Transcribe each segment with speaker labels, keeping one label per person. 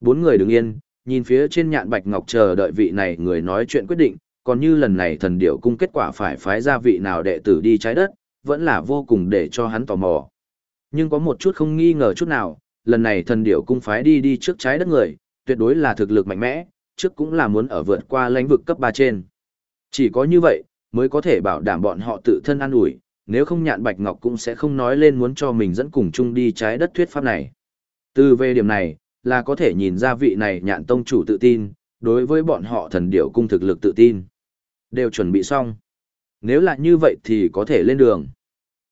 Speaker 1: Bốn người đứng yên, nhìn phía trên nhạn bạch ngọc chờ đợi vị này người nói chuyện quyết định, còn như lần này thần điểu cung kết quả phải phái ra vị nào đệ tử đi trái đất, vẫn là vô cùng để cho hắn tò mò. Nhưng có một chút không nghi ngờ chút nào, lần này thần điểu cung phái đi đi trước trái đất người, tuyệt đối là thực lực mạnh mẽ, trước cũng là muốn ở vượt qua lãnh vực cấp 3 trên. Chỉ có như vậy, mới có thể bảo đảm bọn họ tự thân an ủi, nếu không nhạn bạch ngọc cũng sẽ không nói lên muốn cho mình dẫn cùng chung đi trái đất thuyết pháp này. Từ về điểm này, là có thể nhìn ra vị này nhạn tông chủ tự tin, đối với bọn họ thần điểu cung thực lực tự tin. Đều chuẩn bị xong. Nếu là như vậy thì có thể lên đường.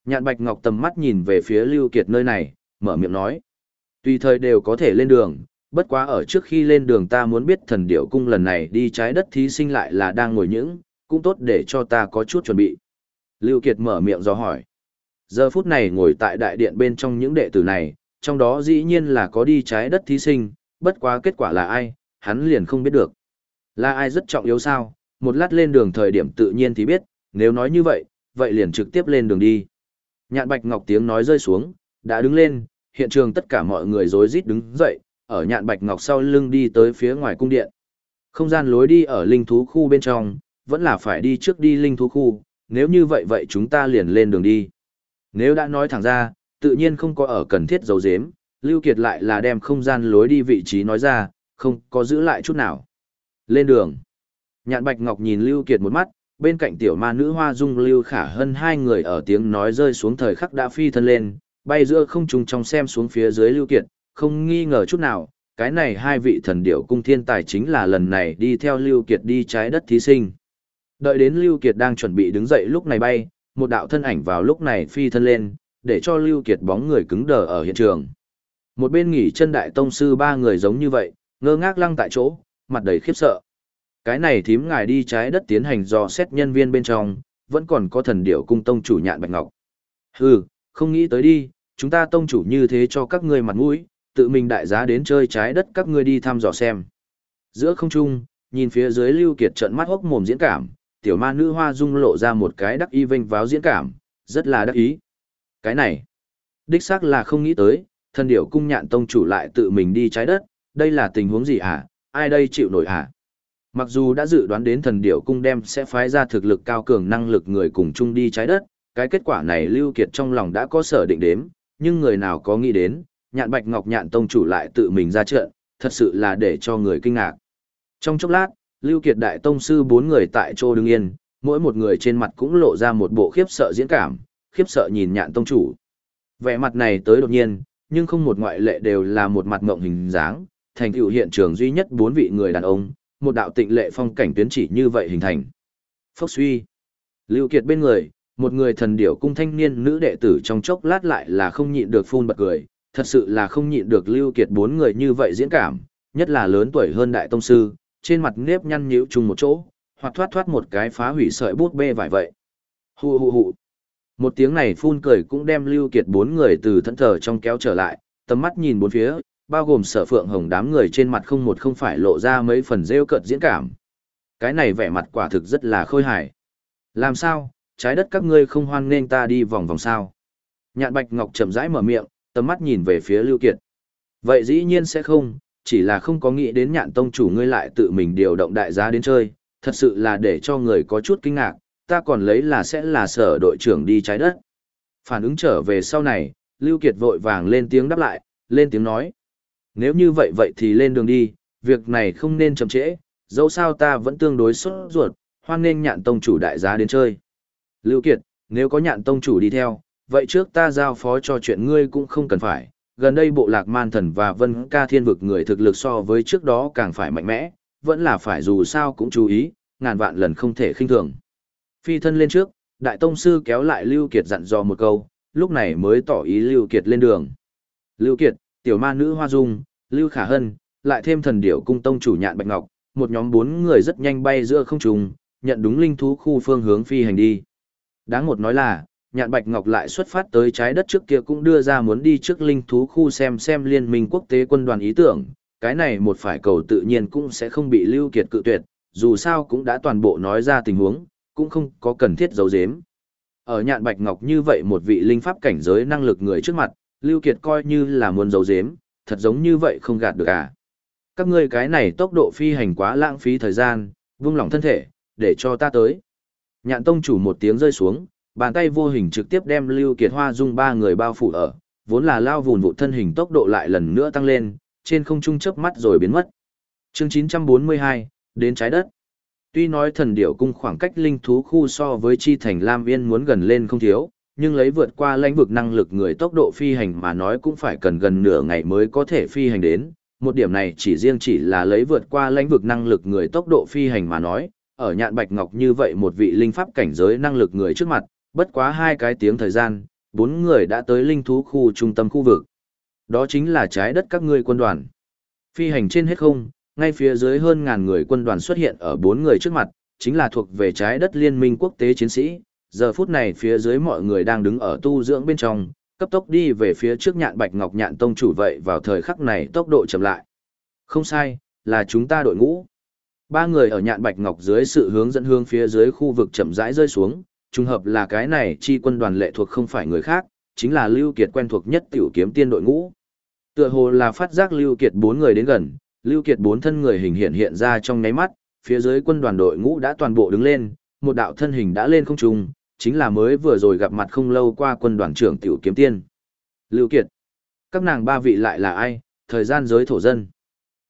Speaker 1: Nhạn Bạch Ngọc tầm mắt nhìn về phía Lưu Kiệt nơi này, mở miệng nói. Tùy thời đều có thể lên đường, bất quá ở trước khi lên đường ta muốn biết thần điểu cung lần này đi trái đất thí sinh lại là đang ngồi những, cũng tốt để cho ta có chút chuẩn bị. Lưu Kiệt mở miệng do hỏi. Giờ phút này ngồi tại đại điện bên trong những đệ tử này, trong đó dĩ nhiên là có đi trái đất thí sinh, bất quá kết quả là ai, hắn liền không biết được. Là ai rất trọng yếu sao, một lát lên đường thời điểm tự nhiên thì biết, nếu nói như vậy, vậy liền trực tiếp lên đường đi. Nhạn Bạch Ngọc tiếng nói rơi xuống, đã đứng lên, hiện trường tất cả mọi người rối rít đứng dậy, ở Nhạn Bạch Ngọc sau lưng đi tới phía ngoài cung điện. Không gian lối đi ở linh thú khu bên trong, vẫn là phải đi trước đi linh thú khu, nếu như vậy vậy chúng ta liền lên đường đi. Nếu đã nói thẳng ra, tự nhiên không có ở cần thiết giấu giếm, Lưu Kiệt lại là đem không gian lối đi vị trí nói ra, không có giữ lại chút nào. Lên đường. Nhạn Bạch Ngọc nhìn Lưu Kiệt một mắt, bên cạnh tiểu ma nữ hoa dung Lưu Khả hơn hai người ở tiếng nói rơi xuống thời khắc đã phi thân lên, bay giữa không trung trong xem xuống phía dưới Lưu Kiệt, không nghi ngờ chút nào, cái này hai vị thần điểu cung thiên tài chính là lần này đi theo Lưu Kiệt đi trái đất thí sinh. Đợi đến Lưu Kiệt đang chuẩn bị đứng dậy lúc này bay, một đạo thân ảnh vào lúc này phi thân lên, để cho Lưu Kiệt bóng người cứng đờ ở hiện trường. Một bên nghỉ chân đại tông sư ba người giống như vậy, ngơ ngác lăng tại chỗ, mặt đầy khiếp sợ. Cái này thím ngài đi trái đất tiến hành dò xét nhân viên bên trong, vẫn còn có thần điểu cung tông chủ nhạn bạch ngọc. Hừ, không nghĩ tới đi, chúng ta tông chủ như thế cho các ngươi mặt mũi, tự mình đại giá đến chơi trái đất các ngươi đi thăm dò xem. Giữa không trung, nhìn phía dưới Lưu Kiệt trợn mắt hốc mồm diễn cảm, tiểu ma nữ hoa dung lộ ra một cái đắc y vênh váo diễn cảm, rất là đắc ý. Cái này, đích xác là không nghĩ tới, thần điểu cung nhạn tông chủ lại tự mình đi trái đất, đây là tình huống gì hả, ai đây chịu nổi hả? Mặc dù đã dự đoán đến thần điểu cung đem sẽ phái ra thực lực cao cường năng lực người cùng chung đi trái đất, cái kết quả này Lưu Kiệt trong lòng đã có sở định đếm, nhưng người nào có nghĩ đến, nhạn bạch ngọc nhạn tông chủ lại tự mình ra trận, thật sự là để cho người kinh ngạc. Trong chốc lát, Lưu Kiệt đại tông sư bốn người tại chỗ đứng yên, mỗi một người trên mặt cũng lộ ra một bộ khiếp sợ diễn cảm, khiếp sợ nhìn nhạn tông chủ. Vẻ mặt này tới đột nhiên, nhưng không một ngoại lệ đều là một mặt ngộng hình dáng, thành tựu hiện trường duy nhất bốn vị người đàn ông, một đạo tịnh lệ phong cảnh tuyến chỉ như vậy hình thành. Phốc suy. Lưu Kiệt bên người, một người thần điểu cung thanh niên nữ đệ tử trong chốc lát lại là không nhịn được phun bật cười, thật sự là không nhịn được Lưu Kiệt bốn người như vậy diễn cảm, nhất là lớn tuổi hơn đại tông sư, trên mặt nếp nhăn nhíu chung một chỗ, hoặc thoát thoát một cái phá hủy sợi bút bê vải vậy. Hù hù hù. Một tiếng này phun cười cũng đem Lưu Kiệt bốn người từ thẫn thờ trong kéo trở lại, tầm mắt nhìn bốn phía, bao gồm sở phượng hồng đám người trên mặt không một không phải lộ ra mấy phần rêu cợt diễn cảm. Cái này vẻ mặt quả thực rất là khôi hài. Làm sao, trái đất các ngươi không hoan nên ta đi vòng vòng sao? Nhạn Bạch Ngọc chậm rãi mở miệng, tầm mắt nhìn về phía Lưu Kiệt. Vậy dĩ nhiên sẽ không, chỉ là không có nghĩ đến nhạn tông chủ ngươi lại tự mình điều động đại giá đến chơi, thật sự là để cho người có chút kinh ngạc, ta còn lấy là sẽ là sở đội trưởng đi trái đất. Phản ứng trở về sau này, Lưu Kiệt vội vàng lên tiếng đáp lại, lên tiếng nói. Nếu như vậy vậy thì lên đường đi, việc này không nên chậm trễ, dẫu sao ta vẫn tương đối sốt ruột, hoan nên nhạn tông chủ đại giá đến chơi. Lưu Kiệt, nếu có nhạn tông chủ đi theo, vậy trước ta giao phó cho chuyện ngươi cũng không cần phải. Gần đây bộ lạc man thần và vân ca thiên vực người thực lực so với trước đó càng phải mạnh mẽ, vẫn là phải dù sao cũng chú ý, ngàn vạn lần không thể khinh thường. Phi thân lên trước, đại tông sư kéo lại Lưu Kiệt dặn dò một câu, lúc này mới tỏ ý Lưu Kiệt lên đường. Lưu Kiệt, tiểu ma nữ Hoa Dung, Lưu Khả Hân, lại thêm thần điểu cung tông chủ nhạn Bạch Ngọc, một nhóm bốn người rất nhanh bay giữa không trung, nhận đúng linh thú khu phương hướng phi hành đi. Đáng một nói là, nhạn Bạch Ngọc lại xuất phát tới trái đất trước kia cũng đưa ra muốn đi trước linh thú khu xem xem liên minh quốc tế quân đoàn ý tưởng, cái này một phải cầu tự nhiên cũng sẽ không bị Lưu Kiệt cự tuyệt, dù sao cũng đã toàn bộ nói ra tình huống, cũng không có cần thiết giấu giếm. Ở nhạn Bạch Ngọc như vậy một vị linh pháp cảnh giới năng lực người trước mặt, Lưu Kiệt coi như là muốn giấu giếm, thật giống như vậy không gạt được à. Các ngươi cái này tốc độ phi hành quá lãng phí thời gian, vung lòng thân thể, để cho ta tới. Nhạn tông chủ một tiếng rơi xuống, bàn tay vô hình trực tiếp đem Lưu Kiệt Hoa dung ba người bao phủ ở, vốn là lao vùn vụ thân hình tốc độ lại lần nữa tăng lên, trên không trung chớp mắt rồi biến mất. Chương 942, đến trái đất. Tuy nói thần điểu cung khoảng cách linh thú khu so với chi thành Lam Yên muốn gần lên không thiếu, nhưng lấy vượt qua lãnh vực năng lực người tốc độ phi hành mà nói cũng phải cần gần nửa ngày mới có thể phi hành đến. Một điểm này chỉ riêng chỉ là lấy vượt qua lãnh vực năng lực người tốc độ phi hành mà nói, ở nhạn bạch ngọc như vậy một vị linh pháp cảnh giới năng lực người trước mặt, bất quá hai cái tiếng thời gian, bốn người đã tới linh thú khu trung tâm khu vực. Đó chính là trái đất các ngươi quân đoàn. Phi hành trên hết không, ngay phía dưới hơn ngàn người quân đoàn xuất hiện ở bốn người trước mặt, chính là thuộc về trái đất liên minh quốc tế chiến sĩ. Giờ phút này phía dưới mọi người đang đứng ở tu dưỡng bên trong, cấp tốc đi về phía trước nhạn bạch ngọc nhạn tông chủ vậy vào thời khắc này tốc độ chậm lại. Không sai, là chúng ta đội ngũ. Ba người ở nhạn bạch ngọc dưới sự hướng dẫn hướng phía dưới khu vực chậm rãi rơi xuống, trùng hợp là cái này chi quân đoàn lệ thuộc không phải người khác, chính là Lưu Kiệt quen thuộc nhất tiểu kiếm tiên đội ngũ. Tựa hồ là phát giác Lưu Kiệt bốn người đến gần, Lưu Kiệt bốn thân người hình hiện hiện ra trong nháy mắt, phía dưới quân đoàn đội ngũ đã toàn bộ đứng lên, một đạo thân hình đã lên không trung, chính là mới vừa rồi gặp mặt không lâu qua quân đoàn trưởng tiểu kiếm tiên. Lưu Kiệt. Các nàng ba vị lại là ai, thời gian giới thổ dân.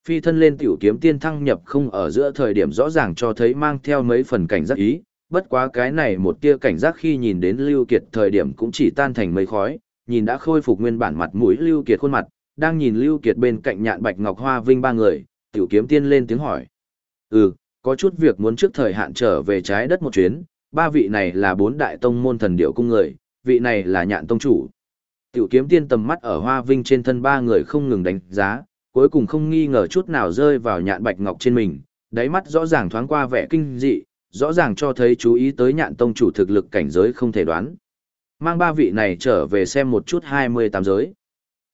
Speaker 1: Phi thân lên tiểu kiếm tiên thăng nhập không ở giữa thời điểm rõ ràng cho thấy mang theo mấy phần cảnh giác ý, bất quá cái này một tia cảnh giác khi nhìn đến Lưu Kiệt thời điểm cũng chỉ tan thành mây khói, nhìn đã khôi phục nguyên bản mặt mũi Lưu Kiệt khuôn mặt, đang nhìn Lưu Kiệt bên cạnh nhạn bạch ngọc hoa vinh ba người, tiểu kiếm tiên lên tiếng hỏi. Ừ, có chút việc muốn trước thời hạn trở về trái đất một chuyến, ba vị này là bốn đại tông môn thần điệu cung người, vị này là nhạn tông chủ. Tiểu kiếm tiên tầm mắt ở hoa vinh trên thân ba người không ngừng đánh giá, cuối cùng không nghi ngờ chút nào rơi vào nhạn bạch ngọc trên mình, đáy mắt rõ ràng thoáng qua vẻ kinh dị, rõ ràng cho thấy chú ý tới nhạn tông chủ thực lực cảnh giới không thể đoán. Mang ba vị này trở về xem một chút 28 giới.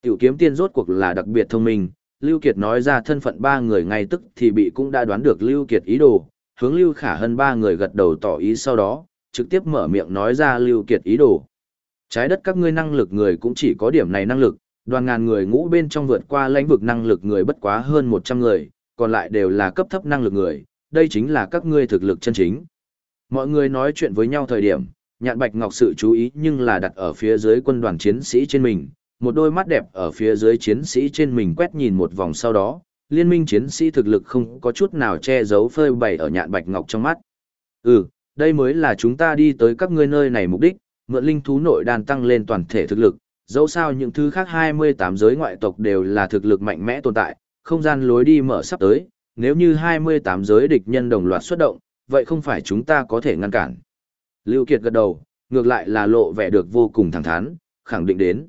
Speaker 1: Tiểu kiếm tiên rốt cuộc là đặc biệt thông minh, Lưu Kiệt nói ra thân phận ba người ngay tức thì bị cũng đã đoán được Lưu Kiệt ý đồ, hướng Lưu Khả Hân ba người gật đầu tỏ ý sau đó, trực tiếp mở miệng nói ra Lưu Kiệt ý đồ. Trái đất các ngươi năng lực người cũng chỉ có điểm này năng lực, đoàn ngàn người ngũ bên trong vượt qua lãnh vực năng lực người bất quá hơn 100 người, còn lại đều là cấp thấp năng lực người, đây chính là các ngươi thực lực chân chính. Mọi người nói chuyện với nhau thời điểm, nhạn bạch ngọc sự chú ý nhưng là đặt ở phía dưới quân đoàn chiến sĩ trên mình, một đôi mắt đẹp ở phía dưới chiến sĩ trên mình quét nhìn một vòng sau đó, liên minh chiến sĩ thực lực không có chút nào che giấu phơi bày ở nhạn bạch ngọc trong mắt. Ừ, đây mới là chúng ta đi tới các ngươi nơi này mục đích, mượn linh thú nội đàn tăng lên toàn thể thực lực, dẫu sao những thứ khác 28 giới ngoại tộc đều là thực lực mạnh mẽ tồn tại, không gian lối đi mở sắp tới, nếu như 28 giới địch nhân đồng loạt xuất động, vậy không phải chúng ta có thể ngăn cản. Lưu Kiệt gật đầu, ngược lại là lộ vẻ được vô cùng thẳng thắn, khẳng định đến.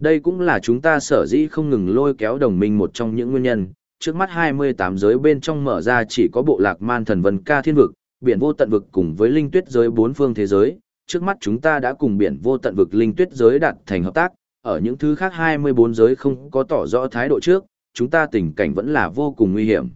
Speaker 1: Đây cũng là chúng ta sở dĩ không ngừng lôi kéo đồng minh một trong những nguyên nhân, trước mắt 28 giới bên trong mở ra chỉ có bộ lạc man thần vân ca thiên vực, biển vô tận vực cùng với linh tuyết giới bốn phương thế giới, trước mắt chúng ta đã cùng biển vô tận vực linh tuyết giới đạt thành hợp tác, ở những thứ khác 24 giới không có tỏ rõ thái độ trước, chúng ta tình cảnh vẫn là vô cùng nguy hiểm.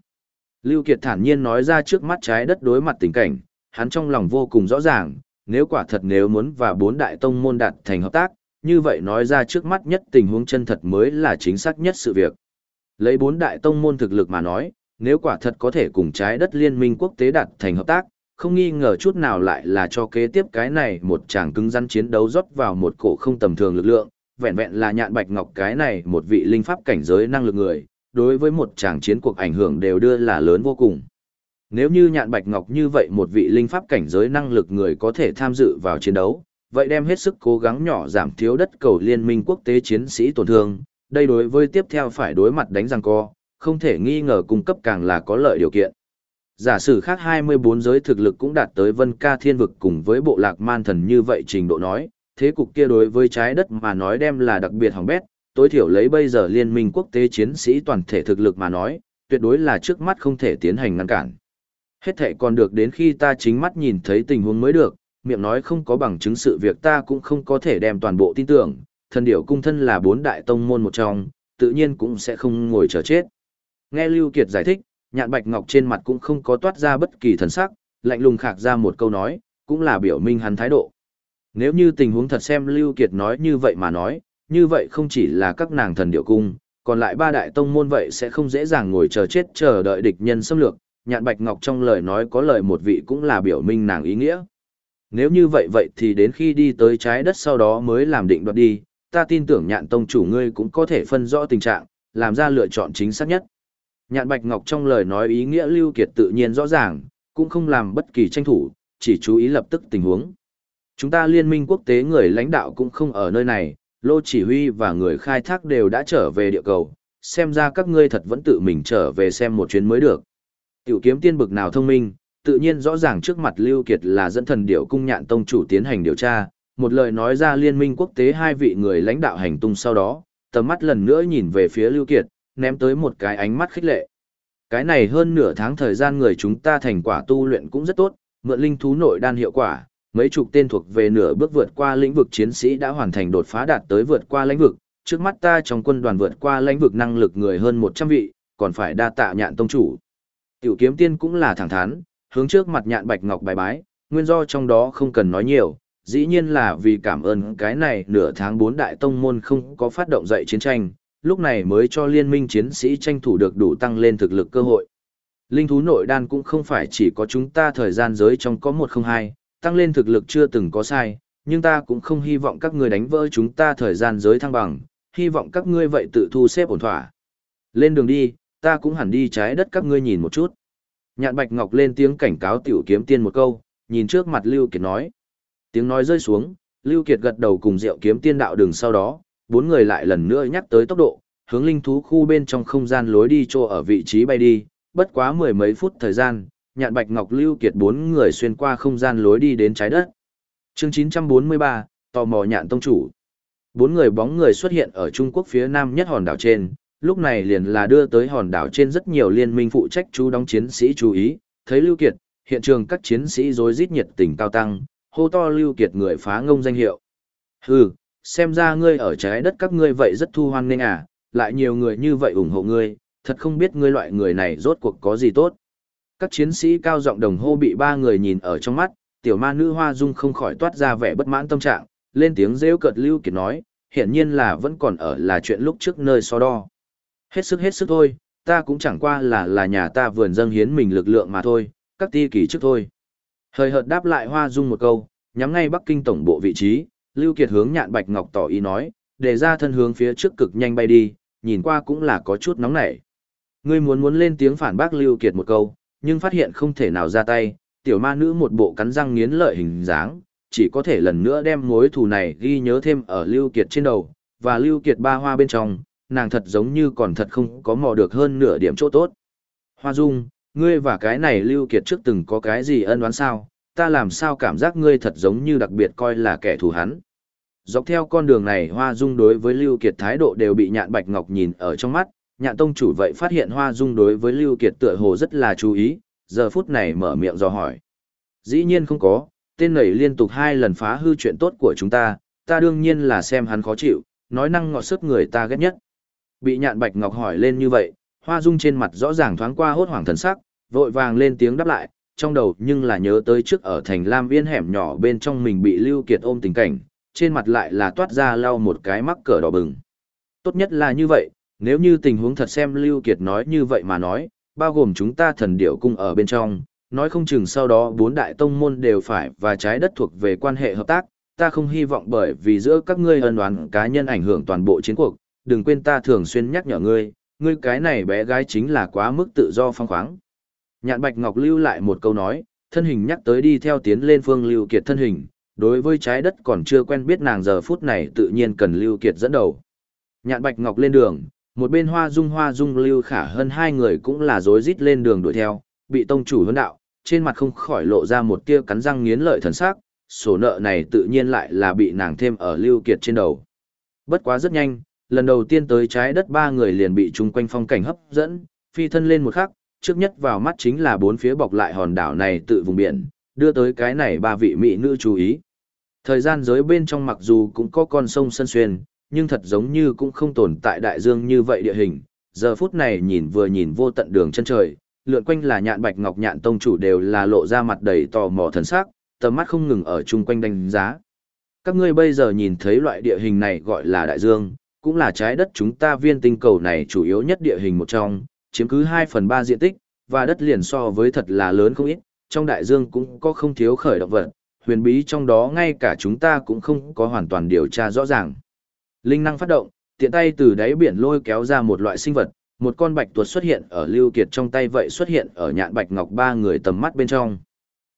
Speaker 1: Lưu Kiệt thản nhiên nói ra trước mắt trái đất đối mặt tình cảnh, hắn trong lòng vô cùng rõ ràng, nếu quả thật nếu muốn và bốn đại tông môn đạt thành hợp tác, như vậy nói ra trước mắt nhất tình huống chân thật mới là chính xác nhất sự việc. Lấy bốn đại tông môn thực lực mà nói, nếu quả thật có thể cùng trái đất liên minh quốc tế đạt thành hợp tác, không nghi ngờ chút nào lại là cho kế tiếp cái này một chàng cứng rắn chiến đấu rót vào một cổ không tầm thường lực lượng, vẹn vẹn là nhạn bạch ngọc cái này một vị linh pháp cảnh giới năng lực người, đối với một chàng chiến cuộc ảnh hưởng đều đưa là lớn vô cùng. Nếu như nhạn bạch ngọc như vậy một vị linh pháp cảnh giới năng lực người có thể tham dự vào chiến đấu, vậy đem hết sức cố gắng nhỏ giảm thiếu đất cầu liên minh quốc tế chiến sĩ tổn thương, đây đối với tiếp theo phải đối mặt đánh răng co, không thể nghi ngờ cung cấp càng là có lợi điều kiện. Giả sử khác 24 giới thực lực cũng đạt tới vân ca thiên vực cùng với bộ lạc man thần như vậy trình độ nói, thế cục kia đối với trái đất mà nói đem là đặc biệt hỏng bét, tối thiểu lấy bây giờ liên minh quốc tế chiến sĩ toàn thể thực lực mà nói, tuyệt đối là trước mắt không thể tiến hành ngăn cản. Hết thể còn được đến khi ta chính mắt nhìn thấy tình huống mới được, miệng nói không có bằng chứng sự việc ta cũng không có thể đem toàn bộ tin tưởng, thần điểu cung thân là bốn đại tông môn một trong, tự nhiên cũng sẽ không ngồi chờ chết. Nghe Lưu Kiệt giải thích, nhạn bạch ngọc trên mặt cũng không có toát ra bất kỳ thần sắc, lạnh lùng khạc ra một câu nói, cũng là biểu minh hắn thái độ. Nếu như tình huống thật xem Lưu Kiệt nói như vậy mà nói, như vậy không chỉ là các nàng thần điệu cung, còn lại ba đại tông môn vậy sẽ không dễ dàng ngồi chờ chết chờ đợi địch nhân xâm lược, nhạn bạch ngọc trong lời nói có lời một vị cũng là biểu minh nàng ý nghĩa. Nếu như vậy vậy thì đến khi đi tới trái đất sau đó mới làm định đoạt đi, ta tin tưởng nhạn tông chủ ngươi cũng có thể phân rõ tình trạng, làm ra lựa chọn chính xác nhất. Nhạn bạch ngọc trong lời nói ý nghĩa lưu kiệt tự nhiên rõ ràng, cũng không làm bất kỳ tranh thủ, chỉ chú ý lập tức tình huống. Chúng ta liên minh quốc tế người lãnh đạo cũng không ở nơi này, lô chỉ huy và người khai thác đều đã trở về địa cầu, xem ra các ngươi thật vẫn tự mình trở về xem một chuyến mới được. Tiểu kiếm tiên bực nào thông minh, tự nhiên rõ ràng trước mặt Lưu Kiệt là dẫn thần điệu cung nhạn tông chủ tiến hành điều tra, một lời nói ra liên minh quốc tế hai vị người lãnh đạo hành tung sau đó, tầm mắt lần nữa nhìn về phía Lưu Kiệt, ném tới một cái ánh mắt khích lệ. Cái này hơn nửa tháng thời gian người chúng ta thành quả tu luyện cũng rất tốt, mượn linh thú nội đan hiệu quả, mấy chục tên thuộc về nửa bước vượt qua lĩnh vực chiến sĩ đã hoàn thành đột phá đạt tới vượt qua lĩnh vực, trước mắt ta trong quân đoàn vượt qua lĩnh vực năng lực người hơn 100 vị, còn phải đa tạ nhạn tông chủ. Tiểu kiếm tiên cũng là thẳng thắn, hướng trước mặt nhạn bạch ngọc bài bái, nguyên do trong đó không cần nói nhiều, dĩ nhiên là vì cảm ơn cái này nửa tháng bốn đại tông môn không có phát động dậy chiến tranh, lúc này mới cho liên minh chiến sĩ tranh thủ được đủ tăng lên thực lực cơ hội. Linh thú nội đan cũng không phải chỉ có chúng ta thời gian giới trong có một không hai, tăng lên thực lực chưa từng có sai, nhưng ta cũng không hy vọng các ngươi đánh vỡ chúng ta thời gian giới thăng bằng, hy vọng các ngươi vậy tự thu xếp ổn thỏa. Lên đường đi, ta cũng hẳn đi trái đất các ngươi nhìn một chút. Nhạn Bạch Ngọc lên tiếng cảnh cáo tiểu kiếm tiên một câu, nhìn trước mặt Lưu Kiệt nói. Tiếng nói rơi xuống, Lưu Kiệt gật đầu cùng Diệu kiếm tiên đạo đường sau đó, bốn người lại lần nữa nhắc tới tốc độ, hướng linh thú khu bên trong không gian lối đi chỗ ở vị trí bay đi, bất quá mười mấy phút thời gian, Nhạn Bạch Ngọc Lưu Kiệt bốn người xuyên qua không gian lối đi đến trái đất. Chương 943, tò mò Nhạn tông chủ. Bốn người bóng người xuất hiện ở Trung Quốc phía nam nhất hòn đảo trên, lúc này liền là đưa tới hòn đảo trên rất nhiều liên minh phụ trách chú đóng chiến sĩ chú ý, thấy Lưu Kiệt, hiện trường các chiến sĩ rối rít nhiệt tình cao tăng, hô to Lưu Kiệt người phá ngông danh hiệu. Hừ, xem ra ngươi ở trái đất các ngươi vậy rất thu hoan nên à, lại nhiều người như vậy ủng hộ ngươi, thật không biết ngươi loại người này rốt cuộc có gì tốt. Các chiến sĩ cao giọng đồng hô bị ba người nhìn ở trong mắt, tiểu ma nữ hoa dung không khỏi toát ra vẻ bất mãn tâm trạng, lên tiếng rêu cợt Lưu Kiệt nói, hiện nhiên là vẫn còn ở là chuyện lúc trước nơi so đo. Hết sức hết sức thôi, ta cũng chẳng qua là là nhà ta vườn dâng hiến mình lực lượng mà thôi, các ti kỳ trước thôi. Hời hợt đáp lại Hoa Dung một câu, nhắm ngay Bắc Kinh tổng bộ vị trí, Lưu Kiệt hướng nhạn Bạch Ngọc tỏ ý nói, để ra thân hướng phía trước cực nhanh bay đi, nhìn qua cũng là có chút nóng nảy. Ngươi muốn muốn lên tiếng phản bác Lưu Kiệt một câu, nhưng phát hiện không thể nào ra tay, tiểu ma nữ một bộ cắn răng nghiến lợi hình dáng, chỉ có thể lần nữa đem mối thù này ghi nhớ thêm ở Lưu Kiệt trên đầu, và Lưu Kiệt ba hoa bên trong, nàng thật giống như còn thật không có mò được hơn nửa điểm chỗ tốt. Hoa Dung, ngươi và cái này Lưu Kiệt trước từng có cái gì ân oán sao, ta làm sao cảm giác ngươi thật giống như đặc biệt coi là kẻ thù hắn. Dọc theo con đường này Hoa Dung đối với Lưu Kiệt thái độ đều bị nhạn bạch ngọc nhìn ở trong mắt, nhạn tông chủ vậy phát hiện Hoa Dung đối với Lưu Kiệt tựa hồ rất là chú ý, giờ phút này mở miệng do hỏi. Dĩ nhiên không có, tên này liên tục hai lần phá hư chuyện tốt của chúng ta, ta đương nhiên là xem hắn khó chịu, nói năng ngọt sức người ta ghét nhất. Bị nhạn bạch ngọc hỏi lên như vậy, hoa dung trên mặt rõ ràng thoáng qua hốt hoảng thần sắc, vội vàng lên tiếng đáp lại, trong đầu nhưng là nhớ tới trước ở thành lam viên hẻm nhỏ bên trong mình bị lưu kiệt ôm tình cảnh, trên mặt lại là toát ra lau một cái mắc cỡ đỏ bừng. Tốt nhất là như vậy, nếu như tình huống thật xem lưu kiệt nói như vậy mà nói, bao gồm chúng ta thần điệu cung ở bên trong, nói không chừng sau đó bốn đại tông môn đều phải và trái đất thuộc về quan hệ hợp tác, ta không hy vọng bởi vì giữa các ngươi ân oán cá nhân ảnh hưởng toàn bộ chiến cuộc, đừng quên ta thường xuyên nhắc nhở ngươi, ngươi cái này bé gái chính là quá mức tự do phong khoáng. Nhạn Bạch Ngọc lưu lại một câu nói, thân hình nhắc tới đi theo tiến lên Phương Lưu Kiệt thân hình, đối với trái đất còn chưa quen biết nàng giờ phút này tự nhiên cần Lưu Kiệt dẫn đầu. Nhạn Bạch Ngọc lên đường, một bên Hoa Dung Hoa Dung Lưu Khả hơn hai người cũng là rối rít lên đường đuổi theo, bị tông chủ hướng đạo, trên mặt không khỏi lộ ra một tia cắn răng nghiến lợi thần sắc, sổ nợ này tự nhiên lại là bị nàng thêm ở Lưu Kiệt trên đầu. Bất quá rất nhanh, lần đầu tiên tới trái đất ba người liền bị chung quanh phong cảnh hấp dẫn, phi thân lên một khắc, trước nhất vào mắt chính là bốn phía bọc lại hòn đảo này tự vùng biển, đưa tới cái này ba vị mỹ nữ chú ý. Thời gian giới bên trong mặc dù cũng có con sông sân xuyên, nhưng thật giống như cũng không tồn tại đại dương như vậy địa hình. Giờ phút này nhìn vừa nhìn vô tận đường chân trời, lượn quanh là nhạn bạch ngọc nhạn tông chủ đều là lộ ra mặt đầy tò mò thần sắc, tầm mắt không ngừng ở chung quanh đánh giá. Các ngươi bây giờ nhìn thấy loại địa hình này gọi là đại dương, cũng là trái đất chúng ta viên tinh cầu này chủ yếu nhất địa hình một trong, chiếm cứ 2 phần 3 diện tích, và đất liền so với thật là lớn không ít, trong đại dương cũng có không thiếu khởi động vật, huyền bí trong đó ngay cả chúng ta cũng không có hoàn toàn điều tra rõ ràng. Linh năng phát động, tiện tay từ đáy biển lôi kéo ra một loại sinh vật, một con bạch tuột xuất hiện ở Lưu Kiệt trong tay vậy xuất hiện ở nhạn bạch ngọc ba người tầm mắt bên trong.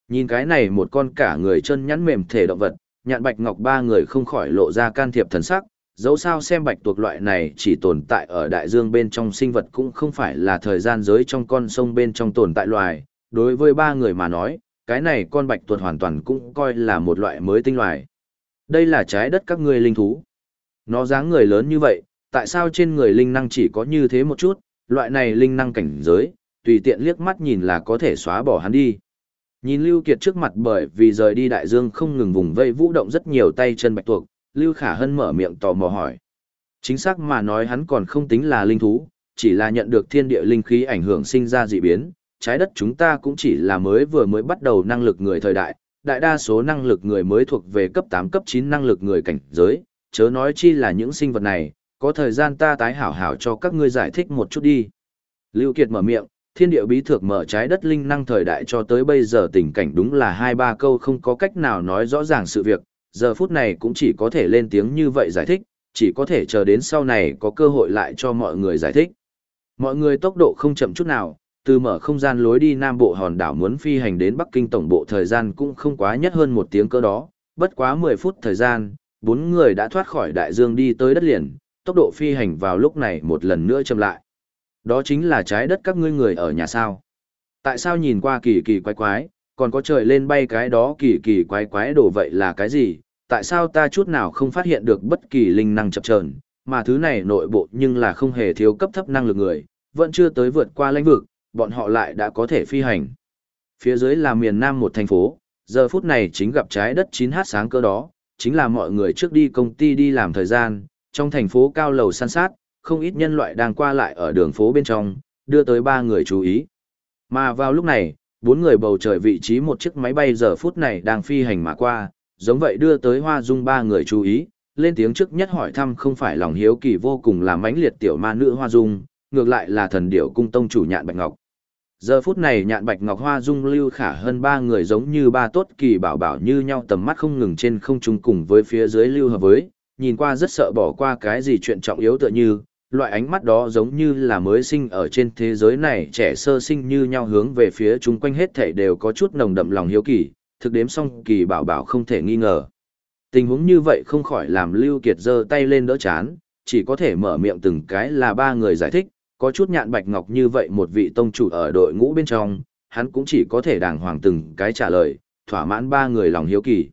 Speaker 1: Nhìn cái này một con cả người chân nhắn mềm thể động vật, nhạn bạch ngọc ba người không khỏi lộ ra can thiệp thần sắc, dẫu sao xem bạch tuộc loại này chỉ tồn tại ở đại dương bên trong sinh vật cũng không phải là thời gian giới trong con sông bên trong tồn tại loài. Đối với ba người mà nói, cái này con bạch tuộc hoàn toàn cũng coi là một loại mới tinh loài. Đây là trái đất các ngươi linh thú. Nó dáng người lớn như vậy, tại sao trên người linh năng chỉ có như thế một chút, loại này linh năng cảnh giới, tùy tiện liếc mắt nhìn là có thể xóa bỏ hắn đi. Nhìn Lưu Kiệt trước mặt bởi vì rời đi đại dương không ngừng vùng vây vũ động rất nhiều tay chân bạch tuộc, Lưu Khả Hân mở miệng tò mò hỏi. Chính xác mà nói hắn còn không tính là linh thú, chỉ là nhận được thiên địa linh khí ảnh hưởng sinh ra dị biến, trái đất chúng ta cũng chỉ là mới vừa mới bắt đầu năng lực người thời đại, đại đa số năng lực người mới thuộc về cấp 8 cấp 9 năng lực người cảnh giới, chớ nói chi là những sinh vật này, có thời gian ta tái hảo hảo cho các ngươi giải thích một chút đi. Lưu Kiệt mở miệng, thiên địa bí thược mở trái đất linh năng thời đại cho tới bây giờ tình cảnh đúng là hai ba câu không có cách nào nói rõ ràng sự việc, giờ phút này cũng chỉ có thể lên tiếng như vậy giải thích, chỉ có thể chờ đến sau này có cơ hội lại cho mọi người giải thích. Mọi người tốc độ không chậm chút nào, từ mở không gian lối đi Nam Bộ hòn đảo muốn phi hành đến Bắc Kinh tổng bộ thời gian cũng không quá nhất hơn một tiếng cơ đó, bất quá 10 phút thời gian, bốn người đã thoát khỏi đại dương đi tới đất liền, tốc độ phi hành vào lúc này một lần nữa chậm lại. Đó chính là trái đất các ngươi người ở nhà sao. Tại sao nhìn qua kỳ kỳ quái quái, còn có trời lên bay cái đó kỳ kỳ quái quái đổ vậy là cái gì, tại sao ta chút nào không phát hiện được bất kỳ linh năng chập chờn, mà thứ này nội bộ nhưng là không hề thiếu cấp thấp năng lực người, vẫn chưa tới vượt qua lãnh vực, bọn họ lại đã có thể phi hành. Phía dưới là miền Nam một thành phố, giờ phút này chính gặp trái đất 9h sáng cơ đó, chính là mọi người trước đi công ty đi làm thời gian, trong thành phố cao lầu san sát, không ít nhân loại đang qua lại ở đường phố bên trong, đưa tới ba người chú ý. Mà vào lúc này, bốn người bầu trời vị trí một chiếc máy bay giờ phút này đang phi hành mà qua, giống vậy đưa tới hoa dung ba người chú ý, lên tiếng trước nhất hỏi thăm không phải lòng hiếu kỳ vô cùng làm mãnh liệt tiểu ma nữ hoa dung, ngược lại là thần điểu cung tông chủ nhạn bạch ngọc. Giờ phút này nhạn bạch ngọc hoa dung lưu khả hơn ba người giống như ba tốt kỳ bảo bảo như nhau tầm mắt không ngừng trên không trung cùng với phía dưới lưu hợp với, nhìn qua rất sợ bỏ qua cái gì chuyện trọng yếu tựa như, loại ánh mắt đó giống như là mới sinh ở trên thế giới này trẻ sơ sinh như nhau hướng về phía chúng quanh hết thảy đều có chút nồng đậm lòng hiếu kỳ, thực đếm xong kỳ bảo bảo không thể nghi ngờ. Tình huống như vậy không khỏi làm Lưu Kiệt giơ tay lên đỡ chán, chỉ có thể mở miệng từng cái là ba người giải thích, có chút nhạn bạch ngọc như vậy một vị tông chủ ở đội ngũ bên trong, hắn cũng chỉ có thể đàng hoàng từng cái trả lời, thỏa mãn ba người lòng hiếu kỳ.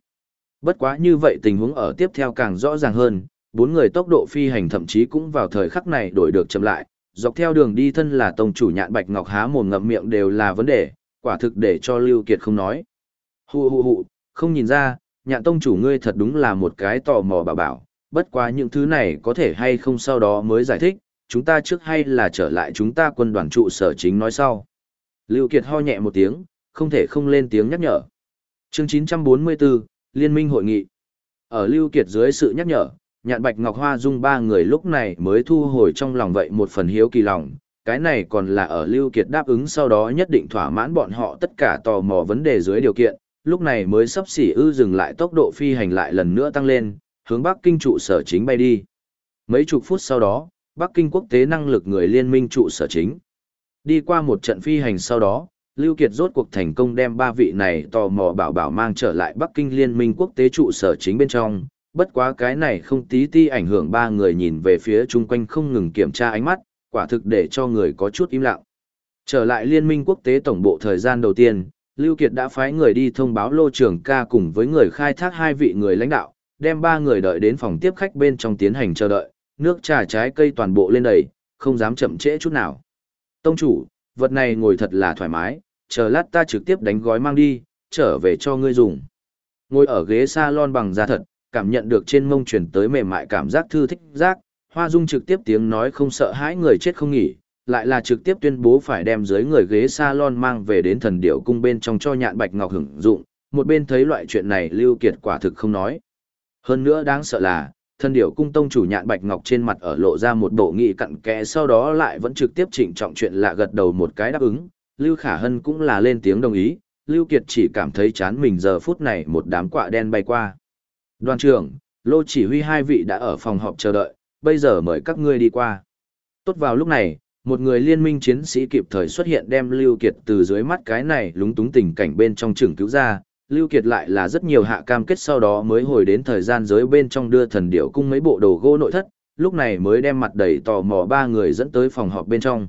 Speaker 1: Bất quá như vậy tình huống ở tiếp theo càng rõ ràng hơn, bốn người tốc độ phi hành thậm chí cũng vào thời khắc này đổi được chậm lại, dọc theo đường đi thân là tông chủ nhạn bạch ngọc há mồm ngậm miệng đều là vấn đề, quả thực để cho Lưu Kiệt không nói. Hù hù hù, không nhìn ra, nhạn tông chủ ngươi thật đúng là một cái tò mò bảo bảo, bất quá những thứ này có thể hay không sau đó mới giải thích, chúng ta trước hay là trở lại chúng ta quân đoàn trụ sở chính nói sau. Lưu Kiệt ho nhẹ một tiếng, không thể không lên tiếng nhắc nhở. Chương 944, Liên minh hội nghị. Ở Lưu Kiệt dưới sự nhắc nhở, nhạn bạch ngọc hoa dung ba người lúc này mới thu hồi trong lòng vậy một phần hiếu kỳ lòng. Cái này còn là ở Lưu Kiệt đáp ứng sau đó nhất định thỏa mãn bọn họ tất cả tò mò vấn đề dưới điều kiện, lúc này mới sắp xỉ ư dừng lại tốc độ phi hành lại lần nữa tăng lên, hướng Bắc Kinh trụ sở chính bay đi. Mấy chục phút sau đó, Bắc Kinh quốc tế năng lực người liên minh trụ sở chính. Đi qua một trận phi hành sau đó, Lưu Kiệt rốt cuộc thành công đem ba vị này tò mò bảo bảo mang trở lại Bắc Kinh liên minh quốc tế trụ sở chính bên trong. Bất quá cái này không tí ti ảnh hưởng ba người nhìn về phía chung quanh không ngừng kiểm tra ánh mắt, quả thực để cho người có chút im lặng. Trở lại liên minh quốc tế tổng bộ thời gian đầu tiên, Lưu Kiệt đã phái người đi thông báo lô trưởng ca cùng với người khai thác hai vị người lãnh đạo, đem ba người đợi đến phòng tiếp khách bên trong tiến hành chờ đợi, nước trà trái cây toàn bộ lên đầy, không dám chậm trễ chút nào. Tông chủ, vật này ngồi thật là thoải mái, chờ lát ta trực tiếp đánh gói mang đi, trở về cho ngươi dùng. Ngồi ở ghế salon bằng da thật, cảm nhận được trên mông truyền tới mềm mại cảm giác thư thích giác, Hoa Dung trực tiếp tiếng nói không sợ hãi người chết không nghỉ, lại là trực tiếp tuyên bố phải đem dưới người ghế salon mang về đến thần điệu cung bên trong cho nhạn bạch ngọc hưởng dụng, một bên thấy loại chuyện này Lưu Kiệt quả thực không nói. Hơn nữa đáng sợ là, thần điểu cung tông chủ nhạn bạch ngọc trên mặt ở lộ ra một bộ nghị cặn kẽ sau đó lại vẫn trực tiếp chỉnh trọng chuyện lạ gật đầu một cái đáp ứng, Lưu Khả Hân cũng là lên tiếng đồng ý, Lưu Kiệt chỉ cảm thấy chán mình giờ phút này một đám quạ đen bay qua. Đoàn trưởng, Lô chỉ huy hai vị đã ở phòng họp chờ đợi, bây giờ mời các ngươi đi qua. Tốt vào lúc này, một người liên minh chiến sĩ kịp thời xuất hiện đem Lưu Kiệt từ dưới mắt cái này lúng túng tình cảnh bên trong trường cứu ra. Lưu Kiệt lại là rất nhiều hạ cam kết sau đó mới hồi đến thời gian giới bên trong đưa thần điệu cung mấy bộ đồ gỗ nội thất, lúc này mới đem mặt đầy tò mò ba người dẫn tới phòng họp bên trong.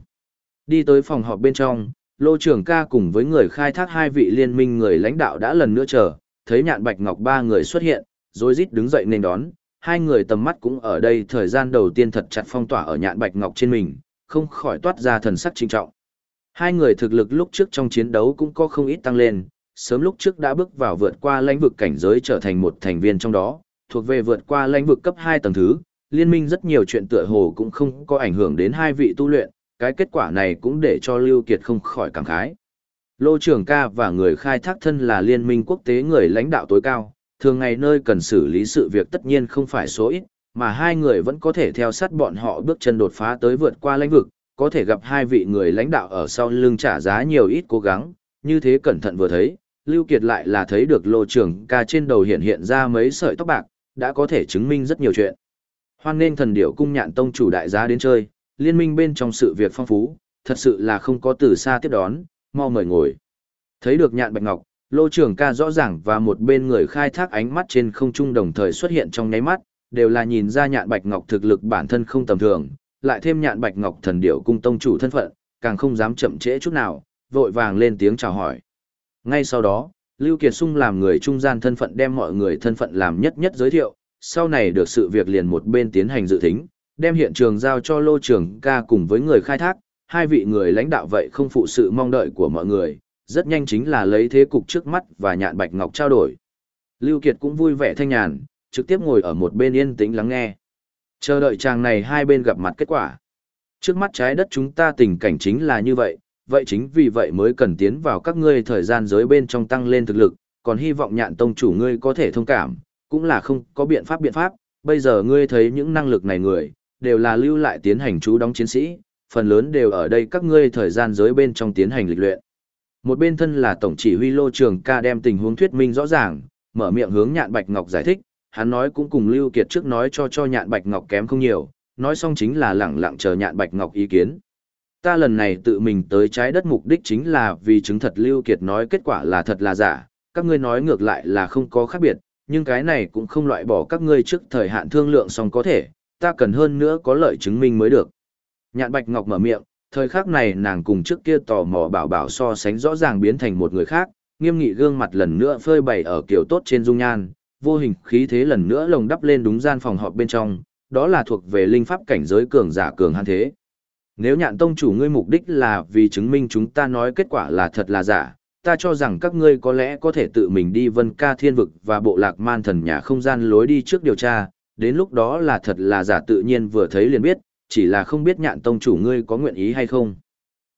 Speaker 1: Đi tới phòng họp bên trong, Lô trưởng ca cùng với người khai thác hai vị liên minh người lãnh đạo đã lần nữa chờ, thấy nhạn bạch ngọc ba người xuất hiện, rồi rít đứng dậy nên đón, hai người tầm mắt cũng ở đây thời gian đầu tiên thật chặt phong tỏa ở nhạn bạch ngọc trên mình, không khỏi toát ra thần sắc trinh trọng. Hai người thực lực lúc trước trong chiến đấu cũng có không ít tăng lên, sớm lúc trước đã bước vào vượt qua lãnh vực cảnh giới trở thành một thành viên trong đó, thuộc về vượt qua lãnh vực cấp 2 tầng thứ, liên minh rất nhiều chuyện tựa hồ cũng không có ảnh hưởng đến hai vị tu luyện, cái kết quả này cũng để cho Lưu Kiệt không khỏi cảm khái. Lô trưởng ca và người khai thác thân là liên minh quốc tế người lãnh đạo tối cao, thường ngày nơi cần xử lý sự việc tất nhiên không phải số ít, mà hai người vẫn có thể theo sát bọn họ bước chân đột phá tới vượt qua lãnh vực, có thể gặp hai vị người lãnh đạo ở sau lưng trả giá nhiều ít cố gắng, như thế cẩn thận vừa thấy, Lưu Kiệt lại là thấy được lô trưởng ca trên đầu hiện hiện ra mấy sợi tóc bạc, đã có thể chứng minh rất nhiều chuyện. Hoan nên thần điểu cung nhạn tông chủ đại giá đến chơi, liên minh bên trong sự việc phong phú, thật sự là không có từ xa tiếp đón, mau mời ngồi. Thấy được nhạn bạch ngọc, lô trưởng ca rõ ràng và một bên người khai thác ánh mắt trên không trung đồng thời xuất hiện trong nháy mắt, đều là nhìn ra nhạn bạch ngọc thực lực bản thân không tầm thường, lại thêm nhạn bạch ngọc thần điểu cung tông chủ thân phận, càng không dám chậm trễ chút nào, vội vàng lên tiếng chào hỏi. Ngay sau đó, Lưu Kiệt Sung làm người trung gian thân phận đem mọi người thân phận làm nhất nhất giới thiệu, sau này được sự việc liền một bên tiến hành dự thính, đem hiện trường giao cho lô trưởng ca cùng với người khai thác, hai vị người lãnh đạo vậy không phụ sự mong đợi của mọi người, rất nhanh chính là lấy thế cục trước mắt và nhạn bạch ngọc trao đổi. Lưu Kiệt cũng vui vẻ thanh nhàn, trực tiếp ngồi ở một bên yên tĩnh lắng nghe. Chờ đợi chàng này hai bên gặp mặt kết quả. Trước mắt trái đất chúng ta tình cảnh chính là như vậy, vậy chính vì vậy mới cần tiến vào các ngươi thời gian giới bên trong tăng lên thực lực, còn hy vọng nhạn tông chủ ngươi có thể thông cảm, cũng là không có biện pháp biện pháp, bây giờ ngươi thấy những năng lực này người, đều là lưu lại tiến hành chú đóng chiến sĩ, phần lớn đều ở đây các ngươi thời gian giới bên trong tiến hành lịch luyện. Một bên thân là tổng chỉ huy lô trường ca đem tình huống thuyết minh rõ ràng, mở miệng hướng nhạn bạch ngọc giải thích, hắn nói cũng cùng Lưu Kiệt trước nói cho cho nhạn bạch ngọc kém không nhiều, nói xong chính là lẳng lặng chờ nhạn bạch ngọc ý kiến. Ta lần này tự mình tới trái đất mục đích chính là vì chứng thật Lưu Kiệt nói kết quả là thật là giả, các ngươi nói ngược lại là không có khác biệt, nhưng cái này cũng không loại bỏ các ngươi trước thời hạn thương lượng xong có thể, ta cần hơn nữa có lợi chứng minh mới được. Nhạn Bạch Ngọc mở miệng, thời khắc này nàng cùng trước kia tò mò bảo bảo so sánh rõ ràng biến thành một người khác, nghiêm nghị gương mặt lần nữa phơi bày ở kiểu tốt trên dung nhan, vô hình khí thế lần nữa lồng đắp lên đúng gian phòng họp bên trong, đó là thuộc về linh pháp cảnh giới cường giả cường hàn thế. Nếu nhạn tông chủ ngươi mục đích là vì chứng minh chúng ta nói kết quả là thật là giả, ta cho rằng các ngươi có lẽ có thể tự mình đi vân ca thiên vực và bộ lạc man thần nhà không gian lối đi trước điều tra, đến lúc đó là thật là giả tự nhiên vừa thấy liền biết, chỉ là không biết nhạn tông chủ ngươi có nguyện ý hay không.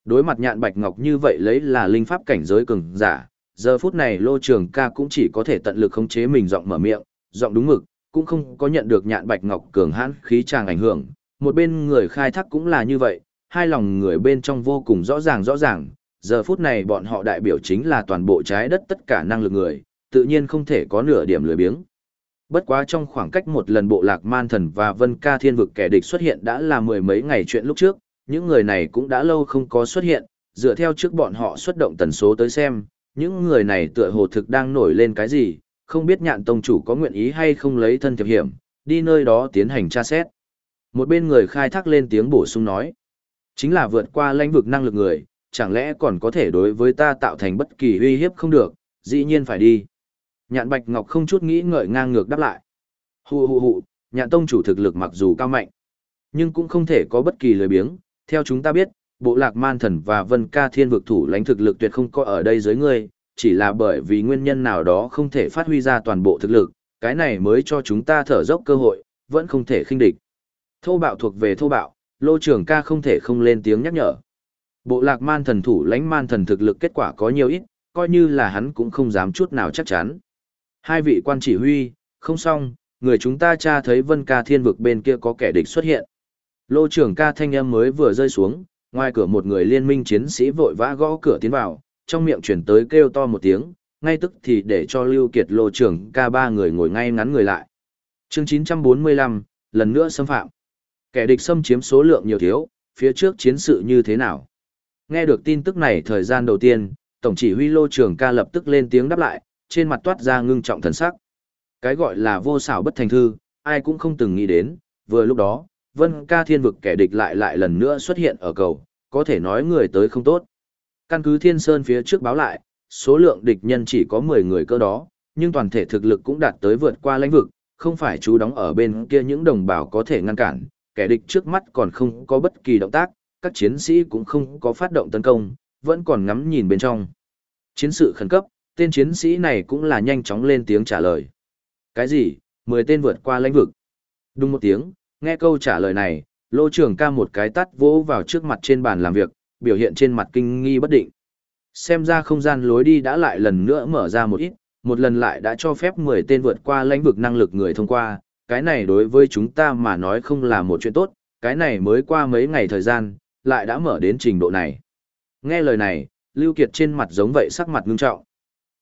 Speaker 1: Đối mặt nhạn bạch ngọc như vậy lấy là linh pháp cảnh giới cường giả, giờ phút này lô trường ca cũng chỉ có thể tận lực khống chế mình giọng mở miệng, giọng đúng mực, cũng không có nhận được nhạn bạch ngọc cường hãn khí tràng ảnh hưởng. Một bên người khai thác cũng là như vậy, hai lòng người bên trong vô cùng rõ ràng rõ ràng, giờ phút này bọn họ đại biểu chính là toàn bộ trái đất tất cả năng lực người, tự nhiên không thể có nửa điểm lười biếng. Bất quá trong khoảng cách một lần bộ lạc man thần và vân ca thiên vực kẻ địch xuất hiện đã là mười mấy ngày chuyện lúc trước, những người này cũng đã lâu không có xuất hiện, dựa theo trước bọn họ xuất động tần số tới xem, những người này tựa hồ thực đang nổi lên cái gì, không biết nhạn tông chủ có nguyện ý hay không lấy thân thiệp hiểm, đi nơi đó tiến hành tra xét. Một bên người khai thác lên tiếng bổ sung nói, chính là vượt qua lãnh vực năng lực người, chẳng lẽ còn có thể đối với ta tạo thành bất kỳ uy hiếp không được, dĩ nhiên phải đi. Nhạn Bạch Ngọc không chút nghĩ ngợi ngang ngược đáp lại. Hù hù hù, nhạn tông chủ thực lực mặc dù cao mạnh, nhưng cũng không thể có bất kỳ lời biếng. Theo chúng ta biết, bộ lạc man thần và vân ca thiên vực thủ lãnh thực lực tuyệt không có ở đây dưới ngươi, chỉ là bởi vì nguyên nhân nào đó không thể phát huy ra toàn bộ thực lực, cái này mới cho chúng ta thở dốc cơ hội, vẫn không thể khinh địch. Thô bạo thuộc về thô bạo, lô trưởng ca không thể không lên tiếng nhắc nhở. Bộ lạc man thần thủ lãnh man thần thực lực kết quả có nhiều ít, coi như là hắn cũng không dám chút nào chắc chắn. Hai vị quan chỉ huy, không xong, người chúng ta tra thấy vân ca thiên vực bên kia có kẻ địch xuất hiện. Lô trưởng ca thanh âm mới vừa rơi xuống, ngoài cửa một người liên minh chiến sĩ vội vã gõ cửa tiến vào, trong miệng chuyển tới kêu to một tiếng, ngay tức thì để cho Lưu Kiệt lô trưởng ca ba người ngồi ngay ngắn người lại. Chương 945, lần nữa xâm phạm. Kẻ địch xâm chiếm số lượng nhiều thiếu, phía trước chiến sự như thế nào? Nghe được tin tức này thời gian đầu tiên, Tổng chỉ huy lô trưởng ca lập tức lên tiếng đáp lại, trên mặt toát ra ngưng trọng thần sắc. Cái gọi là vô xảo bất thành thư, ai cũng không từng nghĩ đến, vừa lúc đó, vân ca thiên vực kẻ địch lại lại lần nữa xuất hiện ở cầu, có thể nói người tới không tốt. Căn cứ thiên sơn phía trước báo lại, số lượng địch nhân chỉ có 10 người cơ đó, nhưng toàn thể thực lực cũng đạt tới vượt qua lãnh vực, không phải chú đóng ở bên kia những đồng bào có thể ngăn cản, kẻ địch trước mắt còn không có bất kỳ động tác, các chiến sĩ cũng không có phát động tấn công, vẫn còn ngắm nhìn bên trong. Chiến sự khẩn cấp, tên chiến sĩ này cũng là nhanh chóng lên tiếng trả lời. Cái gì? Mười tên vượt qua lãnh vực. Đúng một tiếng, nghe câu trả lời này, lô Trường ca một cái tắt vỗ vào trước mặt trên bàn làm việc, biểu hiện trên mặt kinh nghi bất định. Xem ra không gian lối đi đã lại lần nữa mở ra một ít, một lần lại đã cho phép 10 tên vượt qua lãnh vực năng lực người thông qua, cái này đối với chúng ta mà nói không là một chuyện tốt, cái này mới qua mấy ngày thời gian, lại đã mở đến trình độ này. Nghe lời này, Lưu Kiệt trên mặt giống vậy sắc mặt ngưng trọng.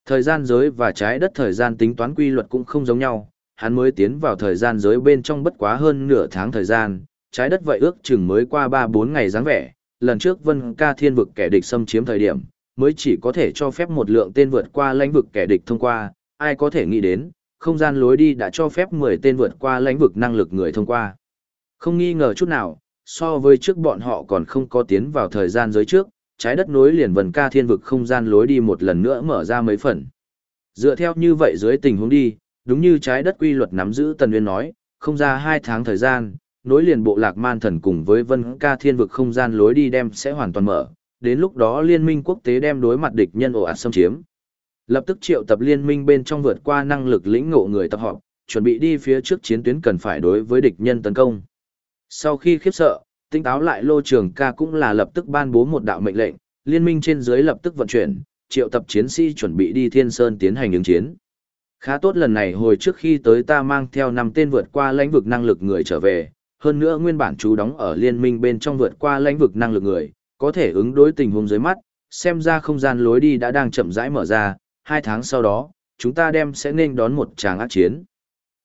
Speaker 1: Thời gian giới và trái đất thời gian tính toán quy luật cũng không giống nhau, hắn mới tiến vào thời gian giới bên trong bất quá hơn nửa tháng thời gian, trái đất vậy ước chừng mới qua 3-4 ngày dáng vẻ, lần trước vân ca thiên vực kẻ địch xâm chiếm thời điểm, mới chỉ có thể cho phép một lượng tên vượt qua lãnh vực kẻ địch thông qua, ai có thể nghĩ đến, không gian lối đi đã cho phép 10 tên vượt qua lãnh vực năng lực người thông qua. Không nghi ngờ chút nào, so với trước bọn họ còn không có tiến vào thời gian giới trước, trái đất nối liền vần ca thiên vực không gian lối đi một lần nữa mở ra mấy phần. Dựa theo như vậy dưới tình huống đi, đúng như trái đất quy luật nắm giữ Tần Nguyên nói, không ra hai tháng thời gian, nối liền bộ lạc man thần cùng với vân ca thiên vực không gian lối đi đem sẽ hoàn toàn mở, đến lúc đó liên minh quốc tế đem đối mặt địch nhân ồ ạt xâm chiếm. Lập tức triệu tập liên minh bên trong vượt qua năng lực lĩnh ngộ người tập họp, chuẩn bị đi phía trước chiến tuyến cần phải đối với địch nhân tấn công. Sau khi khiếp sợ, tinh táo lại lô trường ca cũng là lập tức ban bố một đạo mệnh lệnh, liên minh trên dưới lập tức vận chuyển, triệu tập chiến sĩ chuẩn bị đi thiên sơn tiến hành ứng chiến. Khá tốt lần này hồi trước khi tới ta mang theo năm tên vượt qua lãnh vực năng lực người trở về, hơn nữa nguyên bản chú đóng ở liên minh bên trong vượt qua lãnh vực năng lực người, có thể ứng đối tình huống dưới mắt, xem ra không gian lối đi đã đang chậm rãi mở ra, hai tháng sau đó, chúng ta đem sẽ nên đón một tràng ác chiến.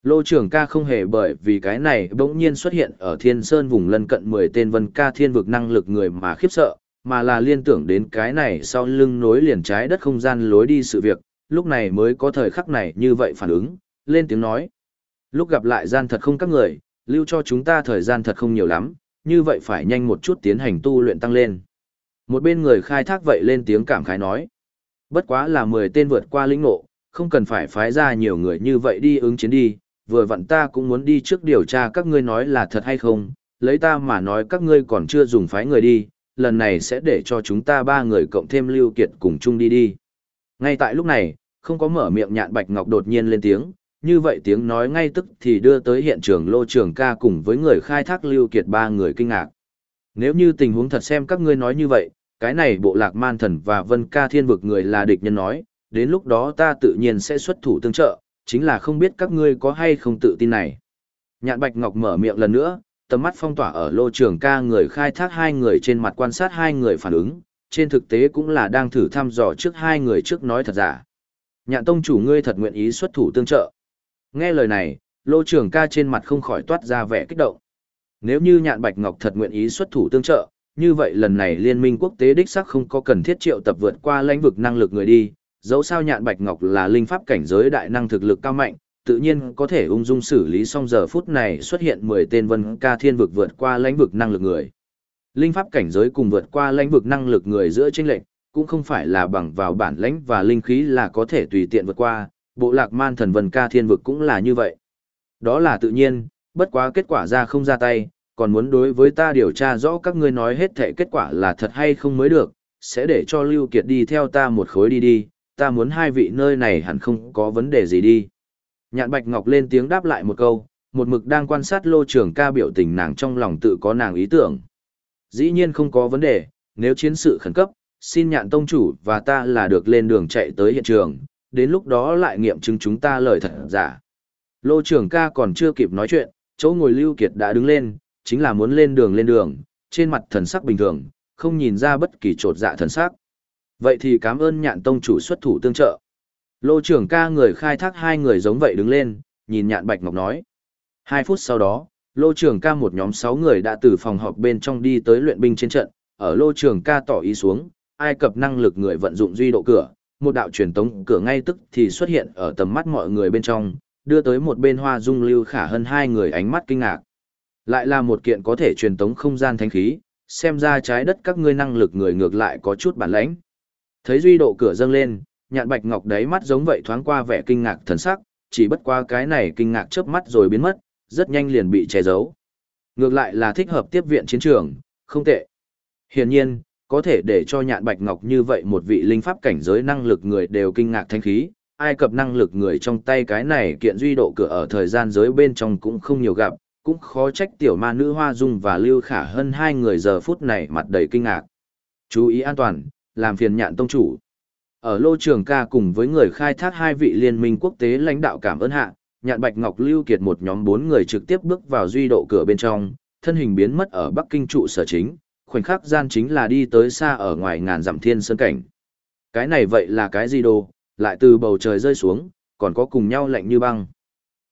Speaker 1: Lô trưởng ca không hề bởi vì cái này bỗng nhiên xuất hiện ở thiên sơn vùng lân cận 10 tên vân ca thiên vực năng lực người mà khiếp sợ, mà là liên tưởng đến cái này sau lưng nối liền trái đất không gian lối đi sự việc, lúc này mới có thời khắc này như vậy phản ứng, lên tiếng nói. Lúc gặp lại gian thật không các người, lưu cho chúng ta thời gian thật không nhiều lắm, như vậy phải nhanh một chút tiến hành tu luyện tăng lên. Một bên người khai thác vậy lên tiếng cảm khái nói. Bất quá là 10 tên vượt qua lĩnh ngộ, không cần phải phái ra nhiều người như vậy đi ứng chiến đi, vừa vặn ta cũng muốn đi trước điều tra các ngươi nói là thật hay không, lấy ta mà nói các ngươi còn chưa dùng phái người đi, lần này sẽ để cho chúng ta ba người cộng thêm lưu kiệt cùng chung đi đi. Ngay tại lúc này, không có mở miệng nhạn bạch ngọc đột nhiên lên tiếng, như vậy tiếng nói ngay tức thì đưa tới hiện trường lô trường ca cùng với người khai thác lưu kiệt ba người kinh ngạc. Nếu như tình huống thật xem các ngươi nói như vậy, cái này bộ lạc man thần và vân ca thiên vực người là địch nhân nói, đến lúc đó ta tự nhiên sẽ xuất thủ tương trợ, chính là không biết các ngươi có hay không tự tin này. Nhạn Bạch Ngọc mở miệng lần nữa, tầm mắt phong tỏa ở lô trường ca người khai thác hai người trên mặt quan sát hai người phản ứng, trên thực tế cũng là đang thử thăm dò trước hai người trước nói thật giả. Nhạn tông chủ ngươi thật nguyện ý xuất thủ tương trợ. Nghe lời này, lô trường ca trên mặt không khỏi toát ra vẻ kích động. Nếu như nhạn Bạch Ngọc thật nguyện ý xuất thủ tương trợ, như vậy lần này liên minh quốc tế đích sắc không có cần thiết triệu tập vượt qua lãnh vực năng lực người đi, dẫu sao nhạn bạch ngọc là linh pháp cảnh giới đại năng thực lực cao mạnh, tự nhiên có thể ung dung xử lý xong giờ phút này xuất hiện 10 tên vân ca thiên vực vượt qua lãnh vực năng lực người. Linh pháp cảnh giới cùng vượt qua lãnh vực năng lực người giữa chênh lệnh, cũng không phải là bằng vào bản lãnh và linh khí là có thể tùy tiện vượt qua, bộ lạc man thần vân ca thiên vực cũng là như vậy. Đó là tự nhiên, bất quá kết quả ra không ra tay, còn muốn đối với ta điều tra rõ các ngươi nói hết thể kết quả là thật hay không mới được, sẽ để cho Lưu Kiệt đi theo ta một khối đi đi, ta muốn hai vị nơi này hẳn không có vấn đề gì đi. Nhạn Bạch Ngọc lên tiếng đáp lại một câu, một mực đang quan sát lô trưởng ca biểu tình nàng trong lòng tự có nàng ý tưởng. Dĩ nhiên không có vấn đề, nếu chiến sự khẩn cấp, xin nhạn tông chủ và ta là được lên đường chạy tới hiện trường, đến lúc đó lại nghiệm chứng chúng ta lời thật giả. Lô trưởng ca còn chưa kịp nói chuyện, chỗ ngồi Lưu Kiệt đã đứng lên, chính là muốn lên đường lên đường, trên mặt thần sắc bình thường, không nhìn ra bất kỳ trột dạ thần sắc. Vậy thì cảm ơn nhạn tông chủ xuất thủ tương trợ. Lô trưởng ca người khai thác hai người giống vậy đứng lên, nhìn nhạn bạch ngọc nói. Hai phút sau đó, lô trưởng ca một nhóm sáu người đã từ phòng họp bên trong đi tới luyện binh trên trận, ở lô trưởng ca tỏ ý xuống, ai cập năng lực người vận dụng duy độ cửa, một đạo truyền tống cửa ngay tức thì xuất hiện ở tầm mắt mọi người bên trong, đưa tới một bên hoa dung lưu khả hơn hai người ánh mắt kinh ngạc. Lại là một kiện có thể truyền tống không gian thánh khí, xem ra trái đất các ngươi năng lực người ngược lại có chút bản lãnh. Thấy duy độ cửa dâng lên, nhạn bạch ngọc đáy mắt giống vậy thoáng qua vẻ kinh ngạc thần sắc, chỉ bất qua cái này kinh ngạc chớp mắt rồi biến mất, rất nhanh liền bị che giấu. Ngược lại là thích hợp tiếp viện chiến trường, không tệ. Hiển nhiên, có thể để cho nhạn bạch ngọc như vậy một vị linh pháp cảnh giới năng lực người đều kinh ngạc thanh khí, ai cập năng lực người trong tay cái này kiện duy độ cửa ở thời gian giới bên trong cũng không nhiều gặp, cũng khó trách tiểu ma nữ Hoa Dung và Lưu Khả hơn hai người giờ phút này mặt đầy kinh ngạc. Chú ý an toàn, làm phiền nhạn tông chủ. Ở lô trường ca cùng với người khai thác hai vị liên minh quốc tế lãnh đạo cảm ơn hạ, nhạn bạch ngọc lưu kiệt một nhóm bốn người trực tiếp bước vào duy độ cửa bên trong, thân hình biến mất ở Bắc Kinh trụ sở chính, khoảnh khắc gian chính là đi tới xa ở ngoài ngàn dặm thiên sơn cảnh. Cái này vậy là cái gì đồ, lại từ bầu trời rơi xuống, còn có cùng nhau lạnh như băng.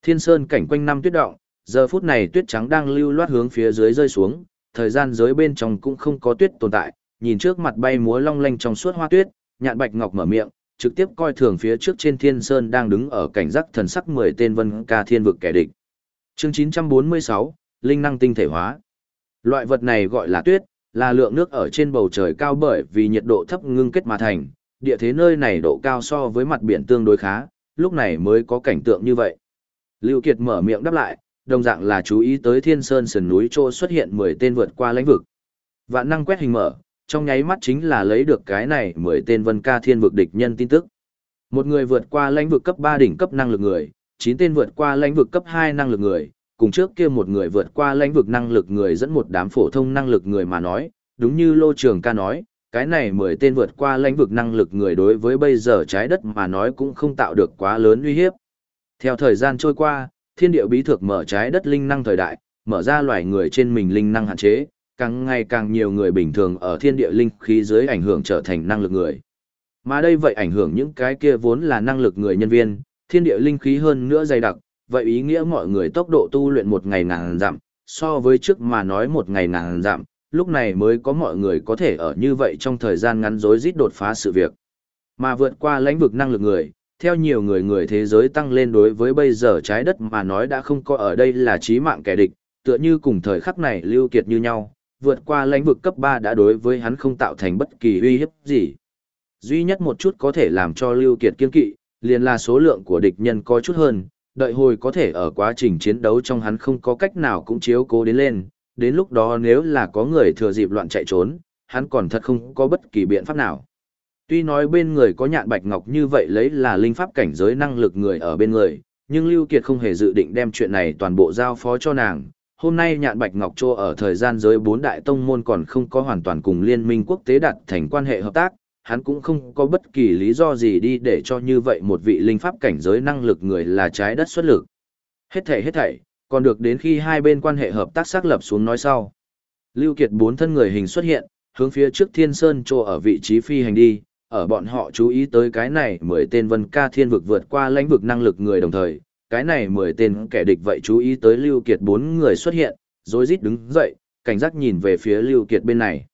Speaker 1: Thiên sơn cảnh quanh năm tuyết động, giờ phút này tuyết trắng đang lưu loát hướng phía dưới rơi xuống, thời gian giới bên trong cũng không có tuyết tồn tại, nhìn trước mặt bay múa long lanh trong suốt hoa tuyết, nhạn bạch ngọc mở miệng, trực tiếp coi thường phía trước trên thiên sơn đang đứng ở cảnh giác thần sắc 10 tên vân ca thiên vực kẻ địch. Chương 946, Linh năng tinh thể hóa. Loại vật này gọi là tuyết, là lượng nước ở trên bầu trời cao bởi vì nhiệt độ thấp ngưng kết mà thành, địa thế nơi này độ cao so với mặt biển tương đối khá, lúc này mới có cảnh tượng như vậy. Lưu Kiệt mở miệng đáp lại, đồng dạng là chú ý tới thiên sơn sườn núi chỗ xuất hiện 10 tên vượt qua lãnh vực. Vạn năng quét hình mở, trong nháy mắt chính là lấy được cái này 10 tên vân ca thiên vực địch nhân tin tức. Một người vượt qua lãnh vực cấp 3 đỉnh cấp năng lực người, 9 tên vượt qua lãnh vực cấp 2 năng lực người, cùng trước kia một người vượt qua lãnh vực năng lực người dẫn một đám phổ thông năng lực người mà nói, đúng như Lô Trường ca nói, cái này 10 tên vượt qua lãnh vực năng lực người đối với bây giờ trái đất mà nói cũng không tạo được quá lớn uy hiếp. Theo thời gian trôi qua, thiên địa bí thực mở trái đất linh năng thời đại, mở ra loài người trên mình linh năng hạn chế, càng ngày càng nhiều người bình thường ở thiên địa linh khí dưới ảnh hưởng trở thành năng lực người. Mà đây vậy ảnh hưởng những cái kia vốn là năng lực người nhân viên, thiên địa linh khí hơn nữa dày đặc, vậy ý nghĩa mọi người tốc độ tu luyện một ngày ngàn giảm so với trước mà nói một ngày ngàn giảm lúc này mới có mọi người có thể ở như vậy trong thời gian ngắn rối rít đột phá sự việc. Mà vượt qua lãnh vực năng lực người, theo nhiều người người thế giới tăng lên đối với bây giờ trái đất mà nói đã không có ở đây là chí mạng kẻ địch, tựa như cùng thời khắc này lưu kiệt như nhau, vượt qua lãnh vực cấp 3 đã đối với hắn không tạo thành bất kỳ uy hiếp gì. Duy nhất một chút có thể làm cho lưu kiệt kiên kỵ, liền là số lượng của địch nhân có chút hơn, đợi hồi có thể ở quá trình chiến đấu trong hắn không có cách nào cũng chiếu cố đến lên, đến lúc đó nếu là có người thừa dịp loạn chạy trốn, hắn còn thật không có bất kỳ biện pháp nào. Tuy nói bên người có nhạn bạch ngọc như vậy lấy là linh pháp cảnh giới năng lực người ở bên người, nhưng Lưu Kiệt không hề dự định đem chuyện này toàn bộ giao phó cho nàng. Hôm nay nhạn bạch ngọc trô ở thời gian giới bốn đại tông môn còn không có hoàn toàn cùng liên minh quốc tế đặt thành quan hệ hợp tác, hắn cũng không có bất kỳ lý do gì đi để cho như vậy một vị linh pháp cảnh giới năng lực người là trái đất xuất lực. Hết thảy hết thảy, còn được đến khi hai bên quan hệ hợp tác xác lập xuống nói sau. Lưu Kiệt bốn thân người hình xuất hiện, hướng phía trước Thiên Sơn trô ở vị trí phi hành đi, ở bọn họ chú ý tới cái này mười tên vân ca thiên vực vượt qua lãnh vực năng lực người đồng thời, cái này mười tên kẻ địch vậy chú ý tới Lưu Kiệt bốn người xuất hiện, rối rít đứng dậy, cảnh giác nhìn về phía Lưu Kiệt bên này.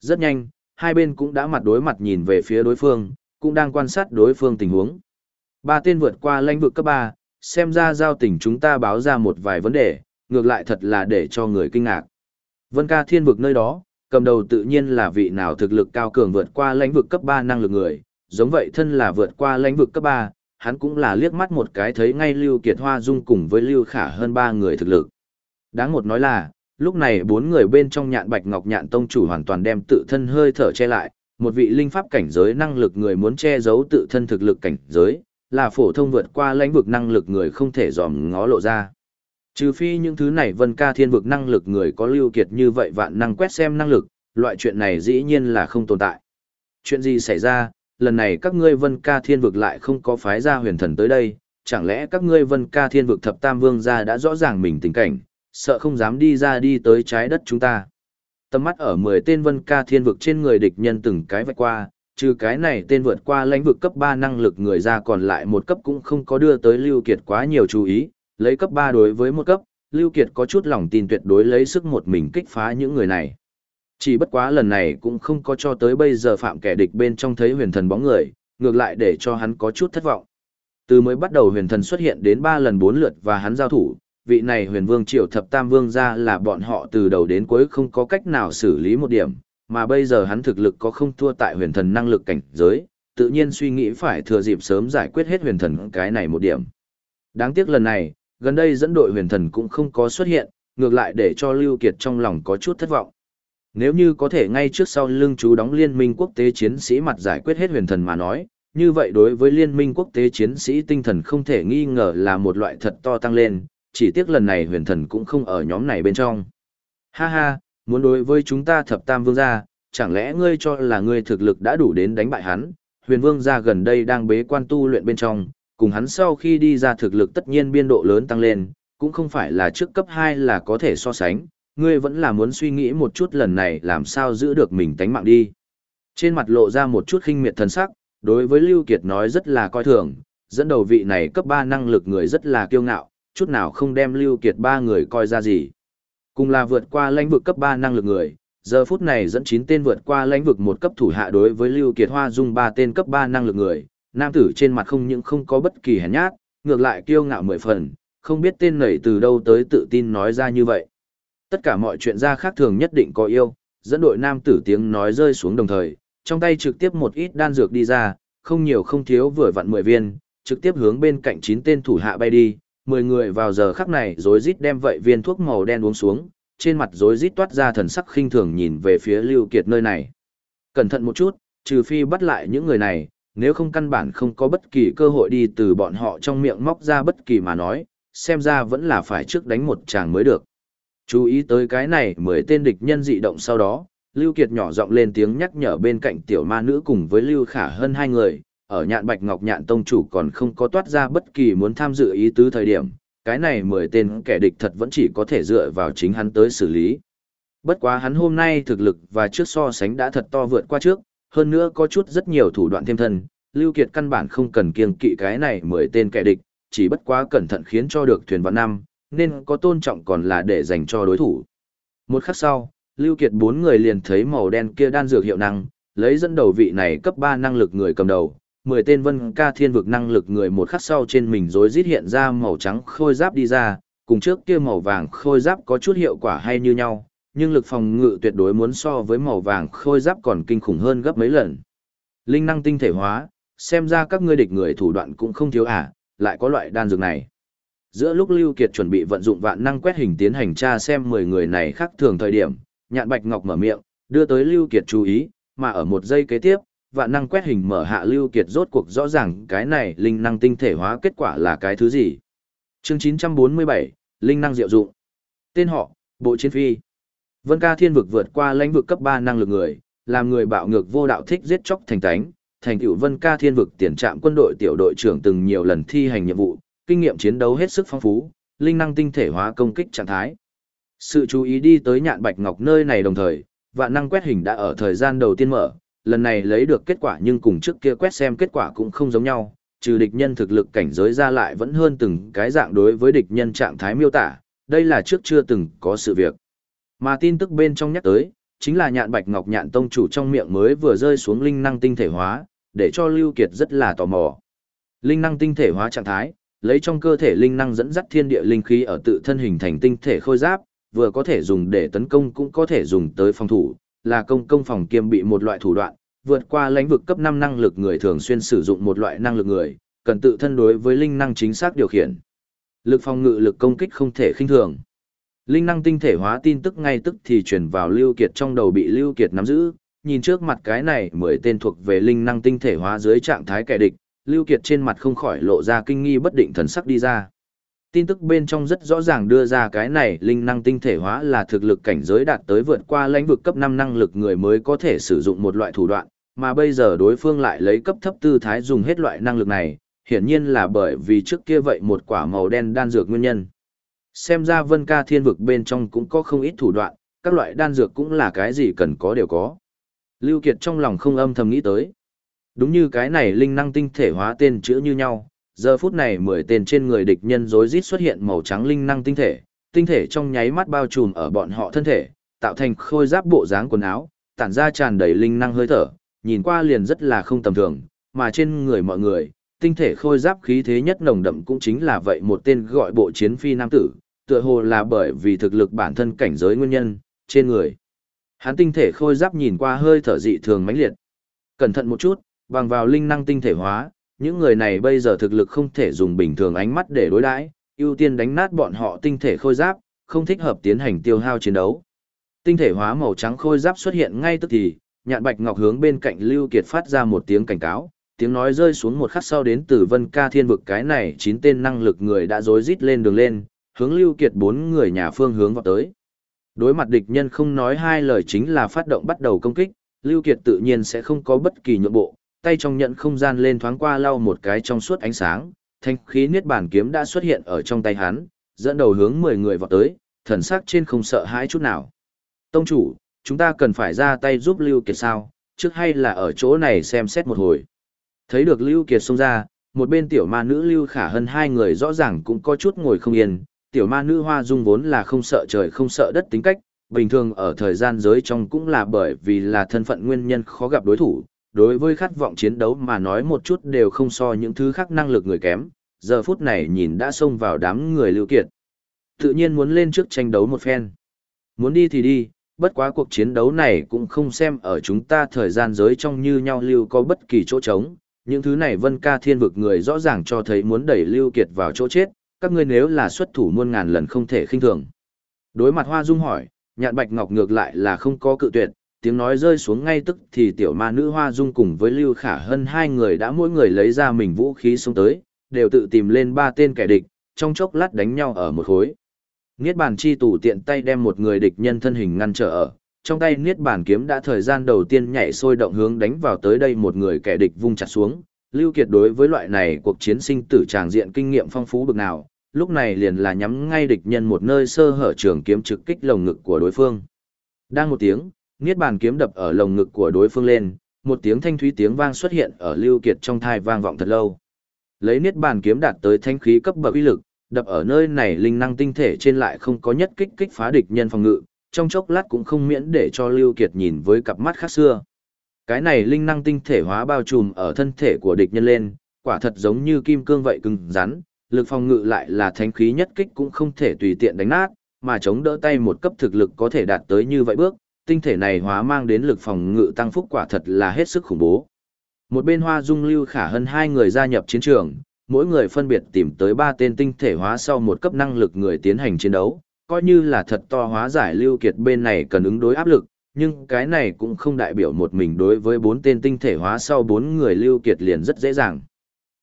Speaker 1: Rất nhanh, hai bên cũng đã mặt đối mặt nhìn về phía đối phương, cũng đang quan sát đối phương tình huống. Ba tên vượt qua lãnh vực cấp 3, xem ra giao tình chúng ta báo ra một vài vấn đề, ngược lại thật là để cho người kinh ngạc. Vân ca thiên vực nơi đó, cầm đầu tự nhiên là vị nào thực lực cao cường vượt qua lãnh vực cấp 3 năng lực người, giống vậy thân là vượt qua lãnh vực cấp 3, hắn cũng là liếc mắt một cái thấy ngay Lưu Kiệt Hoa Dung cùng với Lưu Khả hơn ba người thực lực. Đáng một nói là, lúc này bốn người bên trong nhạn bạch ngọc nhạn tông chủ hoàn toàn đem tự thân hơi thở che lại, một vị linh pháp cảnh giới năng lực người muốn che giấu tự thân thực lực cảnh giới, là phổ thông vượt qua lãnh vực năng lực người không thể dòm ngó lộ ra. Trừ phi những thứ này vân ca thiên vực năng lực người có lưu kiệt như vậy vạn năng quét xem năng lực, loại chuyện này dĩ nhiên là không tồn tại. Chuyện gì xảy ra, lần này các ngươi vân ca thiên vực lại không có phái gia huyền thần tới đây, chẳng lẽ các ngươi vân ca thiên vực thập tam vương gia đã rõ ràng mình tình cảnh, sợ không dám đi ra đi tới trái đất chúng ta. Tầm mắt ở 10 tên vân ca thiên vực trên người địch nhân từng cái vạch qua, trừ cái này tên vượt qua lãnh vực cấp 3 năng lực người ra còn lại một cấp cũng không có đưa tới Lưu Kiệt quá nhiều chú ý, lấy cấp 3 đối với một cấp, Lưu Kiệt có chút lòng tin tuyệt đối lấy sức một mình kích phá những người này. Chỉ bất quá lần này cũng không có cho tới bây giờ phạm kẻ địch bên trong thấy huyền thần bóng người, ngược lại để cho hắn có chút thất vọng. Từ mới bắt đầu huyền thần xuất hiện đến 3 lần 4 lượt và hắn giao thủ, vị này huyền vương triệu thập tam vương ra là bọn họ từ đầu đến cuối không có cách nào xử lý một điểm, mà bây giờ hắn thực lực có không thua tại huyền thần năng lực cảnh giới, tự nhiên suy nghĩ phải thừa dịp sớm giải quyết hết huyền thần cái này một điểm. Đáng tiếc lần này, gần đây dẫn đội huyền thần cũng không có xuất hiện, ngược lại để cho Lưu Kiệt trong lòng có chút thất vọng. Nếu như có thể ngay trước sau lưng chú đóng liên minh quốc tế chiến sĩ mặt giải quyết hết huyền thần mà nói, như vậy đối với liên minh quốc tế chiến sĩ tinh thần không thể nghi ngờ là một loại thật to tăng lên, chỉ tiếc lần này huyền thần cũng không ở nhóm này bên trong. Ha ha, muốn đối với chúng ta thập tam vương gia, chẳng lẽ ngươi cho là ngươi thực lực đã đủ đến đánh bại hắn, huyền vương gia gần đây đang bế quan tu luyện bên trong, cùng hắn sau khi đi ra thực lực tất nhiên biên độ lớn tăng lên, cũng không phải là trước cấp 2 là có thể so sánh, ngươi vẫn là muốn suy nghĩ một chút lần này làm sao giữ được mình tánh mạng đi. Trên mặt lộ ra một chút khinh miệt thần sắc, đối với Lưu Kiệt nói rất là coi thường, dẫn đầu vị này cấp 3 năng lực người rất là kiêu ngạo, chút nào không đem Lưu Kiệt ba người coi ra gì. Cùng là vượt qua lãnh vực cấp 3 năng lực người, giờ phút này dẫn 9 tên vượt qua lãnh vực một cấp thủ hạ đối với Lưu Kiệt Hoa dung ba tên cấp 3 năng lực người, nam tử trên mặt không những không có bất kỳ hèn nhát, ngược lại kiêu ngạo mười phần, không biết tên nảy từ đâu tới tự tin nói ra như vậy. Tất cả mọi chuyện ra khác thường nhất định có yêu, dẫn đội nam tử tiếng nói rơi xuống đồng thời, trong tay trực tiếp một ít đan dược đi ra, không nhiều không thiếu vừa vặn 10 viên, trực tiếp hướng bên cạnh 9 tên thủ hạ bay đi, 10 người vào giờ khắc này rối rít đem vậy viên thuốc màu đen uống xuống, trên mặt rối rít toát ra thần sắc khinh thường nhìn về phía Lưu Kiệt nơi này. Cẩn thận một chút, trừ phi bắt lại những người này, nếu không căn bản không có bất kỳ cơ hội đi từ bọn họ trong miệng móc ra bất kỳ mà nói, xem ra vẫn là phải trước đánh một chàng mới được. Chú ý tới cái này mười tên địch nhân dị động sau đó, Lưu Kiệt nhỏ giọng lên tiếng nhắc nhở bên cạnh tiểu ma nữ cùng với Lưu Khả hơn hai người, ở nhạn bạch ngọc nhạn tông chủ còn không có toát ra bất kỳ muốn tham dự ý tứ thời điểm, cái này mười tên kẻ địch thật vẫn chỉ có thể dựa vào chính hắn tới xử lý. Bất quá hắn hôm nay thực lực và trước so sánh đã thật to vượt qua trước, hơn nữa có chút rất nhiều thủ đoạn thêm thân, Lưu Kiệt căn bản không cần kiêng kỵ cái này mười tên kẻ địch, chỉ bất quá cẩn thận khiến cho được thuyền vạn năm, nên có tôn trọng còn là để dành cho đối thủ. Một khắc sau, Lưu Kiệt bốn người liền thấy màu đen kia đan dược hiệu năng, lấy dẫn đầu vị này cấp 3 năng lực người cầm đầu, 10 tên vân ca thiên vực năng lực người một khắc sau trên mình rối rít hiện ra màu trắng khôi giáp đi ra, cùng trước kia màu vàng khôi giáp có chút hiệu quả hay như nhau, nhưng lực phòng ngự tuyệt đối muốn so với màu vàng khôi giáp còn kinh khủng hơn gấp mấy lần. Linh năng tinh thể hóa, xem ra các ngươi địch người thủ đoạn cũng không thiếu à, lại có loại đan dược này. Giữa lúc Lưu Kiệt chuẩn bị vận dụng vạn năng quét hình tiến hành tra xem 10 người này khác thường thời điểm, nhạn bạch ngọc mở miệng, đưa tới Lưu Kiệt chú ý, mà ở một giây kế tiếp, vạn năng quét hình mở hạ Lưu Kiệt rốt cuộc rõ ràng cái này linh năng tinh thể hóa kết quả là cái thứ gì. Chương 947, Linh năng diệu dụng. Tên họ, Bộ Chiến Phi. Vân ca thiên vực vượt qua lãnh vực cấp 3 năng lực người, làm người bạo ngược vô đạo thích giết chóc thành tánh, thành tựu Vân ca thiên vực tiền trạm quân đội tiểu đội trưởng từng nhiều lần thi hành nhiệm vụ, kinh nghiệm chiến đấu hết sức phong phú, linh năng tinh thể hóa công kích trạng thái. Sự chú ý đi tới nhạn bạch ngọc nơi này đồng thời, vạn năng quét hình đã ở thời gian đầu tiên mở, lần này lấy được kết quả nhưng cùng trước kia quét xem kết quả cũng không giống nhau, trừ địch nhân thực lực cảnh giới ra lại vẫn hơn từng cái dạng đối với địch nhân trạng thái miêu tả, đây là trước chưa từng có sự việc. Mà tin tức bên trong nhắc tới, chính là nhạn bạch ngọc nhạn tông chủ trong miệng mới vừa rơi xuống linh năng tinh thể hóa, để cho Lưu Kiệt rất là tò mò. Linh năng tinh thể hóa trạng thái, lấy trong cơ thể linh năng dẫn dắt thiên địa linh khí ở tự thân hình thành tinh thể khôi giáp, vừa có thể dùng để tấn công cũng có thể dùng tới phòng thủ, là công công phòng kiêm bị một loại thủ đoạn, vượt qua lãnh vực cấp 5 năng lực người thường xuyên sử dụng một loại năng lực người, cần tự thân đối với linh năng chính xác điều khiển. Lực phòng ngự lực công kích không thể khinh thường. Linh năng tinh thể hóa tin tức ngay tức thì truyền vào Lưu Kiệt trong đầu bị Lưu Kiệt nắm giữ, nhìn trước mặt cái này mười tên thuộc về linh năng tinh thể hóa dưới trạng thái kẻ địch, Lưu Kiệt trên mặt không khỏi lộ ra kinh nghi bất định thần sắc đi ra. Tin tức bên trong rất rõ ràng đưa ra cái này linh năng tinh thể hóa là thực lực cảnh giới đạt tới vượt qua lãnh vực cấp 5 năng lực người mới có thể sử dụng một loại thủ đoạn, mà bây giờ đối phương lại lấy cấp thấp tư thái dùng hết loại năng lực này, hiển nhiên là bởi vì trước kia vậy một quả màu đen đan dược nguyên nhân. Xem ra vân ca thiên vực bên trong cũng có không ít thủ đoạn, các loại đan dược cũng là cái gì cần có đều có. Lưu Kiệt trong lòng không âm thầm nghĩ tới. Đúng như cái này linh năng tinh thể hóa tên chữ như nhau, giờ phút này mười tên trên người địch nhân rối rít xuất hiện màu trắng linh năng tinh thể, tinh thể trong nháy mắt bao trùm ở bọn họ thân thể, tạo thành khôi giáp bộ dáng quần áo, tản ra tràn đầy linh năng hơi thở, nhìn qua liền rất là không tầm thường, mà trên người mọi người, tinh thể khôi giáp khí thế nhất nồng đậm cũng chính là vậy một tên gọi bộ chiến phi nam tử, tựa hồ là bởi vì thực lực bản thân cảnh giới nguyên nhân, trên người. Hắn tinh thể khôi giáp nhìn qua hơi thở dị thường mãnh liệt. Cẩn thận một chút, bằng vào linh năng tinh thể hóa, những người này bây giờ thực lực không thể dùng bình thường ánh mắt để đối đãi, ưu tiên đánh nát bọn họ tinh thể khôi giáp, không thích hợp tiến hành tiêu hao chiến đấu. Tinh thể hóa màu trắng khôi giáp xuất hiện ngay tức thì, nhạn bạch ngọc hướng bên cạnh Lưu Kiệt phát ra một tiếng cảnh cáo, tiếng nói rơi xuống một khắc sau đến từ Vân Ca Thiên vực cái này chín tên năng lực người đã rối rít lên đường lên, hướng Lưu Kiệt bốn người nhà phương hướng vào tới. Đối mặt địch nhân không nói hai lời chính là phát động bắt đầu công kích, Lưu Kiệt tự nhiên sẽ không có bất kỳ nhượng bộ, tay trong nhận không gian lên thoáng qua lau một cái trong suốt ánh sáng, thanh khí niết bản kiếm đã xuất hiện ở trong tay hắn, dẫn đầu hướng 10 người vào tới, thần sắc trên không sợ hãi chút nào. Tông chủ, chúng ta cần phải ra tay giúp Lưu Kiệt sao, trước hay là ở chỗ này xem xét một hồi. Thấy được Lưu Kiệt xông ra, một bên tiểu ma nữ Lưu Khả hơn hai người rõ ràng cũng có chút ngồi không yên, tiểu ma nữ Hoa Dung vốn là không sợ trời không sợ đất tính cách, bình thường ở thời gian giới trong cũng là bởi vì là thân phận nguyên nhân khó gặp đối thủ, đối với khát vọng chiến đấu mà nói một chút đều không so những thứ khác năng lực người kém, giờ phút này nhìn đã xông vào đám người Lưu Kiệt. Tự nhiên muốn lên trước tranh đấu một phen. Muốn đi thì đi, bất quá cuộc chiến đấu này cũng không xem ở chúng ta thời gian giới trong như nhau lưu có bất kỳ chỗ trống. Những thứ này vân ca thiên vực người rõ ràng cho thấy muốn đẩy lưu kiệt vào chỗ chết, các ngươi nếu là xuất thủ muôn ngàn lần không thể khinh thường. Đối mặt Hoa Dung hỏi, nhạn bạch ngọc ngược lại là không có cự tuyệt, tiếng nói rơi xuống ngay tức thì tiểu ma nữ Hoa Dung cùng với Lưu Khả Hân hai người đã mỗi người lấy ra mình vũ khí xuống tới, đều tự tìm lên ba tên kẻ địch, trong chốc lát đánh nhau ở một khối. Niết bàn chi tủ tiện tay đem một người địch nhân thân hình ngăn trở ở, trong tay niết bàn kiếm đã thời gian đầu tiên nhảy sôi động hướng đánh vào tới đây một người kẻ địch vung chặt xuống. Lưu Kiệt đối với loại này cuộc chiến sinh tử tràng diện kinh nghiệm phong phú bực nào, lúc này liền là nhắm ngay địch nhân một nơi sơ hở trường kiếm trực kích lồng ngực của đối phương. Đang một tiếng, niết bàn kiếm đập ở lồng ngực của đối phương lên, một tiếng thanh thúy tiếng vang xuất hiện ở Lưu Kiệt trong thai vang vọng thật lâu. Lấy niết bàn kiếm đạt tới thanh khí cấp bậc uy lực, đập ở nơi này linh năng tinh thể trên lại không có nhất kích kích phá địch nhân phòng ngự, trong chốc lát cũng không miễn để cho Lưu Kiệt nhìn với cặp mắt khác xưa. Cái này linh năng tinh thể hóa bao trùm ở thân thể của địch nhân lên, quả thật giống như kim cương vậy cứng rắn, lực phòng ngự lại là thánh khí nhất kích cũng không thể tùy tiện đánh nát, mà chống đỡ tay một cấp thực lực có thể đạt tới như vậy bước, tinh thể này hóa mang đến lực phòng ngự tăng phúc quả thật là hết sức khủng bố. Một bên Hoa Dung Lưu Khả hơn hai người gia nhập chiến trường, mỗi người phân biệt tìm tới ba tên tinh thể hóa sau một cấp năng lực người tiến hành chiến đấu, coi như là thật to hóa giải lưu kiệt bên này cần ứng đối áp lực, nhưng cái này cũng không đại biểu một mình đối với bốn tên tinh thể hóa sau bốn người lưu kiệt liền rất dễ dàng.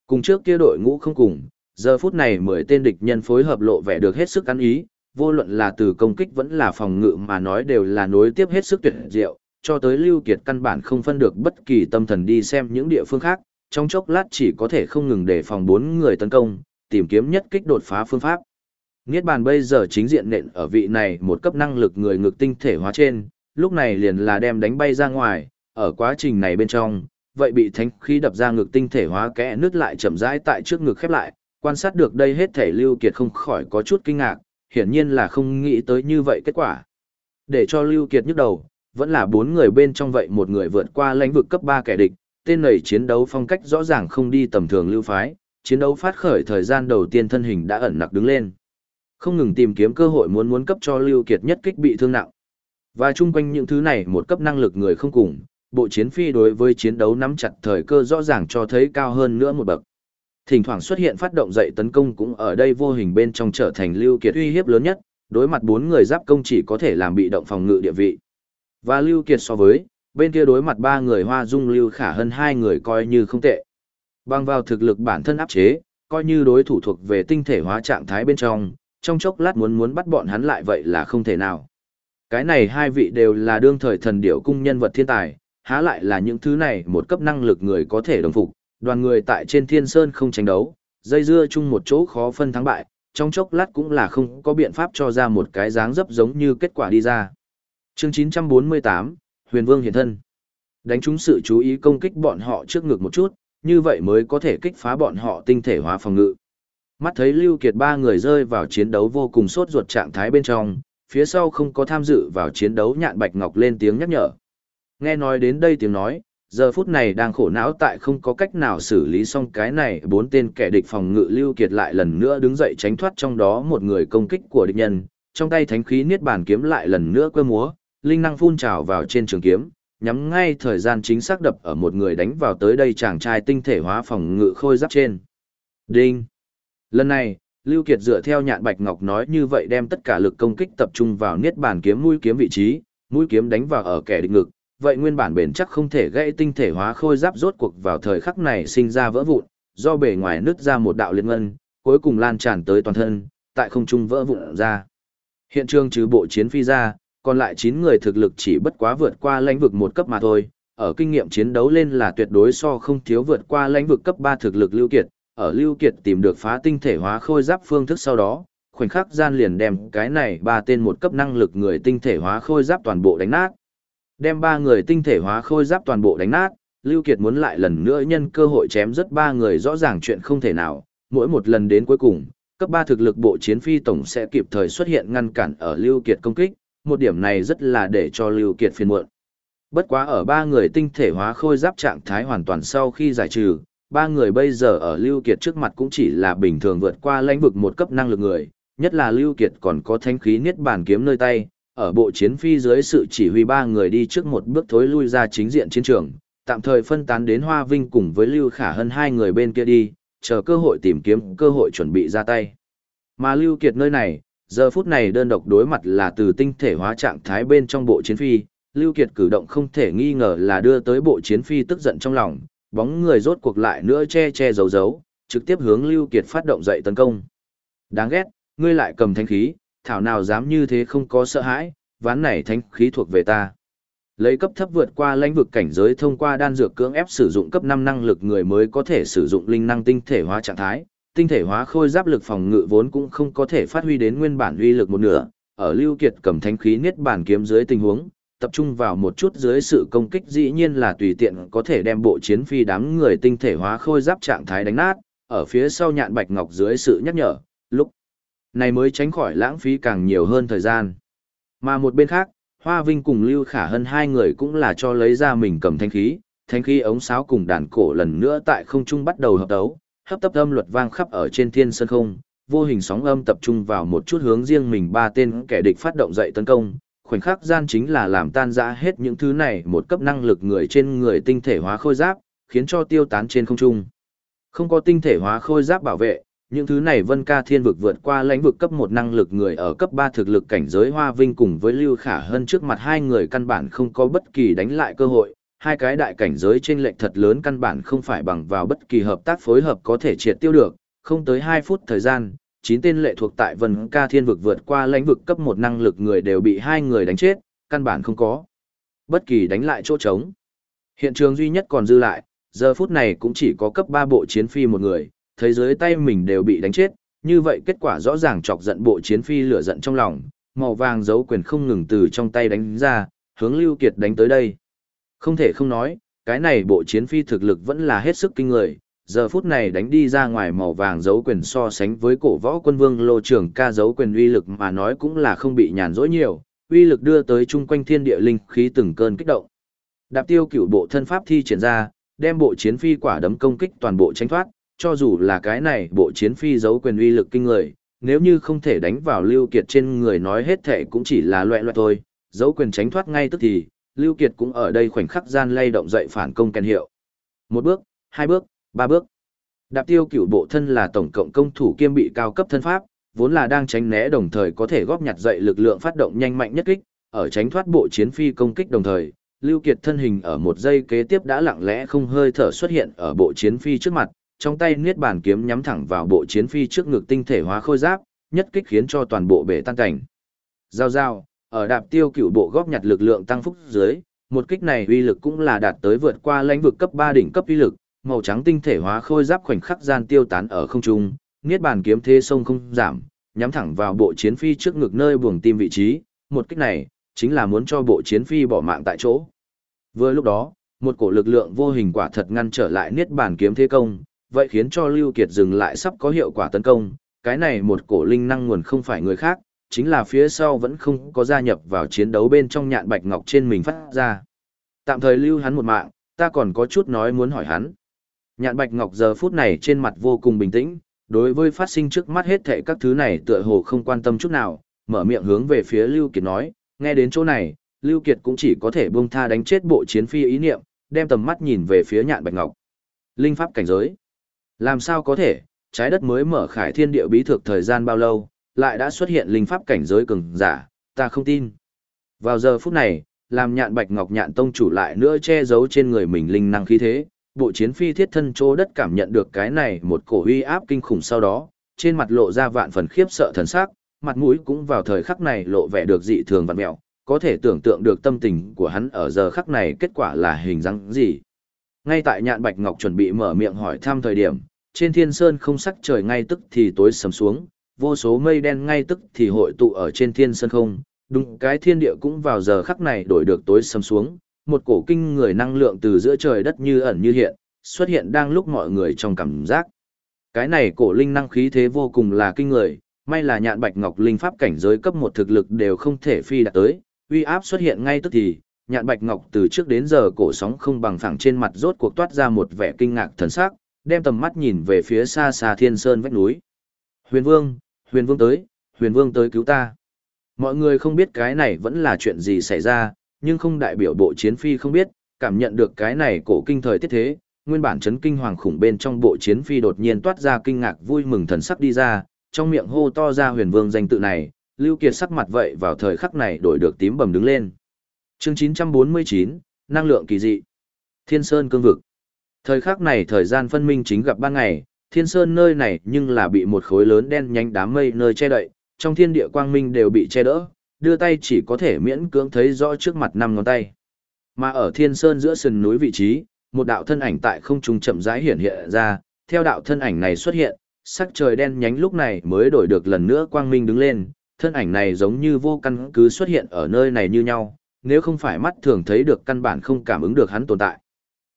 Speaker 1: Cùng trước kia đội ngũ không cùng, giờ phút này mười tên địch nhân phối hợp lộ vẻ được hết sức ăn ý, vô luận là từ công kích vẫn là phòng ngự mà nói đều là nối tiếp hết sức tuyệt diệu, cho tới lưu kiệt căn bản không phân được bất kỳ tâm thần đi xem những địa phương khác, trong chốc lát chỉ có thể không ngừng để phòng bốn người tấn công, tìm kiếm nhất kích đột phá phương pháp. Niết bàn bây giờ chính diện nện ở vị này một cấp năng lực người ngực tinh thể hóa trên, lúc này liền là đem đánh bay ra ngoài, ở quá trình này bên trong, vậy bị thánh khí đập ra ngực tinh thể hóa kẽ nứt lại chậm rãi tại trước ngực khép lại, quan sát được đây hết thể Lưu Kiệt không khỏi có chút kinh ngạc, hiển nhiên là không nghĩ tới như vậy kết quả. Để cho Lưu Kiệt nhức đầu, vẫn là bốn người bên trong vậy một người vượt qua lãnh vực cấp 3 kẻ địch, tên này chiến đấu phong cách rõ ràng không đi tầm thường lưu phái, chiến đấu phát khởi thời gian đầu tiên thân hình đã ẩn nặc đứng lên. Không ngừng tìm kiếm cơ hội muốn muốn cấp cho Lưu Kiệt nhất kích bị thương nặng. Và chung quanh những thứ này một cấp năng lực người không cùng, bộ chiến phi đối với chiến đấu nắm chặt thời cơ rõ ràng cho thấy cao hơn nữa một bậc. Thỉnh thoảng xuất hiện phát động dậy tấn công cũng ở đây vô hình bên trong trở thành Lưu Kiệt uy hiếp lớn nhất, đối mặt bốn người giáp công chỉ có thể làm bị động phòng ngự địa vị. Và Lưu Kiệt so với, bên kia đối mặt ba người hoa dung lưu khả hơn hai người coi như không tệ. Bằng vào thực lực bản thân áp chế, coi như đối thủ thuộc về tinh thể hóa trạng thái bên trong, trong chốc lát muốn muốn bắt bọn hắn lại vậy là không thể nào. Cái này hai vị đều là đương thời thần điểu cung nhân vật thiên tài, há lại là những thứ này một cấp năng lực người có thể đồng phục, đoàn người tại trên thiên sơn không tranh đấu, dây dưa chung một chỗ khó phân thắng bại, trong chốc lát cũng là không có biện pháp cho ra một cái dáng dấp giống như kết quả đi ra. Chương 948, Huyền Vương hiện thân. Đánh chúng sự chú ý công kích bọn họ trước ngực một chút, như vậy mới có thể kích phá bọn họ tinh thể hóa phòng ngự. Mắt thấy Lưu Kiệt ba người rơi vào chiến đấu vô cùng sốt ruột trạng thái bên trong, phía sau không có tham dự vào chiến đấu nhạn Bạch Ngọc lên tiếng nhắc nhở. Nghe nói đến đây tiếng nói, giờ phút này đang khổ não tại không có cách nào xử lý xong cái này bốn tên kẻ địch phòng ngự Lưu Kiệt lại lần nữa đứng dậy tránh thoát trong đó một người công kích của địch nhân, trong tay thánh khí niết bàn kiếm lại lần nữa quơ múa, linh năng phun trào vào trên trường kiếm, nhắm ngay thời gian chính xác đập ở một người đánh vào tới đây chàng trai tinh thể hóa phòng ngự khôi giáp trên. Đinh! Lần này, Lưu Kiệt dựa theo nhạn Bạch Ngọc nói như vậy đem tất cả lực công kích tập trung vào niết bàn kiếm mũi kiếm vị trí, mũi kiếm đánh vào ở kẻ địch ngực, vậy nguyên bản bền chắc không thể gãy tinh thể hóa khôi giáp rốt cuộc vào thời khắc này sinh ra vỡ vụn, do bề ngoài nứt ra một đạo liên ngân, cuối cùng lan tràn tới toàn thân, tại không trung vỡ vụn ra. Hiện trường trừ bộ chiến phi ra, còn lại 9 người thực lực chỉ bất quá vượt qua lãnh vực một cấp mà thôi, ở kinh nghiệm chiến đấu lên là tuyệt đối so không thiếu vượt qua lãnh vực cấp 3 thực lực Lưu Kiệt, ở Lưu Kiệt tìm được phá tinh thể hóa khôi giáp phương thức sau đó, khoảnh khắc gian liền đem cái này ba tên một cấp năng lực người tinh thể hóa khôi giáp toàn bộ đánh nát. Đem ba người tinh thể hóa khôi giáp toàn bộ đánh nát, Lưu Kiệt muốn lại lần nữa nhân cơ hội chém rất ba người rõ ràng chuyện không thể nào, mỗi một lần đến cuối cùng, cấp 3 thực lực bộ chiến phi tổng sẽ kịp thời xuất hiện ngăn cản ở Lưu Kiệt công kích, một điểm này rất là để cho Lưu Kiệt phiền muộn. Bất quá ở ba người tinh thể hóa khôi giáp trạng thái hoàn toàn sau khi giải trừ, ba người bây giờ ở Lưu Kiệt trước mặt cũng chỉ là bình thường vượt qua lãnh vực một cấp năng lực người, nhất là Lưu Kiệt còn có thanh khí niết bàn kiếm nơi tay, ở bộ chiến phi dưới sự chỉ huy ba người đi trước một bước thối lui ra chính diện chiến trường, tạm thời phân tán đến Hoa Vinh cùng với Lưu Khả Hân hai người bên kia đi, chờ cơ hội tìm kiếm cơ hội chuẩn bị ra tay. Mà Lưu Kiệt nơi này, giờ phút này đơn độc đối mặt là từ tinh thể hóa trạng thái bên trong bộ chiến phi, Lưu Kiệt cử động không thể nghi ngờ là đưa tới bộ chiến phi tức giận trong lòng, bóng người rốt cuộc lại nữa che che giấu giấu, trực tiếp hướng Lưu Kiệt phát động dậy tấn công. Đáng ghét, ngươi lại cầm thanh khí, thảo nào dám như thế không có sợ hãi, ván này thanh khí thuộc về ta. Lấy cấp thấp vượt qua lãnh vực cảnh giới thông qua đan dược cưỡng ép sử dụng cấp 5 năng lực người mới có thể sử dụng linh năng tinh thể hóa trạng thái, tinh thể hóa khôi giáp lực phòng ngự vốn cũng không có thể phát huy đến nguyên bản uy lực một nửa, ở Lưu Kiệt cầm thánh khí niết bản kiếm dưới tình huống, tập trung vào một chút dưới sự công kích dĩ nhiên là tùy tiện có thể đem bộ chiến phi đám người tinh thể hóa khôi giáp trạng thái đánh nát, ở phía sau nhạn bạch ngọc dưới sự nhắc nhở, lúc này mới tránh khỏi lãng phí càng nhiều hơn thời gian. Mà một bên khác, Hoa Vinh cùng Lưu Khả Hân hai người cũng là cho lấy ra mình cầm thanh khí, thanh khí ống sáo cùng đàn cổ lần nữa tại không trung bắt đầu hợp đấu, hấp tấp âm luật vang khắp ở trên thiên sơn không, vô hình sóng âm tập trung vào một chút hướng riêng mình ba tên kẻ địch phát động dậy tấn công, khoảnh khắc gian chính là làm tan rã hết những thứ này một cấp năng lực người trên người tinh thể hóa khôi giáp, khiến cho tiêu tán trên không trung. Không có tinh thể hóa khôi giáp bảo vệ, những thứ này vân ca thiên vực vượt qua lãnh vực cấp một năng lực người ở cấp ba thực lực cảnh giới hoa vinh cùng với lưu khả hơn trước mặt hai người căn bản không có bất kỳ đánh lại cơ hội. Hai cái đại cảnh giới trên lệch thật lớn căn bản không phải bằng vào bất kỳ hợp tác phối hợp có thể triệt tiêu được. Không tới hai phút thời gian, chín tên lệ thuộc tại vân ca thiên vực vượt qua lãnh vực cấp một năng lực người đều bị hai người đánh chết, căn bản không có bất kỳ đánh lại chỗ trống. Hiện trường duy nhất còn dư lại, giờ phút này cũng chỉ có cấp ba bộ chiến phi một người thấy dưới tay mình đều bị đánh chết, như vậy kết quả rõ ràng chọc giận bộ chiến phi lửa giận trong lòng, màu vàng dấu quyền không ngừng từ trong tay đánh ra, hướng Lưu Kiệt đánh tới đây. Không thể không nói, cái này bộ chiến phi thực lực vẫn là hết sức kinh người, giờ phút này đánh đi ra ngoài màu vàng dấu quyền so sánh với cổ võ quân vương lô trưởng ca dấu quyền uy lực mà nói cũng là không bị nhàn rỗi nhiều, uy lực đưa tới chung quanh thiên địa linh khí từng cơn kích động. Đạp tiêu cửu bộ thân pháp thi triển ra, đem bộ chiến phi quả đấm công kích toàn bộ tránh thoát, cho dù là cái này bộ chiến phi giấu quyền uy lực kinh người, nếu như không thể đánh vào Lưu Kiệt trên người nói hết thể cũng chỉ là loẹ loẹ thôi, giấu quyền tránh thoát ngay tức thì, Lưu Kiệt cũng ở đây khoảnh khắc gian lay động dậy phản công kèn hiệu. Một bước, hai bước, ba bước. Đạp tiêu cửu bộ thân là tổng cộng công thủ kiêm bị cao cấp thân pháp, vốn là đang tránh né đồng thời có thể góp nhặt dậy lực lượng phát động nhanh mạnh nhất kích, ở tránh thoát bộ chiến phi công kích đồng thời, Lưu Kiệt thân hình ở một giây kế tiếp đã lặng lẽ không hơi thở xuất hiện ở bộ chiến phi trước mặt, trong tay niết bàn kiếm nhắm thẳng vào bộ chiến phi trước ngực tinh thể hóa khôi giáp, nhất kích khiến cho toàn bộ bể tan cảnh. Giao giao, ở đạp tiêu cựu bộ góp nhặt lực lượng tăng phúc dưới, một kích này uy lực cũng là đạt tới vượt qua lãnh vực cấp 3 đỉnh cấp uy lực, màu trắng tinh thể hóa khôi giáp khoảnh khắc gian tiêu tán ở không trung, niết bàn kiếm thế sông không giảm, nhắm thẳng vào bộ chiến phi trước ngực nơi buồng tim vị trí, một kích này chính là muốn cho bộ chiến phi bỏ mạng tại chỗ. Vừa lúc đó, một cổ lực lượng vô hình quả thật ngăn trở lại niết bàn kiếm thế công, vậy khiến cho Lưu Kiệt dừng lại sắp có hiệu quả tấn công, cái này một cổ linh năng nguồn không phải người khác, chính là phía sau vẫn không có gia nhập vào chiến đấu bên trong nhạn bạch ngọc trên mình phát ra. Tạm thời lưu hắn một mạng, ta còn có chút nói muốn hỏi hắn. Nhạn bạch ngọc giờ phút này trên mặt vô cùng bình tĩnh, đối với phát sinh trước mắt hết thảy các thứ này tựa hồ không quan tâm chút nào, mở miệng hướng về phía Lưu Kiệt nói, nghe đến chỗ này, Lưu Kiệt cũng chỉ có thể buông tha đánh chết bộ chiến phi ý niệm, đem tầm mắt nhìn về phía nhạn bạch ngọc. Linh pháp cảnh giới. Làm sao có thể, trái đất mới mở khải thiên địa bí thực thời gian bao lâu, lại đã xuất hiện linh pháp cảnh giới cường giả, ta không tin. Vào giờ phút này, làm nhạn bạch ngọc nhạn tông chủ lại nữa che giấu trên người mình linh năng khí thế, bộ chiến phi thiết thân chỗ đất cảm nhận được cái này một cổ uy áp kinh khủng sau đó, trên mặt lộ ra vạn phần khiếp sợ thần sắc, mặt mũi cũng vào thời khắc này lộ vẻ được dị thường vặn mẹo, có thể tưởng tượng được tâm tình của hắn ở giờ khắc này kết quả là hình dáng gì. Ngay tại nhạn bạch ngọc chuẩn bị mở miệng hỏi thăm thời điểm, trên thiên sơn không sắc trời ngay tức thì tối sầm xuống, vô số mây đen ngay tức thì hội tụ ở trên thiên sơn không, đúng cái thiên địa cũng vào giờ khắc này đổi được tối sầm xuống, một cổ kinh người năng lượng từ giữa trời đất như ẩn như hiện, xuất hiện đang lúc mọi người trong cảm giác. Cái này cổ linh năng khí thế vô cùng là kinh người, may là nhạn bạch ngọc linh pháp cảnh giới cấp một thực lực đều không thể phi đạt tới, uy áp xuất hiện ngay tức thì, nhạn bạch ngọc từ trước đến giờ cổ sóng không bằng phẳng trên mặt rốt cuộc toát ra một vẻ kinh ngạc thần sắc, đem tầm mắt nhìn về phía xa xa thiên sơn vách núi. Huyền Vương, Huyền Vương tới, Huyền Vương tới cứu ta. Mọi người không biết cái này vẫn là chuyện gì xảy ra, nhưng không đại biểu bộ chiến phi không biết, cảm nhận được cái này cổ kinh thời tiết thế, nguyên bản chấn kinh hoàng khủng bên trong bộ chiến phi đột nhiên toát ra kinh ngạc vui mừng thần sắc đi ra, trong miệng hô to ra huyền vương danh tự này, Lưu Kiệt sắc mặt vậy vào thời khắc này đổi được tím bầm đứng lên. Chương 949, năng lượng kỳ dị. Thiên Sơn cương vực. Thời khắc này thời gian phân minh chính gặp ban ngày, Thiên Sơn nơi này nhưng là bị một khối lớn đen nhánh đám mây nơi che đậy, trong thiên địa quang minh đều bị che đỡ, đưa tay chỉ có thể miễn cưỡng thấy rõ trước mặt năm ngón tay. Mà ở Thiên Sơn giữa sườn núi vị trí, một đạo thân ảnh tại không trung chậm rãi hiện hiện ra, theo đạo thân ảnh này xuất hiện, sắc trời đen nhánh lúc này mới đổi được lần nữa quang minh đứng lên, thân ảnh này giống như vô căn cứ xuất hiện ở nơi này như nhau, nếu không phải mắt thường thấy được căn bản không cảm ứng được hắn tồn tại.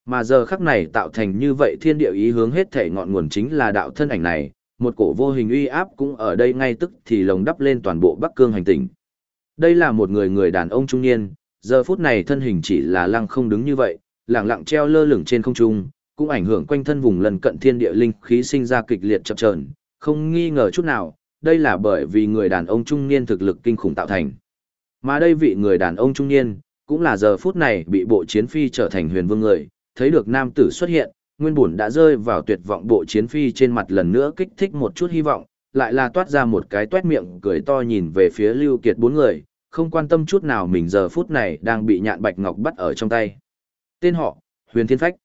Speaker 1: Mà giờ khắc này tạo thành như vậy thiên địa ý hướng hết thể ngọn nguồn chính là đạo thân ảnh này, một cổ vô hình uy áp cũng ở đây ngay tức thì lồng đắp lên toàn bộ Bắc Cương hành tinh. Đây là một người người đàn ông trung niên, giờ phút này thân hình chỉ là lăng không đứng như vậy, lẳng lặng treo lơ lửng trên không trung, cũng ảnh hưởng quanh thân vùng lần cận thiên địa linh khí sinh ra kịch liệt chập chờn, không nghi ngờ chút nào, đây là bởi vì người đàn ông trung niên thực lực kinh khủng tạo thành. Mà đây vị người đàn ông trung niên, cũng là giờ phút này bị bộ chiến phi trở thành huyền vương người, thấy được nam tử xuất hiện, nguyên bổn đã rơi vào tuyệt vọng bộ chiến phi trên mặt lần nữa kích thích một chút hy vọng, lại là toát ra một cái toét miệng cười to nhìn về phía Lưu Kiệt bốn người, không quan tâm chút nào mình giờ phút này đang bị nhạn bạch ngọc bắt ở trong tay. Tên họ, Huyền Thiên Phách.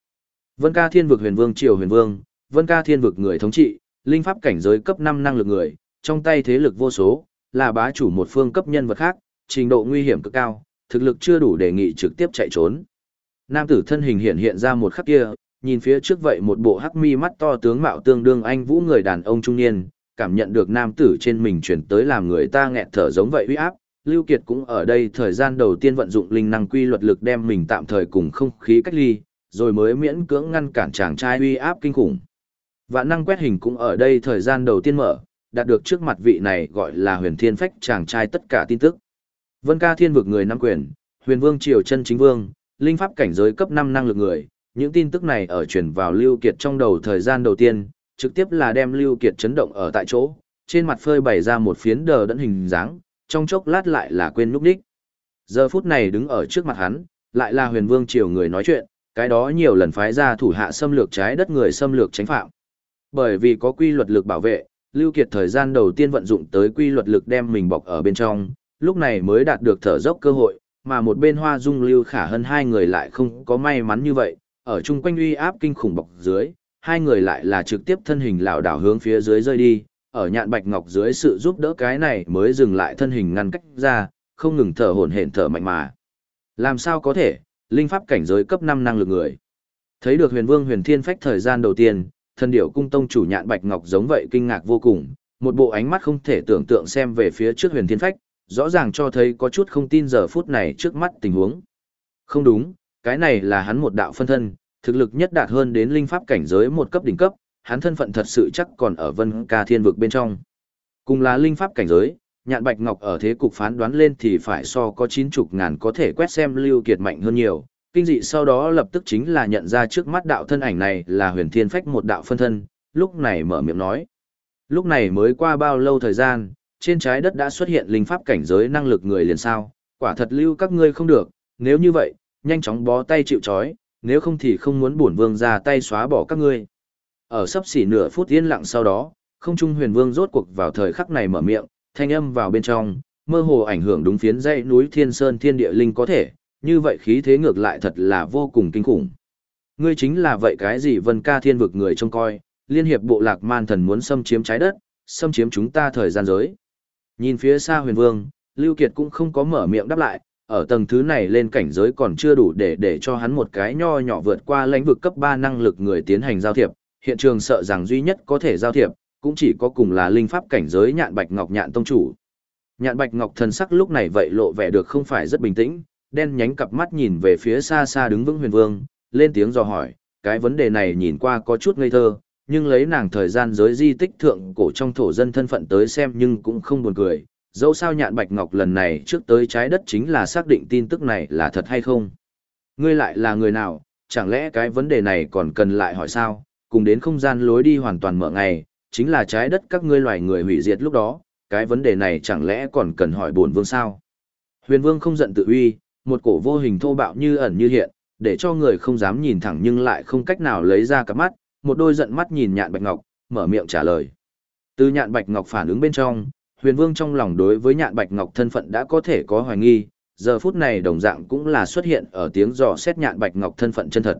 Speaker 1: Vân ca thiên vực huyền vương triều huyền vương, vân ca thiên vực người thống trị, linh pháp cảnh giới cấp 5 năng lực người, trong tay thế lực vô số, là bá chủ một phương cấp nhân vật khác, trình độ nguy hiểm cực cao, thực lực chưa đủ đề nghị trực tiếp chạy trốn. Nam tử thân hình hiện hiện ra một khắc kia, nhìn phía trước vậy một bộ hắc mi mắt to tướng mạo tương đương anh vũ người đàn ông trung niên, cảm nhận được nam tử trên mình chuyển tới làm người ta nghẹt thở giống vậy uy áp. Lưu Kiệt cũng ở đây thời gian đầu tiên vận dụng linh năng quy luật lực đem mình tạm thời cùng không khí cách ly, rồi mới miễn cưỡng ngăn cản chàng trai uy áp kinh khủng. Vạn năng quét hình cũng ở đây thời gian đầu tiên mở, đạt được trước mặt vị này gọi là huyền thiên phách chàng trai tất cả tin tức. Vân ca thiên vực người nắm quyền, huyền vương triều chân chính vương, linh pháp cảnh giới cấp 5 năng lực người, những tin tức này ở truyền vào Lưu Kiệt trong đầu thời gian đầu tiên, trực tiếp là đem Lưu Kiệt chấn động ở tại chỗ, trên mặt phơi bày ra một phiến đờ đẫn hình dáng, trong chốc lát lại là quên núp đích. Giờ phút này đứng ở trước mặt hắn, lại là huyền vương triều người nói chuyện, cái đó nhiều lần phái ra thủ hạ xâm lược trái đất người xâm lược tránh phạm. Bởi vì có quy luật lực bảo vệ, Lưu Kiệt thời gian đầu tiên vận dụng tới quy luật lực đem mình bọc ở bên trong, lúc này mới đạt được thở dốc cơ hội, mà một bên Hoa Dung Lưu Khả hơn hai người lại không có may mắn như vậy, ở chung quanh uy áp kinh khủng bọc dưới, hai người lại là trực tiếp thân hình lảo đảo hướng phía dưới rơi đi, ở nhạn bạch ngọc dưới sự giúp đỡ cái này mới dừng lại thân hình ngăn cách ra, không ngừng thở hổn hển thở mạnh mà. Làm sao có thể, linh pháp cảnh giới cấp 5 năng lực người. Thấy được huyền vương huyền thiên phách thời gian đầu tiên, thần điểu cung tông chủ nhạn bạch ngọc giống vậy kinh ngạc vô cùng, một bộ ánh mắt không thể tưởng tượng xem về phía trước huyền thiên phách, rõ ràng cho thấy có chút không tin giờ phút này trước mắt tình huống. Không đúng, cái này là hắn một đạo phân thân, thực lực nhất đạt hơn đến linh pháp cảnh giới một cấp đỉnh cấp, hắn thân phận thật sự chắc còn ở vân ca thiên vực bên trong. Cùng là linh pháp cảnh giới, nhạn bạch ngọc ở thế cục phán đoán lên thì phải so có chín chục ngàn có thể quét xem lưu kiệt mạnh hơn nhiều. Kinh dị sau đó lập tức chính là nhận ra trước mắt đạo thân ảnh này là huyền thiên phách một đạo phân thân, lúc này mở miệng nói. Lúc này mới qua bao lâu thời gian, trên trái đất đã xuất hiện linh pháp cảnh giới năng lực người liền sao, quả thật lưu các ngươi không được, nếu như vậy, nhanh chóng bó tay chịu chói, nếu không thì không muốn bổn vương ra tay xóa bỏ các ngươi. Ở sắp xỉ nửa phút yên lặng sau đó, không trung huyền vương rốt cuộc vào thời khắc này mở miệng, thanh âm vào bên trong, mơ hồ ảnh hưởng đúng phiến dãy núi Thiên Sơn Thiên Địa Linh có thể, như vậy khí thế ngược lại thật là vô cùng kinh khủng. Ngươi chính là vậy cái gì Vân Ca Thiên vực người trông coi, liên hiệp bộ lạc man thần muốn xâm chiếm trái đất, xâm chiếm chúng ta thời gian giới. Nhìn phía xa huyền vương, Lưu Kiệt cũng không có mở miệng đáp lại, ở tầng thứ này lên cảnh giới còn chưa đủ để để cho hắn một cái nho nhỏ vượt qua lãnh vực cấp 3 năng lực người tiến hành giao thiệp, hiện trường sợ rằng duy nhất có thể giao thiệp, cũng chỉ có cùng là linh pháp cảnh giới nhạn bạch ngọc nhạn tông chủ. Nhạn bạch ngọc thần sắc lúc này vậy lộ vẻ được không phải rất bình tĩnh, đen nhánh cặp mắt nhìn về phía xa xa đứng vững huyền vương, lên tiếng dò hỏi, cái vấn đề này nhìn qua có chút ngây thơ, nhưng lấy nàng thời gian giới di tích thượng cổ trong thổ dân thân phận tới xem nhưng cũng không buồn cười. Dẫu sao nhạn bạch ngọc lần này trước tới trái đất chính là xác định tin tức này là thật hay không. Ngươi lại là người nào, chẳng lẽ cái vấn đề này còn cần lại hỏi sao, cùng đến không gian lối đi hoàn toàn mở ngày, chính là trái đất các ngươi loài người hủy diệt lúc đó, cái vấn đề này chẳng lẽ còn cần hỏi bổn vương sao? Huyền vương không giận tự uy, một cổ vô hình thô bạo như ẩn như hiện, để cho người không dám nhìn thẳng nhưng lại không cách nào lấy ra cặp mắt, một đôi giận mắt nhìn nhạn bạch ngọc, mở miệng trả lời. Từ nhạn bạch ngọc phản ứng bên trong, huyền vương trong lòng đối với nhạn bạch ngọc thân phận đã có thể có hoài nghi, giờ phút này đồng dạng cũng là xuất hiện ở tiếng dò xét nhạn bạch ngọc thân phận chân thật.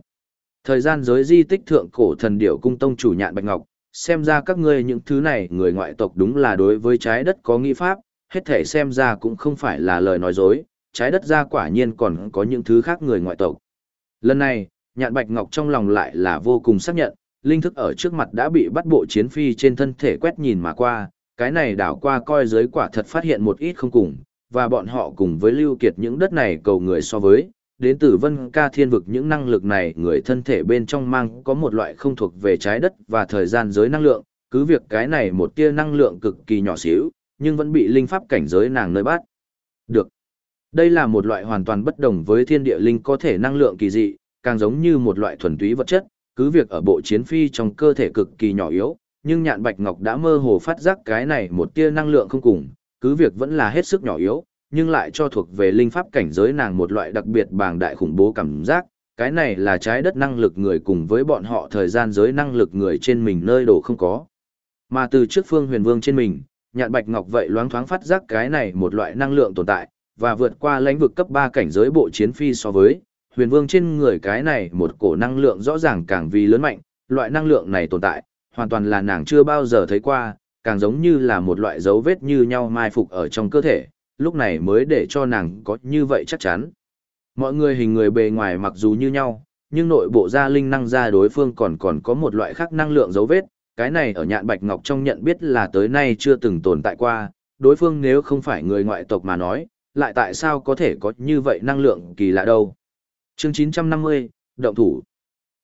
Speaker 1: Thời gian giới di tích thượng cổ thần điểu cung tông chủ nhạn bạch ngọc, xem ra các ngươi những thứ này người ngoại tộc đúng là đối với trái đất có nghĩ pháp, hết thể xem ra cũng không phải là lời nói dối, trái đất ra quả nhiên còn có những thứ khác người ngoại tộc. Lần này, nhạn bạch ngọc trong lòng lại là vô cùng xác nhận, linh thức ở trước mặt đã bị bắt bộ chiến phi trên thân thể quét nhìn mà qua, cái này đảo qua coi giới quả thật phát hiện một ít không cùng, và bọn họ cùng với lưu kiệt những đất này cầu người so với, đến từ vân ca thiên vực những năng lực này người thân thể bên trong mang có một loại không thuộc về trái đất và thời gian giới năng lượng, cứ việc cái này một tia năng lượng cực kỳ nhỏ xíu, nhưng vẫn bị linh pháp cảnh giới nàng nơi bắt. Được. Đây là một loại hoàn toàn bất đồng với thiên địa linh có thể năng lượng kỳ dị, càng giống như một loại thuần túy vật chất, cứ việc ở bộ chiến phi trong cơ thể cực kỳ nhỏ yếu, nhưng nhạn bạch ngọc đã mơ hồ phát giác cái này một tia năng lượng không cùng, cứ việc vẫn là hết sức nhỏ yếu, nhưng lại cho thuộc về linh pháp cảnh giới nàng một loại đặc biệt bàng đại khủng bố cảm giác, cái này là trái đất năng lực người cùng với bọn họ thời gian giới năng lực người trên mình nơi đồ không có. Mà từ trước phương huyền vương trên mình, nhạn bạch ngọc vậy loáng thoáng phát giác cái này một loại năng lượng tồn tại, và vượt qua lãnh vực cấp 3 cảnh giới bộ chiến phi so với, huyền vương trên người cái này một cổ năng lượng rõ ràng càng vì lớn mạnh, loại năng lượng này tồn tại, hoàn toàn là nàng chưa bao giờ thấy qua, càng giống như là một loại dấu vết như nhau mai phục ở trong cơ thể, lúc này mới để cho nàng có như vậy chắc chắn. Mọi người hình người bề ngoài mặc dù như nhau, nhưng nội bộ gia linh năng ra đối phương còn còn có một loại khác năng lượng dấu vết, cái này ở nhạn bạch ngọc trong nhận biết là tới nay chưa từng tồn tại qua, đối phương nếu không phải người ngoại tộc mà nói, lại tại sao có thể có như vậy năng lượng kỳ lạ đâu. Chương 950, Động thủ.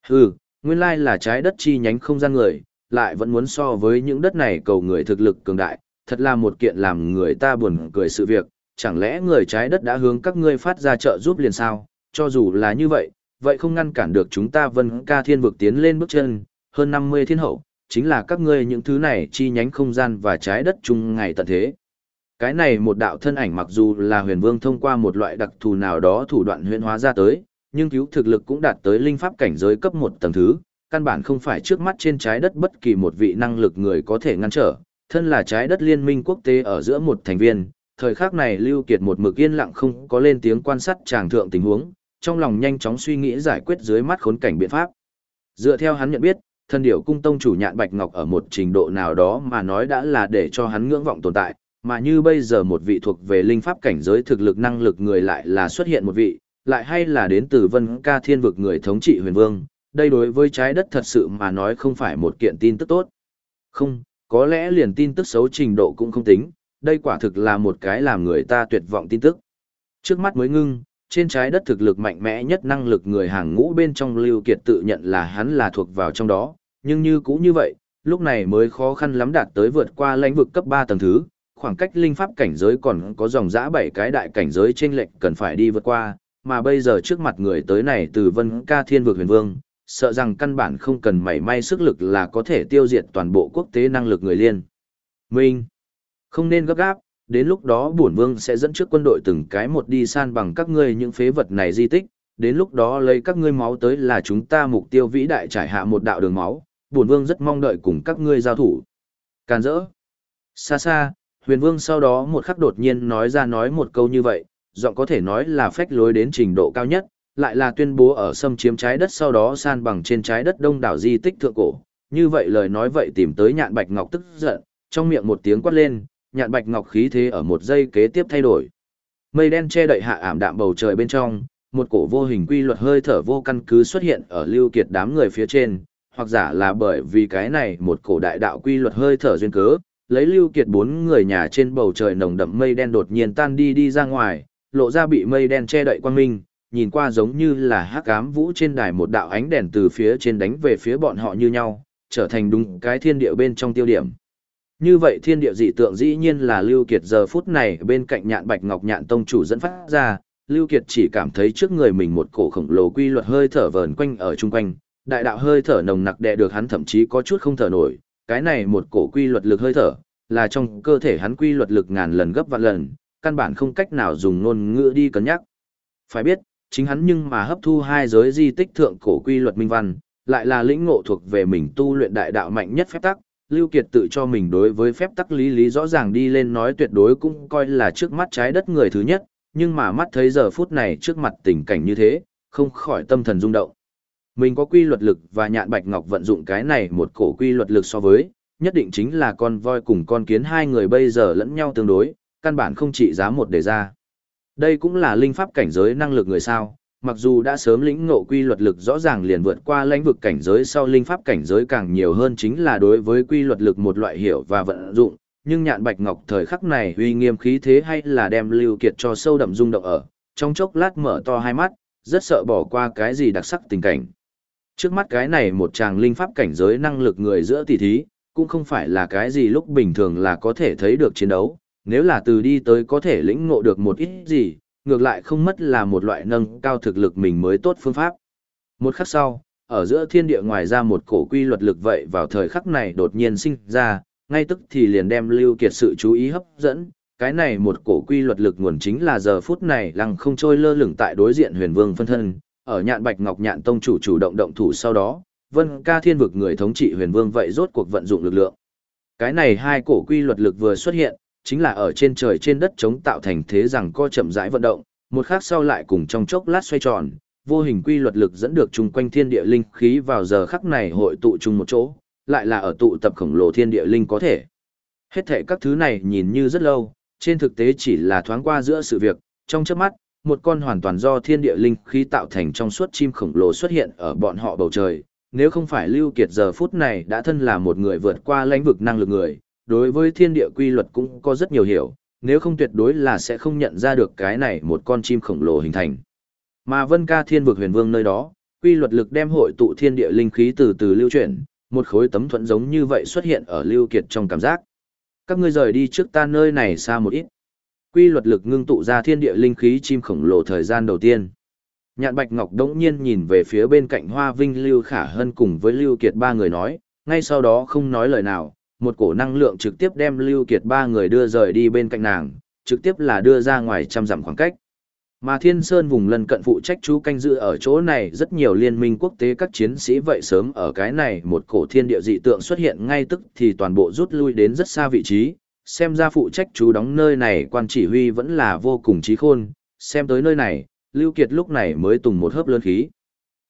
Speaker 1: Hừ, nguyên lai là trái đất chi nhánh không gian người, lại vẫn muốn so với những đất này cầu người thực lực cường đại, thật là một kiện làm người ta buồn cười sự việc, chẳng lẽ người trái đất đã hướng các ngươi phát ra trợ giúp liền sao, cho dù là như vậy, vậy không ngăn cản được chúng ta vân ca thiên vực tiến lên bước chân, hơn 50 thiên hậu, chính là các ngươi những thứ này chi nhánh không gian và trái đất chung ngày tận thế. Cái này một đạo thân ảnh mặc dù là huyền vương thông qua một loại đặc thù nào đó thủ đoạn huyền hóa ra tới, nhưng cứu thực lực cũng đạt tới linh pháp cảnh giới cấp một tầng thứ, căn bản không phải trước mắt trên trái đất bất kỳ một vị năng lực người có thể ngăn trở, thân là trái đất liên minh quốc tế ở giữa một thành viên, thời khắc này Lưu Kiệt một mực yên lặng không có lên tiếng quan sát tràng thượng tình huống, trong lòng nhanh chóng suy nghĩ giải quyết dưới mắt khốn cảnh biện pháp. Dựa theo hắn nhận biết, thân điểu cung tông chủ nhạn bạch ngọc ở một trình độ nào đó mà nói đã là để cho hắn ngưỡng vọng tồn tại, mà như bây giờ một vị thuộc về linh pháp cảnh giới thực lực năng lực người lại là xuất hiện một vị, lại hay là đến từ vân ca thiên vực người thống trị huyền vương, đây đối với trái đất thật sự mà nói không phải một kiện tin tức tốt. Không, có lẽ liền tin tức xấu trình độ cũng không tính, đây quả thực là một cái làm người ta tuyệt vọng tin tức. Trước mắt mới ngưng, trên trái đất thực lực mạnh mẽ nhất năng lực người hàng ngũ bên trong Lưu Kiệt tự nhận là hắn là thuộc vào trong đó, nhưng như cũng như vậy, lúc này mới khó khăn lắm đạt tới vượt qua lãnh vực cấp 3 tầng thứ, khoảng cách linh pháp cảnh giới còn có dòng dã bảy cái đại cảnh giới trên lệnh cần phải đi vượt qua, mà bây giờ trước mặt người tới này từ Vân Ca Thiên vực huyền vương, sợ rằng căn bản không cần mảy may sức lực là có thể tiêu diệt toàn bộ quốc tế năng lực người liên. Minh, không nên gấp gáp, đến lúc đó bổn vương sẽ dẫn trước quân đội từng cái một đi san bằng các ngươi những phế vật này di tích, đến lúc đó lấy các ngươi máu tới là chúng ta mục tiêu vĩ đại trải hạ một đạo đường máu, bổn vương rất mong đợi cùng các ngươi giao thủ. Càn rỡ. Xa xa, huyền vương sau đó một khắc đột nhiên nói ra nói một câu như vậy, giọng có thể nói là phách lối đến trình độ cao nhất, lại là tuyên bố ở xâm chiếm trái đất sau đó san bằng trên trái đất đông đảo di tích thượng cổ. Như vậy lời nói vậy tìm tới nhạn bạch ngọc tức giận, trong miệng một tiếng quát lên, nhạn bạch ngọc khí thế ở một giây kế tiếp thay đổi. Mây đen che đậy hạ ảm đạm bầu trời bên trong, một cổ vô hình quy luật hơi thở vô căn cứ xuất hiện ở lưu kiệt đám người phía trên, hoặc giả là bởi vì cái này một cổ đại đạo quy luật hơi thở duyên cớ, lấy lưu kiệt bốn người nhà trên bầu trời nồng đậm mây đen đột nhiên tan đi đi ra ngoài, lộ ra bị mây đen che đậy quang minh, nhìn qua giống như là hắc ám vũ trên đài một đạo ánh đèn từ phía trên đánh về phía bọn họ như nhau, trở thành đúng cái thiên địa bên trong tiêu điểm. Như vậy thiên địa dị tượng dĩ nhiên là Lưu Kiệt giờ phút này bên cạnh nhạn bạch ngọc nhạn tông chủ dẫn phát ra, Lưu Kiệt chỉ cảm thấy trước người mình một cổ khổng lồ quy luật hơi thở vờn quanh ở chung quanh, đại đạo hơi thở nồng nặc đè được hắn thậm chí có chút không thở nổi, cái này một cổ quy luật lực hơi thở, là trong cơ thể hắn quy luật lực ngàn lần gấp vạn lần, căn bản không cách nào dùng ngôn ngữ đi cân nhắc. Phải biết, chính hắn nhưng mà hấp thu hai giới di tích thượng cổ quy luật minh văn, lại là lĩnh ngộ thuộc về mình tu luyện đại đạo mạnh nhất phép tắc, Lưu Kiệt tự cho mình đối với phép tắc lý lý rõ ràng đi lên nói tuyệt đối cũng coi là trước mắt trái đất người thứ nhất, nhưng mà mắt thấy giờ phút này trước mặt tình cảnh như thế, không khỏi tâm thần rung động. Mình có quy luật lực và nhạn bạch ngọc vận dụng cái này một cổ quy luật lực so với, nhất định chính là con voi cùng con kiến hai người bây giờ lẫn nhau tương đối, căn bản không trị giá một đề ra. Đây cũng là linh pháp cảnh giới năng lực người sao, mặc dù đã sớm lĩnh ngộ quy luật lực rõ ràng liền vượt qua lãnh vực cảnh giới sau linh pháp cảnh giới càng nhiều hơn chính là đối với quy luật lực một loại hiểu và vận dụng, nhưng nhạn bạch ngọc thời khắc này uy nghiêm khí thế hay là đem lưu kiệt cho sâu đậm rung động ở, trong chốc lát mở to hai mắt, rất sợ bỏ qua cái gì đặc sắc tình cảnh. Trước mắt cái này một chàng linh pháp cảnh giới năng lực người giữa tỷ thí, cũng không phải là cái gì lúc bình thường là có thể thấy được chiến đấu, nếu là từ đi tới có thể lĩnh ngộ được một ít gì, ngược lại không mất là một loại nâng cao thực lực mình mới tốt phương pháp. Một khắc sau, ở giữa thiên địa ngoài ra một cổ quy luật lực vậy vào thời khắc này đột nhiên sinh ra, ngay tức thì liền đem Lưu Kiệt sự chú ý hấp dẫn, cái này một cổ quy luật lực nguồn chính là giờ phút này lăng không trôi lơ lửng tại đối diện huyền vương phân thân, ở nhạn bạch ngọc nhạn tông chủ chủ động động thủ sau đó, vân ca thiên vực người thống trị huyền vương vậy rốt cuộc vận dụng lực lượng. Cái này hai cổ quy luật lực vừa xuất hiện, chính là ở trên trời trên đất chống tạo thành thế rằng co chậm rãi vận động, một khắc sau lại cùng trong chốc lát xoay tròn, vô hình quy luật lực dẫn được chung quanh thiên địa linh khí vào giờ khắc này hội tụ chung một chỗ, lại là ở tụ tập khổng lồ thiên địa linh có thể. Hết thể các thứ này nhìn như rất lâu, trên thực tế chỉ là thoáng qua giữa sự việc, trong chớp mắt, một con hoàn toàn do thiên địa linh khí tạo thành trong suốt chim khổng lồ xuất hiện ở bọn họ bầu trời. Nếu không phải Lưu Kiệt giờ phút này đã thân là một người vượt qua lãnh vực năng lực người, đối với thiên địa quy luật cũng có rất nhiều hiểu, nếu không tuyệt đối là sẽ không nhận ra được cái này một con chim khổng lồ hình thành. Mà Vân Ca Thiên vực huyền vương nơi đó, quy luật lực đem hội tụ thiên địa linh khí từ từ lưu chuyển, một khối tấm thuẫn giống như vậy xuất hiện ở Lưu Kiệt trong cảm giác. Các ngươi rời đi trước ta nơi này xa một ít. Quy luật lực ngưng tụ ra thiên địa linh khí chim khổng lồ thời gian đầu tiên. Nhạn Bạch Ngọc đống nhiên nhìn về phía bên cạnh Hoa Vinh Lưu Khả Hân cùng với Lưu Kiệt ba người nói, ngay sau đó không nói lời nào, một cổ năng lượng trực tiếp đem Lưu Kiệt ba người đưa rời đi bên cạnh nàng, trực tiếp là đưa ra ngoài trăm dặm khoảng cách. Mà Thiên Sơn vùng lân cận phụ trách chú canh giữ ở chỗ này rất nhiều liên minh quốc tế các chiến sĩ vậy sớm ở cái này một cổ thiên địa dị tượng xuất hiện ngay tức thì toàn bộ rút lui đến rất xa vị trí, xem ra phụ trách chú đóng nơi này quan chỉ huy vẫn là vô cùng trí khôn, xem tới nơi này, Lưu Kiệt lúc này mới tùng một hớp lớn khí.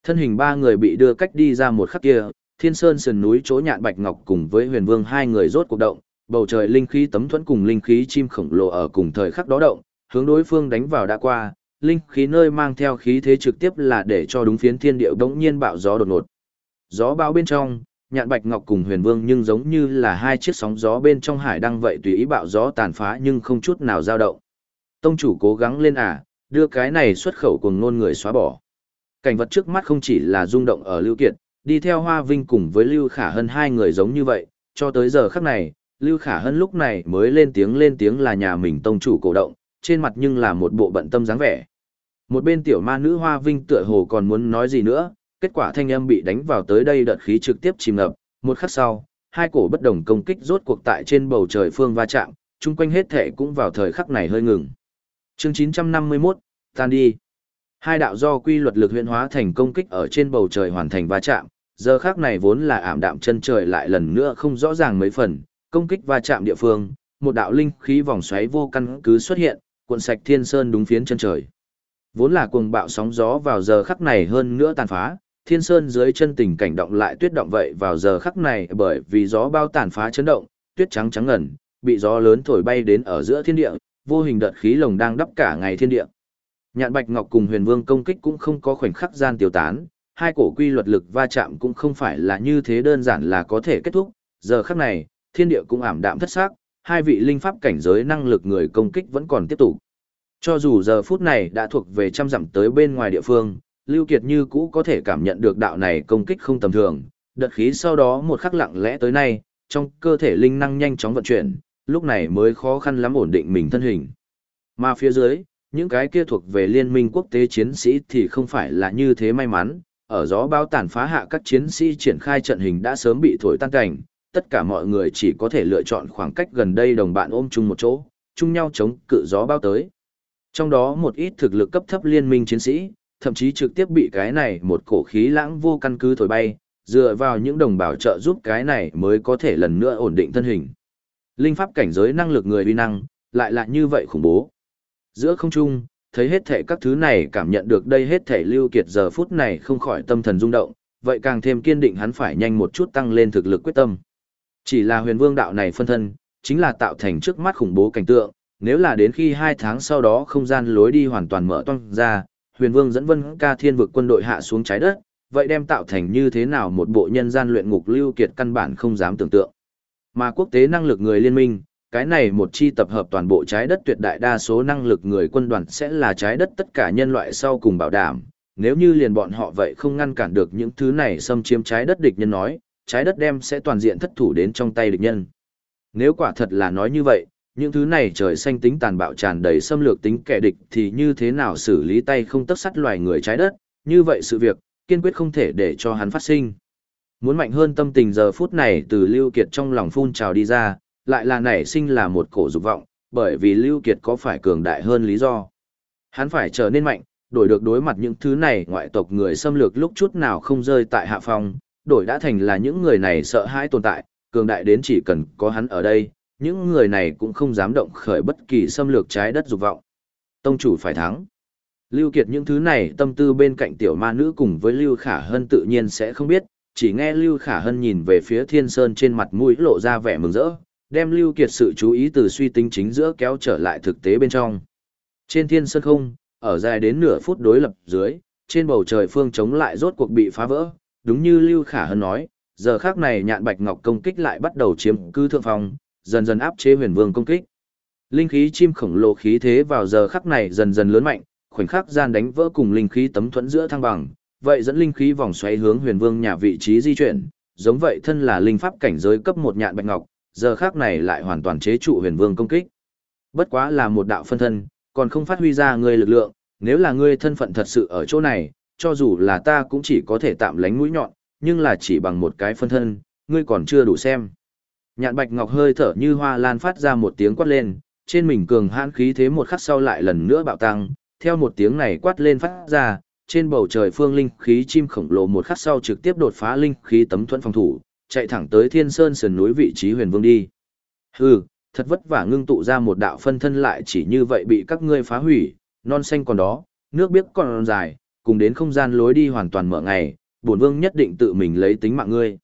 Speaker 1: Thân hình ba người bị đưa cách đi ra một khắc kia, Thiên Sơn sườn núi chỗ nhạn bạch ngọc cùng với Huyền Vương hai người rốt cuộc động, bầu trời linh khí tấm thuẫn cùng linh khí chim khổng lồ ở cùng thời khắc đó động, hướng đối phương đánh vào đã qua, linh khí nơi mang theo khí thế trực tiếp là để cho đúng phiến thiên địa bỗng nhiên bạo gió đột ngột, Gió bão bên trong, nhạn bạch ngọc cùng huyền vương nhưng giống như là hai chiếc sóng gió bên trong hải đăng vậy tùy ý bạo gió tàn phá nhưng không chút nào dao động. Tông chủ cố gắng lên à, đưa cái này xuất khẩu cùng nôn người xóa bỏ. Cảnh vật trước mắt không chỉ là rung động ở Lưu Kiệt, đi theo Hoa Vinh cùng với Lưu Khả Hân hai người giống như vậy, cho tới giờ khắc này, Lưu Khả Hân lúc này mới lên tiếng lên tiếng là nhà mình tông chủ cổ động, trên mặt nhưng là một bộ bận tâm dáng vẻ. Một bên tiểu ma nữ Hoa Vinh tựa hồ còn muốn nói gì nữa, kết quả thanh âm bị đánh vào tới đây đợt khí trực tiếp chìm ngập, một khắc sau, hai cổ bất đồng công kích rốt cuộc tại trên bầu trời phương va chạm, chung quanh hết thể cũng vào thời khắc này hơi ngừng. Chương 951, tan đi. Hai đạo do quy luật lực huyễn hóa thành công kích ở trên bầu trời hoàn thành va chạm, giờ khắc này vốn là ảm đạm chân trời lại lần nữa không rõ ràng mấy phần, công kích va chạm địa phương, một đạo linh khí vòng xoáy vô căn cứ xuất hiện, cuộn sạch thiên sơn đúng phiến chân trời. Vốn là cuồng bạo sóng gió vào giờ khắc này hơn nữa tàn phá, thiên sơn dưới chân tình cảnh động lại tuyết động vậy vào giờ khắc này bởi vì gió bao tàn phá chấn động, tuyết trắng trắng ngần, bị gió lớn thổi bay đến ở giữa thiên địa, vô hình đợt khí lồng đang đắp cả ngày thiên địa. Nhạn Bạch Ngọc cùng Huyền Vương công kích cũng không có khoảnh khắc gian tiêu tán, hai cổ quy luật lực va chạm cũng không phải là như thế đơn giản là có thể kết thúc, giờ khắc này, thiên địa cũng ảm đạm thất sắc, hai vị linh pháp cảnh giới năng lực người công kích vẫn còn tiếp tục. Cho dù giờ phút này đã thuộc về trăm dặm tới bên ngoài địa phương, Lưu Kiệt như cũ có thể cảm nhận được đạo này công kích không tầm thường, đợt khí sau đó một khắc lặng lẽ tới nay, trong cơ thể linh năng nhanh chóng vận chuyển, lúc này mới khó khăn lắm ổn định mình thân hình. Mà phía dưới, những cái kia thuộc về liên minh quốc tế chiến sĩ thì không phải là như thế may mắn, ở gió bao tàn phá hạ các chiến sĩ triển khai trận hình đã sớm bị thổi tan cảnh, tất cả mọi người chỉ có thể lựa chọn khoảng cách gần đây đồng bạn ôm chung một chỗ, chung nhau chống cự gió bao tới. Trong đó một ít thực lực cấp thấp liên minh chiến sĩ, thậm chí trực tiếp bị cái này một cổ khí lãng vô căn cứ thổi bay, dựa vào những đồng bào trợ giúp cái này mới có thể lần nữa ổn định thân hình. Linh pháp cảnh giới năng lực người uy năng, lại là như vậy khủng bố. Giữa không trung, thấy hết thể các thứ này cảm nhận được đây hết thể lưu kiệt giờ phút này không khỏi tâm thần rung động, vậy càng thêm kiên định hắn phải nhanh một chút tăng lên thực lực quyết tâm. Chỉ là huyền vương đạo này phân thân, chính là tạo thành trước mắt khủng bố cảnh tượng, nếu là đến khi hai tháng sau đó không gian lối đi hoàn toàn mở toang ra, huyền vương dẫn vân ca thiên vực quân đội hạ xuống trái đất, vậy đem tạo thành như thế nào một bộ nhân gian luyện ngục lưu kiệt căn bản không dám tưởng tượng. Mà quốc tế năng lực người liên minh, cái này một chi tập hợp toàn bộ trái đất tuyệt đại đa số năng lực người quân đoàn sẽ là trái đất tất cả nhân loại sau cùng bảo đảm. Nếu như liền bọn họ vậy không ngăn cản được những thứ này xâm chiếm trái đất địch nhân nói, trái đất đem sẽ toàn diện thất thủ đến trong tay địch nhân. Nếu quả thật là nói như vậy, những thứ này trời xanh tính tàn bạo tràn đầy xâm lược tính kẻ địch thì như thế nào xử lý tay không tất sắt loài người trái đất, như vậy sự việc, kiên quyết không thể để cho hắn phát sinh. Muốn mạnh hơn tâm tình giờ phút này từ Lưu Kiệt trong lòng phun trào đi ra, lại là nảy sinh là một cổ dục vọng, bởi vì Lưu Kiệt có phải cường đại hơn lý do. Hắn phải trở nên mạnh, đổi được đối mặt những thứ này ngoại tộc người xâm lược lúc chút nào không rơi tại hạ phong, đổi đã thành là những người này sợ hãi tồn tại, cường đại đến chỉ cần có hắn ở đây, những người này cũng không dám động khởi bất kỳ xâm lược trái đất dục vọng. Tông chủ phải thắng. Lưu Kiệt những thứ này tâm tư bên cạnh tiểu ma nữ cùng với Lưu Khả Hân tự nhiên sẽ không biết, chỉ nghe Lưu Khả Hân nhìn về phía Thiên Sơn trên mặt mũi lộ ra vẻ mừng rỡ, đem Lưu Kiệt sự chú ý từ suy tính chính giữa kéo trở lại thực tế bên trong. Trên Thiên Sơn không, ở dài đến nửa phút đối lập dưới, trên bầu trời phương chống lại rốt cuộc bị phá vỡ, đúng như Lưu Khả Hân nói, giờ khắc này nhạn bạch ngọc công kích lại bắt đầu chiếm cư thượng phòng, dần dần áp chế huyền vương công kích. Linh khí chim khổng lồ khí thế vào giờ khắc này dần dần lớn mạnh, khoảnh khắc gian đánh vỡ cùng linh khí tấm thuẫn giữa thăng bằng, vậy dẫn linh khí vòng xoáy hướng huyền vương nhà vị trí di chuyển, giống vậy thân là linh pháp cảnh giới cấp một nhạn bạch ngọc, giờ khác này lại hoàn toàn chế trụ huyền vương công kích. Bất quá là một đạo phân thân, còn không phát huy ra ngươi lực lượng, nếu là ngươi thân phận thật sự ở chỗ này, cho dù là ta cũng chỉ có thể tạm lánh mũi nhọn, nhưng là chỉ bằng một cái phân thân, ngươi còn chưa đủ xem. Nhạn Bạch Ngọc hơi thở như hoa lan phát ra một tiếng quát lên, trên mình cường hãn khí thế một khắc sau lại lần nữa bạo tăng, theo một tiếng này quát lên phát ra, trên bầu trời phương linh khí chim khổng lồ một khắc sau trực tiếp đột phá linh khí tấm thuẫn phòng thủ, chạy thẳng tới Thiên Sơn sườn núi vị trí Huyền Vương đi. Hừ, thật vất vả ngưng tụ ra một đạo phân thân lại chỉ như vậy bị các ngươi phá hủy, non xanh còn đó, nước biếc còn dài, cùng đến không gian lối đi hoàn toàn mở ngày, bổn vương nhất định tự mình lấy tính mạng ngươi.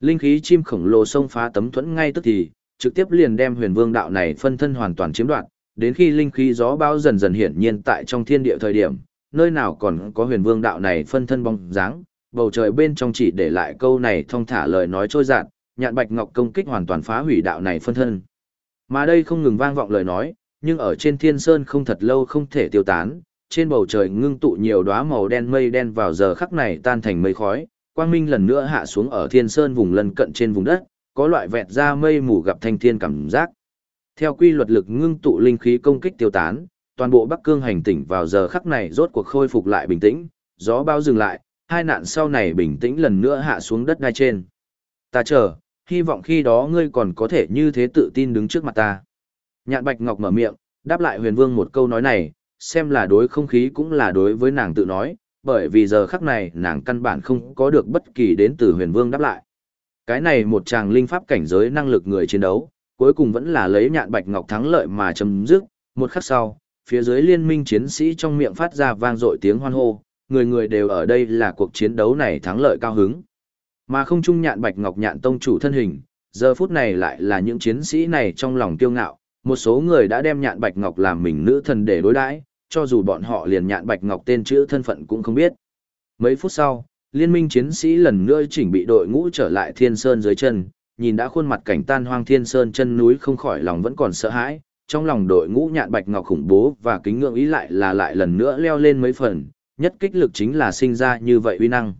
Speaker 1: Linh khí chim khổng lồ xông phá tấm thuẫn ngay tức thì, trực tiếp liền đem huyền vương đạo này phân thân hoàn toàn chiếm đoạt, đến khi linh khí gió bão dần dần hiển nhiên tại trong thiên địa thời điểm, nơi nào còn có huyền vương đạo này phân thân bóng dáng, bầu trời bên trong chỉ để lại câu này thong thả lời nói trôi dạt, nhạn bạch ngọc công kích hoàn toàn phá hủy đạo này phân thân. Mà đây không ngừng vang vọng lời nói, nhưng ở trên thiên sơn không thật lâu không thể tiêu tán, trên bầu trời ngưng tụ nhiều đóa màu đen mây đen vào giờ khắc này tan thành mây khói, quang minh lần nữa hạ xuống ở thiên sơn vùng lân cận trên vùng đất, có loại vẹt ra mây mù gặp thanh thiên cảm giác. Theo quy luật lực ngưng tụ linh khí công kích tiêu tán, toàn bộ Bắc Cương hành tỉnh vào giờ khắc này rốt cuộc khôi phục lại bình tĩnh, gió bao dừng lại, hai nạn sau này bình tĩnh lần nữa hạ xuống đất ngay trên. Ta chờ, hy vọng khi đó ngươi còn có thể như thế tự tin đứng trước mặt ta. Nhạn Bạch Ngọc mở miệng, đáp lại huyền vương một câu nói này, xem là đối không khí cũng là đối với nàng tự nói, bởi vì giờ khắc này nàng căn bản không có được bất kỳ đến từ huyền vương đáp lại. Cái này một chàng linh pháp cảnh giới năng lực người chiến đấu, cuối cùng vẫn là lấy nhạn bạch ngọc thắng lợi mà chấm dứt, một khắc sau, phía dưới liên minh chiến sĩ trong miệng phát ra vang dội tiếng hoan hô, người người đều ở đây là cuộc chiến đấu này thắng lợi cao hứng. Mà không trung nhạn bạch ngọc nhạn tông chủ thân hình, giờ phút này lại là những chiến sĩ này trong lòng kiêu ngạo, một số người đã đem nhạn bạch ngọc làm mình nữ thần để đối đãi, cho dù bọn họ liền nhạn bạch ngọc tên chữ thân phận cũng không biết. Mấy phút sau, liên minh chiến sĩ lần nữa chỉnh bị đội ngũ trở lại thiên sơn dưới chân, nhìn đã khuôn mặt cảnh tan hoang thiên sơn chân núi không khỏi lòng vẫn còn sợ hãi, trong lòng đội ngũ nhạn bạch ngọc khủng bố và kính ngưỡng ý lại là lại lần nữa leo lên mấy phần, nhất kích lực chính là sinh ra như vậy uy năng.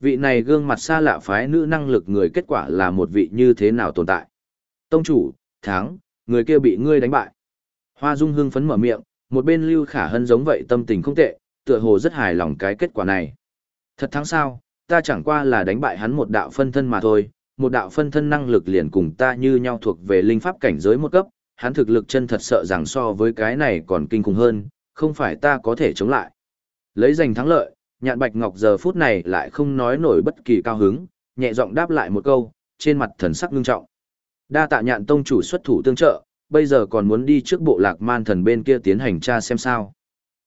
Speaker 1: Vị này gương mặt xa lạ phái nữ năng lực người kết quả là một vị như thế nào tồn tại. Tông chủ, tháng, người kia bị ngươi đánh bại. Hoa Dung hưng phấn mở miệng, một bên Lưu Khả Hân giống vậy tâm tình không tệ, tựa hồ rất hài lòng cái kết quả này. Thật thắng sao, ta chẳng qua là đánh bại hắn một đạo phân thân mà thôi, một đạo phân thân năng lực liền cùng ta như nhau thuộc về linh pháp cảnh giới một cấp, hắn thực lực chân thật sợ rằng so với cái này còn kinh khủng hơn, không phải ta có thể chống lại. Lấy giành thắng lợi, nhạn bạch ngọc giờ phút này lại không nói nổi bất kỳ cao hứng, nhẹ giọng đáp lại một câu, trên mặt thần sắc ngưng trọng. Đa tạ nhạn tông chủ xuất thủ tương trợ, bây giờ còn muốn đi trước bộ lạc man thần bên kia tiến hành tra xem sao.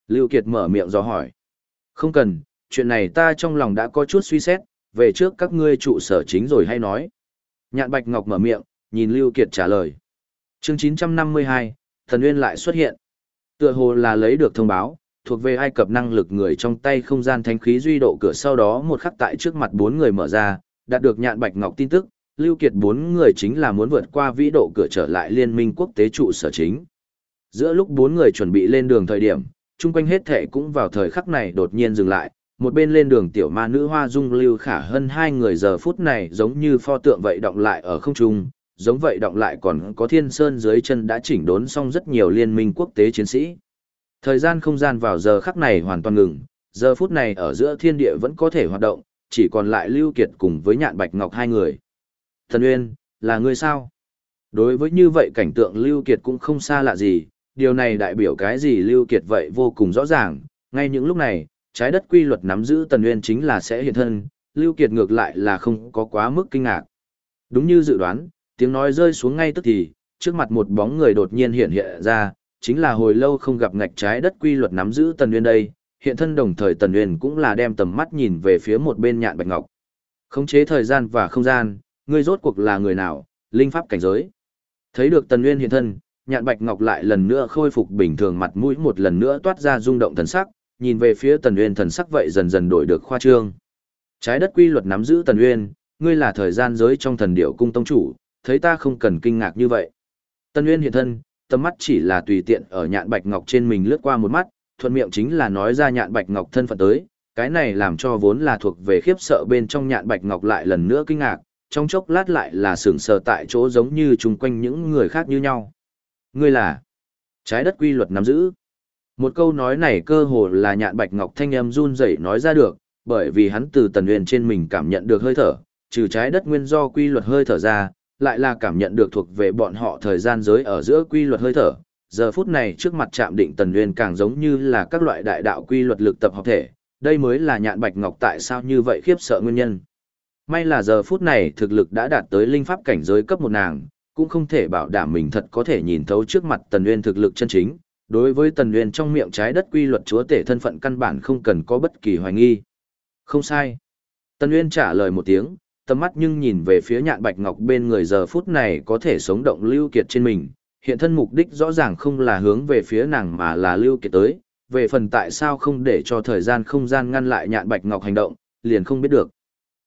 Speaker 1: Lưu Kiệt mở miệng do hỏi. Không cần, chuyện này ta trong lòng đã có chút suy xét, về trước các ngươi trụ sở chính rồi hay nói. Nhạn Bạch Ngọc mở miệng, nhìn Lưu Kiệt trả lời. Chương 952, Thần Nguyên lại xuất hiện. Tựa hồ là lấy được thông báo, thuộc về Ai Cập năng lực người trong tay không gian thánh khí duy độ cửa sau đó một khắc tại trước mặt bốn người mở ra, đạt được Nhạn Bạch Ngọc tin tức, Lưu Kiệt bốn người chính là muốn vượt qua vĩ độ cửa trở lại liên minh quốc tế trụ sở chính. Giữa lúc bốn người chuẩn bị lên đường thời điểm, chung quanh hết thể cũng vào thời khắc này đột nhiên dừng lại, một bên lên đường tiểu ma nữ hoa dung lưu khả hơn hai người giờ phút này giống như pho tượng vậy động lại ở không trung, giống vậy động lại còn có thiên sơn dưới chân đã chỉnh đốn xong rất nhiều liên minh quốc tế chiến sĩ. Thời gian không gian vào giờ khắc này hoàn toàn ngừng, giờ phút này ở giữa thiên địa vẫn có thể hoạt động, chỉ còn lại Lưu Kiệt cùng với nhạn bạch ngọc hai người. Thần Uyên, là ngươi sao? Đối với như vậy cảnh tượng Lưu Kiệt cũng không xa lạ gì, điều này đại biểu cái gì Lưu Kiệt vậy vô cùng rõ ràng, ngay những lúc này, trái đất quy luật nắm giữ Tần Uyên chính là sẽ hiện thân, Lưu Kiệt ngược lại là không có quá mức kinh ngạc. Đúng như dự đoán, tiếng nói rơi xuống ngay tức thì, trước mặt một bóng người đột nhiên hiện hiện ra, chính là hồi lâu không gặp ngạch trái đất quy luật nắm giữ Tần nguyên đây, hiện thân đồng thời Tần nguyên cũng là đem tầm mắt nhìn về phía một bên nhạn bạch ngọc. Khống chế thời gian và không gian, ngươi rốt cuộc là người nào, linh pháp cảnh giới. Thấy được Tần Nguyên hiện thân, nhạn bạch ngọc lại lần nữa khôi phục bình thường mặt mũi một lần nữa toát ra rung động thần sắc, nhìn về phía Tần Nguyên thần sắc vậy dần dần đổi được khoa trương. Trái đất quy luật nắm giữ Tần Nguyên, ngươi là thời gian giới trong thần điệu cung tông chủ, thấy ta không cần kinh ngạc như vậy. Tần Nguyên hiện thân, tầm mắt chỉ là tùy tiện ở nhạn bạch ngọc trên mình lướt qua một mắt, thuận miệng chính là nói ra nhạn bạch ngọc thân phận tới, cái này làm cho vốn là thuộc về khiếp sợ bên trong nhạn bạch ngọc lại lần nữa kinh ngạc, trong chốc lát lại là sửng sờ tại chỗ giống như chung quanh những người khác như nhau. Ngươi là trái đất quy luật nắm giữ. Một câu nói này cơ hồ là nhạn bạch ngọc thanh âm run rẩy nói ra được, bởi vì hắn từ tần huyền trên mình cảm nhận được hơi thở, trừ trái đất nguyên do quy luật hơi thở ra, lại là cảm nhận được thuộc về bọn họ thời gian giới ở giữa quy luật hơi thở. Giờ phút này trước mặt chạm định tần nguyên càng giống như là các loại đại đạo quy luật lực tập hợp thể, đây mới là nhạn bạch ngọc tại sao như vậy khiếp sợ nguyên nhân. May là giờ phút này thực lực đã đạt tới linh pháp cảnh giới cấp một nàng, cũng không thể bảo đảm mình thật có thể nhìn thấu trước mặt Tần Nguyên thực lực chân chính. Đối với Tần Nguyên trong miệng trái đất quy luật chúa tể thân phận căn bản không cần có bất kỳ hoài nghi. Không sai. Tần Nguyên trả lời một tiếng, tầm mắt nhưng nhìn về phía nhạn bạch ngọc bên người giờ phút này có thể sống động lưu kiệt trên mình. Hiện thân mục đích rõ ràng không là hướng về phía nàng mà là lưu kiệt tới. Về phần tại sao không để cho thời gian không gian ngăn lại nhạn bạch ngọc hành động, liền không biết được.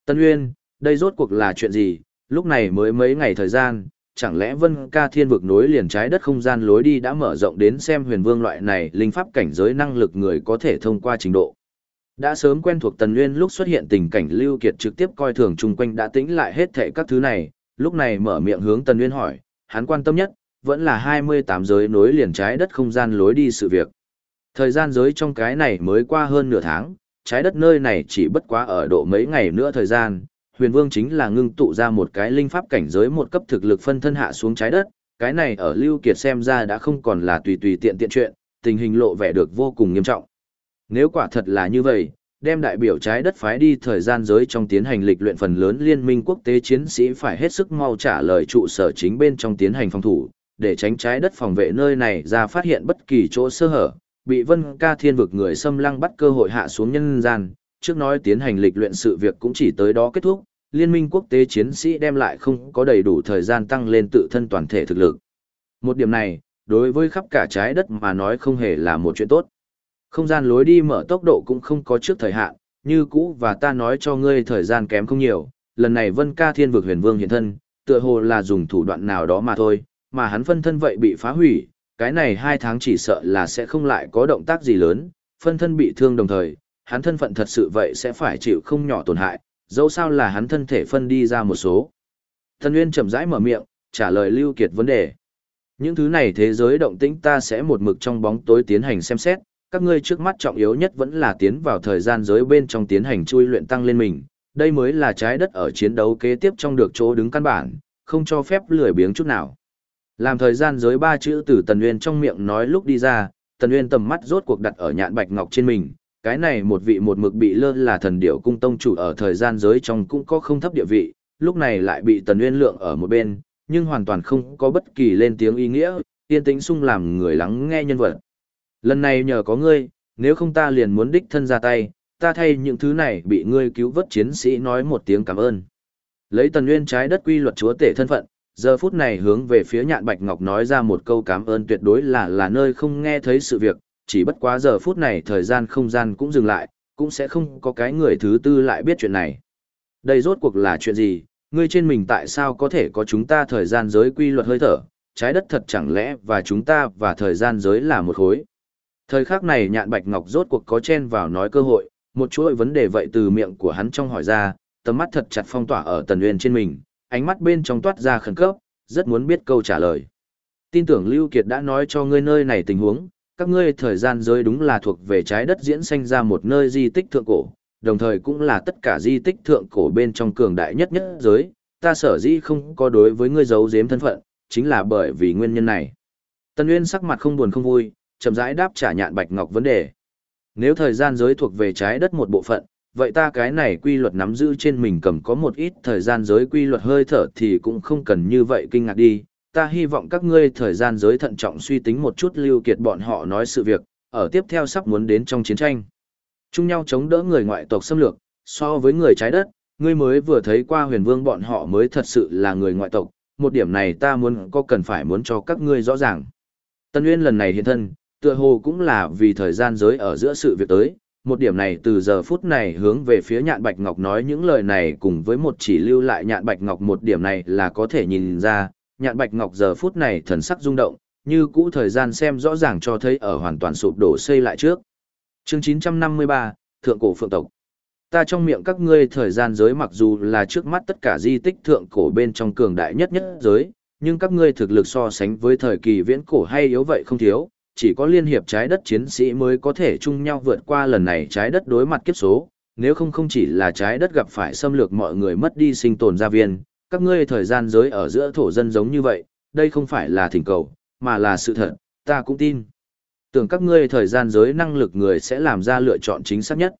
Speaker 1: Tân Uyên, đây rốt cuộc là chuyện gì, lúc này mới mấy ngày thời gian, chẳng lẽ vân ca thiên vực nối liền trái đất không gian lối đi đã mở rộng đến xem huyền vương loại này linh pháp cảnh giới năng lực người có thể thông qua trình độ. Đã sớm quen thuộc Tần Nguyên lúc xuất hiện tình cảnh Lưu Kiệt trực tiếp coi thường chung quanh đã tĩnh lại hết thảy các thứ này, lúc này mở miệng hướng Tần Nguyên hỏi, hắn quan tâm nhất, vẫn là 28 giới nối liền trái đất không gian lối đi sự việc. Thời gian giới trong cái này mới qua hơn nửa tháng, trái đất nơi này chỉ bất quá ở độ mấy ngày nữa thời gian, huyền vương chính là ngưng tụ ra một cái linh pháp cảnh giới một cấp thực lực phân thân hạ xuống trái đất, cái này ở Lưu Kiệt xem ra đã không còn là tùy tùy tiện tiện chuyện, tình hình lộ vẻ được vô cùng nghiêm trọng. Nếu quả thật là như vậy, đem đại biểu trái đất phái đi thời gian giới trong tiến hành lịch luyện phần lớn liên minh quốc tế chiến sĩ phải hết sức mau trả lời trụ sở chính bên trong tiến hành phòng thủ, để tránh trái đất phòng vệ nơi này ra phát hiện bất kỳ chỗ sơ hở, bị vân ca thiên vực người xâm lăng bắt cơ hội hạ xuống nhân gian, trước nói tiến hành lịch luyện sự việc cũng chỉ tới đó kết thúc, liên minh quốc tế chiến sĩ đem lại không có đầy đủ thời gian tăng lên tự thân toàn thể thực lực. Một điểm này, đối với khắp cả trái đất mà nói không hề là một chuyện tốt. Không gian lối đi mở tốc độ cũng không có trước thời hạn, như cũ và ta nói cho ngươi thời gian kém không nhiều, lần này Vân Ca Thiên vực Huyền Vương hiện thân, tựa hồ là dùng thủ đoạn nào đó mà thôi, mà hắn phân thân vậy bị phá hủy, cái này hai tháng chỉ sợ là sẽ không lại có động tác gì lớn, phân thân bị thương đồng thời, hắn thân phận thật sự vậy sẽ phải chịu không nhỏ tổn hại, dẫu sao là hắn thân thể phân đi ra một số. Thần Nguyên chậm rãi mở miệng, trả lời Lưu Kiệt vấn đề. Những thứ này thế giới động tĩnh ta sẽ một mực trong bóng tối tiến hành xem xét, các ngươi trước mắt trọng yếu nhất vẫn là tiến vào thời gian giới bên trong tiến hành chui luyện tăng lên mình, đây mới là trái đất ở chiến đấu kế tiếp trong được chỗ đứng căn bản, không cho phép lười biếng chút nào. Làm thời gian giới ba chữ từ Tần uyên trong miệng nói lúc đi ra, Tần uyên tầm mắt rốt cuộc đặt ở nhạn bạch ngọc trên mình, cái này một vị một mực bị lơ là thần điểu cung tông chủ ở thời gian giới trong cũng có không thấp địa vị, lúc này lại bị Tần uyên lượng ở một bên, nhưng hoàn toàn không có bất kỳ lên tiếng ý nghĩa, yên tĩnh sung làm người lắng nghe nhân vật. Lần này nhờ có ngươi, nếu không ta liền muốn đích thân ra tay, ta thay những thứ này bị ngươi cứu vớt chiến sĩ nói một tiếng cảm ơn. Lấy tần nguyên trái đất quy luật chúa tể thân phận, giờ phút này hướng về phía nhạn bạch ngọc nói ra một câu cảm ơn tuyệt đối là là nơi không nghe thấy sự việc, chỉ bất quá giờ phút này thời gian không gian cũng dừng lại, cũng sẽ không có cái người thứ tư lại biết chuyện này. Đây rốt cuộc là chuyện gì, ngươi trên mình tại sao có thể có chúng ta thời gian giới quy luật hơi thở, trái đất thật chẳng lẽ và chúng ta và thời gian giới là một khối. Thời khắc này nhạn bạch ngọc rốt cuộc có chen vào nói cơ hội, một chuỗi vấn đề vậy từ miệng của hắn trong hỏi ra, tầm mắt thật chặt phong tỏa ở tần uyên trên mình, ánh mắt bên trong toát ra khẩn cấp, rất muốn biết câu trả lời. Tin tưởng Lưu Kiệt đã nói cho ngươi nơi này tình huống, các ngươi thời gian giới đúng là thuộc về trái đất diễn sinh ra một nơi di tích thượng cổ, đồng thời cũng là tất cả di tích thượng cổ bên trong cường đại nhất nhất giới, ta sở dĩ không có đối với ngươi giấu giếm thân phận, chính là bởi vì nguyên nhân này. Tần Uyên sắc mặt không buồn không vui, chậm rãi đáp trả nhạn bạch ngọc vấn đề. Nếu thời gian giới thuộc về trái đất một bộ phận, vậy ta cái này quy luật nắm giữ trên mình cầm có một ít thời gian giới quy luật hơi thở thì cũng không cần như vậy kinh ngạc đi. Ta hy vọng các ngươi thời gian giới thận trọng suy tính một chút lưu kiệt bọn họ nói sự việc, ở tiếp theo sắp muốn đến trong chiến tranh. Chung nhau chống đỡ người ngoại tộc xâm lược, so với người trái đất, ngươi mới vừa thấy qua huyền vương bọn họ mới thật sự là người ngoại tộc, một điểm này ta muốn có cần phải muốn cho các ngươi rõ ràng. Tân Nguyên lần này hiện thân, tựa hồ cũng là vì thời gian giới ở giữa sự việc tới, một điểm này từ giờ phút này hướng về phía nhạn bạch ngọc nói những lời này cùng với một chỉ lưu lại nhạn bạch ngọc một điểm này là có thể nhìn ra, nhạn bạch ngọc giờ phút này thần sắc rung động, như cũ thời gian xem rõ ràng cho thấy ở hoàn toàn sụp đổ xây lại trước. Chương 953, Thượng cổ phượng tộc. Ta trong miệng các ngươi thời gian giới mặc dù là trước mắt tất cả di tích thượng cổ bên trong cường đại nhất nhất giới, nhưng các ngươi thực lực so sánh với thời kỳ viễn cổ hay yếu vậy không thiếu, chỉ có liên hiệp trái đất chiến sĩ mới có thể chung nhau vượt qua lần này trái đất đối mặt kiếp số, nếu không không chỉ là trái đất gặp phải xâm lược mọi người mất đi sinh tồn gia viên, các ngươi thời gian giới ở giữa thổ dân giống như vậy, đây không phải là thỉnh cầu, mà là sự thật, ta cũng tin. Tưởng các ngươi thời gian giới năng lực người sẽ làm ra lựa chọn chính xác nhất.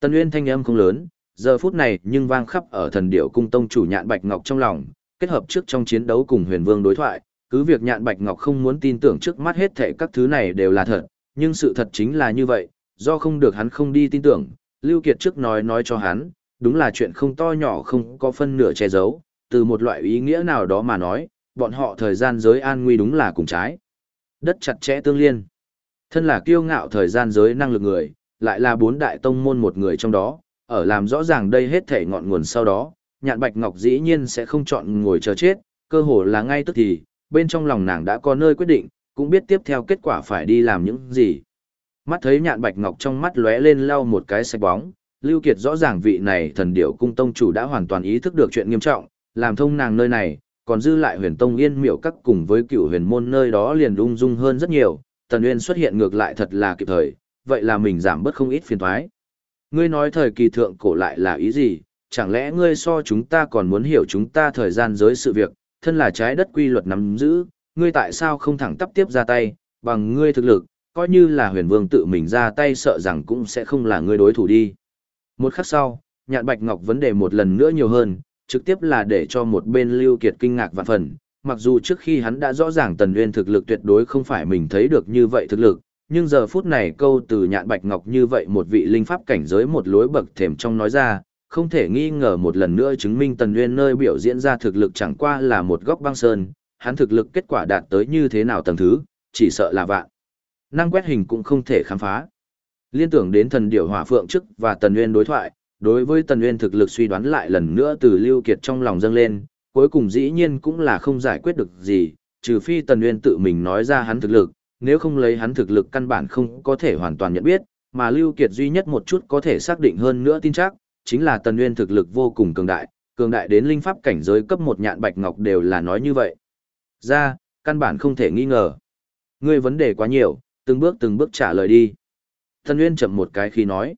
Speaker 1: Tân Uyên thanh âm không lớn, giờ phút này nhưng vang khắp ở thần điệu cung tông chủ nhạn bạch ngọc trong lòng, kết hợp trước trong chiến đấu cùng huyền vương đối thoại, cứ việc nhạn bạch ngọc không muốn tin tưởng trước mắt hết thệ các thứ này đều là thật, nhưng sự thật chính là như vậy, do không được hắn không đi tin tưởng, Lưu Kiệt trước nói nói cho hắn, đúng là chuyện không to nhỏ không có phân nửa che giấu, từ một loại ý nghĩa nào đó mà nói, bọn họ thời gian giới an nguy đúng là cùng trái. Đất chặt chẽ tương liên. Thân là kiêu ngạo thời gian giới năng lực người, lại là bốn đại tông môn một người trong đó, ở làm rõ ràng đây hết thể ngọn nguồn sau đó, nhạn bạch ngọc dĩ nhiên sẽ không chọn ngồi chờ chết, cơ hồ là ngay tức thì, bên trong lòng nàng đã có nơi quyết định, cũng biết tiếp theo kết quả phải đi làm những gì. Mắt thấy nhạn bạch ngọc trong mắt lóe lên lau một cái sạch bóng, Lưu Kiệt rõ ràng vị này thần điểu cung tông chủ đã hoàn toàn ý thức được chuyện nghiêm trọng, làm thông nàng nơi này, còn dư lại huyền tông yên miểu các cùng với cựu huyền môn nơi đó liền ung dung hơn rất nhiều, tần uyên xuất hiện ngược lại thật là kịp thời, vậy là mình giảm bớt không ít phiền toái. Ngươi nói thời kỳ thượng cổ lại là ý gì, chẳng lẽ ngươi so chúng ta còn muốn hiểu chúng ta thời gian giới sự việc, thân là trái đất quy luật nắm giữ, ngươi tại sao không thẳng tắp tiếp ra tay, bằng ngươi thực lực, coi như là huyền vương tự mình ra tay sợ rằng cũng sẽ không là ngươi đối thủ đi. Một khắc sau, nhạn bạch ngọc vấn đề một lần nữa nhiều hơn, trực tiếp là để cho một bên lưu kiệt kinh ngạc vạn phần, mặc dù trước khi hắn đã rõ ràng tần nguyên thực lực tuyệt đối không phải mình thấy được như vậy thực lực, nhưng giờ phút này câu từ nhạn bạch ngọc như vậy một vị linh pháp cảnh giới một lối bậc thềm trong nói ra, không thể nghi ngờ một lần nữa chứng minh tần nguyên nơi biểu diễn ra thực lực chẳng qua là một góc băng sơn, hắn thực lực kết quả đạt tới như thế nào tầng thứ, chỉ sợ là vạn. Năng quét hình cũng không thể khám phá. Liên tưởng đến thần điểu hỏa phượng trước và tần nguyên đối thoại, đối với tần nguyên thực lực suy đoán lại lần nữa từ lưu kiệt trong lòng dâng lên, cuối cùng dĩ nhiên cũng là không giải quyết được gì, trừ phi tần nguyên tự mình nói ra hắn thực lực, nếu không lấy hắn thực lực căn bản không có thể hoàn toàn nhận biết, mà lưu kiệt duy nhất một chút có thể xác định hơn nữa tin chắc, chính là tần nguyên thực lực vô cùng cường đại, cường đại đến linh pháp cảnh giới cấp một nhạn bạch ngọc đều là nói như vậy. Ra, căn bản không thể nghi ngờ. Ngươi vấn đề quá nhiều, từng bước từng bước trả lời đi. Tần Nguyên chậm một cái khi nói,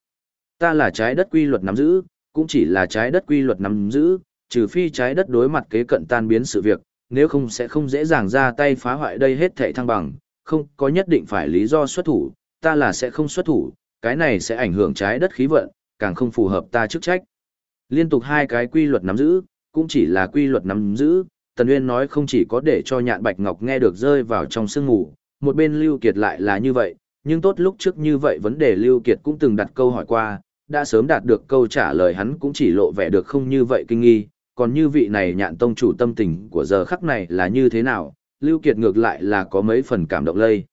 Speaker 1: ta là trái đất quy luật nắm giữ, cũng chỉ là trái đất quy luật nắm giữ, trừ phi trái đất đối mặt kế cận tan biến sự việc, nếu không sẽ không dễ dàng ra tay phá hoại đây hết thảy thăng bằng, không có nhất định phải lý do xuất thủ, ta là sẽ không xuất thủ, cái này sẽ ảnh hưởng trái đất khí vận, càng không phù hợp ta chức trách. Liên tục hai cái quy luật nắm giữ, cũng chỉ là quy luật nắm giữ, Tần uyên nói không chỉ có để cho nhạn bạch ngọc nghe được rơi vào trong sương ngủ, một bên Lưu Kiệt lại là như vậy, nhưng tốt lúc trước như vậy vấn đề Lưu Kiệt cũng từng đặt câu hỏi qua, đã sớm đạt được câu trả lời hắn cũng chỉ lộ vẻ được không như vậy kinh nghi, còn như vị này nhạn tông chủ tâm tình của giờ khắc này là như thế nào, Lưu Kiệt ngược lại là có mấy phần cảm động lây.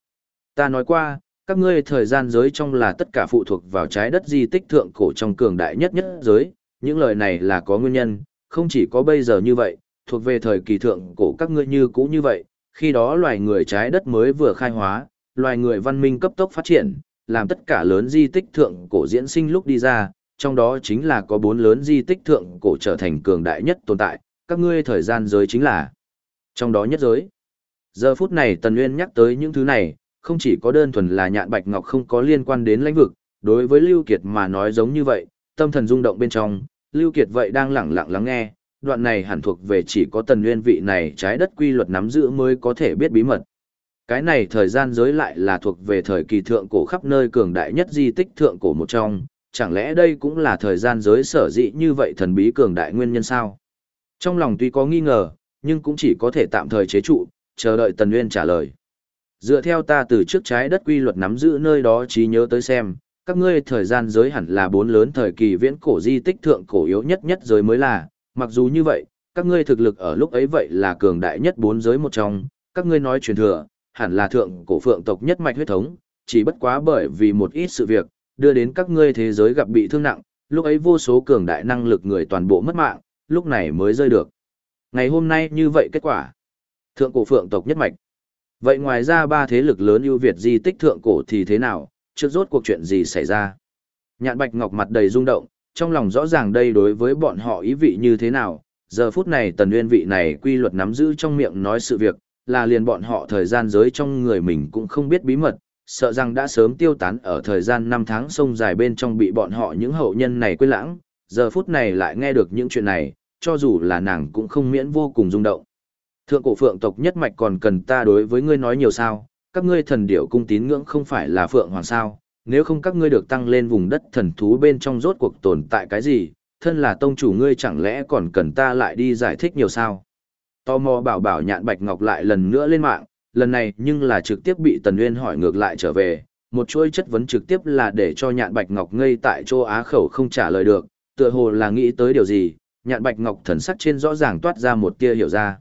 Speaker 1: Ta nói qua, các ngươi thời gian giới trong là tất cả phụ thuộc vào trái đất di tích thượng cổ trong cường đại nhất nhất giới, những lời này là có nguyên nhân, không chỉ có bây giờ như vậy, thuộc về thời kỳ thượng cổ các ngươi như cũ như vậy, khi đó loài người trái đất mới vừa khai hóa, loài người văn minh cấp tốc phát triển, làm tất cả lớn di tích thượng cổ diễn sinh lúc đi ra, trong đó chính là có bốn lớn di tích thượng cổ trở thành cường đại nhất tồn tại, các ngươi thời gian giới chính là trong đó nhất giới. Giờ phút này Tần Nguyên nhắc tới những thứ này, không chỉ có đơn thuần là nhạn bạch ngọc không có liên quan đến lãnh vực, đối với Lưu Kiệt mà nói giống như vậy, tâm thần rung động bên trong, Lưu Kiệt vậy đang lặng lặng lắng nghe, đoạn này hẳn thuộc về chỉ có Tần Nguyên vị này trái đất quy luật nắm giữ mới có thể biết bí mật. Cái này thời gian giới lại là thuộc về thời kỳ thượng cổ khắp nơi cường đại nhất di tích thượng cổ một trong, chẳng lẽ đây cũng là thời gian giới sở dĩ như vậy thần bí cường đại nguyên nhân sao? Trong lòng tuy có nghi ngờ, nhưng cũng chỉ có thể tạm thời chế trụ, chờ đợi Tần Nguyên trả lời. Dựa theo ta từ trước trái đất quy luật nắm giữ nơi đó trí nhớ tới xem, các ngươi thời gian giới hẳn là bốn lớn thời kỳ viễn cổ di tích thượng cổ yếu nhất nhất giới mới là, mặc dù như vậy, các ngươi thực lực ở lúc ấy vậy là cường đại nhất bốn giới một trong, các ngươi nói truyền thừa, hẳn là thượng cổ phượng tộc nhất mạch huyết thống, chỉ bất quá bởi vì một ít sự việc, đưa đến các ngươi thế giới gặp bị thương nặng, lúc ấy vô số cường đại năng lực người toàn bộ mất mạng, lúc này mới rơi được. Ngày hôm nay như vậy kết quả. Thượng cổ phượng tộc nhất mạch. Vậy ngoài ra ba thế lực lớn ưu việt di tích thượng cổ thì thế nào, trước rốt cuộc chuyện gì xảy ra? Nhạn Bạch Ngọc mặt đầy rung động, trong lòng rõ ràng đây đối với bọn họ ý vị như thế nào, giờ phút này tần nguyên vị này quy luật nắm giữ trong miệng nói sự việc, là liền bọn họ thời gian giới trong người mình cũng không biết bí mật, sợ rằng đã sớm tiêu tán ở thời gian năm tháng sông dài bên trong bị bọn họ những hậu nhân này quên lãng, giờ phút này lại nghe được những chuyện này, cho dù là nàng cũng không miễn vô cùng rung động. Thượng cổ phượng tộc nhất mạch còn cần ta đối với ngươi nói nhiều sao, các ngươi thần điểu cung tín ngưỡng không phải là phượng hoàng sao, nếu không các ngươi được tăng lên vùng đất thần thú bên trong rốt cuộc tồn tại cái gì, thân là tông chủ ngươi chẳng lẽ còn cần ta lại đi giải thích nhiều sao. Tò mò bảo bảo nhạn bạch ngọc lại lần nữa lên mạng, lần này nhưng là trực tiếp bị Tần Nguyên hỏi ngược lại trở về, một chuỗi chất vấn trực tiếp là để cho nhạn bạch ngọc ngây tại chỗ á khẩu không trả lời được, tựa hồ là nghĩ tới điều gì, nhạn bạch ngọc thần sắc trên rõ ràng toát ra một tia hiểu ra.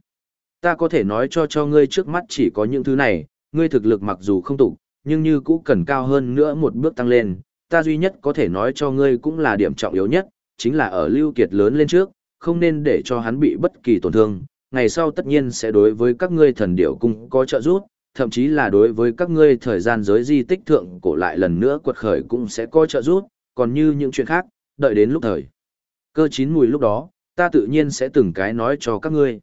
Speaker 1: Ta có thể nói cho cho ngươi trước mắt chỉ có những thứ này, ngươi thực lực mặc dù không tụ, nhưng như cũ cần cao hơn nữa một bước tăng lên, ta duy nhất có thể nói cho ngươi cũng là điểm trọng yếu nhất, chính là ở Lưu Kiệt lớn lên trước, không nên để cho hắn bị bất kỳ tổn thương, ngày sau tất nhiên sẽ đối với các ngươi thần điểu cung có trợ giúp, thậm chí là đối với các ngươi thời gian giới di tích thượng cổ lại lần nữa quật khởi cũng sẽ có trợ giúp, còn như những chuyện khác, đợi đến lúc thời. Cơ chín mùi lúc đó, ta tự nhiên sẽ từng cái nói cho các ngươi.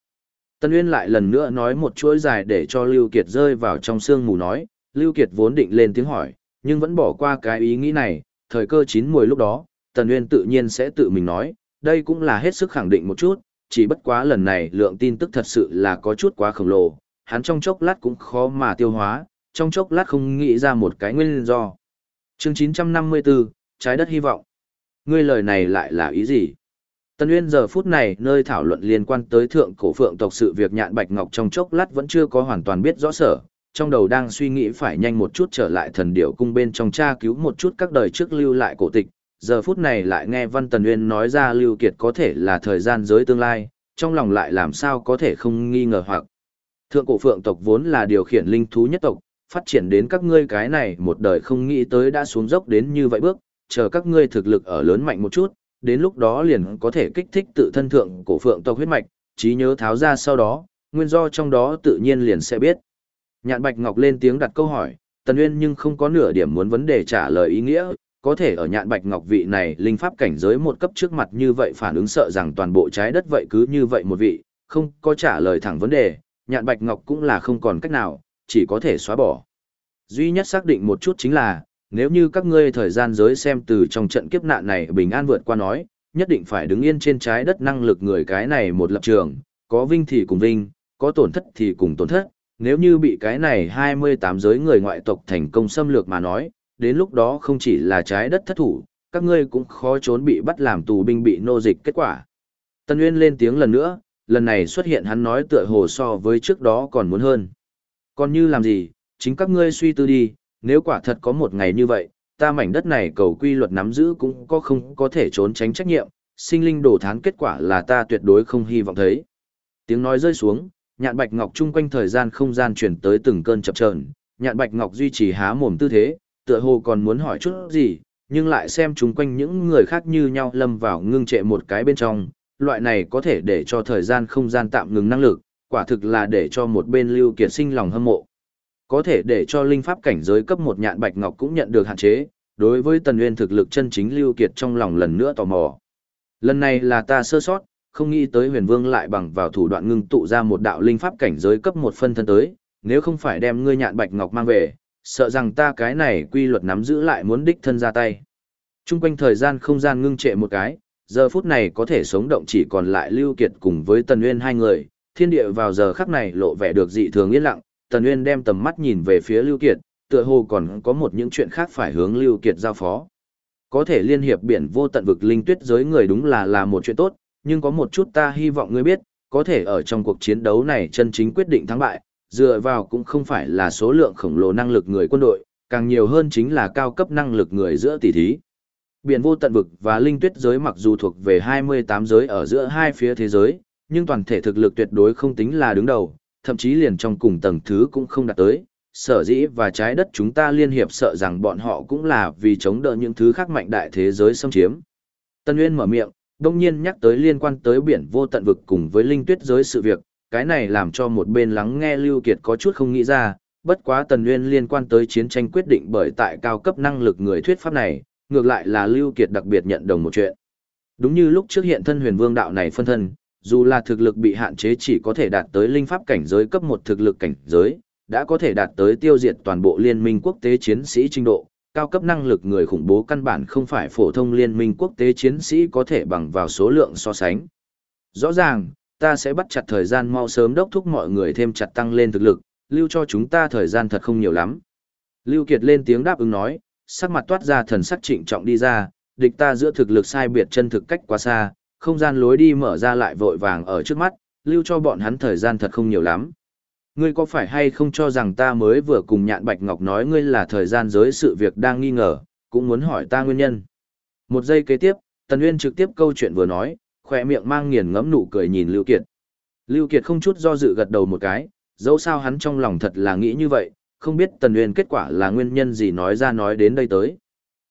Speaker 1: Tân Uyên lại lần nữa nói một chuỗi dài để cho Lưu Kiệt rơi vào trong sương mù nói, Lưu Kiệt vốn định lên tiếng hỏi, nhưng vẫn bỏ qua cái ý nghĩ này, thời cơ chín muồi lúc đó, Tần Uyên tự nhiên sẽ tự mình nói, đây cũng là hết sức khẳng định một chút, chỉ bất quá lần này lượng tin tức thật sự là có chút quá khổng lồ, hắn trong chốc lát cũng khó mà tiêu hóa, trong chốc lát không nghĩ ra một cái nguyên do. Chương 954, Trái đất hy vọng. Ngươi lời này lại là ý gì? Tân Uyên giờ phút này nơi thảo luận liên quan tới thượng cổ phượng tộc sự việc nhạn bạch ngọc trong chốc lát vẫn chưa có hoàn toàn biết rõ sở, trong đầu đang suy nghĩ phải nhanh một chút trở lại thần điệu cung bên trong tra cứu một chút các đời trước lưu lại cổ tịch, giờ phút này lại nghe Văn Tần Uyên nói ra Lưu Kiệt có thể là thời gian giới tương lai, trong lòng lại làm sao có thể không nghi ngờ hoặc. Thượng cổ phượng tộc vốn là điều khiển linh thú nhất tộc, phát triển đến các ngươi cái này một đời không nghĩ tới đã xuống dốc đến như vậy bước, chờ các ngươi thực lực ở lớn mạnh một chút, đến lúc đó liền có thể kích thích tự thân thượng cổ phượng tộc huyết mạch, trí nhớ tháo ra sau đó, nguyên do trong đó tự nhiên liền sẽ biết. Nhạn Bạch Ngọc lên tiếng đặt câu hỏi, Tần Uyên nhưng không có nửa điểm muốn vấn đề trả lời ý nghĩa, có thể ở Nhạn Bạch Ngọc vị này linh pháp cảnh giới một cấp trước mặt như vậy phản ứng sợ rằng toàn bộ trái đất vậy cứ như vậy một vị, không có trả lời thẳng vấn đề, Nhạn Bạch Ngọc cũng là không còn cách nào, chỉ có thể xóa bỏ. Duy nhất xác định một chút chính là, nếu như các ngươi thời gian giới xem từ trong trận kiếp nạn này bình an vượt qua nói, nhất định phải đứng yên trên trái đất năng lực người cái này một lập trường, có vinh thì cùng vinh, có tổn thất thì cùng tổn thất, nếu như bị cái này 28 giới người ngoại tộc thành công xâm lược mà nói, đến lúc đó không chỉ là trái đất thất thủ, các ngươi cũng khó trốn bị bắt làm tù binh bị nô dịch kết quả. Tân Uyên lên tiếng lần nữa, lần này xuất hiện hắn nói tựa hồ so với trước đó còn muốn hơn. Còn như làm gì, chính các ngươi suy tư đi, nếu quả thật có một ngày như vậy, ta mảnh đất này cầu quy luật nắm giữ cũng có không có thể trốn tránh trách nhiệm, sinh linh đổ thán kết quả là ta tuyệt đối không hy vọng thấy. Tiếng nói rơi xuống, nhạn bạch ngọc chung quanh thời gian không gian chuyển tới từng cơn chập chờn nhạn bạch ngọc duy trì há mồm tư thế, tựa hồ còn muốn hỏi chút gì, nhưng lại xem chung quanh những người khác như nhau lâm vào ngưng trệ một cái bên trong, loại này có thể để cho thời gian không gian tạm ngừng năng lực, quả thực là để cho một bên lưu kiệt sinh lòng hâm mộ có thể để cho linh pháp cảnh giới cấp một nhạn bạch ngọc cũng nhận được hạn chế, đối với Tần Nguyên thực lực chân chính lưu kiệt trong lòng lần nữa tò mò. Lần này là ta sơ sót, không nghĩ tới huyền vương lại bằng vào thủ đoạn ngưng tụ ra một đạo linh pháp cảnh giới cấp một phân thân tới, nếu không phải đem ngươi nhạn bạch ngọc mang về, sợ rằng ta cái này quy luật nắm giữ lại muốn đích thân ra tay. Trung quanh thời gian không gian ngưng trệ một cái, giờ phút này có thể sống động chỉ còn lại lưu kiệt cùng với Tần Nguyên hai người, thiên địa vào giờ khắc này lộ vẻ được dị thường yên lặng, Tần Uyên đem tầm mắt nhìn về phía Lưu Kiệt, tựa hồ còn có một những chuyện khác phải hướng Lưu Kiệt giao phó. Có thể liên hiệp biển vô tận vực linh tuyết giới người đúng là là một chuyện tốt, nhưng có một chút ta hy vọng ngươi biết, có thể ở trong cuộc chiến đấu này chân chính quyết định thắng bại, dựa vào cũng không phải là số lượng khổng lồ năng lực người quân đội, càng nhiều hơn chính là cao cấp năng lực người giữa tỷ thí. Biển vô tận vực và linh tuyết giới mặc dù thuộc về 28 giới ở giữa hai phía thế giới, nhưng toàn thể thực lực tuyệt đối không tính là đứng đầu, thậm chí liền trong cùng tầng thứ cũng không đạt tới. Sở dĩ và trái đất chúng ta liên hiệp sợ rằng bọn họ cũng là vì chống đỡ những thứ khác mạnh đại thế giới xâm chiếm. Tân Nguyên mở miệng, đông nhiên nhắc tới liên quan tới biển vô tận vực cùng với linh tuyết giới sự việc, cái này làm cho một bên lắng nghe Lưu Kiệt có chút không nghĩ ra, bất quá Tần Nguyên liên quan tới chiến tranh quyết định bởi tại cao cấp năng lực người thuyết pháp này, ngược lại là Lưu Kiệt đặc biệt nhận đồng một chuyện. Đúng như lúc trước hiện thân huyền vương đạo này phân thân, dù là thực lực bị hạn chế chỉ có thể đạt tới linh pháp cảnh giới cấp một thực lực cảnh giới, đã có thể đạt tới tiêu diệt toàn bộ liên minh quốc tế chiến sĩ trình độ, cao cấp năng lực người khủng bố căn bản không phải phổ thông liên minh quốc tế chiến sĩ có thể bằng vào số lượng so sánh. Rõ ràng, ta sẽ bắt chặt thời gian mau sớm đốc thúc mọi người thêm chặt tăng lên thực lực, lưu cho chúng ta thời gian thật không nhiều lắm. Lưu Kiệt lên tiếng đáp ứng nói, sắc mặt toát ra thần sắc trịnh trọng đi ra, địch ta giữa thực lực sai biệt chân thực cách quá xa, không gian lối đi mở ra lại vội vàng ở trước mắt, lưu cho bọn hắn thời gian thật không nhiều lắm. Ngươi có phải hay không cho rằng ta mới vừa cùng nhạn Bạch Ngọc nói ngươi là thời gian giới sự việc đang nghi ngờ, cũng muốn hỏi ta nguyên nhân. Một giây kế tiếp, Tần Uyên trực tiếp câu chuyện vừa nói, khỏe miệng mang nghiền ngẫm nụ cười nhìn Lưu Kiệt. Lưu Kiệt không chút do dự gật đầu một cái, dẫu sao hắn trong lòng thật là nghĩ như vậy, không biết Tần Uyên kết quả là nguyên nhân gì nói ra nói đến đây tới.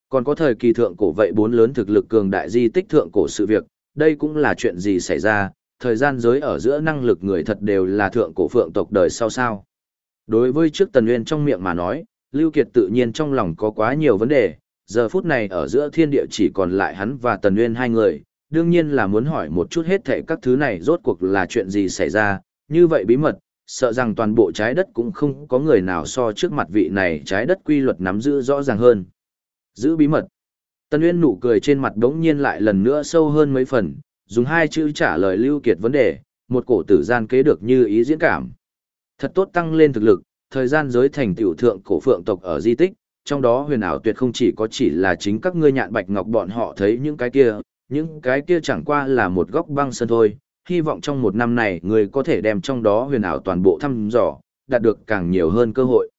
Speaker 1: Còn có thời kỳ thượng cổ vậy bốn lớn thực lực cường đại di tích thượng cổ sự việc, đây cũng là chuyện gì xảy ra, thời gian giới ở giữa năng lực người thật đều là thượng cổ phượng tộc đời sau sao. Đối với trước Tần Nguyên trong miệng mà nói, Lưu Kiệt tự nhiên trong lòng có quá nhiều vấn đề, giờ phút này ở giữa thiên địa chỉ còn lại hắn và Tần Nguyên hai người, đương nhiên là muốn hỏi một chút hết thảy các thứ này rốt cuộc là chuyện gì xảy ra, như vậy bí mật, sợ rằng toàn bộ trái đất cũng không có người nào so trước mặt vị này trái đất quy luật nắm giữ rõ ràng hơn. Giữ bí mật. Tân Uyên nụ cười trên mặt đống nhiên lại lần nữa sâu hơn mấy phần, dùng hai chữ trả lời Lưu Kiệt vấn đề, một cổ tử gian kế được như ý diễn cảm. Thật tốt tăng lên thực lực, thời gian giới thành tiểu thượng cổ phượng tộc ở di tích, trong đó huyền ảo tuyệt không chỉ có chỉ là chính các ngươi nhạn bạch ngọc bọn họ thấy những cái kia, những cái kia chẳng qua là một góc băng sơn thôi, hy vọng trong một năm này người có thể đem trong đó huyền ảo toàn bộ thăm dò, đạt được càng nhiều hơn cơ hội.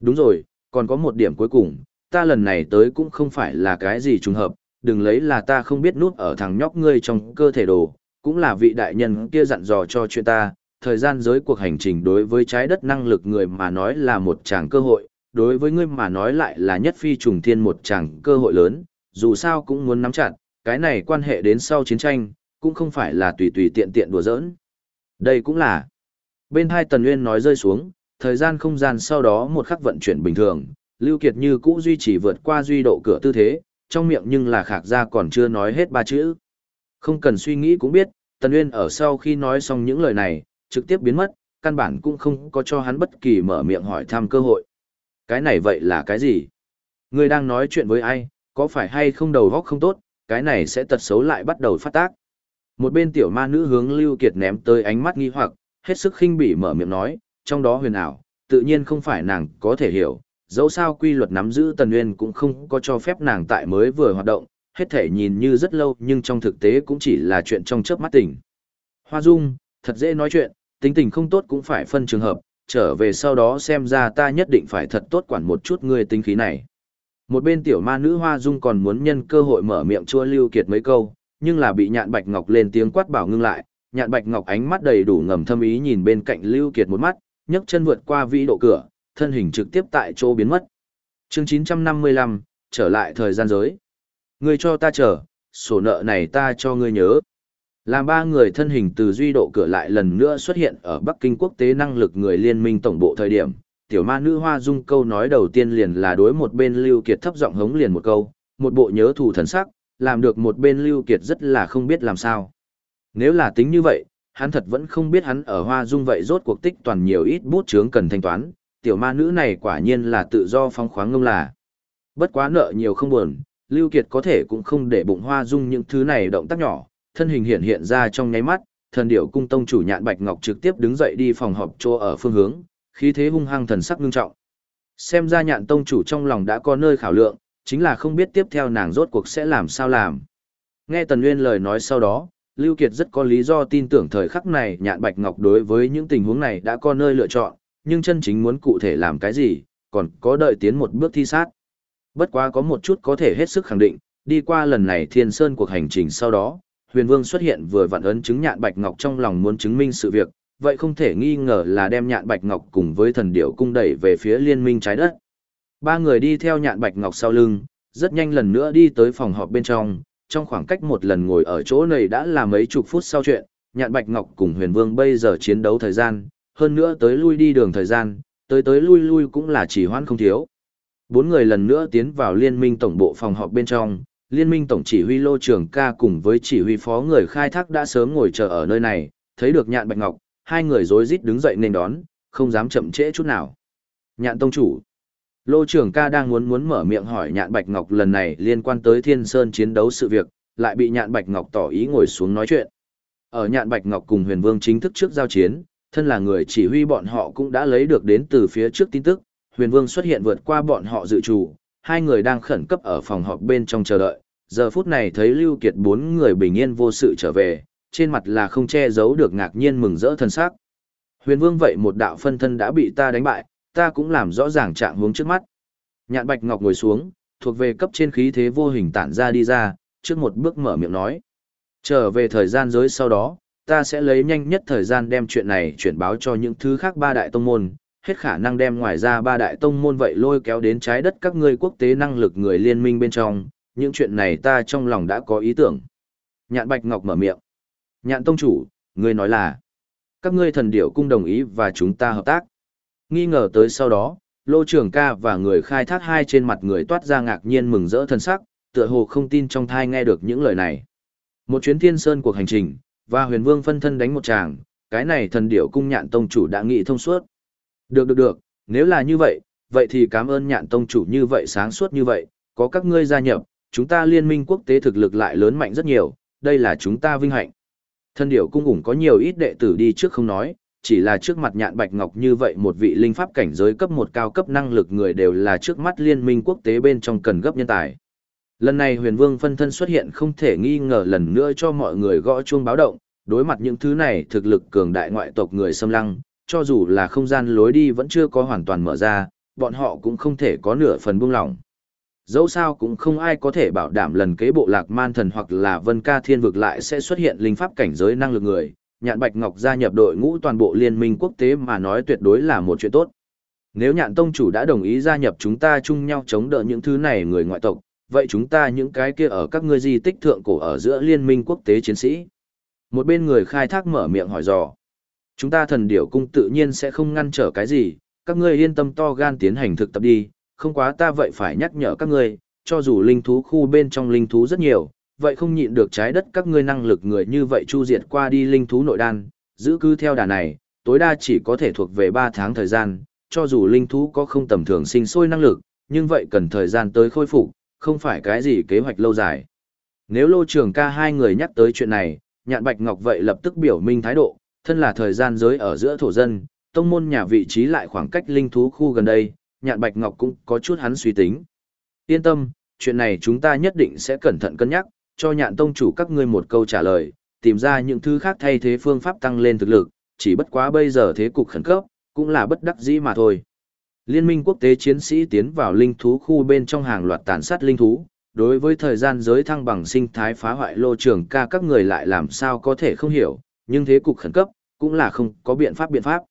Speaker 1: Đúng rồi, còn có một điểm cuối cùng, ta lần này tới cũng không phải là cái gì trùng hợp, đừng lấy là ta không biết nút ở thằng nhóc ngươi trong cơ thể đồ, cũng là vị đại nhân kia dặn dò cho chuyện ta, thời gian giới cuộc hành trình đối với trái đất năng lực người mà nói là một tràng cơ hội, đối với ngươi mà nói lại là nhất phi trùng thiên một tràng cơ hội lớn, dù sao cũng muốn nắm chặt, cái này quan hệ đến sau chiến tranh, cũng không phải là tùy tùy tiện tiện đùa giỡn. Đây cũng là. Bên hai Tần Nguyên nói rơi xuống, thời gian không gian sau đó một khắc vận chuyển bình thường, Lưu Kiệt như cũ duy trì vượt qua duy độ cửa tư thế, trong miệng nhưng là khạc ra còn chưa nói hết ba chữ. Không cần suy nghĩ cũng biết, Tần Uyên ở sau khi nói xong những lời này, trực tiếp biến mất, căn bản cũng không có cho hắn bất kỳ mở miệng hỏi thăm cơ hội. Cái này vậy là cái gì? Người đang nói chuyện với ai, có phải hay không đầu góc không tốt, cái này sẽ tật xấu lại bắt đầu phát tác. Một bên tiểu ma nữ hướng Lưu Kiệt ném tới ánh mắt nghi hoặc, hết sức khinh bỉ mở miệng nói, trong đó huyền ảo, tự nhiên không phải nàng có thể hiểu, dẫu sao quy luật nắm giữ Tần Nguyên cũng không có cho phép nàng tại mới vừa hoạt động, hết thể nhìn như rất lâu nhưng trong thực tế cũng chỉ là chuyện trong chớp mắt tỉnh. Hoa Dung, thật dễ nói chuyện, tính tình không tốt cũng phải phân trường hợp, trở về sau đó xem ra ta nhất định phải thật tốt quản một chút ngươi tính khí này. Một bên tiểu ma nữ Hoa Dung còn muốn nhân cơ hội mở miệng chua Lưu Kiệt mấy câu, nhưng là bị nhạn bạch ngọc lên tiếng quát bảo ngưng lại, nhạn bạch ngọc ánh mắt đầy đủ ngầm thâm ý nhìn bên cạnh Lưu Kiệt một mắt, nhấc chân vượt qua vĩ độ cửa, thân hình trực tiếp tại chỗ biến mất. Chương 955, trở lại thời gian giới. Ngươi cho ta chờ, sổ nợ này ta cho ngươi nhớ. Làm ba người thân hình từ duy độ cửa lại lần nữa xuất hiện ở Bắc Kinh quốc tế năng lực người liên minh tổng bộ thời điểm, tiểu ma nữ hoa dung câu nói đầu tiên liền là đối một bên Lưu Kiệt thấp giọng hống liền một câu, một bộ nhớ thù thần sắc, làm được một bên Lưu Kiệt rất là không biết làm sao. Nếu là tính như vậy, hắn thật vẫn không biết hắn ở hoa dung vậy rốt cuộc tích toàn nhiều ít bút chướng cần thanh toán, tiểu ma nữ này quả nhiên là tự do phong khoáng ngông là. Bất quá nợ nhiều không buồn, Lưu Kiệt có thể cũng không để bụng hoa dung những thứ này động tác nhỏ, thân hình hiện hiện ra trong nháy mắt, thần điểu cung tông chủ nhạn Bạch Ngọc trực tiếp đứng dậy đi phòng họp chỗ ở phương hướng, khí thế hung hăng thần sắc nghiêm trọng. Xem ra nhạn tông chủ trong lòng đã có nơi khảo lượng, chính là không biết tiếp theo nàng rốt cuộc sẽ làm sao làm. Nghe Tần Nguyên lời nói sau đó, Lưu Kiệt rất có lý do tin tưởng thời khắc này nhạn Bạch Ngọc đối với những tình huống này đã có nơi lựa chọn, nhưng chân chính muốn cụ thể làm cái gì, còn có đợi tiến một bước thi sát. Bất quá có một chút có thể hết sức khẳng định, đi qua lần này thiên sơn cuộc hành trình sau đó, huyền vương xuất hiện vừa vặn ấn chứng nhạn bạch ngọc trong lòng muốn chứng minh sự việc, vậy không thể nghi ngờ là đem nhạn bạch ngọc cùng với thần điệu cung đẩy về phía liên minh trái đất. Ba người đi theo nhạn bạch ngọc sau lưng, rất nhanh lần nữa đi tới phòng họp bên trong, trong khoảng cách một lần ngồi ở chỗ này đã là mấy chục phút sau chuyện, nhạn bạch ngọc cùng huyền vương bây giờ chiến đấu thời gian, hơn nữa tới lui đi đường thời gian, tới tới lui lui cũng là chỉ hoãn không thiếu. Bốn người lần nữa tiến vào liên minh tổng bộ phòng họp bên trong, liên minh tổng chỉ huy lô trưởng ca cùng với chỉ huy phó người khai thác đã sớm ngồi chờ ở nơi này, thấy được nhạn bạch ngọc, hai người rối rít đứng dậy nên đón, không dám chậm trễ chút nào. Nhạn tông chủ. Lô trưởng ca đang muốn muốn mở miệng hỏi nhạn bạch ngọc lần này liên quan tới thiên sơn chiến đấu sự việc, lại bị nhạn bạch ngọc tỏ ý ngồi xuống nói chuyện. Ở nhạn bạch ngọc cùng huyền vương chính thức trước giao chiến, thân là người chỉ huy bọn họ cũng đã lấy được đến từ phía trước tin tức, huyền vương xuất hiện vượt qua bọn họ dự trù, hai người đang khẩn cấp ở phòng họp bên trong chờ đợi, giờ phút này thấy Lưu Kiệt bốn người bình yên vô sự trở về, trên mặt là không che giấu được ngạc nhiên mừng rỡ thân sắc. Huyền Vương vậy một đạo phân thân đã bị ta đánh bại, ta cũng làm rõ ràng trạng hướng trước mắt. Nhạn Bạch Ngọc ngồi xuống, thuộc về cấp trên khí thế vô hình tản ra đi ra, trước một bước mở miệng nói. Trở về thời gian giới sau đó, ta sẽ lấy nhanh nhất thời gian đem chuyện này chuyển báo cho những thứ khác ba đại tông môn, hết khả năng đem ngoài ra ba đại tông môn vậy lôi kéo đến trái đất các ngươi quốc tế năng lực người liên minh bên trong, những chuyện này ta trong lòng đã có ý tưởng. Nhạn Bạch Ngọc mở miệng. Nhạn Tông Chủ, ngươi nói là, các ngươi thần điểu cung đồng ý và chúng ta hợp tác. Nghi ngờ tới sau đó, Lô Trường ca và người khai thác hai trên mặt người toát ra ngạc nhiên mừng rỡ thân sắc, tựa hồ không tin trong thai nghe được những lời này. Một chuyến thiên sơn cuộc hành trình, và huyền vương phân thân đánh một tràng, cái này thần điểu cung nhạn tông chủ đã nghĩ thông suốt. Được được được, nếu là như vậy, vậy thì cảm ơn nhạn tông chủ như vậy sáng suốt như vậy, có các ngươi gia nhập, chúng ta liên minh quốc tế thực lực lại lớn mạnh rất nhiều, đây là chúng ta vinh hạnh. Thần điểu cung ủng có nhiều ít đệ tử đi trước không nói, chỉ là trước mặt nhạn bạch ngọc như vậy một vị linh pháp cảnh giới cấp một cao cấp năng lực người đều là trước mắt liên minh quốc tế bên trong cần gấp nhân tài. Lần này huyền vương phân thân xuất hiện không thể nghi ngờ lần nữa cho mọi người gõ chuông báo động, đối mặt những thứ này thực lực cường đại ngoại tộc người xâm lăng, cho dù là không gian lối đi vẫn chưa có hoàn toàn mở ra, bọn họ cũng không thể có nửa phần buông lỏng. Dẫu sao cũng không ai có thể bảo đảm lần kế bộ lạc man thần hoặc là vân ca thiên vực lại sẽ xuất hiện linh pháp cảnh giới năng lực người, nhạn bạch ngọc gia nhập đội ngũ toàn bộ liên minh quốc tế mà nói tuyệt đối là một chuyện tốt. Nếu nhạn tông chủ đã đồng ý gia nhập chúng ta chung nhau chống đỡ những thứ này người ngoại tộc, vậy chúng ta những cái kia ở các ngươi di tích thượng cổ ở giữa liên minh quốc tế chiến sĩ. Một bên người khai thác mở miệng hỏi dò. Chúng ta thần điểu cung tự nhiên sẽ không ngăn trở cái gì, các ngươi yên tâm to gan tiến hành thực tập đi, không quá ta vậy phải nhắc nhở các ngươi, cho dù linh thú khu bên trong linh thú rất nhiều, vậy không nhịn được trái đất các ngươi năng lực người như vậy chu diệt qua đi linh thú nội đan, giữ cứ theo đà này, tối đa chỉ có thể thuộc về 3 tháng thời gian, cho dù linh thú có không tầm thường sinh sôi năng lực, nhưng vậy cần thời gian tới khôi phục, không phải cái gì kế hoạch lâu dài. Nếu lô trường ca hai người nhắc tới chuyện này, nhạn bạch ngọc vậy lập tức biểu minh thái độ, thân là thời gian giới ở giữa thổ dân, tông môn nhà vị trí lại khoảng cách linh thú khu gần đây, nhạn bạch ngọc cũng có chút hắn suy tính. Yên tâm, chuyện này chúng ta nhất định sẽ cẩn thận cân nhắc, cho nhạn tông chủ các ngươi một câu trả lời, tìm ra những thứ khác thay thế phương pháp tăng lên thực lực, chỉ bất quá bây giờ thế cục khẩn cấp, cũng là bất đắc dĩ mà thôi. Liên minh quốc tế chiến sĩ tiến vào linh thú khu bên trong hàng loạt tàn sát linh thú, đối với thời gian giới thăng bằng sinh thái phá hoại lô trường ca các người lại làm sao có thể không hiểu, nhưng thế cục khẩn cấp, cũng là không có biện pháp biện pháp.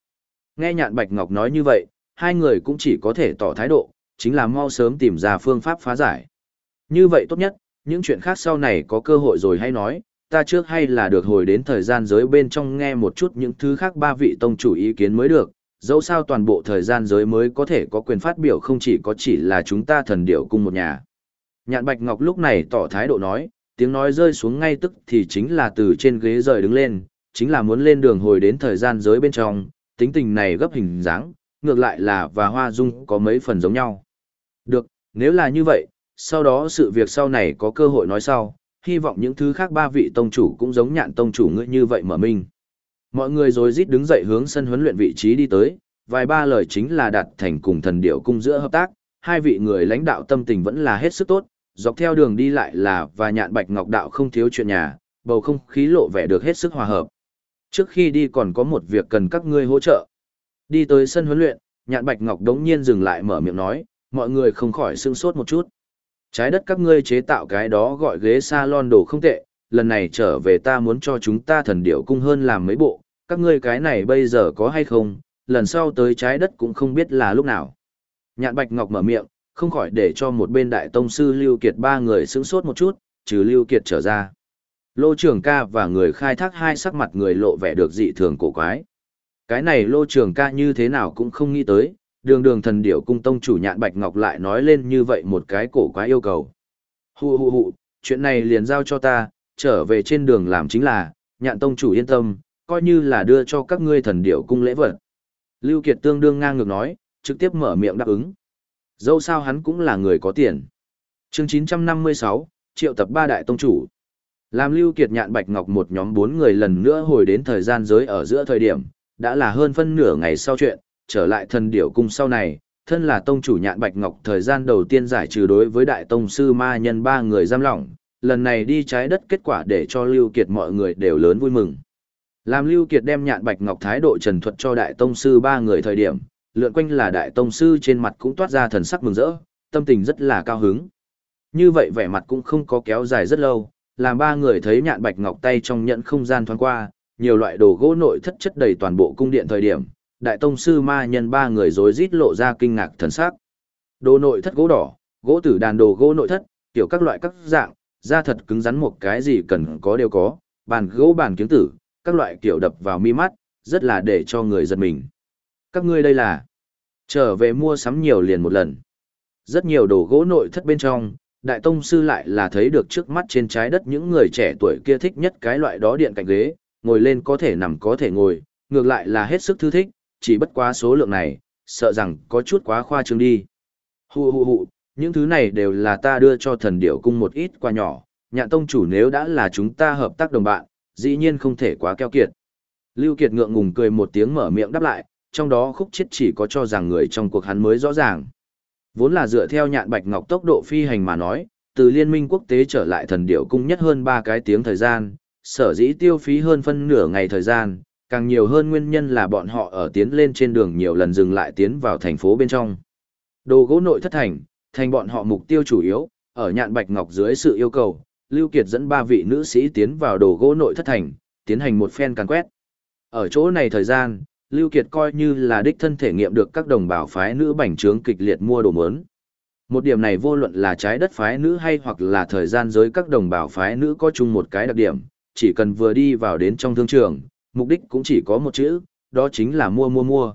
Speaker 1: Nghe nhạn Bạch Ngọc nói như vậy, hai người cũng chỉ có thể tỏ thái độ, chính là mau sớm tìm ra phương pháp phá giải. Như vậy tốt nhất, những chuyện khác sau này có cơ hội rồi hay nói, ta trước hay là được hồi đến thời gian giới bên trong nghe một chút những thứ khác ba vị tông chủ ý kiến mới được, dẫu sao toàn bộ thời gian giới mới có thể có quyền phát biểu không chỉ có chỉ là chúng ta thần điệu cung một nhà. Nhạn Bạch Ngọc lúc này tỏ thái độ nói, tiếng nói rơi xuống ngay tức thì chính là từ trên ghế rời đứng lên, chính là muốn lên đường hồi đến thời gian giới bên trong, tính tình này gấp hình dáng, ngược lại là và Hoa Dung có mấy phần giống nhau. Được, nếu là như vậy, sau đó sự việc sau này có cơ hội nói sau, hy vọng những thứ khác ba vị tông chủ cũng giống nhạn tông chủ ngươi như vậy mở minh. Mọi người rồi rít đứng dậy hướng sân huấn luyện vị trí đi tới, vài ba lời chính là đạt thành cùng thần điệu cung giữa hợp tác, hai vị người lãnh đạo tâm tình vẫn là hết sức tốt, dọc theo đường đi lại là và nhạn bạch ngọc đạo không thiếu chuyện nhà, bầu không khí lộ vẻ được hết sức hòa hợp. Trước khi đi còn có một việc cần các ngươi hỗ trợ. Đi tới sân huấn luyện, nhạn bạch ngọc đống nhiên dừng lại mở miệng nói, mọi người không khỏi sưng sốt một chút. Trái đất các ngươi chế tạo cái đó gọi ghế salon đồ không tệ, lần này trở về ta muốn cho chúng ta thần điệu cung hơn làm mấy bộ, các ngươi cái này bây giờ có hay không, lần sau tới trái đất cũng không biết là lúc nào. Nhạn Bạch Ngọc mở miệng, không khỏi để cho một bên đại tông sư Lưu Kiệt ba người sững sốt một chút, trừ Lưu Kiệt trở ra. Lô Trường ca và người khai thác hai sắc mặt người lộ vẻ được dị thường cổ quái. Cái này Lô Trường ca như thế nào cũng không nghĩ tới, đường đường thần điểu cung tông chủ nhạn Bạch Ngọc lại nói lên như vậy một cái cổ quái yêu cầu. Hù hù hù, chuyện này liền giao cho ta, trở về trên đường làm chính là, nhạn tông chủ yên tâm, coi như là đưa cho các ngươi thần điểu cung lễ vật. Lưu Kiệt tương đương ngang ngược nói, trực tiếp mở miệng đáp ứng. Dẫu sao hắn cũng là người có tiền. Chương 956, triệu tập ba đại tông chủ. Làm Lưu Kiệt nhạn Bạch Ngọc một nhóm bốn người lần nữa hồi đến thời gian giới ở giữa thời điểm, đã là hơn phân nửa ngày sau chuyện, trở lại thần điểu cung sau này, thân là tông chủ nhạn Bạch Ngọc thời gian đầu tiên giải trừ đối với đại tông sư ma nhân ba người giam lỏng, lần này đi trái đất kết quả để cho Lưu Kiệt mọi người đều lớn vui mừng. Làm Lưu Kiệt đem nhạn Bạch Ngọc thái độ trần thuật cho đại tông sư ba người thời điểm, lượn quanh là đại tông sư trên mặt cũng toát ra thần sắc mừng rỡ, tâm tình rất là cao hứng. Như vậy vẻ mặt cũng không có kéo dài rất lâu, làm ba người thấy nhạn Bạch Ngọc tay trong nhận không gian thoáng qua, nhiều loại đồ gỗ nội thất chất đầy toàn bộ cung điện thời điểm, đại tông sư ma nhân ba người rối rít lộ ra kinh ngạc thần sắc. Đồ nội thất gỗ đỏ, gỗ tử đàn đồ gỗ nội thất, kiểu các loại các dạng, da thật cứng rắn một cái gì cần có đều có, bàn gỗ bàn kiếm tử, các loại kiểu đập vào mi mắt, rất là để cho người giật mình. Các ngươi đây là trở về mua sắm nhiều liền một lần. Rất nhiều đồ gỗ nội thất bên trong, đại tông sư lại là thấy được trước mắt trên trái đất những người trẻ tuổi kia thích nhất cái loại đó điện cạnh ghế, ngồi lên có thể nằm có thể ngồi, ngược lại là hết sức thư thích, chỉ bất quá số lượng này, sợ rằng có chút quá khoa trương đi. Hù hù hù, những thứ này đều là ta đưa cho thần điểu cung một ít quà nhỏ, nhạn tông chủ nếu đã là chúng ta hợp tác đồng bạn, dĩ nhiên không thể quá keo kiệt. Lưu Kiệt ngượng ngùng cười một tiếng mở miệng đáp lại, trong đó khúc chết chỉ có cho rằng người trong cuộc hắn mới rõ ràng. Vốn là dựa theo nhạn bạch ngọc tốc độ phi hành mà nói, từ liên minh quốc tế trở lại thần điểu cung nhất hơn 3 cái tiếng thời gian, sở dĩ tiêu phí hơn phân nửa ngày thời gian, càng nhiều hơn nguyên nhân là bọn họ ở tiến lên trên đường nhiều lần dừng lại tiến vào thành phố bên trong. Đồ gỗ nội thất thành, thành bọn họ mục tiêu chủ yếu, ở nhạn bạch ngọc dưới sự yêu cầu, Lưu Kiệt dẫn ba vị nữ sĩ tiến vào đồ gỗ nội thất thành, tiến hành một phen càn quét. Ở chỗ này thời gian, Lưu Kiệt coi như là đích thân thể nghiệm được các đồng bào phái nữ bảnh trướng kịch liệt mua đồ mớn. Một điểm này vô luận là trái đất phái nữ hay hoặc là thời gian giới các đồng bào phái nữ có chung một cái đặc điểm, chỉ cần vừa đi vào đến trong thương trường, mục đích cũng chỉ có một chữ, đó chính là mua mua mua.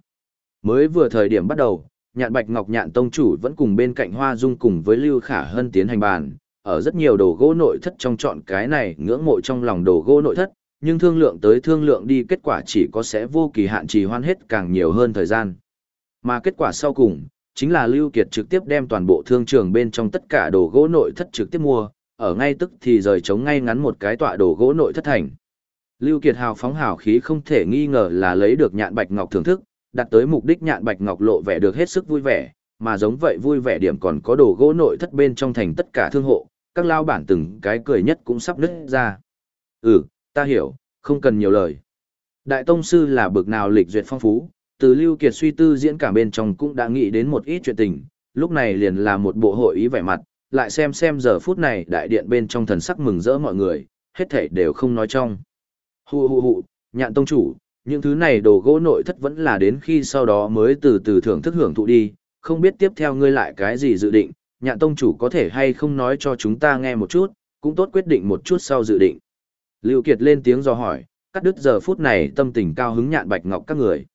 Speaker 1: Mới vừa thời điểm bắt đầu, nhạn bạch ngọc nhạn tông chủ vẫn cùng bên cạnh hoa dung cùng với Lưu Khả Hân tiến hành bàn, ở rất nhiều đồ gỗ nội thất trong chọn cái này ngưỡng mộ trong lòng đồ gỗ nội thất, nhưng thương lượng tới thương lượng đi kết quả chỉ có sẽ vô kỳ hạn trì hoan hết càng nhiều hơn thời gian. Mà kết quả sau cùng, chính là Lưu Kiệt trực tiếp đem toàn bộ thương trường bên trong tất cả đồ gỗ nội thất trực tiếp mua, ở ngay tức thì rời chống ngay ngắn một cái tọa đồ gỗ nội thất thành. Lưu Kiệt hào phóng hào khí không thể nghi ngờ là lấy được nhạn bạch ngọc thưởng thức, đặt tới mục đích nhạn bạch ngọc lộ vẻ được hết sức vui vẻ, mà giống vậy vui vẻ điểm còn có đồ gỗ nội thất bên trong thành tất cả thương hộ, các lao bản từng cái cười nhất cũng sắp nứt ra. Ừ, ta hiểu, không cần nhiều lời. Đại Tông Sư là bực nào lịch duyệt phong phú, từ Lưu Kiệt suy tư diễn cả bên trong cũng đã nghĩ đến một ít chuyện tình, lúc này liền là một bộ hội ý vẻ mặt, lại xem xem giờ phút này đại điện bên trong thần sắc mừng rỡ mọi người, hết thảy đều không nói trong. Hù hù hù, nhạn tông chủ, những thứ này đồ gỗ nội thất vẫn là đến khi sau đó mới từ từ thưởng thức hưởng thụ đi, không biết tiếp theo ngươi lại cái gì dự định, nhạn tông chủ có thể hay không nói cho chúng ta nghe một chút, cũng tốt quyết định một chút sau dự định. Lưu Kiệt lên tiếng do hỏi, cắt đứt giờ phút này tâm tình cao hứng nhạn bạch ngọc các người.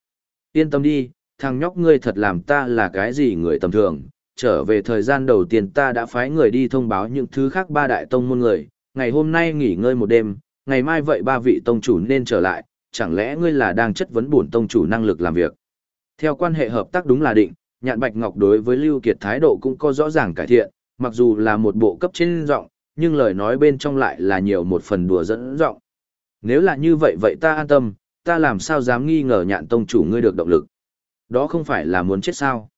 Speaker 1: Yên tâm đi, thằng nhóc ngươi thật làm ta là cái gì người tầm thường, trở về thời gian đầu tiên ta đã phái người đi thông báo những thứ khác ba đại tông môn người, ngày hôm nay nghỉ ngơi một đêm, ngày mai vậy ba vị tông chủ nên trở lại, chẳng lẽ ngươi là đang chất vấn bổn tông chủ năng lực làm việc. Theo quan hệ hợp tác đúng là định, nhạn bạch ngọc đối với Lưu Kiệt thái độ cũng có rõ ràng cải thiện, mặc dù là một bộ cấp trên giọng, nhưng lời nói bên trong lại là nhiều một phần đùa dẫn giọng. Nếu là như vậy vậy ta an tâm, ta làm sao dám nghi ngờ nhạn tông chủ ngươi được động lực. Đó không phải là muốn chết sao.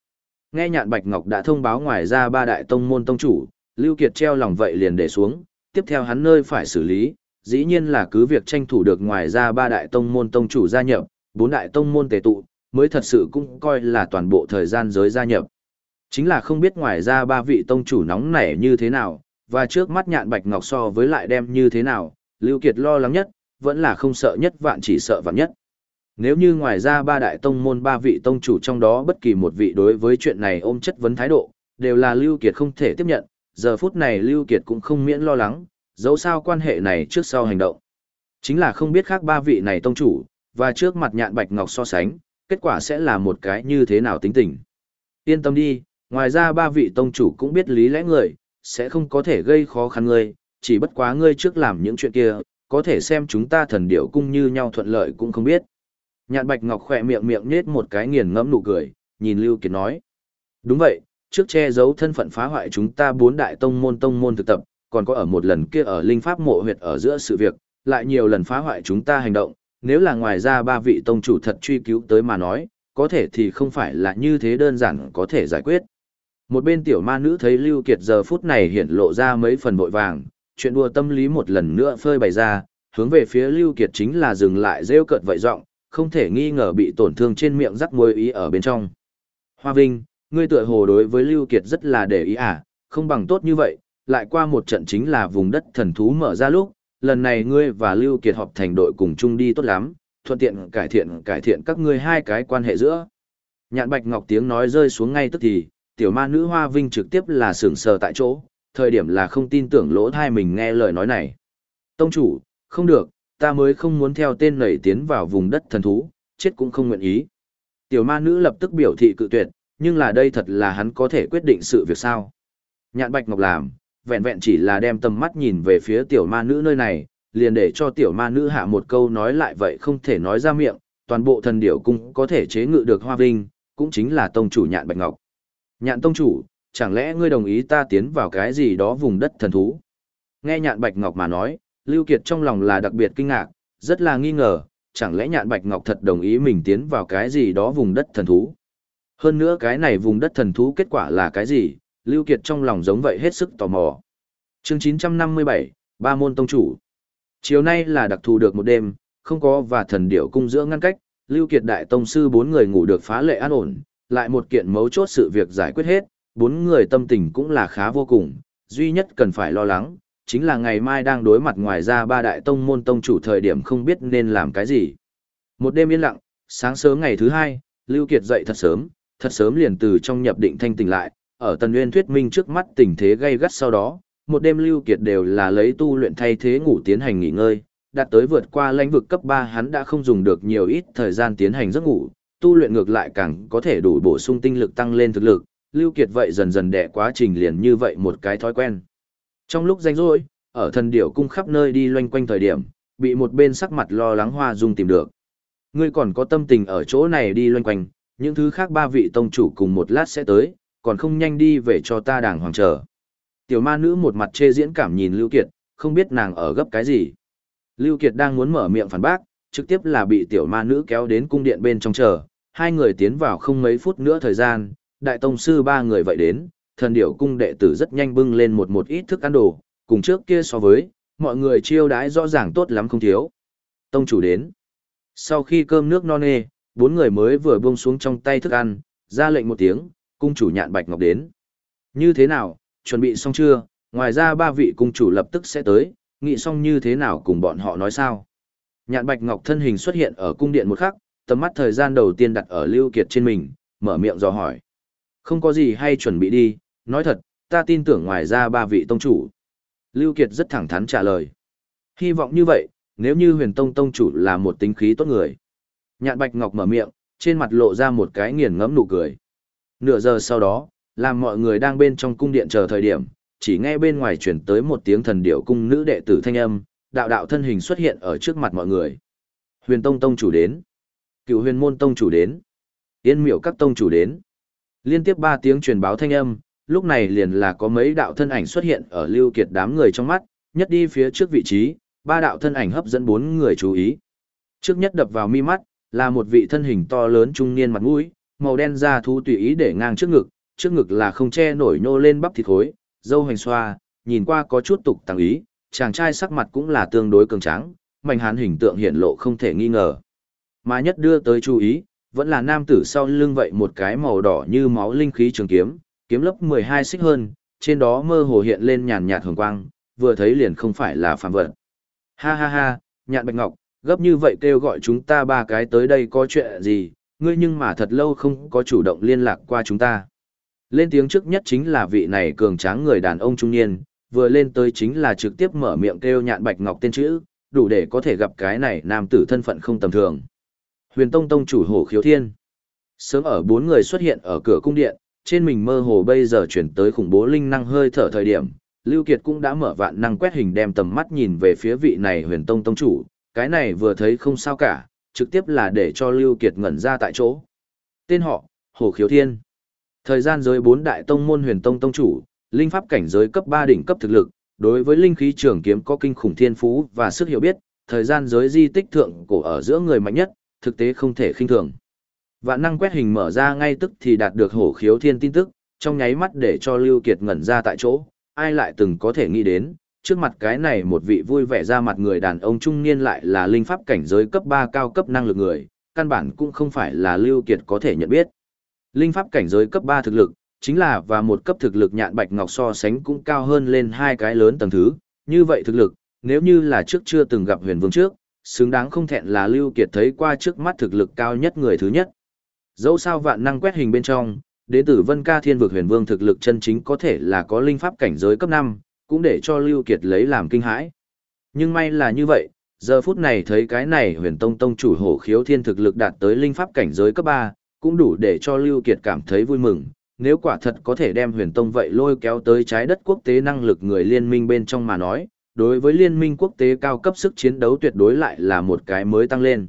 Speaker 1: Nghe nhạn Bạch Ngọc đã thông báo ngoài ra ba đại tông môn tông chủ, Lưu Kiệt treo lòng vậy liền để xuống, tiếp theo hắn nơi phải xử lý, dĩ nhiên là cứ việc tranh thủ được ngoài ra ba đại tông môn tông chủ gia nhập, bốn đại tông môn tề tụ, mới thật sự cũng coi là toàn bộ thời gian giới gia nhập. Chính là không biết ngoài ra ba vị tông chủ nóng nảy như thế nào, và trước mắt nhạn Bạch Ngọc so với lại đem như thế nào, Lưu Kiệt lo lắng nhất, vẫn là không sợ nhất vạn chỉ sợ vạn nhất. Nếu như ngoài ra ba đại tông môn ba vị tông chủ trong đó bất kỳ một vị đối với chuyện này ôm chất vấn thái độ, đều là Lưu Kiệt không thể tiếp nhận, giờ phút này Lưu Kiệt cũng không miễn lo lắng, dẫu sao quan hệ này trước sau hành động. Chính là không biết khác ba vị này tông chủ, và trước mặt nhạn bạch ngọc so sánh, kết quả sẽ là một cái như thế nào tính tình. Yên tâm đi, ngoài ra ba vị tông chủ cũng biết lý lẽ người, sẽ không có thể gây khó khăn ngươi, chỉ bất quá ngươi trước làm những chuyện kia, có thể xem chúng ta thần điệu cung như nhau thuận lợi cũng không biết. Nhạn Bạch Ngọc khỏe miệng miệng nết một cái nghiền ngẫm nụ cười, nhìn Lưu Kiệt nói. Đúng vậy, trước che giấu thân phận phá hoại chúng ta bốn đại tông môn tông môn thực tập, còn có ở một lần kia ở linh pháp mộ huyệt ở giữa sự việc, lại nhiều lần phá hoại chúng ta hành động, nếu là ngoài ra ba vị tông chủ thật truy cứu tới mà nói, có thể thì không phải là như thế đơn giản có thể giải quyết. Một bên tiểu ma nữ thấy Lưu Kiệt giờ phút này hiện lộ ra mấy phần bội vàng, chuyện đùa tâm lý một lần nữa phơi bày ra, hướng về phía Lưu Kiệt chính là dừng lại rêu cợt vậy giọng, không thể nghi ngờ bị tổn thương trên miệng rắc môi ý ở bên trong. Hoa Vinh, ngươi tựa hồ đối với Lưu Kiệt rất là để ý à, không bằng tốt như vậy, lại qua một trận chính là vùng đất thần thú mở ra lúc, lần này ngươi và Lưu Kiệt họp thành đội cùng chung đi tốt lắm, thuận tiện cải thiện cải thiện các ngươi hai cái quan hệ giữa. Nhạn Bạch Ngọc tiếng nói rơi xuống ngay tức thì, tiểu ma nữ Hoa Vinh trực tiếp là sững sờ tại chỗ, thời điểm là không tin tưởng lỗ thai mình nghe lời nói này. Tông chủ, không được, ta mới không muốn theo tên nảy tiến vào vùng đất thần thú, chết cũng không nguyện ý. Tiểu ma nữ lập tức biểu thị cự tuyệt, nhưng là đây thật là hắn có thể quyết định sự việc sao. Nhạn Bạch Ngọc làm, vẹn vẹn chỉ là đem tầm mắt nhìn về phía tiểu ma nữ nơi này, liền để cho tiểu ma nữ hạ một câu nói lại vậy không thể nói ra miệng, toàn bộ thần điểu cung có thể chế ngự được hoa vinh, cũng chính là tông chủ nhạn Bạch Ngọc. Nhạn tông chủ, chẳng lẽ ngươi đồng ý ta tiến vào cái gì đó vùng đất thần thú? Nghe nhạn Bạch Ngọc mà nói, Lưu Kiệt trong lòng là đặc biệt kinh ngạc, rất là nghi ngờ, chẳng lẽ nhạn Bạch Ngọc thật đồng ý mình tiến vào cái gì đó vùng đất thần thú? Hơn nữa cái này vùng đất thần thú kết quả là cái gì, Lưu Kiệt trong lòng giống vậy hết sức tò mò. Chương 957, Ba môn tông chủ. Chiều nay là đặc thù được một đêm, không có và thần điểu cung giữa ngăn cách, Lưu Kiệt đại tông sư bốn người ngủ được phá lệ an ổn, lại một kiện mấu chốt sự việc giải quyết hết, bốn người tâm tình cũng là khá vô cùng, duy nhất cần phải lo lắng, chính là ngày mai đang đối mặt ngoài ra ba đại tông môn tông chủ thời điểm không biết nên làm cái gì. Một đêm yên lặng, sáng sớm ngày thứ hai, Lưu Kiệt dậy thật sớm, thật sớm liền từ trong nhập định thanh tỉnh lại, ở Tần Nguyên thuyết minh trước mắt tình thế gây gắt sau đó, một đêm Lưu Kiệt đều là lấy tu luyện thay thế ngủ tiến hành nghỉ ngơi, đạt tới vượt qua lãnh vực cấp 3 hắn đã không dùng được nhiều ít thời gian tiến hành giấc ngủ, tu luyện ngược lại càng có thể đủ bổ sung tinh lực tăng lên thực lực, Lưu Kiệt vậy dần dần đẻ quá trình liền như vậy một cái thói quen. Trong lúc rảnh rỗi, ở thần điểu cung khắp nơi đi loanh quanh thời điểm, bị một bên sắc mặt lo lắng Hoa Dung tìm được. Ngươi còn có tâm tình ở chỗ này đi loanh quanh, những thứ khác ba vị tông chủ cùng một lát sẽ tới, còn không nhanh đi về cho ta đàng hoàng chờ. Tiểu ma nữ một mặt chê diễn cảm nhìn Lưu Kiệt, không biết nàng ở gấp cái gì. Lưu Kiệt đang muốn mở miệng phản bác, trực tiếp là bị tiểu ma nữ kéo đến cung điện bên trong chờ, hai người tiến vào không mấy phút nữa thời gian, đại tông sư ba người vậy đến, thần điểu cung đệ tử rất nhanh bưng lên một một ít thức ăn đồ, cùng trước kia so với, mọi người chiêu đãi rõ ràng tốt lắm không thiếu. Tông chủ đến. Sau khi cơm nước no nê, bốn người mới vừa buông xuống trong tay thức ăn, ra lệnh một tiếng, cung chủ nhạn bạch ngọc đến. Như thế nào, chuẩn bị xong chưa, ngoài ra ba vị cung chủ lập tức sẽ tới, nghĩ xong như thế nào cùng bọn họ nói sao. Nhạn bạch ngọc thân hình xuất hiện ở cung điện một khắc, tầm mắt thời gian đầu tiên đặt ở lưu kiệt trên mình, mở miệng dò hỏi. Không có gì hay chuẩn bị đi, nói thật, ta tin tưởng ngoài ra ba vị tông chủ. Lưu Kiệt rất thẳng thắn trả lời. Hy vọng như vậy, nếu như huyền tông tông chủ là một tính khí tốt người. Nhạn Bạch Ngọc mở miệng, trên mặt lộ ra một cái nghiền ngẫm nụ cười. Nửa giờ sau đó, làm mọi người đang bên trong cung điện chờ thời điểm, chỉ nghe bên ngoài truyền tới một tiếng thần điệu cung nữ đệ tử thanh âm, đạo đạo thân hình xuất hiện ở trước mặt mọi người. Huyền Tông Tông chủ đến. Cựu huyền môn Tông chủ đến. Yên miệu các Tông chủ đến. Liên tiếp ba tiếng truyền báo thanh âm, lúc này liền là có mấy đạo thân ảnh xuất hiện ở lưu kiệt đám người trong mắt, nhất đi phía trước vị trí, ba đạo thân ảnh hấp dẫn bốn người chú ý. Trước nhất đập vào mi mắt, là một vị thân hình to lớn trung niên mặt mũi, màu đen da thú tùy ý để ngang trước ngực, trước ngực là không che nổi nhô lên bắp thịt khối, dâu hành xoa, nhìn qua có chút tục tăng ý, chàng trai sắc mặt cũng là tương đối cường tráng, mạnh hán hình tượng hiện lộ không thể nghi ngờ. Mà nhất đưa tới chú ý, vẫn là nam tử sau lưng vậy một cái màu đỏ như máu linh khí trường kiếm, kiếm lớp 12 xích hơn, trên đó mơ hồ hiện lên nhàn nhạt hồng quang, vừa thấy liền không phải là phàm vật. Ha ha ha, nhạn bạch ngọc, gấp như vậy kêu gọi chúng ta ba cái tới đây có chuyện gì, ngươi nhưng mà thật lâu không có chủ động liên lạc qua chúng ta. Lên tiếng trước nhất chính là vị này cường tráng người đàn ông trung niên, vừa lên tới chính là trực tiếp mở miệng kêu nhạn bạch ngọc tên chữ, đủ để có thể gặp cái này nam tử thân phận không tầm thường. Huyền Tông Tông chủ hổ khiếu thiên. Sớm ở bốn người xuất hiện ở cửa cung điện, trên mình mơ hồ bây giờ chuyển tới khủng bố linh năng hơi thở thời điểm, Lưu Kiệt cũng đã mở vạn năng quét hình đem tầm mắt nhìn về phía vị này huyền tông tông chủ, cái này vừa thấy không sao cả, trực tiếp là để cho Lưu Kiệt ngẩn ra tại chỗ. Tên họ, Hồ Khiếu Thiên. Thời gian giới bốn đại tông môn huyền tông tông chủ, linh pháp cảnh giới cấp 3 đỉnh cấp thực lực, đối với linh khí trường kiếm có kinh khủng thiên phú và sức hiểu biết, thời gian giới di tích thượng cổ ở giữa người mạnh nhất, thực tế không thể khinh thường. Vạn năng quét hình mở ra ngay tức thì đạt được hổ khiếu thiên tin tức, trong nháy mắt để cho Lưu Kiệt ngẩn ra tại chỗ, ai lại từng có thể nghĩ đến, trước mặt cái này một vị vui vẻ ra mặt người đàn ông trung niên lại là linh pháp cảnh giới cấp 3 cao cấp năng lực người, căn bản cũng không phải là Lưu Kiệt có thể nhận biết. Linh pháp cảnh giới cấp 3 thực lực, chính là và một cấp thực lực nhạn bạch ngọc so sánh cũng cao hơn lên hai cái lớn tầng thứ, như vậy thực lực, nếu như là trước chưa từng gặp huyền vương trước, xứng đáng không thẹn là Lưu Kiệt thấy qua trước mắt thực lực cao nhất người thứ nhất. Dẫu sao vạn năng quét hình bên trong, đến tử Vân Ca Thiên vực huyền vương thực lực chân chính có thể là có linh pháp cảnh giới cấp 5, cũng để cho Lưu Kiệt lấy làm kinh hãi. Nhưng may là như vậy, giờ phút này thấy cái này huyền tông tông chủ hổ khiếu thiên thực lực đạt tới linh pháp cảnh giới cấp 3, cũng đủ để cho Lưu Kiệt cảm thấy vui mừng. Nếu quả thật có thể đem huyền tông vậy lôi kéo tới trái đất quốc tế năng lực người liên minh bên trong mà nói, đối với liên minh quốc tế cao cấp sức chiến đấu tuyệt đối lại là một cái mới tăng lên.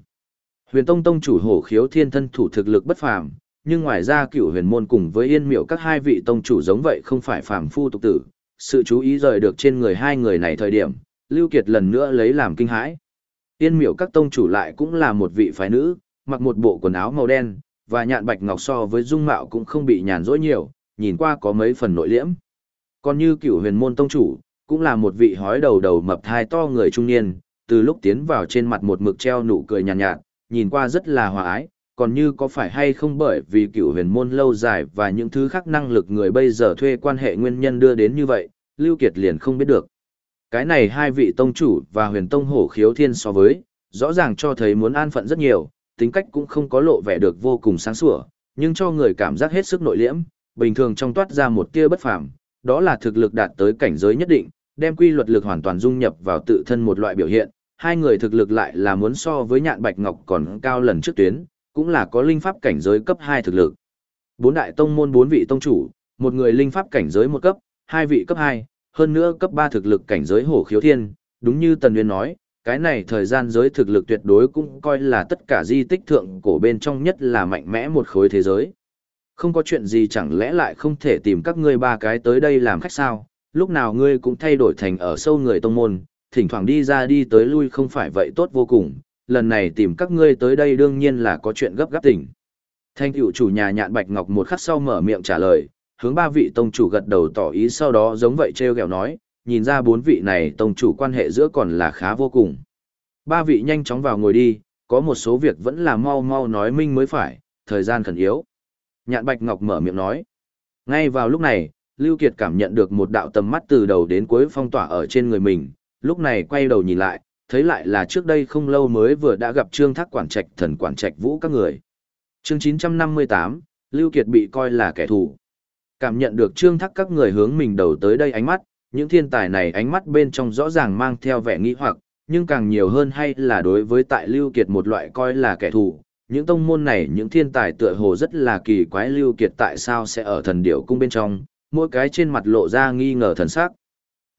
Speaker 1: Huyền tông tông chủ hổ khiếu thiên thân thủ thực lực bất phàm, nhưng ngoài ra cựu huyền môn cùng với yên miệu các hai vị tông chủ giống vậy không phải phàm phu tục tử, sự chú ý rời được trên người hai người này thời điểm, Lưu Kiệt lần nữa lấy làm kinh hãi. Yên Miểu các tông chủ lại cũng là một vị phái nữ, mặc một bộ quần áo màu đen, và nhạn bạch ngọc so với dung mạo cũng không bị nhàn rỗi nhiều, nhìn qua có mấy phần nội liễm. Còn như cựu huyền môn tông chủ, cũng là một vị hói đầu đầu mập thai to người trung niên, từ lúc tiến vào trên mặt một mực treo nụ cười nhàn nhạt, nhạt, nhìn qua rất là hòa ái, còn như có phải hay không bởi vì cựu huyền môn lâu dài và những thứ khác năng lực người bây giờ thuê quan hệ nguyên nhân đưa đến như vậy, Lưu Kiệt liền không biết được. Cái này hai vị tông chủ và huyền tông hổ khiếu thiên so với, rõ ràng cho thấy muốn an phận rất nhiều, tính cách cũng không có lộ vẻ được vô cùng sáng sủa, nhưng cho người cảm giác hết sức nội liễm, bình thường trong toát ra một tia bất phàm, đó là thực lực đạt tới cảnh giới nhất định, đem quy luật lực hoàn toàn dung nhập vào tự thân một loại biểu hiện, hai người thực lực lại là muốn so với nhạn bạch ngọc còn cao lần trước tuyến, cũng là có linh pháp cảnh giới cấp 2 thực lực. Bốn đại tông môn bốn vị tông chủ, một người linh pháp cảnh giới một cấp, hai vị cấp 2, hơn nữa cấp 3 thực lực cảnh giới hổ khiếu thiên, đúng như Tần Nguyên nói, cái này thời gian giới thực lực tuyệt đối cũng coi là tất cả di tích thượng cổ bên trong nhất là mạnh mẽ một khối thế giới. Không có chuyện gì chẳng lẽ lại không thể tìm các ngươi ba cái tới đây làm khách sao, lúc nào ngươi cũng thay đổi thành ở sâu người tông môn, thỉnh thoảng đi ra đi tới lui không phải vậy tốt vô cùng, lần này tìm các ngươi tới đây đương nhiên là có chuyện gấp gáp tỉnh. Thanh cựu chủ nhà nhạn Bạch Ngọc một khắc sau mở miệng trả lời, hướng ba vị tông chủ gật đầu tỏ ý sau đó giống vậy treo gẹo nói, nhìn ra bốn vị này tông chủ quan hệ giữa còn là khá vô cùng. Ba vị nhanh chóng vào ngồi đi, có một số việc vẫn là mau mau nói minh mới phải, thời gian khẩn yếu. Nhạn Bạch Ngọc mở miệng nói. Ngay vào lúc này, Lưu Kiệt cảm nhận được một đạo tầm mắt từ đầu đến cuối phong tỏa ở trên người mình, lúc này quay đầu nhìn lại, thấy lại là trước đây không lâu mới vừa đã gặp Trương Thác quản trạch thần quản trạch vũ các người. Chương 958, Lưu Kiệt bị coi là kẻ thù. Cảm nhận được Trương Thác các người hướng mình đầu tới đây ánh mắt, những thiên tài này ánh mắt bên trong rõ ràng mang theo vẻ nghi hoặc, nhưng càng nhiều hơn hay là đối với tại Lưu Kiệt một loại coi là kẻ thù. Những tông môn này những thiên tài tựa hồ rất là kỳ quái Lưu Kiệt tại sao sẽ ở thần điểu cung bên trong, mỗi cái trên mặt lộ ra nghi ngờ thần sắc.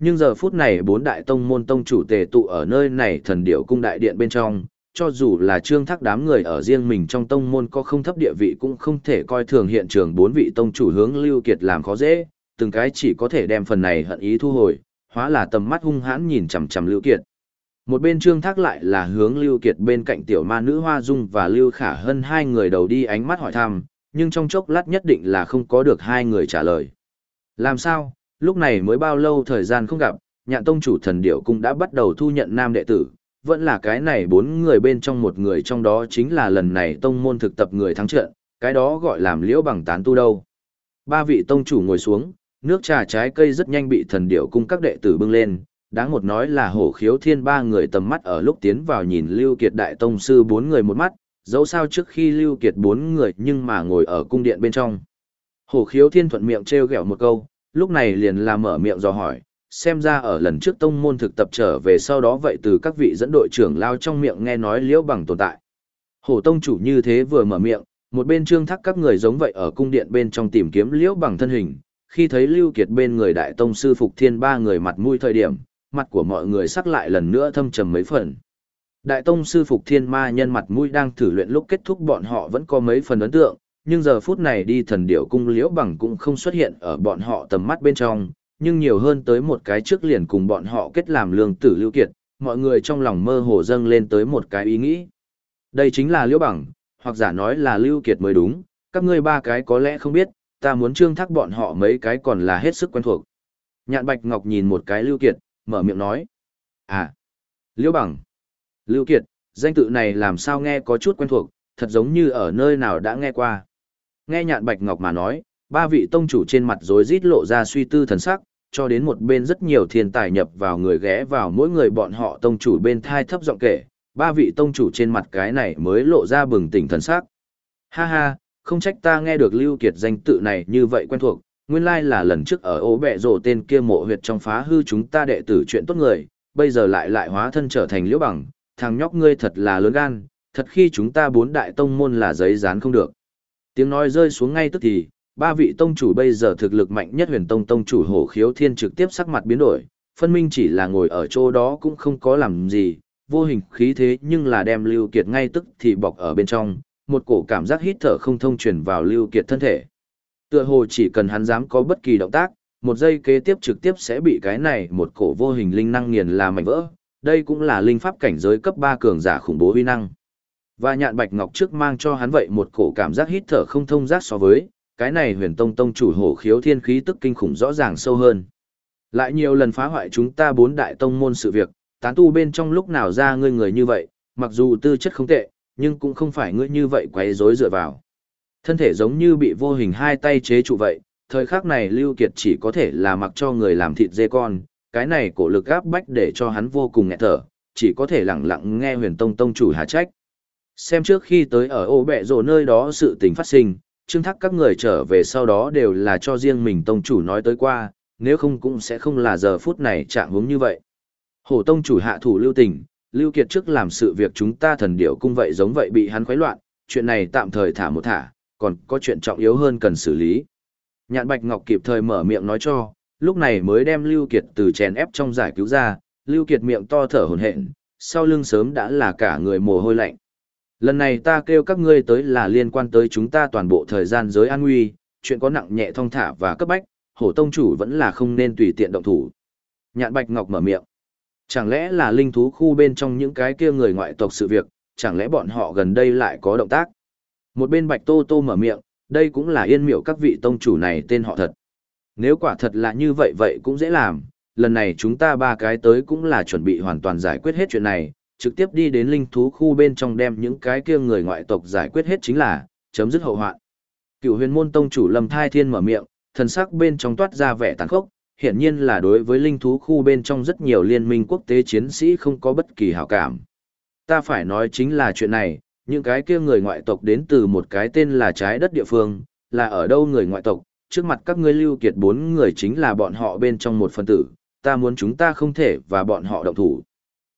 Speaker 1: Nhưng giờ phút này bốn đại tông môn tông chủ tề tụ ở nơi này thần điệu cung đại điện bên trong, cho dù là trương thác đám người ở riêng mình trong tông môn có không thấp địa vị cũng không thể coi thường hiện trường bốn vị tông chủ hướng Lưu Kiệt làm khó dễ, từng cái chỉ có thể đem phần này hận ý thu hồi, hóa là tầm mắt hung hãn nhìn chằm chằm Lưu Kiệt. Một bên trương thác lại là hướng Lưu Kiệt bên cạnh tiểu ma nữ Hoa Dung và Lưu Khả hơn hai người đầu đi ánh mắt hỏi thăm, nhưng trong chốc lát nhất định là không có được hai người trả lời. Làm sao, lúc này mới bao lâu thời gian không gặp, nhạn tông chủ thần điệu cũng đã bắt đầu thu nhận nam đệ tử, vẫn là cái này bốn người bên trong một người trong đó chính là lần này tông môn thực tập người thắng trận, cái đó gọi làm liễu bằng tán tu đâu. Ba vị tông chủ ngồi xuống, nước trà trái cây rất nhanh bị thần điệu cung các đệ tử bưng lên, đáng một nói là hổ khiếu thiên ba người tầm mắt ở lúc tiến vào nhìn Lưu Kiệt đại tông sư bốn người một mắt, dẫu sao trước khi Lưu Kiệt bốn người nhưng mà ngồi ở cung điện bên trong. Hổ khiếu thiên thuận miệng treo gẹo một câu, lúc này liền làm mở miệng dò hỏi, xem ra ở lần trước tông môn thực tập trở về sau đó vậy từ các vị dẫn đội trưởng lao trong miệng nghe nói liễu bằng tồn tại. Hổ tông chủ như thế vừa mở miệng, một bên trương thắc các người giống vậy ở cung điện bên trong tìm kiếm liễu bằng thân hình, khi thấy lưu kiệt bên người đại tông sư phục thiên ba người mặt mũi thời điểm, mặt của mọi người sắc lại lần nữa thâm trầm mấy phần. Đại tông sư phục thiên ma nhân mặt mũi đang thử luyện lúc kết thúc bọn họ vẫn có mấy phần ấn tượng, nhưng giờ phút này đi thần điệu cung liễu bằng cũng không xuất hiện ở bọn họ tầm mắt bên trong, nhưng nhiều hơn tới một cái trước liền cùng bọn họ kết làm lương tử lưu kiệt, mọi người trong lòng mơ hồ dâng lên tới một cái ý nghĩ. Đây chính là liễu bằng, hoặc giả nói là lưu kiệt mới đúng, các ngươi ba cái có lẽ không biết, ta muốn trương thác bọn họ mấy cái còn là hết sức quen thuộc. Nhạn Bạch Ngọc nhìn một cái lưu kiệt, mở miệng nói. À, liễu bằng, lưu kiệt, danh tự này làm sao nghe có chút quen thuộc, thật giống như ở nơi nào đã nghe qua. Nghe nhạn bạch ngọc mà nói, ba vị tông chủ trên mặt rối rít lộ ra suy tư thần sắc, cho đến một bên rất nhiều thiên tài nhập vào người ghé vào mỗi người bọn họ tông chủ bên thai thấp giọng kể, ba vị tông chủ trên mặt cái này mới lộ ra bừng tỉnh thần sắc. Ha ha, không trách ta nghe được Lưu Kiệt danh tự này như vậy quen thuộc, nguyên lai là lần trước ở ố bẹ rổ tên kia mộ huyệt trong phá hư chúng ta đệ tử chuyện tốt người, bây giờ lại lại hóa thân trở thành liễu bằng, thằng nhóc ngươi thật là lớn gan, thật khi chúng ta bốn đại tông môn là giấy dán không được. Tiếng nói rơi xuống ngay tức thì, ba vị tông chủ bây giờ thực lực mạnh nhất huyền tông tông chủ hổ khiếu thiên trực tiếp sắc mặt biến đổi, phân minh chỉ là ngồi ở chỗ đó cũng không có làm gì, vô hình khí thế nhưng là đem Lưu Kiệt ngay tức thì bọc ở bên trong, một cổ cảm giác hít thở không thông truyền vào Lưu Kiệt thân thể. Tựa hồ chỉ cần hắn dám có bất kỳ động tác, một giây kế tiếp trực tiếp sẽ bị cái này một cổ vô hình linh năng nghiền là mảnh vỡ. Đây cũng là linh pháp cảnh giới cấp 3 cường giả khủng bố uy năng. Và nhạn bạch ngọc trước mang cho hắn vậy một cổ cảm giác hít thở không thông giác so với, cái này huyền tông tông chủ hổ khiếu thiên khí tức kinh khủng rõ ràng sâu hơn. Lại nhiều lần phá hoại chúng ta bốn đại tông môn sự việc, tán tu bên trong lúc nào ra ngươi người như vậy, mặc dù tư chất không tệ, nhưng cũng không phải ngươi như vậy quấy rối dựa vào. Thân thể giống như bị vô hình hai tay chế trụ vậy, thời khắc này Lưu Kiệt chỉ có thể là mặc cho người làm thịt dê con, cái này cổ lực áp bách để cho hắn vô cùng nghẹt thở, chỉ có thể lặng lặng nghe huyền tông tông chủ hạ trách. Xem trước khi tới ở ô bẹ rổ nơi đó sự tình phát sinh, trương thắc các người trở về sau đó đều là cho riêng mình tông chủ nói tới qua, nếu không cũng sẽ không là giờ phút này trạng hướng như vậy. Hổ tông chủ hạ thủ lưu tình, lưu kiệt trước làm sự việc chúng ta thần điệu cung vậy giống vậy bị hắn khuấy loạn, chuyện này tạm thời thả một thả, còn có chuyện trọng yếu hơn cần xử lý. Nhạn Bạch Ngọc kịp thời mở miệng nói cho, lúc này mới đem Lưu Kiệt từ chèn ép trong giải cứu ra, Lưu Kiệt miệng to thở hổn hển, sau lưng sớm đã là cả người mồ hôi lạnh. Lần này ta kêu các ngươi tới là liên quan tới chúng ta toàn bộ thời gian giới an nguy, chuyện có nặng nhẹ thong thả và cấp bách, hổ tông chủ vẫn là không nên tùy tiện động thủ. Nhạn Bạch Ngọc mở miệng. Chẳng lẽ là linh thú khu bên trong những cái kia người ngoại tộc sự việc, chẳng lẽ bọn họ gần đây lại có động tác? Một bên Bạch Tô Tô mở miệng, đây cũng là yên miệu các vị tông chủ này tên họ thật. Nếu quả thật là như vậy vậy cũng dễ làm, lần này chúng ta ba cái tới cũng là chuẩn bị hoàn toàn giải quyết hết chuyện này, trực tiếp đi đến linh thú khu bên trong đem những cái kia người ngoại tộc giải quyết hết chính là, chấm dứt hậu hoạn. Cựu huyền môn tông chủ Lâm Thai Thiên mở miệng, thần sắc bên trong toát ra vẻ tàn khốc, hiển nhiên là đối với linh thú khu bên trong rất nhiều liên minh quốc tế chiến sĩ không có bất kỳ hảo cảm. Ta phải nói chính là chuyện này, những cái kia người ngoại tộc đến từ một cái tên là trái đất địa phương, là ở đâu người ngoại tộc, trước mặt các ngươi lưu kiệt bốn người chính là bọn họ bên trong một phân tử, ta muốn chúng ta không thể và bọn họ động thủ.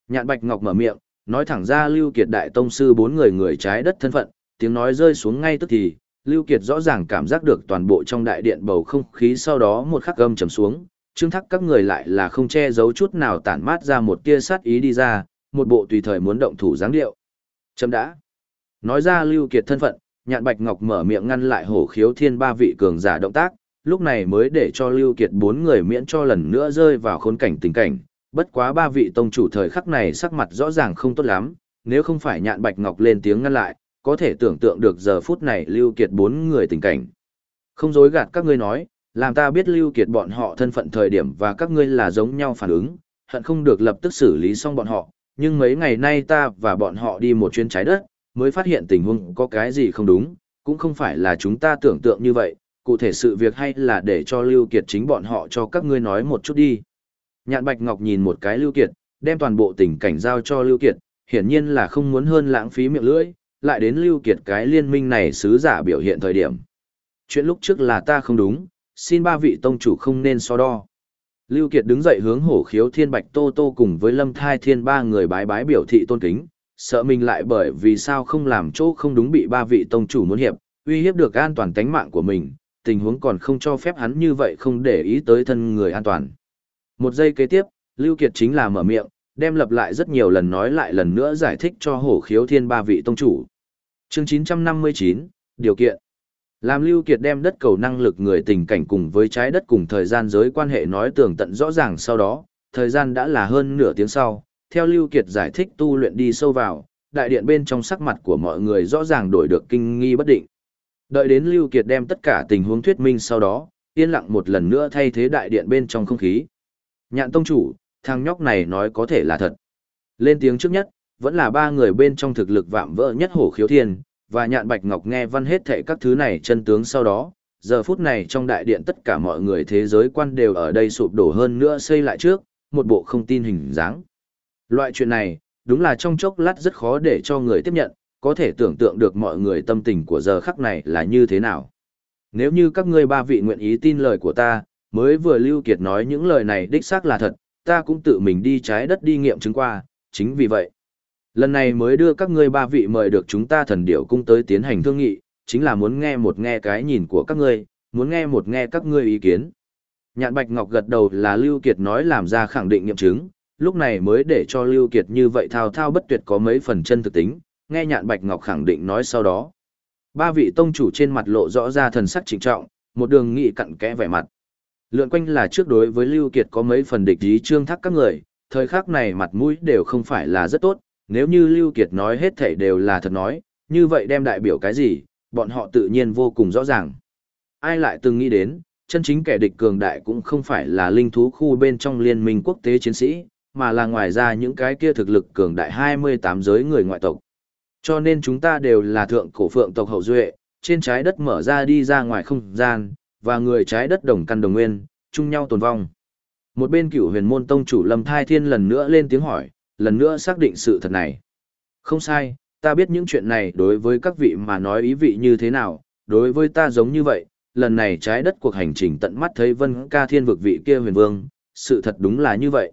Speaker 1: Nhạn Bạch Ngọc mở miệng, nói thẳng ra lưu kiệt đại tông sư bốn người người trái đất thân phận, tiếng nói rơi xuống ngay tức thì, Lưu Kiệt rõ ràng cảm giác được toàn bộ trong đại điện bầu không khí sau đó một khắc gầm trầm xuống, trương thắc các người lại là không che giấu chút nào tản mát ra một tia sát ý đi ra, một bộ tùy thời muốn động thủ dáng điệu. Chấm đã. Nói ra Lưu Kiệt thân phận, nhạn bạch ngọc mở miệng ngăn lại hổ khiếu thiên ba vị cường giả động tác, lúc này mới để cho Lưu Kiệt bốn người miễn cho lần nữa rơi vào khốn cảnh tình cảnh. Bất quá ba vị tông chủ thời khắc này sắc mặt rõ ràng không tốt lắm, nếu không phải nhạn bạch ngọc lên tiếng ngăn lại, có thể tưởng tượng được giờ phút này Lưu Kiệt bốn người tình cảnh. Không dối gạt các ngươi nói, làm ta biết Lưu Kiệt bọn họ thân phận thời điểm và các ngươi là giống nhau phản ứng, hận không được lập tức xử lý xong bọn họ, nhưng mấy ngày nay ta và bọn họ đi một chuyến trái đất, mới phát hiện tình huống có cái gì không đúng, cũng không phải là chúng ta tưởng tượng như vậy, cụ thể sự việc hay là để cho Lưu Kiệt chính bọn họ cho các ngươi nói một chút đi. Nhạn Bạch Ngọc nhìn một cái Lưu Kiệt, đem toàn bộ tình cảnh giao cho Lưu Kiệt, hiển nhiên là không muốn hơn lãng phí miệng lưỡi, lại đến Lưu Kiệt cái liên minh này sứ giả biểu hiện thời điểm. Chuyện lúc trước là ta không đúng, xin ba vị tông chủ không nên so đo. Lưu Kiệt đứng dậy hướng hổ khiếu thiên bạch tô tô cùng với lâm thai thiên ba người bái bái biểu thị tôn kính, sợ mình lại bởi vì sao không làm chỗ không đúng bị ba vị tông chủ muốn hiệp, uy hiếp được an toàn tánh mạng của mình, tình huống còn không cho phép hắn như vậy không để ý tới thân người an toàn. Một giây kế tiếp, Lưu Kiệt chính là mở miệng, đem lặp lại rất nhiều lần nói lại lần nữa giải thích cho hổ khiếu thiên ba vị tông chủ. Chương 959, Điều kiện làm Lưu Kiệt đem đất cầu năng lực người tình cảnh cùng với trái đất cùng thời gian giới quan hệ nói tường tận rõ ràng sau đó, thời gian đã là hơn nửa tiếng sau, theo Lưu Kiệt giải thích tu luyện đi sâu vào, đại điện bên trong sắc mặt của mọi người rõ ràng đổi được kinh nghi bất định. Đợi đến Lưu Kiệt đem tất cả tình huống thuyết minh sau đó, yên lặng một lần nữa thay thế đại điện bên trong không khí. Nhạn tông chủ, thằng nhóc này nói có thể là thật. Lên tiếng trước nhất, vẫn là ba người bên trong thực lực vạm vỡ nhất hổ khiếu thiên, và nhạn bạch ngọc nghe văn hết thệ các thứ này chân tướng sau đó, giờ phút này trong đại điện tất cả mọi người thế giới quan đều ở đây sụp đổ hơn nữa xây lại trước, một bộ không tin hình dáng. Loại chuyện này, đúng là trong chốc lát rất khó để cho người tiếp nhận, có thể tưởng tượng được mọi người tâm tình của giờ khắc này là như thế nào. Nếu như các ngươi ba vị nguyện ý tin lời của ta, mới vừa Lưu Kiệt nói những lời này đích xác là thật, ta cũng tự mình đi trái đất đi nghiệm chứng qua, chính vì vậy. Lần này mới đưa các ngươi ba vị mời được chúng ta thần điểu cung tới tiến hành thương nghị, chính là muốn nghe một nghe cái nhìn của các ngươi, muốn nghe một nghe các ngươi ý kiến. Nhạn Bạch Ngọc gật đầu là Lưu Kiệt nói làm ra khẳng định nghiệm chứng, lúc này mới để cho Lưu Kiệt như vậy thao thao bất tuyệt có mấy phần chân thực tính, nghe Nhạn Bạch Ngọc khẳng định nói sau đó. Ba vị tông chủ trên mặt lộ rõ ra thần sắc trịnh trọng, một đường nghị cặn kẽ vẻ mặt. Lượn quanh là trước đối với Lưu Kiệt có mấy phần địch ý trương thắc các người, thời khắc này mặt mũi đều không phải là rất tốt, nếu như Lưu Kiệt nói hết thảy đều là thật nói, như vậy đem đại biểu cái gì, bọn họ tự nhiên vô cùng rõ ràng. Ai lại từng nghĩ đến, chân chính kẻ địch cường đại cũng không phải là linh thú khu bên trong liên minh quốc tế chiến sĩ, mà là ngoài ra những cái kia thực lực cường đại 28 giới người ngoại tộc. Cho nên chúng ta đều là thượng cổ phượng tộc hậu duệ, trên trái đất mở ra đi ra ngoài không gian, và người trái đất đồng căn đồng nguyên, chung nhau tồn vong. Một bên cửu huyền môn tông chủ Lâm Thai Thiên lần nữa lên tiếng hỏi, lần nữa xác định sự thật này. Không sai, ta biết những chuyện này đối với các vị mà nói ý vị như thế nào, đối với ta giống như vậy, lần này trái đất cuộc hành trình tận mắt thấy vân ca thiên vực vị kia huyền vương, sự thật đúng là như vậy.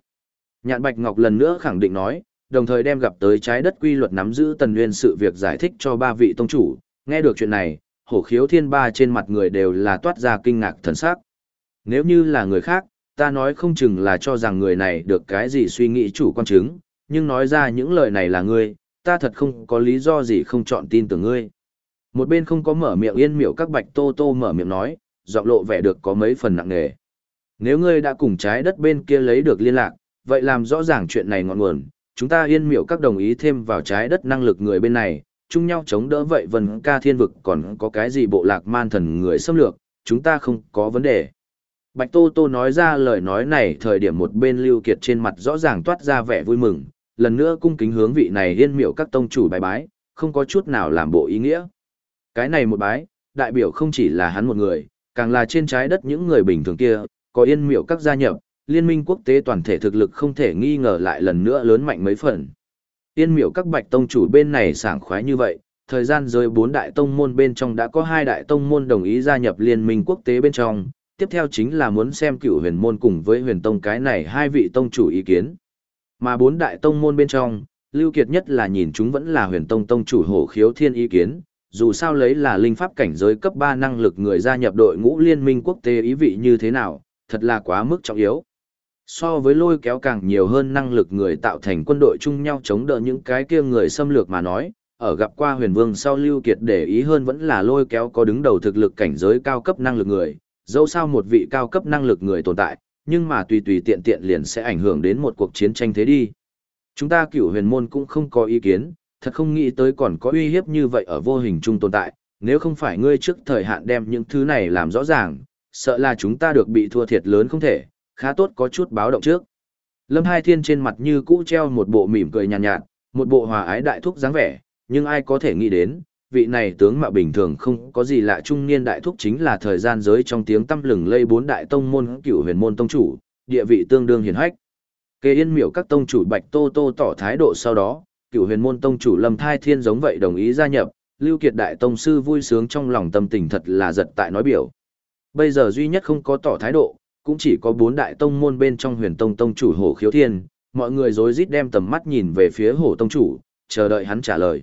Speaker 1: Nhạn Bạch Ngọc lần nữa khẳng định nói, đồng thời đem gặp tới trái đất quy luật nắm giữ tần nguyên sự việc giải thích cho ba vị tông chủ, nghe được chuyện này, hổ khiếu thiên ba trên mặt người đều là toát ra kinh ngạc thần sắc. Nếu như là người khác, ta nói không chừng là cho rằng người này được cái gì suy nghĩ chủ quan chứng, nhưng nói ra những lời này là ngươi, ta thật không có lý do gì không chọn tin tưởng ngươi. Một bên không có mở miệng yên miệu các bạch tô tô mở miệng nói, giọng lộ vẻ được có mấy phần nặng nề. Nếu ngươi đã cùng trái đất bên kia lấy được liên lạc, vậy làm rõ ràng chuyện này ngọn nguồn, chúng ta yên miệu các đồng ý thêm vào trái đất năng lực người bên này, chung nhau chống đỡ vậy vân ca thiên vực còn có cái gì bộ lạc man thần người xâm lược, chúng ta không có vấn đề. Bạch Tô Tô nói ra lời nói này thời điểm một bên Lưu Kiệt trên mặt rõ ràng toát ra vẻ vui mừng, lần nữa cung kính hướng vị này yên miệu các tông chủ bài bái, không có chút nào làm bộ ý nghĩa. Cái này một bái, đại biểu không chỉ là hắn một người, càng là trên trái đất những người bình thường kia, có yên miệu các gia nhập, liên minh quốc tế toàn thể thực lực không thể nghi ngờ lại lần nữa lớn mạnh mấy phần. Yên miệu các bạch tông chủ bên này sảng khoái như vậy, thời gian rơi bốn đại tông môn bên trong đã có hai đại tông môn đồng ý gia nhập liên minh quốc tế bên trong, tiếp theo chính là muốn xem cựu huyền môn cùng với huyền tông cái này hai vị tông chủ ý kiến. Mà bốn đại tông môn bên trong, lưu kiệt nhất là nhìn chúng vẫn là huyền tông tông chủ hổ khiếu thiên ý kiến, dù sao lấy là linh pháp cảnh giới cấp 3 năng lực người gia nhập đội ngũ liên minh quốc tế ý vị như thế nào, thật là quá mức trọng yếu. So với lôi kéo càng nhiều hơn năng lực người tạo thành quân đội chung nhau chống đỡ những cái kia người xâm lược mà nói, ở gặp qua huyền vương sau lưu kiệt để ý hơn vẫn là lôi kéo có đứng đầu thực lực cảnh giới cao cấp năng lực người, dẫu sao một vị cao cấp năng lực người tồn tại, nhưng mà tùy tùy tiện tiện liền sẽ ảnh hưởng đến một cuộc chiến tranh thế đi. Chúng ta cửu huyền môn cũng không có ý kiến, thật không nghĩ tới còn có uy hiếp như vậy ở vô hình chung tồn tại, nếu không phải ngươi trước thời hạn đem những thứ này làm rõ ràng, sợ là chúng ta được bị thua thiệt lớn không thể, khá tốt có chút báo động trước. Lâm Hai Thiên trên mặt như cũ treo một bộ mỉm cười nhàn nhạt, nhạt, một bộ hòa ái đại thúc dáng vẻ, nhưng ai có thể nghĩ đến, vị này tướng mạo bình thường không có gì lạ trung niên đại thúc chính là thời gian giới trong tiếng tâm lừng lây bốn đại tông môn cửu huyền môn tông chủ, địa vị tương đương hiển hách. Kê yên miểu các tông chủ Bạch Tô Tô tỏ thái độ sau đó, cửu huyền môn tông chủ Lâm Thai Thiên giống vậy đồng ý gia nhập, Lưu Kiệt đại tông sư vui sướng trong lòng tâm tình thật là giật tại nói biểu. Bây giờ duy nhất không có tỏ thái độ, cũng chỉ có bốn đại tông môn bên trong huyền tông tông chủ Hổ Khiếu Thiên, mọi người rối rít đem tầm mắt nhìn về phía Hổ tông chủ, chờ đợi hắn trả lời.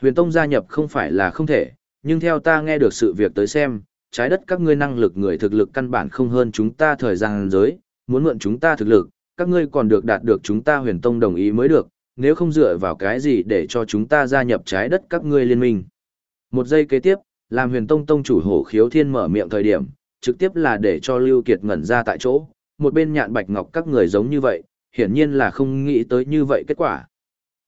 Speaker 1: Huyền tông gia nhập không phải là không thể, nhưng theo ta nghe được sự việc tới xem, trái đất các ngươi năng lực người thực lực căn bản không hơn chúng ta thời gian giới, muốn mượn chúng ta thực lực, các ngươi còn được đạt được chúng ta huyền tông đồng ý mới được, nếu không dựa vào cái gì để cho chúng ta gia nhập trái đất các ngươi liên minh. Một giây kế tiếp, làm huyền tông tông chủ hổ khiếu thiên mở miệng thời điểm, trực tiếp là để cho Lưu Kiệt ngẩn ra tại chỗ, một bên nhạn bạch ngọc các người giống như vậy, hiển nhiên là không nghĩ tới như vậy kết quả.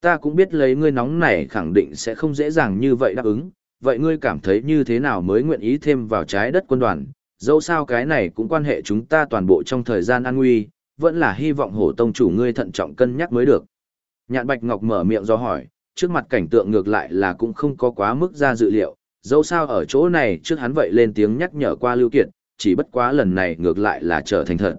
Speaker 1: Ta cũng biết lấy ngươi nóng này khẳng định sẽ không dễ dàng như vậy đáp ứng, vậy ngươi cảm thấy như thế nào mới nguyện ý thêm vào trái đất quân đoàn, dẫu sao cái này cũng quan hệ chúng ta toàn bộ trong thời gian an nguy, vẫn là hy vọng hổ tông chủ ngươi thận trọng cân nhắc mới được. Nhạn Bạch Ngọc mở miệng do hỏi, trước mặt cảnh tượng ngược lại là cũng không có quá mức ra dự liệu, dẫu sao ở chỗ này trước hắn vậy lên tiếng nhắc nhở qua Lưu Kiệt, chỉ bất quá lần này ngược lại là trở thành thật.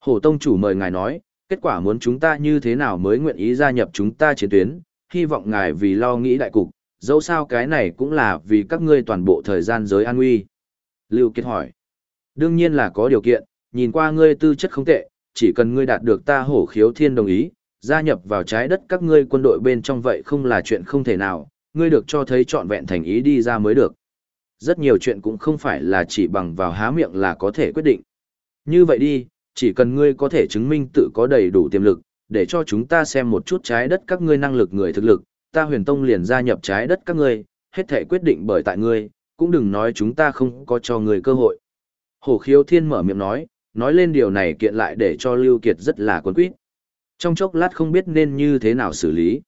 Speaker 1: Hồ Tông chủ mời ngài nói, Kết quả muốn chúng ta như thế nào mới nguyện ý gia nhập chúng ta chiến tuyến, hy vọng ngài vì lo nghĩ đại cục, dẫu sao cái này cũng là vì các ngươi toàn bộ thời gian giới an nguy. Lưu Kiệt hỏi. Đương nhiên là có điều kiện, nhìn qua ngươi tư chất không tệ, chỉ cần ngươi đạt được ta hổ khiếu thiên đồng ý, gia nhập vào trái đất các ngươi quân đội bên trong vậy không là chuyện không thể nào, ngươi được cho thấy trọn vẹn thành ý đi ra mới được. Rất nhiều chuyện cũng không phải là chỉ bằng vào há miệng là có thể quyết định. Như vậy đi, chỉ cần ngươi có thể chứng minh tự có đầy đủ tiềm lực, để cho chúng ta xem một chút trái đất các ngươi năng lực người thực lực, ta huyền tông liền gia nhập trái đất các ngươi, hết thể quyết định bởi tại ngươi, cũng đừng nói chúng ta không có cho ngươi cơ hội. Hổ khiếu thiên mở miệng nói, nói lên điều này kiện lại để cho Lưu Kiệt rất là cuốn quýt. Trong chốc lát không biết nên như thế nào xử lý.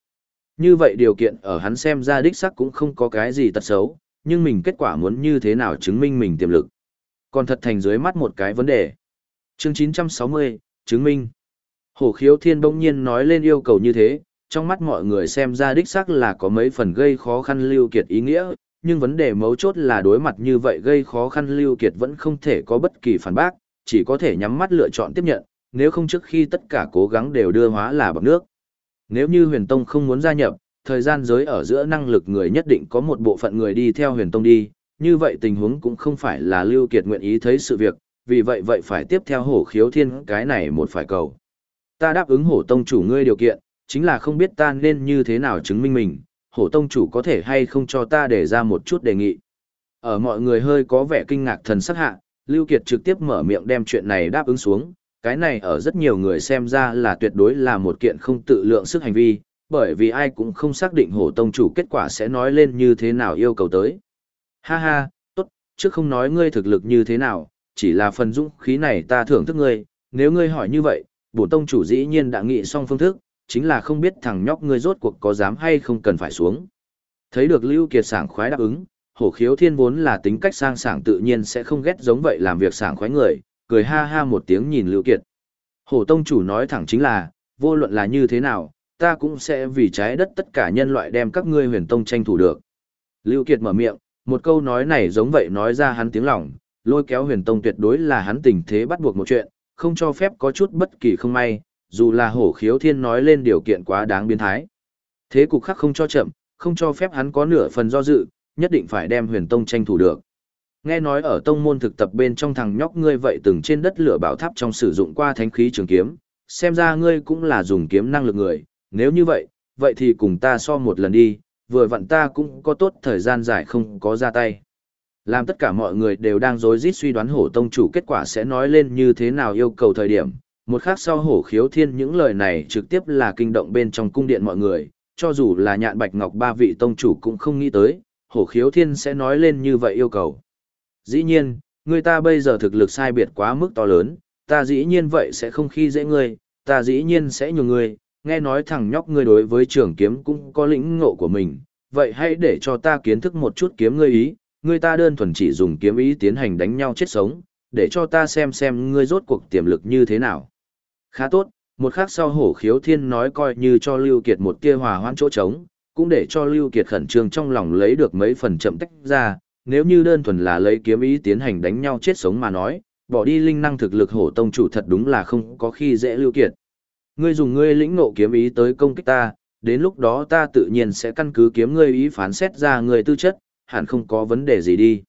Speaker 1: Như vậy điều kiện ở hắn xem ra đích sắc cũng không có cái gì tật xấu, nhưng mình kết quả muốn như thế nào chứng minh mình tiềm lực. Còn thật thành dưới mắt một cái vấn đề. Chương 960, chứng minh. Hổ khiếu thiên bỗng nhiên nói lên yêu cầu như thế, trong mắt mọi người xem ra đích xác là có mấy phần gây khó khăn lưu kiệt ý nghĩa, nhưng vấn đề mấu chốt là đối mặt như vậy gây khó khăn lưu kiệt vẫn không thể có bất kỳ phản bác, chỉ có thể nhắm mắt lựa chọn tiếp nhận, nếu không trước khi tất cả cố gắng đều đưa hóa là bằng nước. Nếu như huyền tông không muốn gia nhập, thời gian giới ở giữa năng lực người nhất định có một bộ phận người đi theo huyền tông đi, như vậy tình huống cũng không phải là lưu kiệt nguyện ý thấy sự việc, vì vậy vậy phải tiếp theo hổ khiếu thiên cái này một phải cầu. Ta đáp ứng hổ tông chủ ngươi điều kiện, chính là không biết ta nên như thế nào chứng minh mình, hổ tông chủ có thể hay không cho ta để ra một chút đề nghị. Ở mọi người hơi có vẻ kinh ngạc thần sắc hạ, Lưu Kiệt trực tiếp mở miệng đem chuyện này đáp ứng xuống, cái này ở rất nhiều người xem ra là tuyệt đối là một kiện không tự lượng sức hành vi, bởi vì ai cũng không xác định hổ tông chủ kết quả sẽ nói lên như thế nào yêu cầu tới. Ha ha, tốt, trước không nói ngươi thực lực như thế nào, chỉ là phần dũng khí này ta thưởng thức ngươi, nếu ngươi hỏi như vậy, bổ tông chủ dĩ nhiên đã nghị xong phương thức, chính là không biết thằng nhóc ngươi rốt cuộc có dám hay không cần phải xuống. Thấy được Lưu Kiệt sảng khoái đáp ứng, hổ khiếu thiên vốn là tính cách sang sảng tự nhiên sẽ không ghét giống vậy làm việc sảng khoái người, cười ha ha một tiếng nhìn Lưu Kiệt. Hổ tông chủ nói thẳng chính là, vô luận là như thế nào, ta cũng sẽ vì trái đất tất cả nhân loại đem các ngươi huyền tông tranh thủ được. Lưu Kiệt mở miệng, một câu nói này giống vậy nói ra hắn tiếng lòng, lôi kéo huyền tông tuyệt đối là hắn tình thế bắt buộc một chuyện, không cho phép có chút bất kỳ không may, dù là hổ khiếu thiên nói lên điều kiện quá đáng biến thái. Thế cục khác không cho chậm, không cho phép hắn có nửa phần do dự, nhất định phải đem huyền tông tranh thủ được. Nghe nói ở tông môn thực tập bên trong thằng nhóc ngươi vậy từng trên đất lửa bảo tháp trong sử dụng qua thánh khí trường kiếm, xem ra ngươi cũng là dùng kiếm năng lực người, nếu như vậy, vậy thì cùng ta so một lần đi, vừa vặn ta cũng có tốt thời gian dài không có ra tay. Làm tất cả mọi người đều đang rối rít suy đoán hổ tông chủ kết quả sẽ nói lên như thế nào yêu cầu thời điểm. Một khắc sau hổ khiếu thiên những lời này trực tiếp là kinh động bên trong cung điện mọi người, cho dù là nhạn bạch ngọc ba vị tông chủ cũng không nghĩ tới, hổ khiếu thiên sẽ nói lên như vậy yêu cầu. Dĩ nhiên, người ta bây giờ thực lực sai biệt quá mức to lớn, ta dĩ nhiên vậy sẽ không khi dễ ngươi, ta dĩ nhiên sẽ nhường ngươi, nghe nói thằng nhóc ngươi đối với trường kiếm cũng có lĩnh ngộ của mình, vậy hãy để cho ta kiến thức một chút kiếm ngươi ý, ngươi ta đơn thuần chỉ dùng kiếm ý tiến hành đánh nhau chết sống, để cho ta xem xem ngươi rốt cuộc tiềm lực như thế nào. Khá tốt, một khắc sau hổ khiếu thiên nói coi như cho Lưu Kiệt một tia hòa hoãn chỗ trống, cũng để cho Lưu Kiệt khẩn trương trong lòng lấy được mấy phần chậm tách ra, nếu như đơn thuần là lấy kiếm ý tiến hành đánh nhau chết sống mà nói, bỏ đi linh năng thực lực hổ tông chủ thật đúng là không có khi dễ Lưu Kiệt. Ngươi dùng ngươi lĩnh nộ kiếm ý tới công kích ta, đến lúc đó ta tự nhiên sẽ căn cứ kiếm ngươi ý phán xét ra ngươi tư chất, hẳn không có vấn đề gì đi.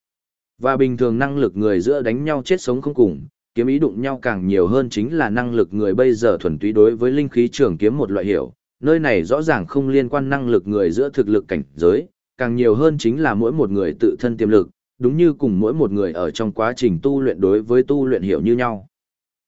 Speaker 1: Và bình thường năng lực người giữa đánh nhau chết sống không cùng, kiếm ý đụng nhau càng nhiều hơn chính là năng lực người bây giờ thuần túy đối với linh khí trường kiếm một loại hiểu, nơi này rõ ràng không liên quan năng lực người giữa thực lực cảnh giới, càng nhiều hơn chính là mỗi một người tự thân tiềm lực, đúng như cùng mỗi một người ở trong quá trình tu luyện đối với tu luyện hiểu như nhau.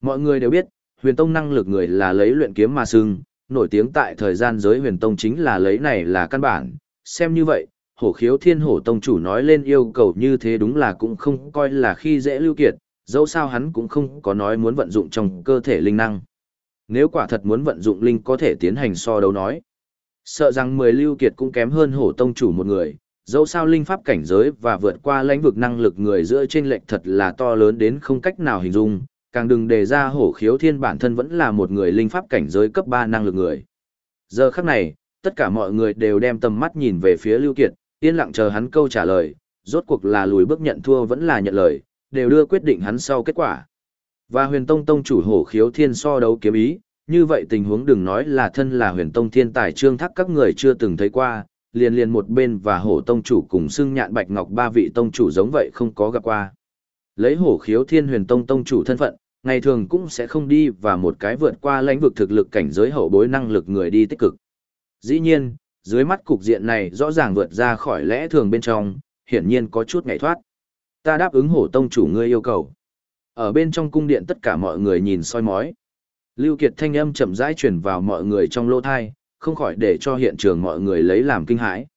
Speaker 1: Mọi người đều biết, huyền tông năng lực người là lấy luyện kiếm mà xưng, nổi tiếng tại thời gian giới huyền tông chính là lấy này là căn bản, xem như vậy, hổ khiếu thiên hổ tông chủ nói lên yêu cầu như thế đúng là cũng không coi là khi dễ lưu kiệt, dẫu sao hắn cũng không có nói muốn vận dụng trong cơ thể linh năng. Nếu quả thật muốn vận dụng linh có thể tiến hành so đấu nói. Sợ rằng mười lưu kiệt cũng kém hơn hổ tông chủ một người, dẫu sao linh pháp cảnh giới và vượt qua lãnh vực năng lực người giữa trên lệch thật là to lớn đến không cách nào hình dung, càng đừng đề ra hổ khiếu thiên bản thân vẫn là một người linh pháp cảnh giới cấp 3 năng lực người. Giờ khắc này, tất cả mọi người đều đem tầm mắt nhìn về phía Lưu Kiệt, yên lặng chờ hắn câu trả lời, rốt cuộc là lùi bước nhận thua vẫn là nhận lời, đều đưa quyết định hắn sau kết quả. Và huyền tông tông chủ hổ khiếu thiên so đấu kiếm ý, như vậy tình huống đừng nói là thân là huyền tông thiên tài trương thác các người chưa từng thấy qua, liền liền một bên và hổ tông chủ cùng xưng nhạn bạch ngọc ba vị tông chủ giống vậy không có gặp qua. Lấy hổ khiếu thiên huyền tông tông chủ thân phận, ngày thường cũng sẽ không đi và một cái vượt qua lãnh vực thực lực cảnh giới hậu bối năng lực người đi tích cực. Dĩ nhiên, dưới mắt cục diện này rõ ràng vượt ra khỏi lẽ thường bên trong, hiển nhiên có chút ngày thoát. Ta đáp ứng hổ tông chủ ngươi yêu cầu. Ở bên trong cung điện tất cả mọi người nhìn soi mói. Lưu Kiệt thanh âm chậm rãi truyền vào mọi người trong lô thai, không khỏi để cho hiện trường mọi người lấy làm kinh hãi.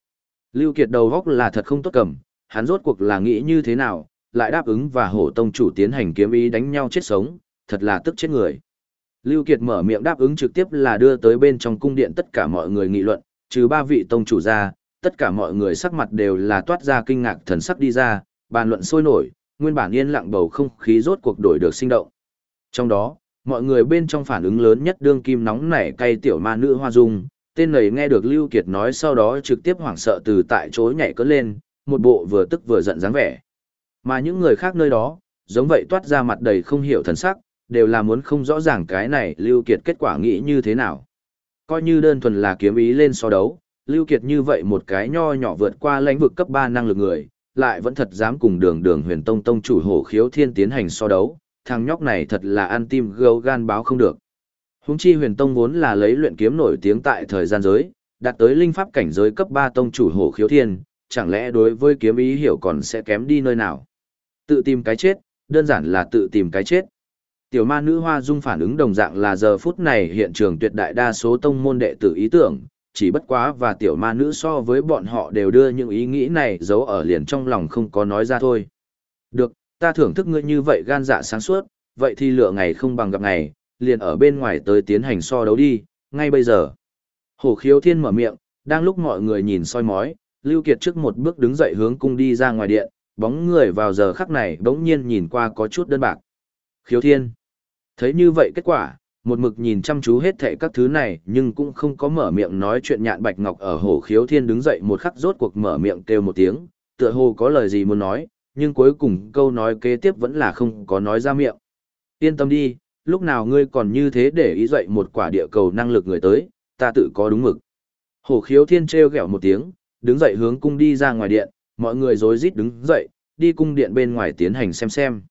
Speaker 1: Lưu Kiệt đầu góc là thật không tốt cầm, hắn rốt cuộc là nghĩ như thế nào, lại đáp ứng và hổ tông chủ tiến hành kiếm ý đánh nhau chết sống, thật là tức chết người. Lưu Kiệt mở miệng đáp ứng trực tiếp là đưa tới bên trong cung điện tất cả mọi người nghị luận, trừ ba vị tông chủ ra, tất cả mọi người sắc mặt đều là toát ra kinh ngạc thần sắc đi ra, bàn luận sôi nổi, nguyên bản yên lặng bầu không khí rốt cuộc đổi được sinh động. Trong đó, mọi người bên trong phản ứng lớn nhất đương kim nóng nảy cay tiểu ma nữ hoa dung, tên này nghe được Lưu Kiệt nói sau đó trực tiếp hoảng sợ từ tại chỗ nhảy cất lên, một bộ vừa tức vừa giận dáng vẻ. Mà những người khác nơi đó, giống vậy toát ra mặt đầy không hiểu thần sắc, đều là muốn không rõ ràng cái này Lưu Kiệt kết quả nghĩ như thế nào. Coi như đơn thuần là kiếm ý lên so đấu, Lưu Kiệt như vậy một cái nho nhỏ vượt qua lãnh vực cấp 3 năng lực người, lại vẫn thật dám cùng đường đường huyền tông tông chủ hổ khiếu thiên tiến hành so đấu, thằng nhóc này thật là ăn tim gấu gan báo không được. Húng chi huyền tông vốn là lấy luyện kiếm nổi tiếng tại thời gian giới, đạt tới linh pháp cảnh giới cấp 3 tông chủ hổ khiếu thiên, chẳng lẽ đối với kiếm ý hiểu còn sẽ kém đi nơi nào. Tự tìm cái chết, đơn giản là tự tìm cái chết. Tiểu ma nữ hoa dung phản ứng đồng dạng là giờ phút này hiện trường tuyệt đại đa số tông môn đệ tử ý tưởng, chỉ bất quá và tiểu ma nữ so với bọn họ đều đưa những ý nghĩ này giấu ở liền trong lòng không có nói ra thôi. Được, ta thưởng thức ngươi như vậy gan dạ sáng suốt, vậy thì lựa ngày không bằng gặp ngày, liền ở bên ngoài tới tiến hành so đấu đi, ngay bây giờ. Hổ khiếu thiên mở miệng, đang lúc mọi người nhìn soi mói, Lưu Kiệt trước một bước đứng dậy hướng cung đi ra ngoài điện, bóng người vào giờ khắc này bỗng nhiên nhìn qua có chút đơn bạc. Khiếu thiên. Thấy như vậy kết quả, một mực nhìn chăm chú hết thệ các thứ này nhưng cũng không có mở miệng nói chuyện nhạn bạch ngọc ở hồ khiếu thiên đứng dậy một khắc rốt cuộc mở miệng kêu một tiếng, tựa hồ có lời gì muốn nói, nhưng cuối cùng câu nói kế tiếp vẫn là không có nói ra miệng. Yên tâm đi, lúc nào ngươi còn như thế để ý dậy một quả địa cầu năng lực người tới, ta tự có đúng mực. Hồ khiếu thiên treo gẹo một tiếng, đứng dậy hướng cung đi ra ngoài điện, mọi người rối rít đứng dậy, đi cung điện bên ngoài tiến hành xem xem.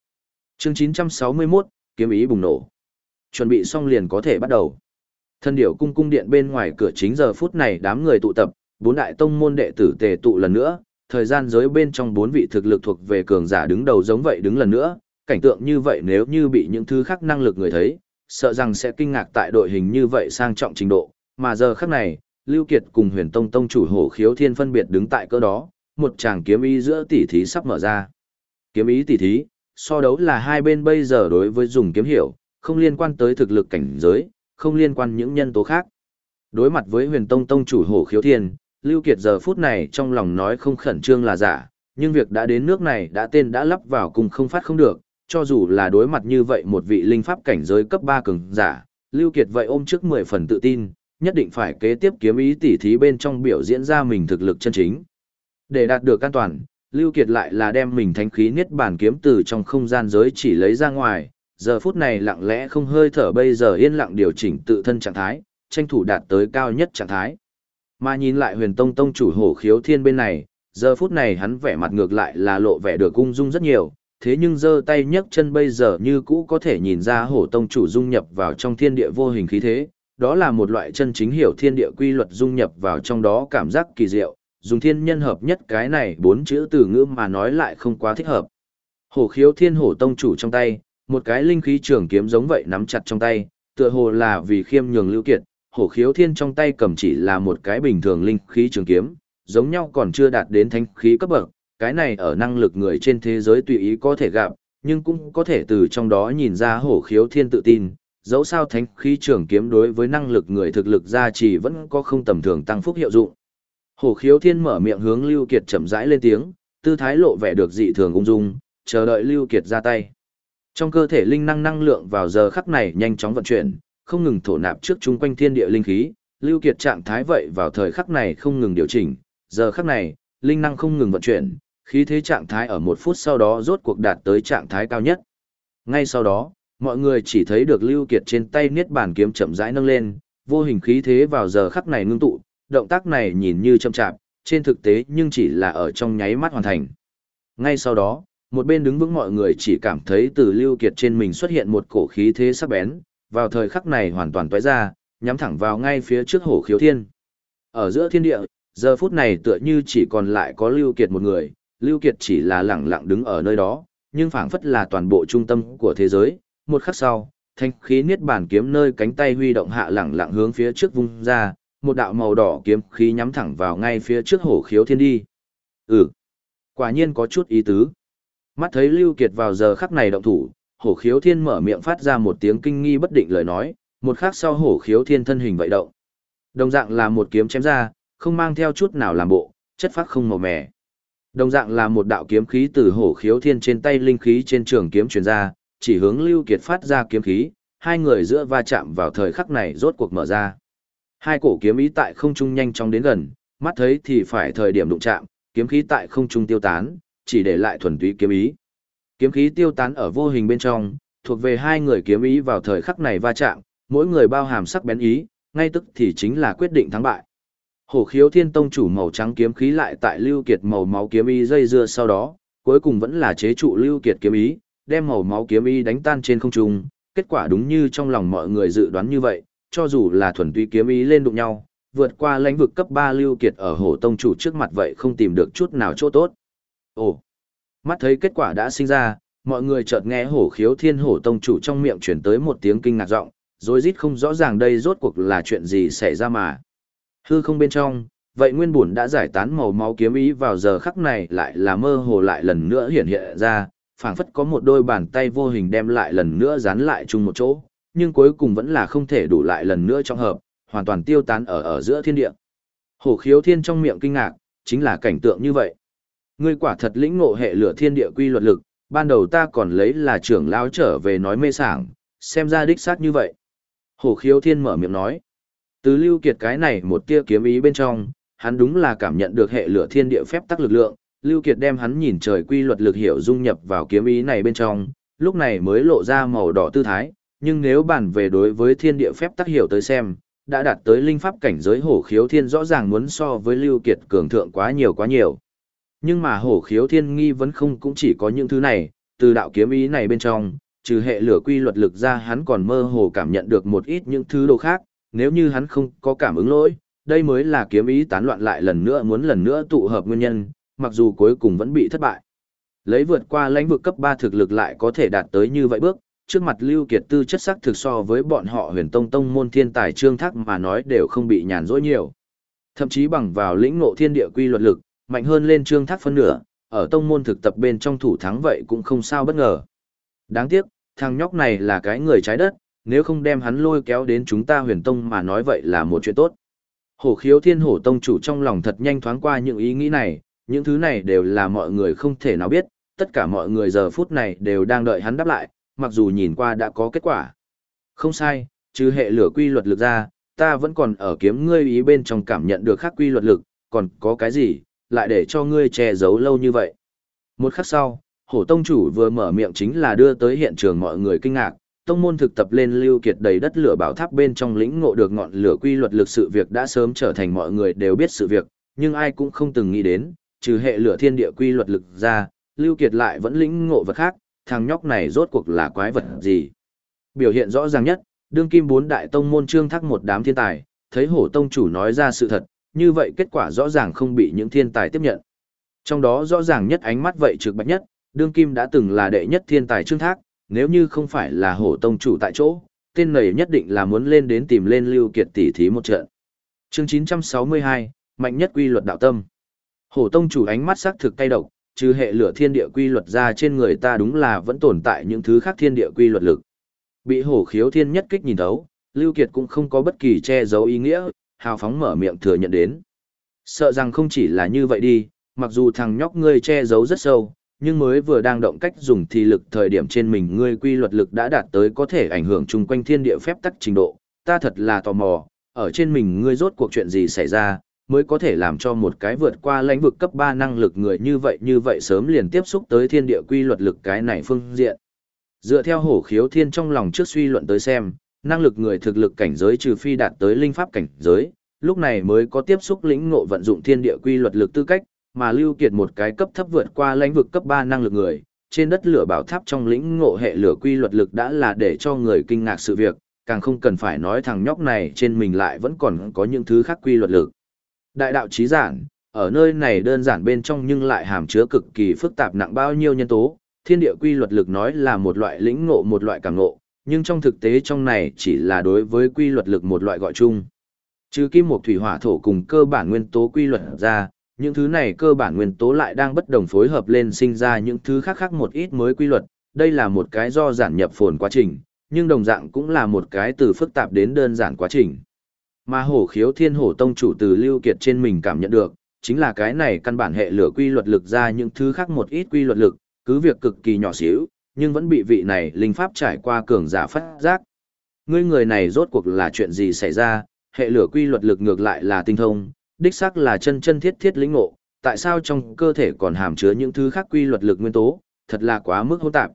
Speaker 1: Chương 961, kiếm ý bùng nổ. Chuẩn bị xong liền có thể bắt đầu. Thân điểu cung cung điện bên ngoài cửa chính giờ phút này đám người tụ tập, bốn đại tông môn đệ tử tề tụ lần nữa, thời gian giới bên trong bốn vị thực lực thuộc về cường giả đứng đầu giống vậy đứng lần nữa, cảnh tượng như vậy nếu như bị những thứ khác năng lực người thấy, sợ rằng sẽ kinh ngạc tại đội hình như vậy sang trọng trình độ, mà giờ khắc này, Lưu Kiệt cùng huyền tông tông chủ hổ khiếu thiên phân biệt đứng tại cơ đó, một chàng kiếm ý giữa tỷ thí sắp mở ra. Kiếm ý tỷ thí, so đấu là hai bên bây giờ đối với dùng kiếm hiểu, không liên quan tới thực lực cảnh giới, không liên quan những nhân tố khác. Đối mặt với huyền tông tông chủ hổ khiếu thiên, Lưu Kiệt giờ phút này trong lòng nói không khẩn trương là giả, nhưng việc đã đến nước này đã tên đã lắp vào cùng không phát không được, cho dù là đối mặt như vậy một vị linh pháp cảnh giới cấp 3 cường giả, Lưu Kiệt vậy ôm trước 10 phần tự tin, nhất định phải kế tiếp kiếm ý tỉ thí bên trong biểu diễn ra mình thực lực chân chính. Để đạt được an toàn, Lưu Kiệt lại là đem mình thánh khí niết bàn kiếm từ trong không gian giới chỉ lấy ra ngoài, giờ phút này lặng lẽ không hơi thở bây giờ yên lặng điều chỉnh tự thân trạng thái, tranh thủ đạt tới cao nhất trạng thái. Mà nhìn lại huyền tông tông chủ hổ khiếu thiên bên này, giờ phút này hắn vẻ mặt ngược lại là lộ vẻ được cung dung rất nhiều, thế nhưng giơ tay nhấc chân bây giờ như cũ có thể nhìn ra hổ tông chủ dung nhập vào trong thiên địa vô hình khí thế, đó là một loại chân chính hiểu thiên địa quy luật dung nhập vào trong đó cảm giác kỳ diệu, dùng thiên nhân hợp nhất cái này bốn chữ từ ngữ mà nói lại không quá thích hợp. Hổ khiếu thiên hổ tông chủ trong tay, một cái linh khí trường kiếm giống vậy nắm chặt trong tay, tựa hồ là vì khiêm nhường lưu kiệt, hổ khiếu thiên trong tay cầm chỉ là một cái bình thường linh khí trường kiếm, giống nhau còn chưa đạt đến thánh khí cấp bậc, cái này ở năng lực người trên thế giới tùy ý có thể gặp, nhưng cũng có thể từ trong đó nhìn ra hổ khiếu thiên tự tin, dẫu sao thánh khí trường kiếm đối với năng lực người thực lực gia trì vẫn có không tầm thường tăng phúc hiệu dụng. Hổ khiếu thiên mở miệng hướng Lưu Kiệt chậm rãi lên tiếng, tư thái lộ vẻ được dị thường ung dung, chờ đợi Lưu Kiệt ra tay. Trong cơ thể linh năng năng lượng vào giờ khắc này nhanh chóng vận chuyển, không ngừng thổ nạp trước chung quanh thiên địa linh khí, Lưu Kiệt trạng thái vậy vào thời khắc này không ngừng điều chỉnh, giờ khắc này, linh năng không ngừng vận chuyển, khí thế trạng thái ở một phút sau đó rốt cuộc đạt tới trạng thái cao nhất. Ngay sau đó, mọi người chỉ thấy được Lưu Kiệt trên tay niết bàn kiếm chậm rãi nâng lên, vô hình khí thế vào giờ khắc này ngưng tụ, động tác này nhìn như chậm chạp, trên thực tế nhưng chỉ là ở trong nháy mắt hoàn thành. Ngay sau đó, một bên đứng vững mọi người chỉ cảm thấy từ Lưu Kiệt trên mình xuất hiện một cổ khí thế sắc bén, vào thời khắc này hoàn toàn tóe ra, nhắm thẳng vào ngay phía trước hổ khiếu thiên. Ở giữa thiên địa, giờ phút này tựa như chỉ còn lại có Lưu Kiệt một người, Lưu Kiệt chỉ là lẳng lặng đứng ở nơi đó, nhưng phảng phất là toàn bộ trung tâm của thế giới. Một khắc sau, thanh khí niết bản kiếm nơi cánh tay huy động hạ lẳng lặng hướng phía trước vung ra, một đạo màu đỏ kiếm khí nhắm thẳng vào ngay phía trước hổ khiếu thiên đi. Ừ, quả nhiên có chút ý tứ. Mắt thấy Lưu Kiệt vào giờ khắc này động thủ, hổ khiếu thiên mở miệng phát ra một tiếng kinh nghi bất định lời nói, một khắc sau hổ khiếu thiên thân hình vậy động. Đồng dạng là một kiếm chém ra, không mang theo chút nào làm bộ, chất phát không màu mè. Đồng dạng là một đạo kiếm khí từ hổ khiếu thiên trên tay linh khí trên trường kiếm truyền ra, chỉ hướng Lưu Kiệt phát ra kiếm khí, hai người giữa va chạm vào thời khắc này rốt cuộc mở ra. Hai cổ kiếm ý tại không trung nhanh chóng đến gần, mắt thấy thì phải thời điểm đụng chạm, kiếm khí tại không trung tiêu tán, chỉ để lại thuần túy kiếm ý. Kiếm khí tiêu tán ở vô hình bên trong, thuộc về hai người kiếm ý vào thời khắc này va chạm, mỗi người bao hàm sắc bén ý, ngay tức thì chính là quyết định thắng bại. Hổ khiếu thiên tông chủ màu trắng kiếm khí lại tại lưu kiệt màu máu kiếm ý dây dưa sau đó, cuối cùng vẫn là chế trụ lưu kiệt kiếm ý, đem màu máu kiếm ý đánh tan trên không trung, kết quả đúng như trong lòng mọi người dự đoán như vậy, cho dù là thuần túy kiếm ý lên đụng nhau, vượt qua lãnh vực cấp 3 lưu kiệt ở hổ tông chủ trước mặt vậy không tìm được chút nào chỗ tốt. Ồ, mắt thấy kết quả đã sinh ra, mọi người chợt nghe hổ khiếu thiên hổ tông chủ trong miệng chuyển tới một tiếng kinh ngạc giọng, rồi rít không rõ ràng đây rốt cuộc là chuyện gì xảy ra mà. Hư không bên trong, vậy nguyên bổn đã giải tán màu máu kiếm ý vào giờ khắc này lại là mơ hồ lại lần nữa hiện hiện ra, phảng phất có một đôi bàn tay vô hình đem lại lần nữa dán lại chung một chỗ, nhưng cuối cùng vẫn là không thể đủ lại lần nữa trong hợp, hoàn toàn tiêu tán ở ở giữa thiên địa. Hổ khiếu thiên trong miệng kinh ngạc, chính là cảnh tượng như vậy. Ngươi quả thật lĩnh ngộ hệ lửa thiên địa quy luật lực, ban đầu ta còn lấy là trưởng lão trở về nói mê sảng, xem ra đích xác như vậy. Hổ khiếu thiên mở miệng nói. Từ lưu kiệt cái này một tia kiếm ý bên trong, hắn đúng là cảm nhận được hệ lửa thiên địa phép tắc lực lượng, lưu kiệt đem hắn nhìn trời quy luật lực hiểu dung nhập vào kiếm ý này bên trong, lúc này mới lộ ra màu đỏ tư thái, nhưng nếu bàn về đối với thiên địa phép tác hiểu tới xem, đã đạt tới linh pháp cảnh giới hổ khiếu thiên rõ ràng muốn so với lưu kiệt cường thượng quá nhiều quá nhiều. Nhưng mà hổ khiếu thiên nghi vẫn không cũng chỉ có những thứ này, từ đạo kiếm ý này bên trong, trừ hệ lửa quy luật lực ra hắn còn mơ hồ cảm nhận được một ít những thứ đồ khác, nếu như hắn không có cảm ứng lỗi, đây mới là kiếm ý tán loạn lại lần nữa muốn lần nữa tụ hợp nguyên nhân, mặc dù cuối cùng vẫn bị thất bại. Lấy vượt qua lãnh vực cấp 3 thực lực lại có thể đạt tới như vậy bước, trước mặt Lưu Kiệt tư chất sắc thực so với bọn họ huyền tông tông môn thiên tài trương thác mà nói đều không bị nhàn rỗi nhiều. Thậm chí bằng vào lĩnh ngộ thiên địa quy luật lực, mạnh hơn lên trương thác phân nửa, ở tông môn thực tập bên trong thủ thắng vậy cũng không sao bất ngờ. Đáng tiếc, thằng nhóc này là cái người trái đất, nếu không đem hắn lôi kéo đến chúng ta huyền tông mà nói vậy là một chuyện tốt. Hổ khiếu thiên hổ tông chủ trong lòng thật nhanh thoáng qua những ý nghĩ này, những thứ này đều là mọi người không thể nào biết, tất cả mọi người giờ phút này đều đang đợi hắn đáp lại, mặc dù nhìn qua đã có kết quả. Không sai, trừ hệ lửa quy luật lực ra, ta vẫn còn ở kiếm ngươi ý bên trong cảm nhận được khác quy luật lực, còn có cái gì, lại để cho ngươi che giấu lâu như vậy. Một khắc sau, hổ tông chủ vừa mở miệng chính là đưa tới hiện trường mọi người kinh ngạc, tông môn thực tập lên lưu kiệt đầy đất lửa bảo tháp bên trong lĩnh ngộ được ngọn lửa quy luật lực sự việc đã sớm trở thành mọi người đều biết sự việc, nhưng ai cũng không từng nghĩ đến, trừ hệ lửa thiên địa quy luật lực ra, lưu kiệt lại vẫn lĩnh ngộ vật khác, thằng nhóc này rốt cuộc là quái vật gì. Biểu hiện rõ ràng nhất, đương kim bốn đại tông môn trương thác một đám thiên tài, thấy hổ tông chủ nói ra sự thật, như vậy kết quả rõ ràng không bị những thiên tài tiếp nhận. Trong đó rõ ràng nhất ánh mắt vậy trực bạch nhất, đương kim đã từng là đệ nhất thiên tài trương thác, nếu như không phải là hổ tông chủ tại chỗ, tên này nhất định là muốn lên đến tìm lên lưu kiệt tỷ thí một trận. Chương 962, mạnh nhất quy luật đạo tâm. Hổ tông chủ ánh mắt sắc thực cay độc, trừ hệ lửa thiên địa quy luật ra trên người ta đúng là vẫn tồn tại những thứ khác thiên địa quy luật lực. Bị hổ khiếu thiên nhất kích nhìn thấu, Lưu Kiệt cũng không có bất kỳ che giấu ý nghĩa, hào phóng mở miệng thừa nhận đến. Sợ rằng không chỉ là như vậy đi, mặc dù thằng nhóc ngươi che giấu rất sâu, nhưng mới vừa đang động cách dùng thì lực thời điểm trên mình ngươi quy luật lực đã đạt tới có thể ảnh hưởng chung quanh thiên địa phép tắc trình độ, ta thật là tò mò, ở trên mình ngươi rốt cuộc chuyện gì xảy ra, mới có thể làm cho một cái vượt qua lãnh vực cấp 3 năng lực người như vậy như vậy sớm liền tiếp xúc tới thiên địa quy luật lực cái này phương diện. Dựa theo hổ khiếu thiên trong lòng trước suy luận tới xem, năng lực người thực lực cảnh giới trừ phi đạt tới linh pháp cảnh giới, lúc này mới có tiếp xúc lĩnh ngộ vận dụng thiên địa quy luật lực tư cách, mà Lưu Kiệt một cái cấp thấp vượt qua lãnh vực cấp 3 năng lực người, trên đất lửa bảo tháp trong lĩnh ngộ hệ lửa quy luật lực đã là để cho người kinh ngạc sự việc, càng không cần phải nói thằng nhóc này trên mình lại vẫn còn có những thứ khác quy luật lực. Đại đạo trí giản, ở nơi này đơn giản bên trong nhưng lại hàm chứa cực kỳ phức tạp nặng bao nhiêu nhân tố, thiên địa quy luật lực nói là một loại lĩnh ngộ một loại cảm ngộ, nhưng trong thực tế trong này chỉ là đối với quy luật lực một loại gọi chung. Trừ kim một thủy hỏa thổ cùng cơ bản nguyên tố quy luật ra, những thứ này cơ bản nguyên tố lại đang bất đồng phối hợp lên sinh ra những thứ khác khác một ít mới quy luật, đây là một cái do giản nhập phồn quá trình, nhưng đồng dạng cũng là một cái từ phức tạp đến đơn giản quá trình. Mà hổ khiếu thiên hổ tông chủ từ lưu kiệt trên mình cảm nhận được, chính là cái này căn bản hệ lửa quy luật lực ra những thứ khác một ít quy luật lực, cứ việc cực kỳ nhỏ xíu, nhưng vẫn bị vị này linh pháp trải qua cường giả phát giác. Ngươi người này rốt cuộc là chuyện gì xảy ra, hệ lửa quy luật lực ngược lại là tinh thông, đích xác là chân chân thiết thiết lĩnh ngộ, tại sao trong cơ thể còn hàm chứa những thứ khác quy luật lực nguyên tố, thật là quá mức hỗn tạp.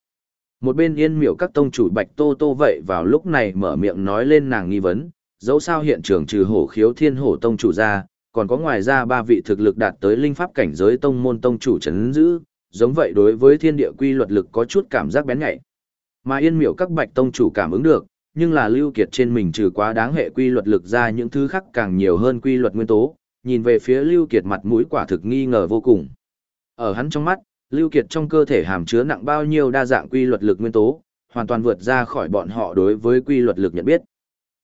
Speaker 1: Một bên yên miệu các tông chủ Bạch Tô Tô vậy vào lúc này mở miệng nói lên nàng nghi vấn, dẫu sao hiện trường trừ hổ khiếu thiên hổ tông chủ ra, còn có ngoài ra ba vị thực lực đạt tới linh pháp cảnh giới tông môn tông chủ chấn giữ, giống vậy đối với thiên địa quy luật lực có chút cảm giác bén nhạy. Mà yên miểu các bạch tông chủ cảm ứng được, nhưng là lưu kiệt trên mình trừ quá đáng hệ quy luật lực ra những thứ khác càng nhiều hơn quy luật nguyên tố, nhìn về phía lưu kiệt mặt mũi quả thực nghi ngờ vô cùng. Ở hắn trong mắt, lưu kiệt trong cơ thể hàm chứa nặng bao nhiêu đa dạng quy luật lực nguyên tố, hoàn toàn vượt ra khỏi bọn họ đối với quy luật lực nhận biết.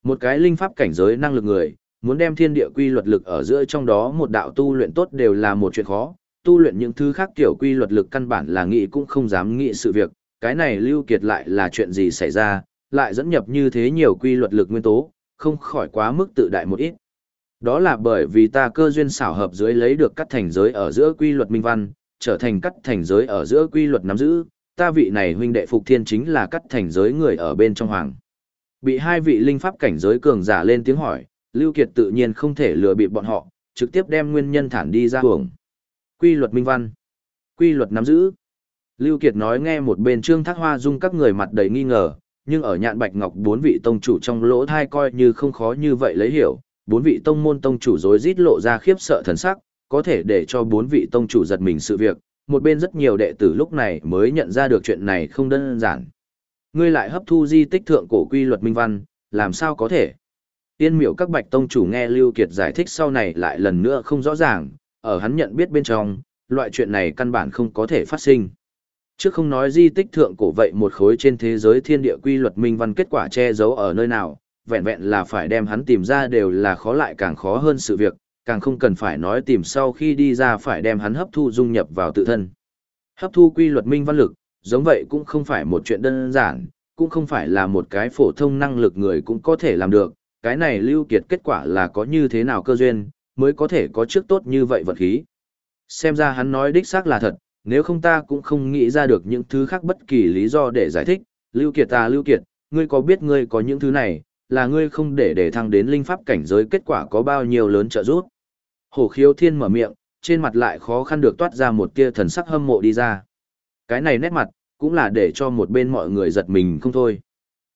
Speaker 1: Một cái linh pháp cảnh giới năng lực người, muốn đem thiên địa quy luật lực ở giữa trong đó một đạo tu luyện tốt đều là một chuyện khó, tu luyện những thứ khác tiểu quy luật lực căn bản là nghĩ cũng không dám nghĩ sự việc, cái này lưu kiệt lại là chuyện gì xảy ra, lại dẫn nhập như thế nhiều quy luật lực nguyên tố, không khỏi quá mức tự đại một ít. Đó là bởi vì ta cơ duyên xảo hợp dưới lấy được cắt thành giới ở giữa quy luật minh văn, trở thành cắt thành giới ở giữa quy luật nắm giữ, ta vị này huynh đệ Phục Thiên chính là cắt thành giới người ở bên trong hoàng. Bị hai vị linh pháp cảnh giới cường giả lên tiếng hỏi, Lưu Kiệt tự nhiên không thể lừa bịp bọn họ, trực tiếp đem nguyên nhân thản đi ra hưởng. Quy luật minh văn. Quy luật nắm giữ. Lưu Kiệt nói nghe một bên trương thác hoa dung các người mặt đầy nghi ngờ, nhưng ở nhạn bạch ngọc bốn vị tông chủ trong lỗ thai coi như không khó như vậy lấy hiểu, bốn vị tông môn tông chủ rối rít lộ ra khiếp sợ thần sắc, có thể để cho bốn vị tông chủ giật mình sự việc, một bên rất nhiều đệ tử lúc này mới nhận ra được chuyện này không đơn giản. Ngươi lại hấp thu di tích thượng cổ quy luật minh văn, làm sao có thể? Tiên miểu các bạch tông chủ nghe Lưu Kiệt giải thích sau này lại lần nữa không rõ ràng, ở hắn nhận biết bên trong, loại chuyện này căn bản không có thể phát sinh. Trước không nói di tích thượng cổ vậy một khối trên thế giới thiên địa quy luật minh văn kết quả che giấu ở nơi nào, vẹn vẹn là phải đem hắn tìm ra đều là khó lại càng khó hơn sự việc, càng không cần phải nói tìm sau khi đi ra phải đem hắn hấp thu dung nhập vào tự thân. Hấp thu quy luật minh văn lực, giống vậy cũng không phải một chuyện đơn giản, cũng không phải là một cái phổ thông năng lực người cũng có thể làm được, cái này lưu kiệt kết quả là có như thế nào cơ duyên, mới có thể có trước tốt như vậy vật khí. Xem ra hắn nói đích xác là thật, nếu không ta cũng không nghĩ ra được những thứ khác bất kỳ lý do để giải thích. Lưu Kiệt ta Lưu Kiệt, ngươi có biết ngươi có những thứ này, là ngươi không để để thăng đến linh pháp cảnh giới kết quả có bao nhiêu lớn trợ giúp. Hổ khiếu thiên mở miệng, trên mặt lại khó khăn được toát ra một tia thần sắc hâm mộ đi ra. Cái này nét mặt, cũng là để cho một bên mọi người giật mình không thôi.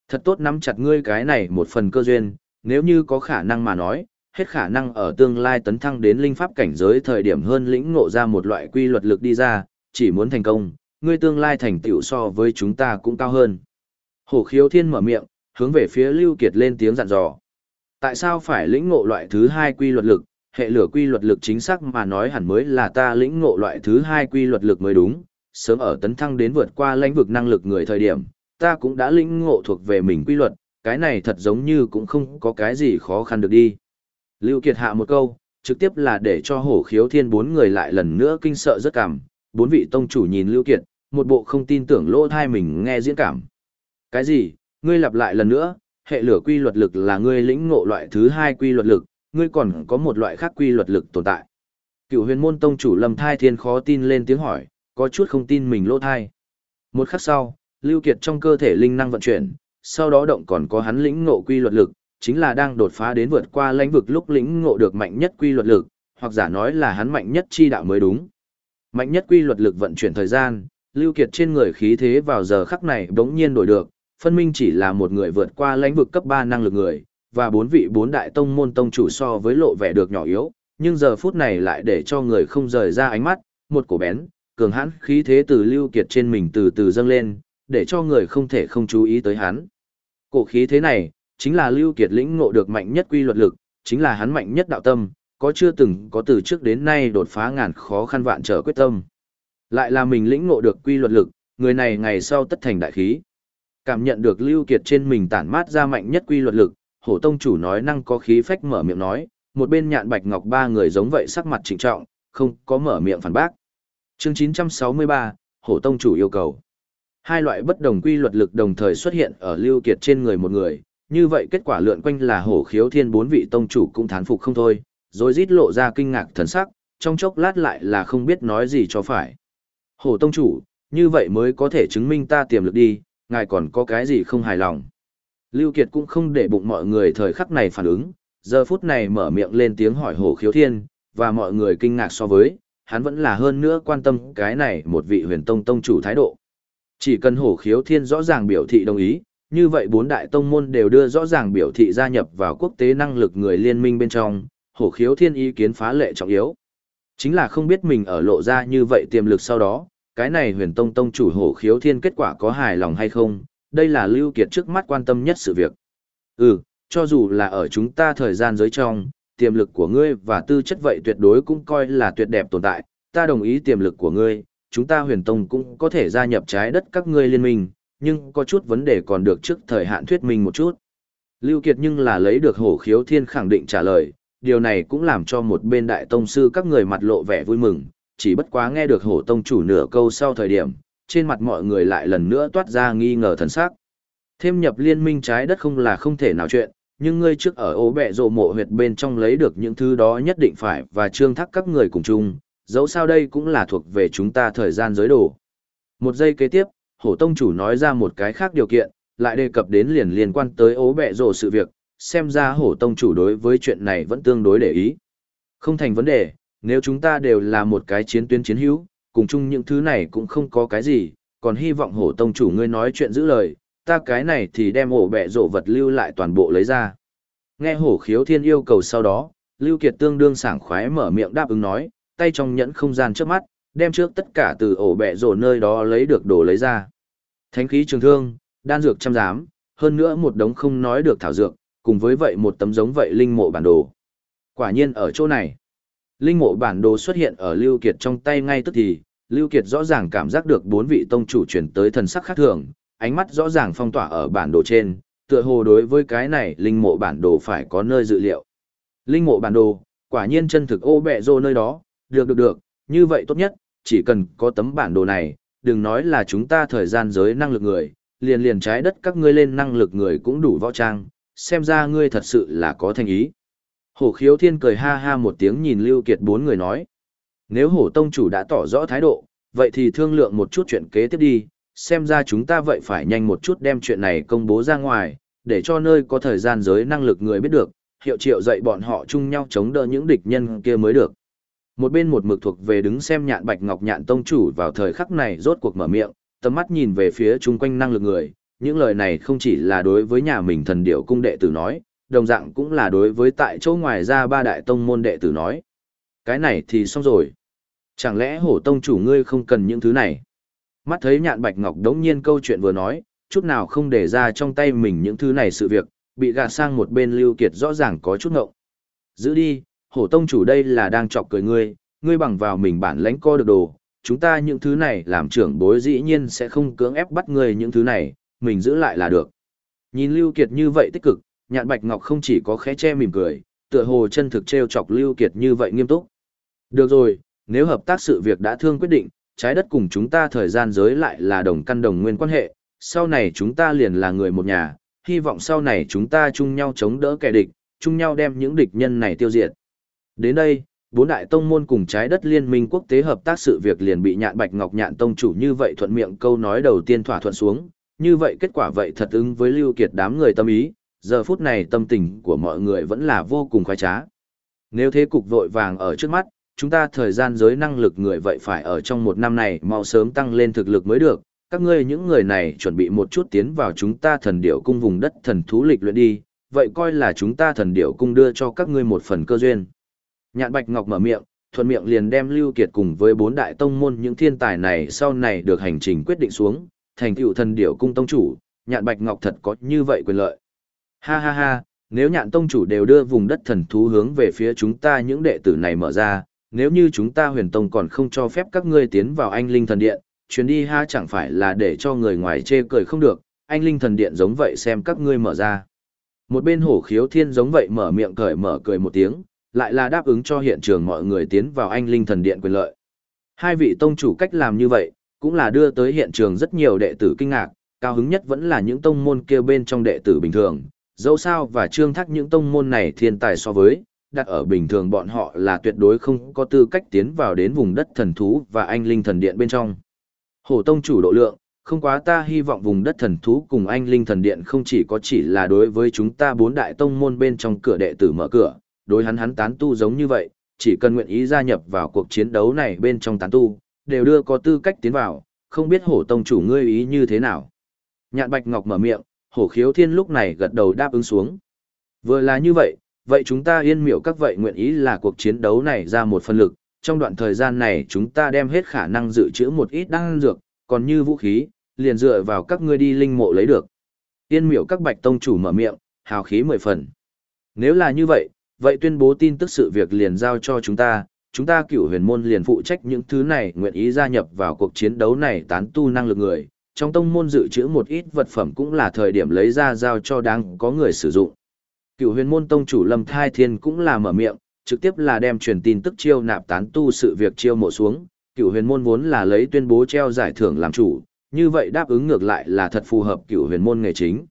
Speaker 1: Thật tốt nắm chặt ngươi cái này một phần cơ duyên, nếu như có khả năng mà nói, hết khả năng ở tương lai tấn thăng đến linh pháp cảnh giới thời điểm hơn lĩnh ngộ ra một loại quy luật lực đi ra, chỉ muốn thành công, ngươi tương lai thành tựu so với chúng ta cũng cao hơn. Hổ khiếu thiên mở miệng, hướng về phía Lưu Kiệt lên tiếng dặn dò. Tại sao phải lĩnh ngộ loại thứ hai quy luật lực, hệ lửa quy luật lực chính xác mà nói hẳn mới là ta lĩnh ngộ loại thứ hai quy luật lực mới đúng, sớm ở tấn thăng đến vượt qua lãnh vực năng lực người thời điểm, ta cũng đã lĩnh ngộ thuộc về mình quy luật, cái này thật giống như cũng không có cái gì khó khăn được đi. Lưu Kiệt hạ một câu, trực tiếp là để cho hổ khiếu thiên bốn người lại lần nữa kinh sợ rất cảm, bốn vị tông chủ nhìn Lưu Kiệt, một bộ không tin tưởng lỗ thai mình nghe diễn cảm. Cái gì, ngươi lặp lại lần nữa, hệ lửa quy luật lực là ngươi lĩnh ngộ loại thứ hai quy luật lực, ngươi còn có một loại khác quy luật lực tồn tại. Cựu huyền môn tông chủ lâm thai thiên khó tin lên tiếng hỏi, có chút không tin mình lỗ thai. Một khắc sau, Lưu Kiệt trong cơ thể linh năng vận chuyển, sau đó động còn có hắn lĩnh ngộ quy luật lực, chính là đang đột phá đến vượt qua lãnh vực lúc lĩnh ngộ được mạnh nhất quy luật lực, hoặc giả nói là hắn mạnh nhất chi đạo mới đúng. Mạnh nhất quy luật lực vận chuyển thời gian, Lưu Kiệt trên người khí thế vào giờ khắc này đống nhiên đổi được, phân minh chỉ là một người vượt qua lãnh vực cấp 3 năng lực người, và bốn vị bốn đại tông môn tông chủ so với lộ vẻ được nhỏ yếu, nhưng giờ phút này lại để cho người không rời ra ánh mắt, một cổ bén, cường hãn khí thế từ Lưu Kiệt trên mình từ từ dâng lên, để cho người không thể không chú ý tới hắn. Cổ khí thế này, chính là Lưu Kiệt lĩnh ngộ được mạnh nhất quy luật lực, chính là hắn mạnh nhất đạo tâm, có chưa từng có từ trước đến nay đột phá ngàn khó khăn vạn trở quyết tâm. Lại là mình lĩnh ngộ được quy luật lực, người này ngày sau tất thành đại khí. Cảm nhận được Lưu Kiệt trên mình tản mát ra mạnh nhất quy luật lực, hổ tông chủ nói năng có khí phách mở miệng nói, một bên nhạn bạch ngọc ba người giống vậy sắc mặt trịnh trọng, không có mở miệng phản bác. Chương 963, hổ tông chủ yêu cầu. Hai loại bất đồng quy luật lực đồng thời xuất hiện ở Lưu Kiệt trên người một người, như vậy kết quả lượn quanh là hổ khiếu thiên bốn vị tông chủ cũng thán phục không thôi, rồi rít lộ ra kinh ngạc thần sắc, trong chốc lát lại là không biết nói gì cho phải. Hổ tông chủ, như vậy mới có thể chứng minh ta tiềm lực đi, ngài còn có cái gì không hài lòng. Lưu Kiệt cũng không để bụng mọi người thời khắc này phản ứng, giờ phút này mở miệng lên tiếng hỏi hổ khiếu thiên, và mọi người kinh ngạc so với, hắn vẫn là hơn nữa quan tâm cái này một vị huyền tông tông chủ thái độ. Chỉ cần hổ khiếu thiên rõ ràng biểu thị đồng ý, như vậy bốn đại tông môn đều đưa rõ ràng biểu thị gia nhập vào quốc tế năng lực người liên minh bên trong, hổ khiếu thiên ý kiến phá lệ trọng yếu. Chính là không biết mình ở lộ ra như vậy tiềm lực sau đó, cái này huyền tông tông chủ hổ khiếu thiên kết quả có hài lòng hay không, đây là Lưu Kiệt trước mắt quan tâm nhất sự việc. Ừ, cho dù là ở chúng ta thời gian giới trong, tiềm lực của ngươi và tư chất vậy tuyệt đối cũng coi là tuyệt đẹp tồn tại, ta đồng ý tiềm lực của ngươi, chúng ta huyền tông cũng có thể gia nhập trái đất các ngươi liên minh, nhưng có chút vấn đề còn được trước thời hạn thuyết minh một chút. Lưu Kiệt nhưng là lấy được hổ khiếu thiên khẳng định trả lời, điều này cũng làm cho một bên đại tông sư các người mặt lộ vẻ vui mừng, chỉ bất quá nghe được hổ tông chủ nửa câu sau thời điểm, trên mặt mọi người lại lần nữa toát ra nghi ngờ thần sắc. Thêm nhập liên minh trái đất không là không thể nào chuyện, nhưng ngươi trước ở ố bẹ rộ mộ huyệt bên trong lấy được những thứ đó nhất định phải và trương thác các người cùng chung, dẫu sao đây cũng là thuộc về chúng ta thời gian giới đồ. Một giây kế tiếp, hổ tông chủ nói ra một cái khác điều kiện, lại đề cập đến liền liên quan tới ố bẹ rộ sự việc, xem ra hổ tông chủ đối với chuyện này vẫn tương đối để ý. Không thành vấn đề, nếu chúng ta đều là một cái chiến tuyến chiến hữu, cùng chung những thứ này cũng không có cái gì, còn hy vọng hổ tông chủ ngươi nói chuyện giữ lời, ta cái này thì đem ổ bẹ rộ vật lưu lại toàn bộ lấy ra. Nghe hổ khiếu thiên yêu cầu sau đó, Lưu Kiệt tương đương sảng khoái mở miệng đáp ứng nói, tay trong nhẫn không gian trước mắt, đem trước tất cả từ ổ bẹ rổ nơi đó lấy được đồ lấy ra. Thánh khí trường thương, đan dược trăm giám, hơn nữa một đống không nói được thảo dược, cùng với vậy một tấm giống vậy linh mộ bản đồ. Quả nhiên ở chỗ này, linh mộ bản đồ xuất hiện ở Lưu Kiệt trong tay ngay tức thì, Lưu Kiệt rõ ràng cảm giác được bốn vị tông chủ truyền tới thần sắc khác thường, ánh mắt rõ ràng phong tỏa ở bản đồ trên, tựa hồ đối với cái này linh mộ bản đồ phải có nơi dự liệu. Linh mộ bản đồ, quả nhiên chân thực ô bẹ rô nơi đó, được được được, như vậy tốt nhất, chỉ cần có tấm bản đồ này, đừng nói là chúng ta thời gian giới năng lực người, liền liền trái đất các ngươi lên năng lực người cũng đủ võ trang, xem ra ngươi thật sự là có thành ý. Hổ khiếu thiên cười ha ha một tiếng nhìn Lưu Kiệt bốn người nói. Nếu hổ tông chủ đã tỏ rõ thái độ, vậy thì thương lượng một chút chuyện kế tiếp đi, xem ra chúng ta vậy phải nhanh một chút đem chuyện này công bố ra ngoài, để cho nơi có thời gian giới năng lực người biết được, hiệu triệu dạy bọn họ chung nhau chống đỡ những địch nhân kia mới được. Một bên một mực thuộc về đứng xem nhạn bạch ngọc nhạn tông chủ vào thời khắc này rốt cuộc mở miệng, tầm mắt nhìn về phía chung quanh năng lực người, những lời này không chỉ là đối với nhà mình thần điệu cung đệ tử nói, đồng dạng cũng là đối với tại chỗ ngoài ra ba đại tông môn đệ tử nói. Cái này thì xong rồi. Chẳng lẽ hổ tông chủ ngươi không cần những thứ này? Mắt thấy nhạn bạch ngọc đống nhiên câu chuyện vừa nói, chút nào không để ra trong tay mình những thứ này sự việc, bị gạt sang một bên lưu kiệt rõ ràng có chút ngộng. Giữ đi, hổ tông chủ đây là đang chọc cười ngươi, ngươi bằng vào mình bản lãnh co được đồ, chúng ta những thứ này làm trưởng bối dĩ nhiên sẽ không cưỡng ép bắt ngươi những thứ này, mình giữ lại là được. Nhìn Lưu Kiệt như vậy tích cực, nhạn bạch ngọc không chỉ có khẽ che mỉm cười, tựa hồ chân thực treo chọc Lưu Kiệt như vậy nghiêm túc. Được rồi, nếu hợp tác sự việc đã thương quyết định, trái đất cùng chúng ta thời gian giới lại là đồng căn đồng nguyên quan hệ, sau này chúng ta liền là người một nhà, hy vọng sau này chúng ta chung nhau chống đỡ kẻ địch, chung nhau đem những địch nhân này tiêu diệt. Đến đây, bốn đại tông môn cùng trái đất liên minh quốc tế hợp tác sự việc liền bị nhạn bạch ngọc nhạn tông chủ như vậy thuận miệng câu nói đầu tiên thỏa thuận xuống, như vậy kết quả vậy thật ứng với lưu kiệt đám người tâm ý, giờ phút này tâm tình của mọi người vẫn là vô cùng khoái trá. Nếu thế cục vội vàng ở trước mắt, chúng ta thời gian giới năng lực người vậy phải ở trong một năm này mau sớm tăng lên thực lực mới được, các ngươi những người này chuẩn bị một chút tiến vào chúng ta thần điểu cung vùng đất thần thú lịch luyện đi, vậy coi là chúng ta thần điểu cung đưa cho các ngươi một phần cơ duyên. Nhạn Bạch Ngọc mở miệng, thuận miệng liền đem Lưu Kiệt cùng với bốn đại tông môn những thiên tài này sau này được hành trình quyết định xuống, thành tựu thần điểu cung tông chủ, Nhạn Bạch Ngọc thật có như vậy quyền lợi. Ha ha ha, nếu Nhạn tông chủ đều đưa vùng đất thần thú hướng về phía chúng ta những đệ tử này mở ra, nếu như chúng ta huyền tông còn không cho phép các ngươi tiến vào anh linh thần điện, chuyến đi ha chẳng phải là để cho người ngoài chê cười không được, anh linh thần điện giống vậy xem các ngươi mở ra. Một bên hổ khiếu thiên giống vậy mở miệng cởi mở cười một tiếng, lại là đáp ứng cho hiện trường mọi người tiến vào anh linh thần điện quyền lợi. Hai vị tông chủ cách làm như vậy, cũng là đưa tới hiện trường rất nhiều đệ tử kinh ngạc, cao hứng nhất vẫn là những tông môn kia bên trong đệ tử bình thường, dẫu sao và trương thác những tông môn này thiên tài so với, đặt ở bình thường bọn họ là tuyệt đối không có tư cách tiến vào đến vùng đất thần thú và anh linh thần điện bên trong. Hổ tông chủ độ lượng, không quá ta hy vọng vùng đất thần thú cùng anh linh thần điện không chỉ có chỉ là đối với chúng ta bốn đại tông môn bên trong cửa đệ tử mở cửa, đối hắn hắn tán tu giống như vậy, chỉ cần nguyện ý gia nhập vào cuộc chiến đấu này bên trong tán tu, đều đưa có tư cách tiến vào, không biết hổ tông chủ ngươi ý như thế nào. Nhạn Bạch Ngọc mở miệng, hổ khiếu thiên lúc này gật đầu đáp ứng xuống. Vừa là như vậy, vậy chúng ta yên miệu các vậy nguyện ý là cuộc chiến đấu này ra một phần lực, trong đoạn thời gian này chúng ta đem hết khả năng dự trữ một ít đan dược, còn như vũ khí, liền dựa vào các ngươi đi linh mộ lấy được. Yên miệu các bạch tông chủ mở miệng, hào khí mười phần. Nếu là như vậy, vậy tuyên bố tin tức sự việc liền giao cho chúng ta, chúng ta cửu huyền môn liền phụ trách những thứ này nguyện ý gia nhập vào cuộc chiến đấu này tán tu năng lực người, trong tông môn dự trữ một ít vật phẩm cũng là thời điểm lấy ra giao cho đáng có người sử dụng. Cửu huyền môn tông chủ Lâm Thai Thiên cũng là mở miệng, trực tiếp là đem truyền tin tức chiêu nạp tán tu sự việc chiêu mộ xuống, cửu huyền môn vốn là lấy tuyên bố treo giải thưởng làm chủ, như vậy đáp ứng ngược lại là thật phù hợp cửu huyền môn nghề chính.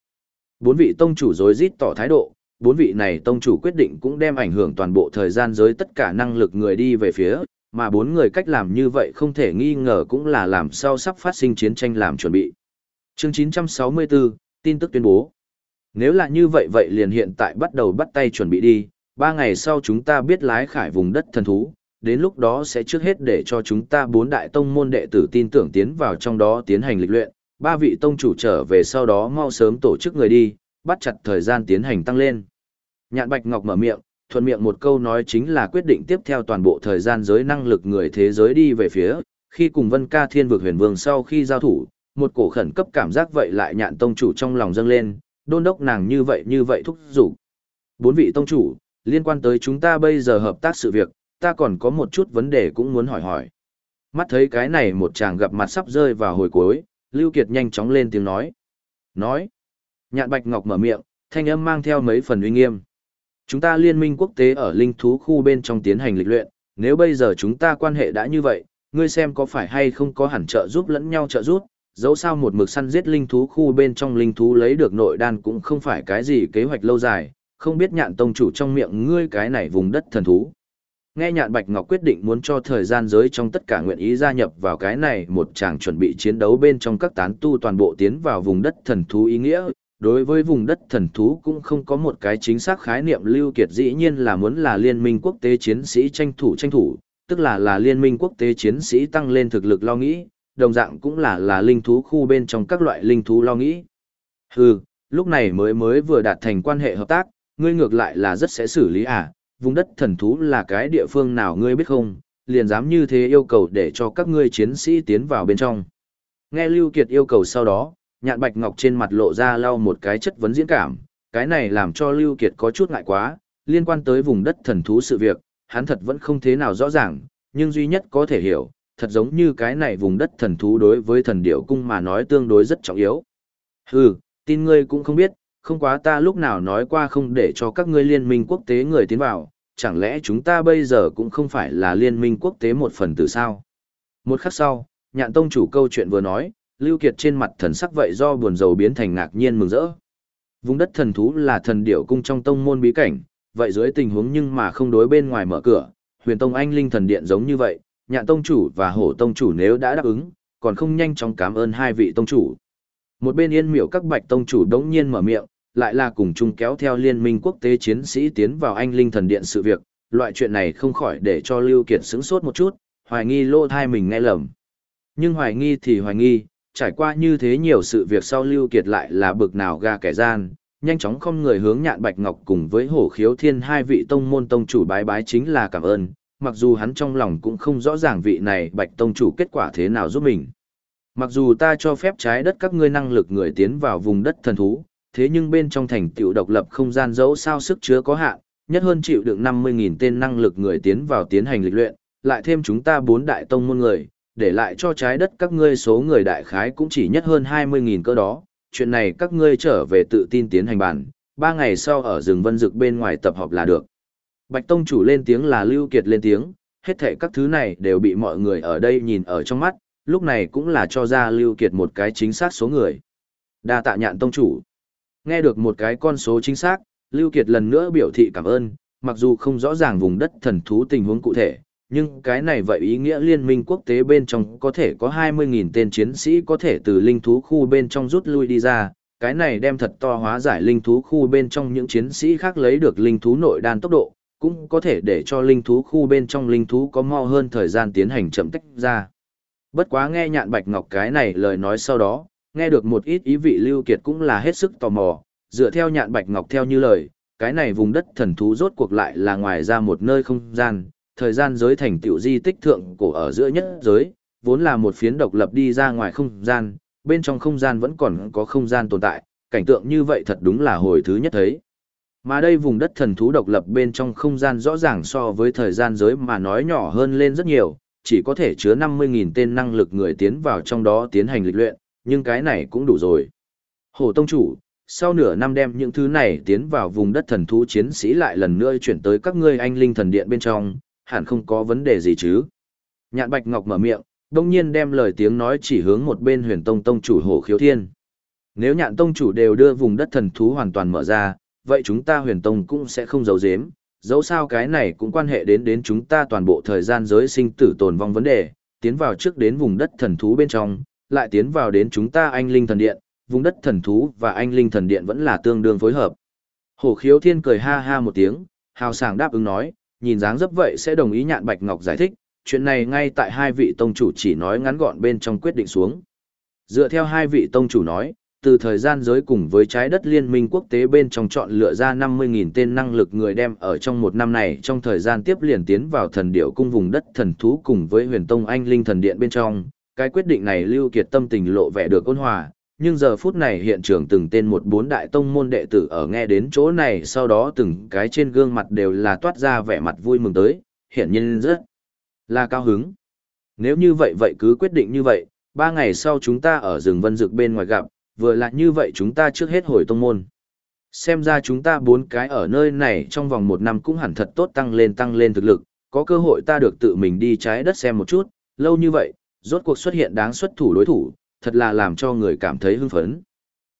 Speaker 1: Bốn vị tông chủ rối rít tỏ thái độ, bốn vị này tông chủ quyết định cũng đem ảnh hưởng toàn bộ thời gian giới tất cả năng lực người đi về phía, mà bốn người cách làm như vậy không thể nghi ngờ cũng là làm sao sắp phát sinh chiến tranh làm chuẩn bị. Chương 964, tin tức tuyên bố. Nếu là như vậy vậy liền hiện tại bắt đầu bắt tay chuẩn bị đi, ba ngày sau chúng ta biết lái khải vùng đất thần thú, đến lúc đó sẽ trước hết để cho chúng ta bốn đại tông môn đệ tử tin tưởng tiến vào trong đó tiến hành lịch luyện, ba vị tông chủ trở về sau đó mau sớm tổ chức người đi, bắt chặt thời gian tiến hành tăng lên. Nhạn Bạch Ngọc mở miệng, thuận miệng một câu nói chính là quyết định tiếp theo toàn bộ thời gian giới năng lực người thế giới đi về phía, khi cùng Vân Ca Thiên vực huyền vương sau khi giao thủ, một cổ khẩn cấp cảm giác vậy lại nhạn tông chủ trong lòng dâng lên, đôn đốc nàng như vậy như vậy thúc giục. Bốn vị tông chủ, liên quan tới chúng ta bây giờ hợp tác sự việc, ta còn có một chút vấn đề cũng muốn hỏi hỏi. Mắt thấy cái này một chàng gặp mặt sắp rơi vào hồi cuối, Lưu Kiệt nhanh chóng lên tiếng nói. Nói. Nhạn Bạch Ngọc mở miệng, thanh âm mang theo mấy phần uy nghiêm. Chúng ta liên minh quốc tế ở linh thú khu bên trong tiến hành lịch luyện, nếu bây giờ chúng ta quan hệ đã như vậy, ngươi xem có phải hay không có hẳn trợ giúp lẫn nhau trợ giúp, dẫu sao một mực săn giết linh thú khu bên trong linh thú lấy được nội đan cũng không phải cái gì kế hoạch lâu dài, không biết nhạn tông chủ trong miệng ngươi cái này vùng đất thần thú. Nghe nhạn Bạch Ngọc quyết định muốn cho thời gian giới trong tất cả nguyện ý gia nhập vào cái này một chàng chuẩn bị chiến đấu bên trong các tán tu toàn bộ tiến vào vùng đất thần thú ý nghĩa, đối với vùng đất thần thú cũng không có một cái chính xác khái niệm lưu kiệt dĩ nhiên là muốn là liên minh quốc tế chiến sĩ tranh thủ tranh thủ, tức là là liên minh quốc tế chiến sĩ tăng lên thực lực lo nghĩ, đồng dạng cũng là là linh thú khu bên trong các loại linh thú lo nghĩ. Hừ, lúc này mới mới vừa đạt thành quan hệ hợp tác, ngươi ngược lại là rất sẽ xử lý à, vùng đất thần thú là cái địa phương nào ngươi biết không, liền dám như thế yêu cầu để cho các ngươi chiến sĩ tiến vào bên trong. Nghe Lưu Kiệt yêu cầu sau đó, nhạn bạch ngọc trên mặt lộ ra lau một cái chất vấn diễn cảm, cái này làm cho Lưu Kiệt có chút ngại quá, liên quan tới vùng đất thần thú sự việc, hắn thật vẫn không thế nào rõ ràng, nhưng duy nhất có thể hiểu, thật giống như cái này vùng đất thần thú đối với thần điệu cung mà nói tương đối rất trọng yếu. Hừ, tin ngươi cũng không biết, không quá ta lúc nào nói qua không để cho các ngươi liên minh quốc tế người tiến vào, chẳng lẽ chúng ta bây giờ cũng không phải là liên minh quốc tế một phần từ sao? Một khắc sau, nhạn tông chủ câu chuyện vừa nói, Lưu Kiệt trên mặt thần sắc vậy do buồn rầu biến thành ngạc nhiên mừng rỡ. Vùng đất thần thú là thần điểu cung trong tông môn bí cảnh, vậy dưới tình huống nhưng mà không đối bên ngoài mở cửa, huyền tông anh linh thần điện giống như vậy, nhạn tông chủ và hổ tông chủ nếu đã đáp ứng, còn không nhanh chóng cảm ơn hai vị tông chủ. Một bên yên miểu các bạch tông chủ đống nhiên mở miệng, lại là cùng chung kéo theo liên minh quốc tế chiến sĩ tiến vào anh linh thần điện sự việc, loại chuyện này không khỏi để cho Lưu Kiệt sững sốt một chút, hoài nghi lô thai mình nghe lầm. Nhưng hoài nghi thì hoài nghi, trải qua như thế nhiều sự việc sau Lưu Kiệt lại là bực nào ga kẻ gian, nhanh chóng không người hướng nhạn bạch ngọc cùng với hổ khiếu thiên hai vị tông môn tông chủ bái bái chính là cảm ơn, mặc dù hắn trong lòng cũng không rõ ràng vị này bạch tông chủ kết quả thế nào giúp mình. Mặc dù ta cho phép trái đất các ngươi năng lực người tiến vào vùng đất thần thú, thế nhưng bên trong thành tựu độc lập không gian dẫu sao sức chứa có hạn, nhất hơn chịu đựng 50.000 tên năng lực người tiến vào tiến hành lịch luyện, lại thêm chúng ta bốn đại tông môn người, để lại cho trái đất các ngươi số người đại khái cũng chỉ nhất hơn 20.000 cơ đó, chuyện này các ngươi trở về tự tin tiến hành bản, ba ngày sau ở rừng vân dực bên ngoài tập họp là được. Bạch Tông chủ lên tiếng là Lưu Kiệt lên tiếng, hết thảy các thứ này đều bị mọi người ở đây nhìn ở trong mắt, lúc này cũng là cho ra Lưu Kiệt một cái chính xác số người. Đa tạ nhạn Tông chủ. Nghe được một cái con số chính xác, Lưu Kiệt lần nữa biểu thị cảm ơn, mặc dù không rõ ràng vùng đất thần thú tình huống cụ thể, nhưng cái này vậy ý nghĩa liên minh quốc tế bên trong có thể có 20.000 tên chiến sĩ có thể từ linh thú khu bên trong rút lui đi ra, cái này đem thật to hóa giải linh thú khu bên trong những chiến sĩ khác lấy được linh thú nội đan tốc độ, cũng có thể để cho linh thú khu bên trong linh thú có mau hơn thời gian tiến hành chậm tách ra. Bất quá nghe nhạn bạch ngọc cái này lời nói sau đó, nghe được một ít ý vị lưu kiệt cũng là hết sức tò mò, dựa theo nhạn bạch ngọc theo như lời, cái này vùng đất thần thú rốt cuộc lại là ngoài ra một nơi không gian, thời gian giới thành tiểu di tích thượng cổ ở giữa nhất giới, vốn là một phiến độc lập đi ra ngoài không gian, bên trong không gian vẫn còn có không gian tồn tại, cảnh tượng như vậy thật đúng là hồi thứ nhất thấy. Mà đây vùng đất thần thú độc lập bên trong không gian rõ ràng so với thời gian giới mà nói nhỏ hơn lên rất nhiều, chỉ có thể chứa 50.000 tên năng lực người tiến vào trong đó tiến hành lịch luyện, nhưng cái này cũng đủ rồi. Hồ Tông Chủ, sau nửa năm đem những thứ này tiến vào vùng đất thần thú chiến sĩ lại lần nữa chuyển tới các ngươi anh linh thần điện bên trong, hẳn không có vấn đề gì chứ. Nhạn Bạch Ngọc mở miệng, đông nhiên đem lời tiếng nói chỉ hướng một bên huyền tông tông chủ Hồ Khiếu Thiên. Nếu nhạn tông chủ đều đưa vùng đất thần thú hoàn toàn mở ra, vậy chúng ta huyền tông cũng sẽ không giấu giếm, dẫu sao cái này cũng quan hệ đến đến chúng ta toàn bộ thời gian giới sinh tử tồn vong vấn đề, tiến vào trước đến vùng đất thần thú bên trong, lại tiến vào đến chúng ta anh linh thần điện, vùng đất thần thú và anh linh thần điện vẫn là tương đương phối hợp. Hổ khiếu thiên cười ha ha một tiếng, hào sảng đáp ứng nói, nhìn dáng dấp vậy sẽ đồng ý nhạn bạch ngọc giải thích, chuyện này ngay tại hai vị tông chủ chỉ nói ngắn gọn bên trong quyết định xuống. Dựa theo hai vị tông chủ nói, từ thời gian giới cùng với trái đất liên minh quốc tế bên trong chọn lựa ra 50.000 tên năng lực người đem ở trong một năm này trong thời gian tiếp liền tiến vào thần điệu cung vùng đất thần thú cùng với huyền tông anh linh thần điện bên trong. Cái quyết định này lưu kiệt tâm tình lộ vẻ được ôn hòa, nhưng giờ phút này hiện trường từng tên một bốn đại tông môn đệ tử ở nghe đến chỗ này sau đó từng cái trên gương mặt đều là toát ra vẻ mặt vui mừng tới, hiện nhiên rất là cao hứng. Nếu như vậy vậy cứ quyết định như vậy, ba ngày sau chúng ta ở rừng vân dược bên ngoài gặp, vừa là như vậy chúng ta trước hết hồi tông môn. Xem ra chúng ta bốn cái ở nơi này trong vòng một năm cũng hẳn thật tốt tăng lên tăng lên thực lực, có cơ hội ta được tự mình đi trái đất xem một chút, lâu như vậy, rốt cuộc xuất hiện đáng xuất thủ đối thủ, thật là làm cho người cảm thấy hưng phấn.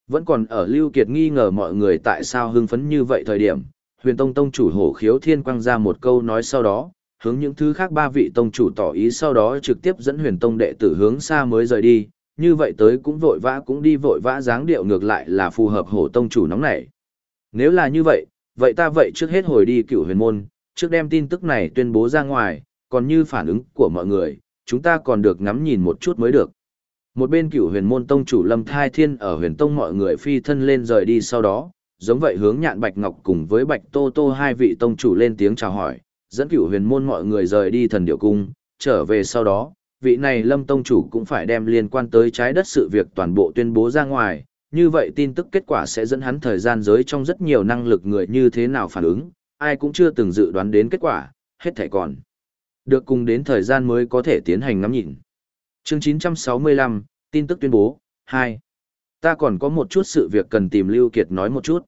Speaker 1: Vẫn còn ở Lưu Kiệt nghi ngờ mọi người tại sao hưng phấn như vậy thời điểm, huyền tông tông chủ hổ khiếu thiên quang ra một câu nói sau đó, hướng những thứ khác ba vị tông chủ tỏ ý sau đó trực tiếp dẫn huyền tông đệ tử hướng xa mới rời đi, như vậy tới cũng vội vã cũng đi vội vã dáng điệu ngược lại là phù hợp hổ tông chủ nóng nảy. Nếu là như vậy, vậy ta vậy trước hết hồi đi cựu huyền môn, trước đem tin tức này tuyên bố ra ngoài, còn như phản ứng của mọi người, chúng ta còn được ngắm nhìn một chút mới được. Một bên cựu huyền môn tông chủ Lâm Thai Thiên ở huyền tông mọi người phi thân lên rời đi sau đó, giống vậy hướng nhạn Bạch Ngọc cùng với Bạch Tô Tô hai vị tông chủ lên tiếng chào hỏi, dẫn cựu huyền môn mọi người rời đi thần điệu cung, trở về sau đó, vị này Lâm Tông chủ cũng phải đem liên quan tới trái đất sự việc toàn bộ tuyên bố ra ngoài, như vậy tin tức kết quả sẽ dẫn hắn thời gian giới trong rất nhiều năng lực người như thế nào phản ứng, ai cũng chưa từng dự đoán đến kết quả, hết thảy còn. Được cùng đến thời gian mới có thể tiến hành ngắm nhìn. Chương 965, tin tức tuyên bố, 2. Ta còn có một chút sự việc cần tìm Lưu Kiệt nói một chút.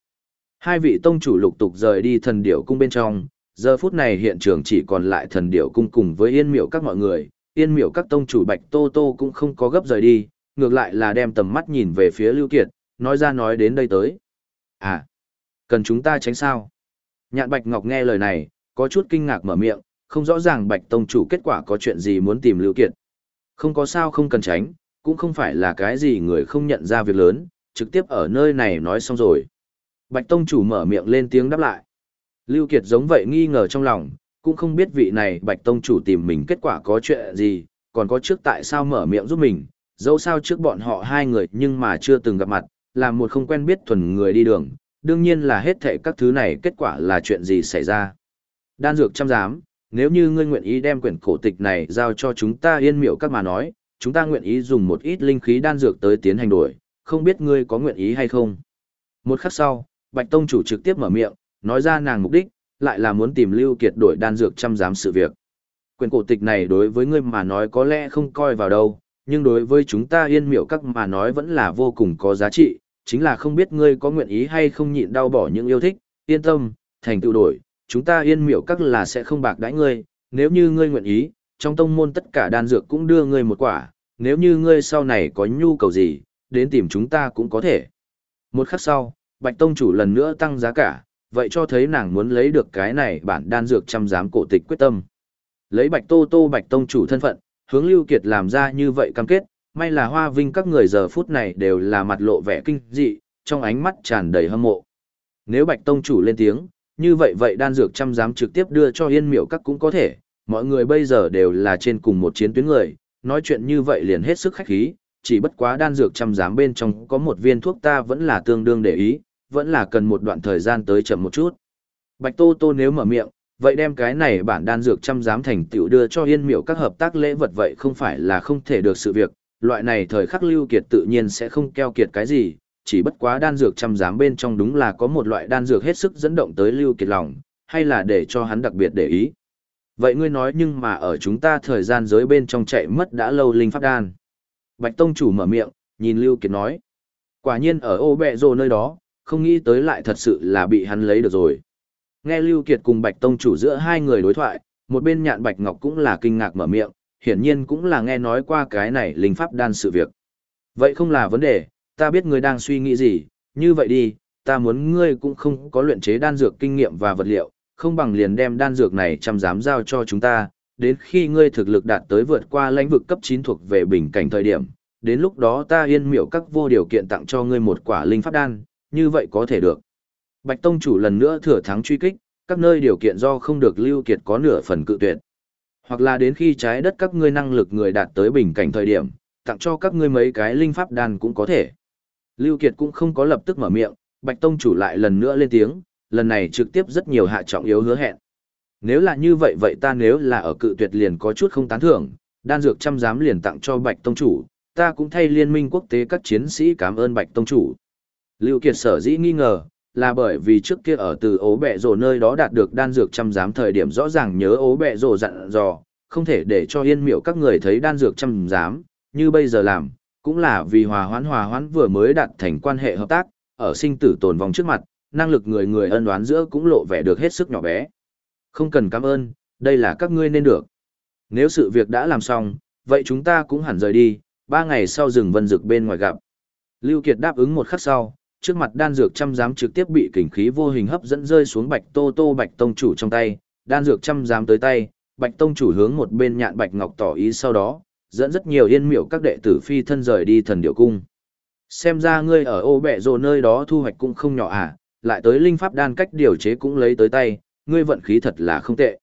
Speaker 1: Hai vị tông chủ lục tục rời đi thần điểu cung bên trong, giờ phút này hiện trường chỉ còn lại thần điểu cung cùng với yên miệu các mọi người, yên miệu các tông chủ Bạch Tô Tô cũng không có gấp rời đi, ngược lại là đem tầm mắt nhìn về phía Lưu Kiệt, nói ra nói đến đây tới. À, cần chúng ta tránh sao? Nhạn Bạch Ngọc nghe lời này, có chút kinh ngạc mở miệng, không rõ ràng Bạch Tông chủ kết quả có chuyện gì muốn tìm Lưu Kiệt. Không có sao không cần tránh, cũng không phải là cái gì người không nhận ra việc lớn, trực tiếp ở nơi này nói xong rồi. Bạch Tông chủ mở miệng lên tiếng đáp lại. Lưu Kiệt giống vậy nghi ngờ trong lòng, cũng không biết vị này Bạch Tông chủ tìm mình kết quả có chuyện gì, còn có trước tại sao mở miệng giúp mình, dẫu sao trước bọn họ hai người nhưng mà chưa từng gặp mặt, là một không quen biết thuần người đi đường, đương nhiên là hết thệ các thứ này kết quả là chuyện gì xảy ra. Đan dược chăm giám, nếu như ngươi nguyện ý đem quyển cổ tịch này giao cho chúng ta yên miệu các mà nói, chúng ta nguyện ý dùng một ít linh khí đan dược tới tiến hành đổi, không biết ngươi có nguyện ý hay không. Một khắc sau, Bạch Tông chủ trực tiếp mở miệng, nói ra nàng mục đích, lại là muốn tìm Lưu Kiệt đổi đan dược chăm giám sự việc. Quyền cổ tịch này đối với ngươi mà nói có lẽ không coi vào đâu, nhưng đối với chúng ta yên miểu các mà nói vẫn là vô cùng có giá trị, chính là không biết ngươi có nguyện ý hay không nhịn đau bỏ những yêu thích, yên tâm, thành tựu đổi, chúng ta yên miểu các là sẽ không bạc đãi ngươi, nếu như ngươi nguyện ý, trong tông môn tất cả đan dược cũng đưa ngươi một quả, nếu như ngươi sau này có nhu cầu gì, đến tìm chúng ta cũng có thể. Một khắc sau, Bạch Tông chủ lần nữa tăng giá cả, vậy cho thấy nàng muốn lấy được cái này bản đan dược chăm giám cổ tịch quyết tâm. Lấy Bạch Tô Tô Bạch Tông chủ thân phận, hướng Lưu Kiệt làm ra như vậy cam kết, may là Hoa Vinh các người giờ phút này đều là mặt lộ vẻ kinh dị, trong ánh mắt tràn đầy hâm mộ. Nếu Bạch Tông chủ lên tiếng, như vậy vậy đan dược chăm giám trực tiếp đưa cho Yên Miểu các cũng có thể, mọi người bây giờ đều là trên cùng một chiến tuyến người, nói chuyện như vậy liền hết sức khách khí, chỉ bất quá đan dược chăm giám bên trong có một viên thuốc ta vẫn là tương đương để ý, vẫn là cần một đoạn thời gian tới chậm một chút. Bạch Tô Tô nếu mở miệng, vậy đem cái này bản đan dược chăm giám thành tựu đưa cho yên miểu các hợp tác lễ vật vậy không phải là không thể được sự việc, loại này thời khắc lưu kiệt tự nhiên sẽ không keo kiệt cái gì, chỉ bất quá đan dược chăm giám bên trong đúng là có một loại đan dược hết sức dẫn động tới lưu kiệt lòng, hay là để cho hắn đặc biệt để ý. Vậy ngươi nói nhưng mà ở chúng ta thời gian giới bên trong chạy mất đã lâu linh pháp đan. Bạch Tông chủ mở miệng, nhìn Lưu Kiệt nói. Quả nhiên ở ô bẹ rồ nơi đó, không nghĩ tới lại thật sự là bị hắn lấy được rồi. Nghe Lưu Kiệt cùng Bạch Tông chủ giữa hai người đối thoại, một bên nhạn Bạch Ngọc cũng là kinh ngạc mở miệng, hiển nhiên cũng là nghe nói qua cái này linh pháp đan sự việc. Vậy không là vấn đề, ta biết ngươi đang suy nghĩ gì, như vậy đi, ta muốn ngươi cũng không có luyện chế đan dược kinh nghiệm và vật liệu, không bằng liền đem đan dược này chăm dám giao cho chúng ta, đến khi ngươi thực lực đạt tới vượt qua lãnh vực cấp 9 thuộc về bình cảnh thời điểm, đến lúc đó ta yên miểu các vô điều kiện tặng cho ngươi một quả linh pháp đan, như vậy có thể được. Bạch Tông chủ lần nữa thừa thắng truy kích, các nơi điều kiện do không được lưu kiệt có nửa phần cự tuyệt. Hoặc là đến khi trái đất các ngươi năng lực người đạt tới bình cảnh thời điểm, tặng cho các ngươi mấy cái linh pháp đan cũng có thể. Lưu Kiệt cũng không có lập tức mở miệng, Bạch Tông chủ lại lần nữa lên tiếng, lần này trực tiếp rất nhiều hạ trọng yếu hứa hẹn. Nếu là như vậy vậy ta nếu là ở cự tuyệt liền có chút không tán thưởng, đan dược trăm giám liền tặng cho Bạch Tông chủ, ta cũng thay liên minh quốc tế các chiến sĩ cảm ơn Bạch Tông chủ. Lưu Kiệt sở dĩ nghi ngờ, là bởi vì trước kia ở từ ố bẹ rồ nơi đó đạt được đan dược trăm giám thời điểm rõ ràng nhớ ố bẹ rồ dặn dò, không thể để cho yên miểu các người thấy đan dược trăm giám, như bây giờ làm, cũng là vì hòa hoãn hòa hoãn vừa mới đạt thành quan hệ hợp tác, ở sinh tử tồn vong trước mặt, năng lực người người ân đoán giữa cũng lộ vẻ được hết sức nhỏ bé. Không cần cảm ơn, đây là các ngươi nên được. Nếu sự việc đã làm xong, vậy chúng ta cũng hẳn rời đi, ba ngày sau rừng vân dực bên ngoài gặp. Lưu Kiệt đáp ứng một khắc sau, trước mặt đan dược trăm giám trực tiếp bị kình khí vô hình hấp dẫn rơi xuống bạch tô tô bạch tông chủ trong tay, đan dược trăm giám tới tay, bạch tông chủ hướng một bên nhạn bạch ngọc tỏ ý sau đó, dẫn rất nhiều yên miểu các đệ tử phi thân rời đi thần điệu cung. Xem ra ngươi ở ô bệ rồ nơi đó thu hoạch cũng không nhỏ à, lại tới linh pháp đan cách điều chế cũng lấy tới tay, ngươi vận khí thật là không tệ.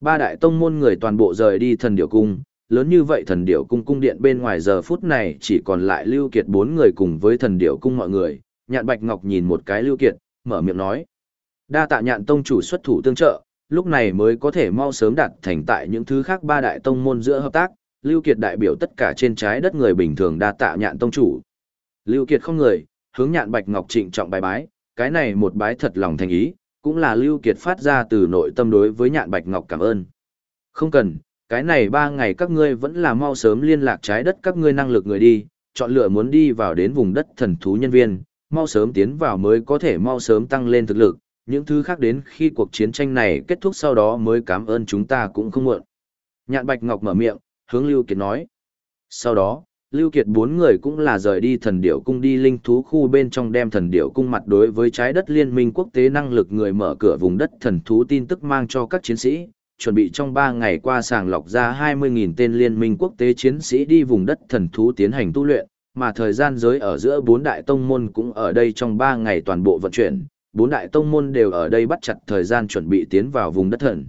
Speaker 1: Ba đại tông môn người toàn bộ rời đi thần điệu cung, lớn như vậy thần điệu cung cung điện bên ngoài giờ phút này chỉ còn lại lưu kiệt bốn người cùng với thần điệu cung mọi người, nhạn bạch ngọc nhìn một cái lưu kiệt, mở miệng nói. Đa tạ nhạn tông chủ xuất thủ tương trợ, lúc này mới có thể mau sớm đạt thành tại những thứ khác ba đại tông môn giữa hợp tác, lưu kiệt đại biểu tất cả trên trái đất người bình thường đa tạ nhạn tông chủ. Lưu kiệt không người, hướng nhạn bạch ngọc trịnh trọng bài bái, cái này một bái thật lòng thành ý, cũng là Lưu Kiệt phát ra từ nội tâm đối với nhạn bạch ngọc cảm ơn. Không cần, cái này ba ngày các ngươi vẫn là mau sớm liên lạc trái đất các ngươi năng lực người đi, chọn lựa muốn đi vào đến vùng đất thần thú nhân viên, mau sớm tiến vào mới có thể mau sớm tăng lên thực lực, những thứ khác đến khi cuộc chiến tranh này kết thúc sau đó mới cảm ơn chúng ta cũng không muộn. Nhạn Bạch Ngọc mở miệng, hướng Lưu Kiệt nói. Sau đó, Lưu Kiệt bốn người cũng là rời đi thần điểu cung đi linh thú khu bên trong đem thần điểu cung mặt đối với trái đất liên minh quốc tế năng lực người mở cửa vùng đất thần thú tin tức mang cho các chiến sĩ, chuẩn bị trong 3 ngày qua sàng lọc ra 20.000 tên liên minh quốc tế chiến sĩ đi vùng đất thần thú tiến hành tu luyện, mà thời gian giới ở giữa bốn đại tông môn cũng ở đây trong ba ngày toàn bộ vận chuyển, bốn đại tông môn đều ở đây bắt chặt thời gian chuẩn bị tiến vào vùng đất thần.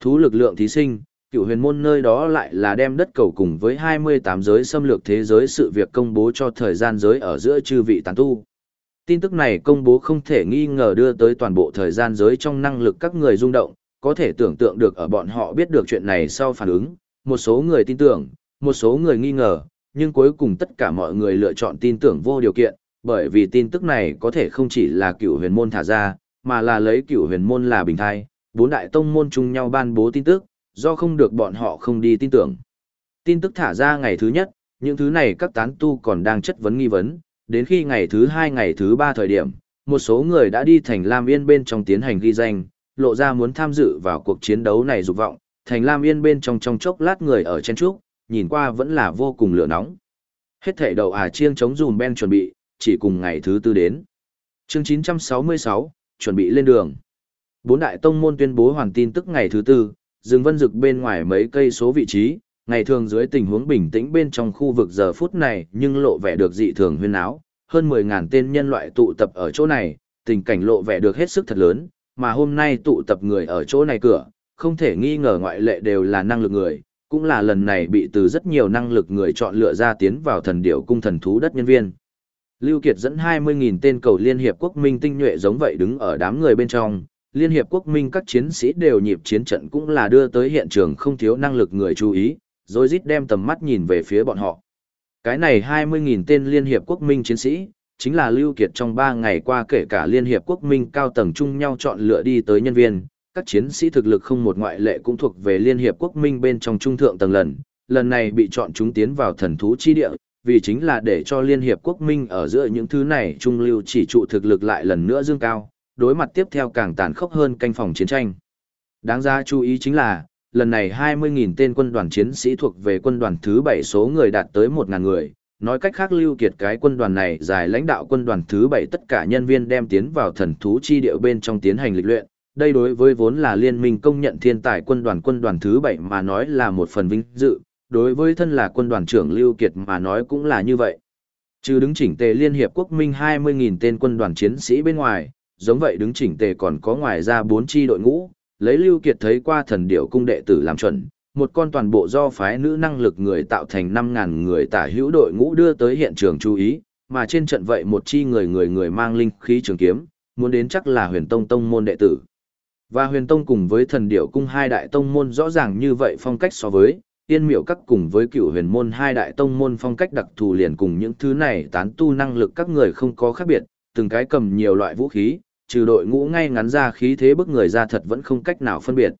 Speaker 1: Thú lực lượng thí sinh, cựu huyền môn nơi đó lại là đem đất cầu cùng với 28 giới xâm lược thế giới sự việc công bố cho thời gian giới ở giữa chư vị tán tu. Tin tức này công bố không thể nghi ngờ đưa tới toàn bộ thời gian giới trong năng lực các người rung động, có thể tưởng tượng được ở bọn họ biết được chuyện này sau phản ứng, một số người tin tưởng, một số người nghi ngờ, nhưng cuối cùng tất cả mọi người lựa chọn tin tưởng vô điều kiện, bởi vì tin tức này có thể không chỉ là cựu huyền môn thả ra, mà là lấy cựu huyền môn là bình thai, bốn đại tông môn chung nhau ban bố tin tức, do không được bọn họ không đi tin tưởng. Tin tức thả ra ngày thứ nhất, những thứ này các tán tu còn đang chất vấn nghi vấn, đến khi ngày thứ hai ngày thứ ba thời điểm, một số người đã đi thành Lam Yên bên trong tiến hành ghi danh, lộ ra muốn tham dự vào cuộc chiến đấu này dục vọng, thành Lam Yên bên trong trong chốc lát người ở trên trúc, nhìn qua vẫn là vô cùng lửa nóng. Hết thảy đầu à chiêng chống dùm ben chuẩn bị, chỉ cùng ngày thứ tư đến. chương 966, chuẩn bị lên đường. Bốn đại tông môn tuyên bố hoàn tin tức ngày thứ tư, rừng vân rực bên ngoài mấy cây số vị trí, ngày thường dưới tình huống bình tĩnh bên trong khu vực giờ phút này nhưng lộ vẻ được dị thường huyên áo, hơn 10.000 tên nhân loại tụ tập ở chỗ này, tình cảnh lộ vẻ được hết sức thật lớn, mà hôm nay tụ tập người ở chỗ này cửa, không thể nghi ngờ ngoại lệ đều là năng lực người, cũng là lần này bị từ rất nhiều năng lực người chọn lựa ra tiến vào thần điểu cung thần thú đất nhân viên. Lưu Kiệt dẫn 20.000 tên cầu Liên Hiệp Quốc Minh tinh nhuệ giống vậy đứng ở đám người bên trong, Liên Hiệp Quốc Minh các chiến sĩ đều nhịp chiến trận cũng là đưa tới hiện trường không thiếu năng lực người chú ý, rồi rít đem tầm mắt nhìn về phía bọn họ. Cái này 20.000 tên Liên Hiệp Quốc Minh chiến sĩ, chính là Lưu Kiệt trong 3 ngày qua kể cả Liên Hiệp Quốc Minh cao tầng chung nhau chọn lựa đi tới nhân viên, các chiến sĩ thực lực không một ngoại lệ cũng thuộc về Liên Hiệp Quốc Minh bên trong trung thượng tầng lần, lần này bị chọn chúng tiến vào thần thú chi địa, vì chính là để cho Liên Hiệp Quốc Minh ở giữa những thứ này trung lưu chỉ trụ thực lực lại lần nữa dương cao, đối mặt tiếp theo càng tàn khốc hơn canh phòng chiến tranh. Đáng ra chú ý chính là, lần này 20.000 tên quân đoàn chiến sĩ thuộc về quân đoàn thứ 7 số người đạt tới 1.000 người, nói cách khác lưu kiệt cái quân đoàn này giải lãnh đạo quân đoàn thứ 7 tất cả nhân viên đem tiến vào thần thú chi địa bên trong tiến hành lịch luyện. Đây đối với vốn là liên minh công nhận thiên tài quân đoàn quân đoàn thứ bảy mà nói là một phần vinh dự, đối với thân là quân đoàn trưởng Lưu Kiệt mà nói cũng là như vậy. Trừ đứng chỉnh tề Liên Hiệp Quốc Minh 20.000 tên quân đoàn chiến sĩ bên ngoài, giống vậy đứng chỉnh tề còn có ngoài ra 4 chi đội ngũ, lấy Lưu Kiệt thấy qua thần điểu cung đệ tử làm chuẩn, một con toàn bộ do phái nữ năng lực người tạo thành 5.000 người tả hữu đội ngũ đưa tới hiện trường chú ý, mà trên trận vậy một chi người người người mang linh khí trường kiếm, muốn đến chắc là huyền tông tông môn đệ tử. Và huyền tông cùng với thần điểu cung hai đại tông môn rõ ràng như vậy phong cách so với, tiên miệu các cùng với cựu huyền môn hai đại tông môn phong cách đặc thù liền cùng những thứ này tán tu năng lực các người không có khác biệt, từng cái cầm nhiều loại vũ khí, trừ đội ngũ ngay ngắn ra khí thế bức người ra thật vẫn không cách nào phân biệt.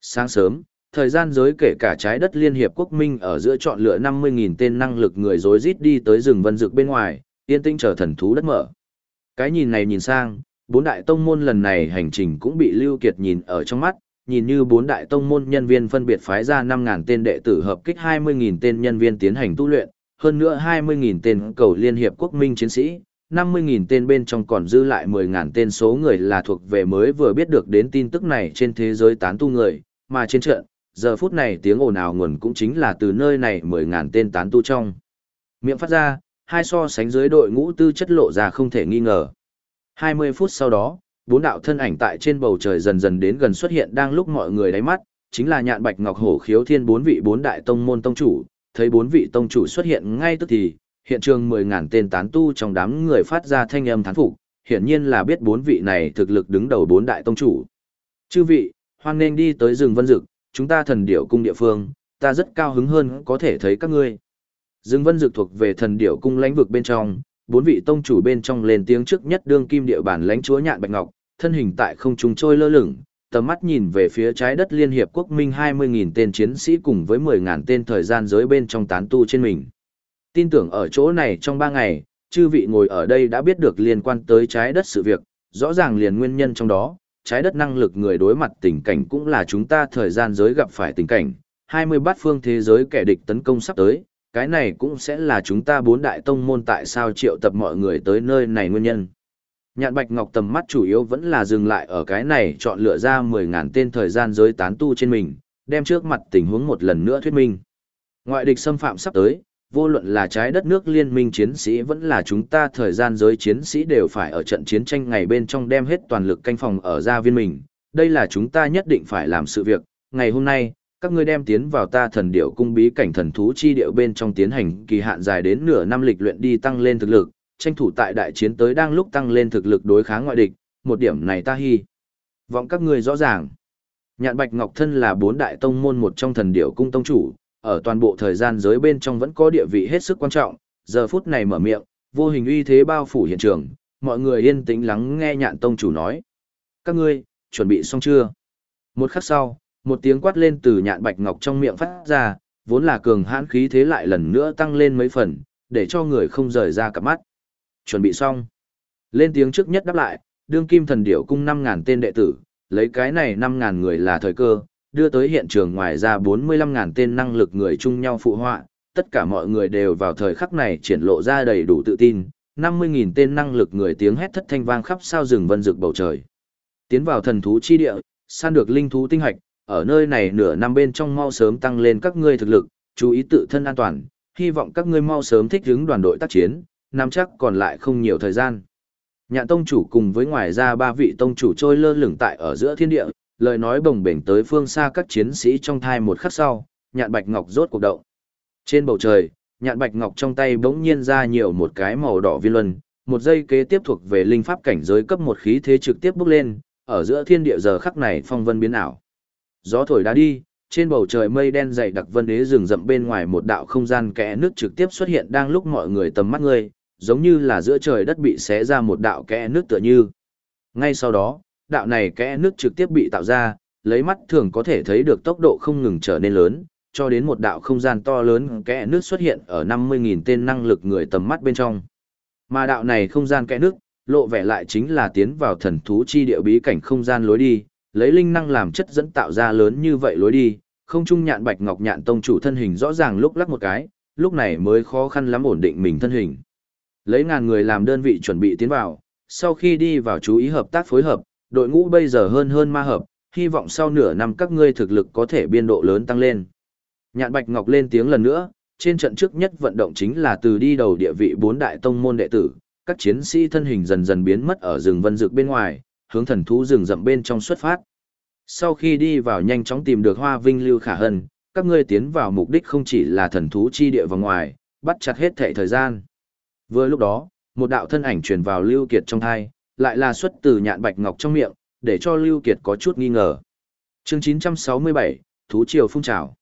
Speaker 1: Sáng sớm, thời gian giới kể cả trái đất Liên Hiệp Quốc Minh ở giữa chọn lựa 50.000 tên năng lực người dối rít đi tới rừng vân dược bên ngoài, yên tĩnh chờ thần thú đất mở. Cái nhìn này nhìn sang, bốn đại tông môn lần này hành trình cũng bị Lưu Kiệt nhìn ở trong mắt, nhìn như bốn đại tông môn nhân viên phân biệt phái ra 5.000 tên đệ tử hợp kích 20.000 tên nhân viên tiến hành tu luyện, hơn nữa 20.000 tên cầu Liên Hiệp Quốc Minh chiến sĩ, 50.000 tên bên trong còn dư lại 10.000 tên số người là thuộc về mới vừa biết được đến tin tức này trên thế giới tán tu người, mà trên trận, giờ phút này tiếng ồn ào nguồn cũng chính là từ nơi này 10.000 tên tán tu trong. Miệng phát ra, hai so sánh dưới đội ngũ tư chất lộ ra không thể nghi ngờ. 20 phút sau đó, bốn đạo thân ảnh tại trên bầu trời dần dần đến gần xuất hiện đang lúc mọi người đáy mắt, chính là nhạn bạch ngọc hổ khiếu thiên bốn vị bốn đại tông môn tông chủ, thấy bốn vị tông chủ xuất hiện ngay tức thì, hiện trường 10.000 tên tán tu trong đám người phát ra thanh âm thán phục, hiển nhiên là biết bốn vị này thực lực đứng đầu bốn đại tông chủ. Chư vị, hoan nên đi tới rừng vân dực, chúng ta thần điểu cung địa phương, ta rất cao hứng hơn có thể thấy các ngươi. Rừng vân dực thuộc về thần điểu cung lãnh vực bên trong, bốn vị tông chủ bên trong lên tiếng trước nhất đương kim địa bản lãnh chúa nhạn bạch ngọc, thân hình tại không trung trôi lơ lửng, tầm mắt nhìn về phía trái đất liên hiệp quốc minh 20.000 tên chiến sĩ cùng với 10.000 tên thời gian giới bên trong tán tu trên mình. Tin tưởng ở chỗ này trong 3 ngày, chư vị ngồi ở đây đã biết được liên quan tới trái đất sự việc, rõ ràng liền nguyên nhân trong đó, trái đất năng lực người đối mặt tình cảnh cũng là chúng ta thời gian giới gặp phải tình cảnh, 20 bát phương thế giới kẻ địch tấn công sắp tới, cái này cũng sẽ là chúng ta bốn đại tông môn tại sao triệu tập mọi người tới nơi này nguyên nhân. Nhạn Bạch Ngọc tầm mắt chủ yếu vẫn là dừng lại ở cái này chọn lựa ra 10.000 tên thời gian giới tán tu trên mình, đem trước mặt tình huống một lần nữa thuyết minh. Ngoại địch xâm phạm sắp tới, vô luận là trái đất nước liên minh chiến sĩ vẫn là chúng ta thời gian giới chiến sĩ đều phải ở trận chiến tranh ngày bên trong đem hết toàn lực canh phòng ở gia viên mình. Đây là chúng ta nhất định phải làm sự việc, ngày hôm nay, các ngươi đem tiến vào ta thần điệu cung bí cảnh thần thú chi điệu bên trong tiến hành kỳ hạn dài đến nửa năm lịch luyện đi tăng lên thực lực, tranh thủ tại đại chiến tới đang lúc tăng lên thực lực đối kháng ngoại địch, một điểm này ta hy. Vọng các ngươi rõ ràng. Nhạn Bạch Ngọc Thân là bốn đại tông môn một trong thần điệu cung tông chủ, ở toàn bộ thời gian giới bên trong vẫn có địa vị hết sức quan trọng, giờ phút này mở miệng, vô hình uy thế bao phủ hiện trường, mọi người yên tĩnh lắng nghe nhạn tông chủ nói. Các ngươi, chuẩn bị xong chưa? Một khắc sau, một tiếng quát lên từ nhạn bạch ngọc trong miệng phát ra, vốn là cường hãn khí thế lại lần nữa tăng lên mấy phần, để cho người không rời ra cặp mắt. Chuẩn bị xong. Lên tiếng trước nhất đáp lại, đương kim thần điểu cung 5.000 tên đệ tử, lấy cái này 5.000 người là thời cơ, đưa tới hiện trường ngoài ra 45.000 tên năng lực người chung nhau phụ họa, tất cả mọi người đều vào thời khắc này triển lộ ra đầy đủ tự tin, 50.000 tên năng lực người tiếng hét thất thanh vang khắp sao rừng vân rực bầu trời. Tiến vào thần thú chi địa, săn được linh thú tinh hạch, ở nơi này nửa năm bên trong mau sớm tăng lên các ngươi thực lực, chú ý tự thân an toàn, hy vọng các ngươi mau sớm thích ứng đoàn đội tác chiến, nắm chắc còn lại không nhiều thời gian. Nhạn tông chủ cùng với ngoài ra ba vị tông chủ trôi lơ lửng tại ở giữa thiên địa, lời nói bồng bềnh tới phương xa các chiến sĩ trong thai một khắc sau, nhạn bạch ngọc rốt cuộc động. Trên bầu trời, nhạn bạch ngọc trong tay bỗng nhiên ra nhiều một cái màu đỏ viên luân, một giây kế tiếp thuộc về linh pháp cảnh giới cấp một khí thế trực tiếp bốc lên, ở giữa thiên địa giờ khắc này phong vân biến ảo. Gió thổi đá đi, trên bầu trời mây đen dày đặc vân đế rừng rậm bên ngoài một đạo không gian kẽ nước trực tiếp xuất hiện đang lúc mọi người tầm mắt người, giống như là giữa trời đất bị xé ra một đạo kẽ nước tựa như. Ngay sau đó, đạo này kẽ nước trực tiếp bị tạo ra, lấy mắt thường có thể thấy được tốc độ không ngừng trở nên lớn, cho đến một đạo không gian to lớn kẽ nước xuất hiện ở 50.000 tên năng lực người tầm mắt bên trong. Mà đạo này không gian kẽ nước, lộ vẻ lại chính là tiến vào thần thú chi địa bí cảnh không gian lối đi, lấy linh năng làm chất dẫn tạo ra lớn như vậy lối đi, không trung nhạn bạch ngọc nhạn tông chủ thân hình rõ ràng lúc lắc một cái, lúc này mới khó khăn lắm ổn định mình thân hình. Lấy ngàn người làm đơn vị chuẩn bị tiến vào, sau khi đi vào chú ý hợp tác phối hợp, đội ngũ bây giờ hơn hơn ma hợp, hy vọng sau nửa năm các ngươi thực lực có thể biên độ lớn tăng lên. Nhạn Bạch Ngọc lên tiếng lần nữa, trên trận trước nhất vận động chính là từ đi đầu địa vị bốn đại tông môn đệ tử, các chiến sĩ thân hình dần dần biến mất ở rừng vân dược bên ngoài, hướng thần thú rừng rậm bên trong xuất phát. Sau khi đi vào nhanh chóng tìm được Hoa Vinh Lưu Khả Hân, các ngươi tiến vào mục đích không chỉ là thần thú chi địa vào ngoài, bắt chặt hết thảy thời gian. Vừa lúc đó, một đạo thân ảnh truyền vào Lưu Kiệt trong tai, lại là xuất từ nhạn bạch ngọc trong miệng, để cho Lưu Kiệt có chút nghi ngờ. Chương 967, Thú Triều phong Trào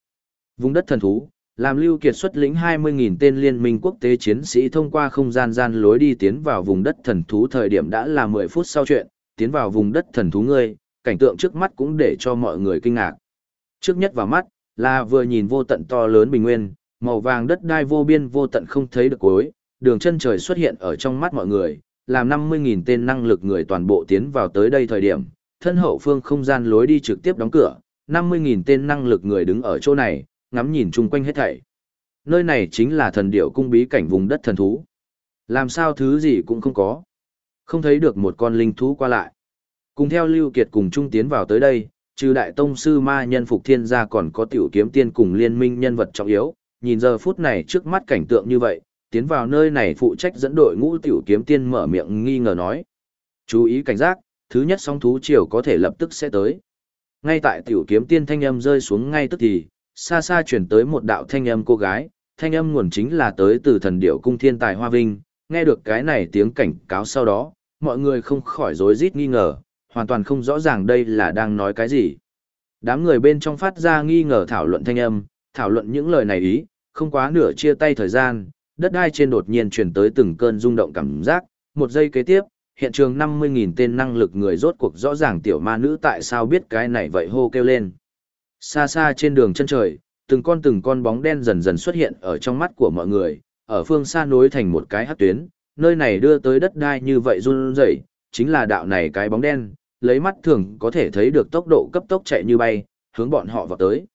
Speaker 1: Vùng đất thần thú, làm Lưu Kiệt xuất lĩnh 20.000 tên liên minh quốc tế chiến sĩ thông qua không gian gian lối đi tiến vào vùng đất thần thú thời điểm đã là 10 phút sau chuyện, tiến vào vùng đất thần thú ngươi, cảnh tượng trước mắt cũng để cho mọi người kinh ngạc. Trước nhất vào mắt, là vừa nhìn vô tận to lớn bình nguyên, màu vàng đất đai vô biên vô tận không thấy được cuối, đường chân trời xuất hiện ở trong mắt mọi người, làm 50.000 tên năng lực người toàn bộ tiến vào tới đây thời điểm, thân hậu phương không gian lối đi trực tiếp đóng cửa, 50.000 tên năng lực người đứng ở chỗ này, ngắm nhìn chung quanh hết thảy. Nơi này chính là thần điểu cung bí cảnh vùng đất thần thú. Làm sao thứ gì cũng không có. Không thấy được một con linh thú qua lại. Cùng theo Lưu Kiệt cùng Trung tiến vào tới đây, trừ đại tông sư ma nhân phục thiên gia còn có tiểu kiếm tiên cùng liên minh nhân vật trọng yếu, nhìn giờ phút này trước mắt cảnh tượng như vậy, tiến vào nơi này phụ trách dẫn đội ngũ tiểu kiếm tiên mở miệng nghi ngờ nói. Chú ý cảnh giác, thứ nhất song thú triều có thể lập tức sẽ tới. Ngay tại tiểu kiếm tiên thanh âm rơi xuống ngay tức thì, xa xa chuyển tới một đạo thanh âm cô gái, thanh âm nguồn chính là tới từ thần điệu cung thiên tài Hoa Vinh, nghe được cái này tiếng cảnh cáo sau đó, mọi người không khỏi rối rít nghi ngờ, hoàn toàn không rõ ràng đây là đang nói cái gì. Đám người bên trong phát ra nghi ngờ thảo luận thanh âm, thảo luận những lời này ý, không quá nửa chia tay thời gian, đất đai trên đột nhiên chuyển tới từng cơn rung động cảm giác, một giây kế tiếp, hiện trường 50.000 tên năng lực người rốt cuộc rõ ràng tiểu ma nữ tại sao biết cái này vậy hô kêu lên. Xa xa trên đường chân trời, từng con từng con bóng đen dần dần xuất hiện ở trong mắt của mọi người, ở phương xa nối thành một cái hát tuyến, nơi này đưa tới đất đai như vậy run rẩy, chính là đạo này cái bóng đen, lấy mắt thường có thể thấy được tốc độ cấp tốc chạy như bay, hướng bọn họ vào tới.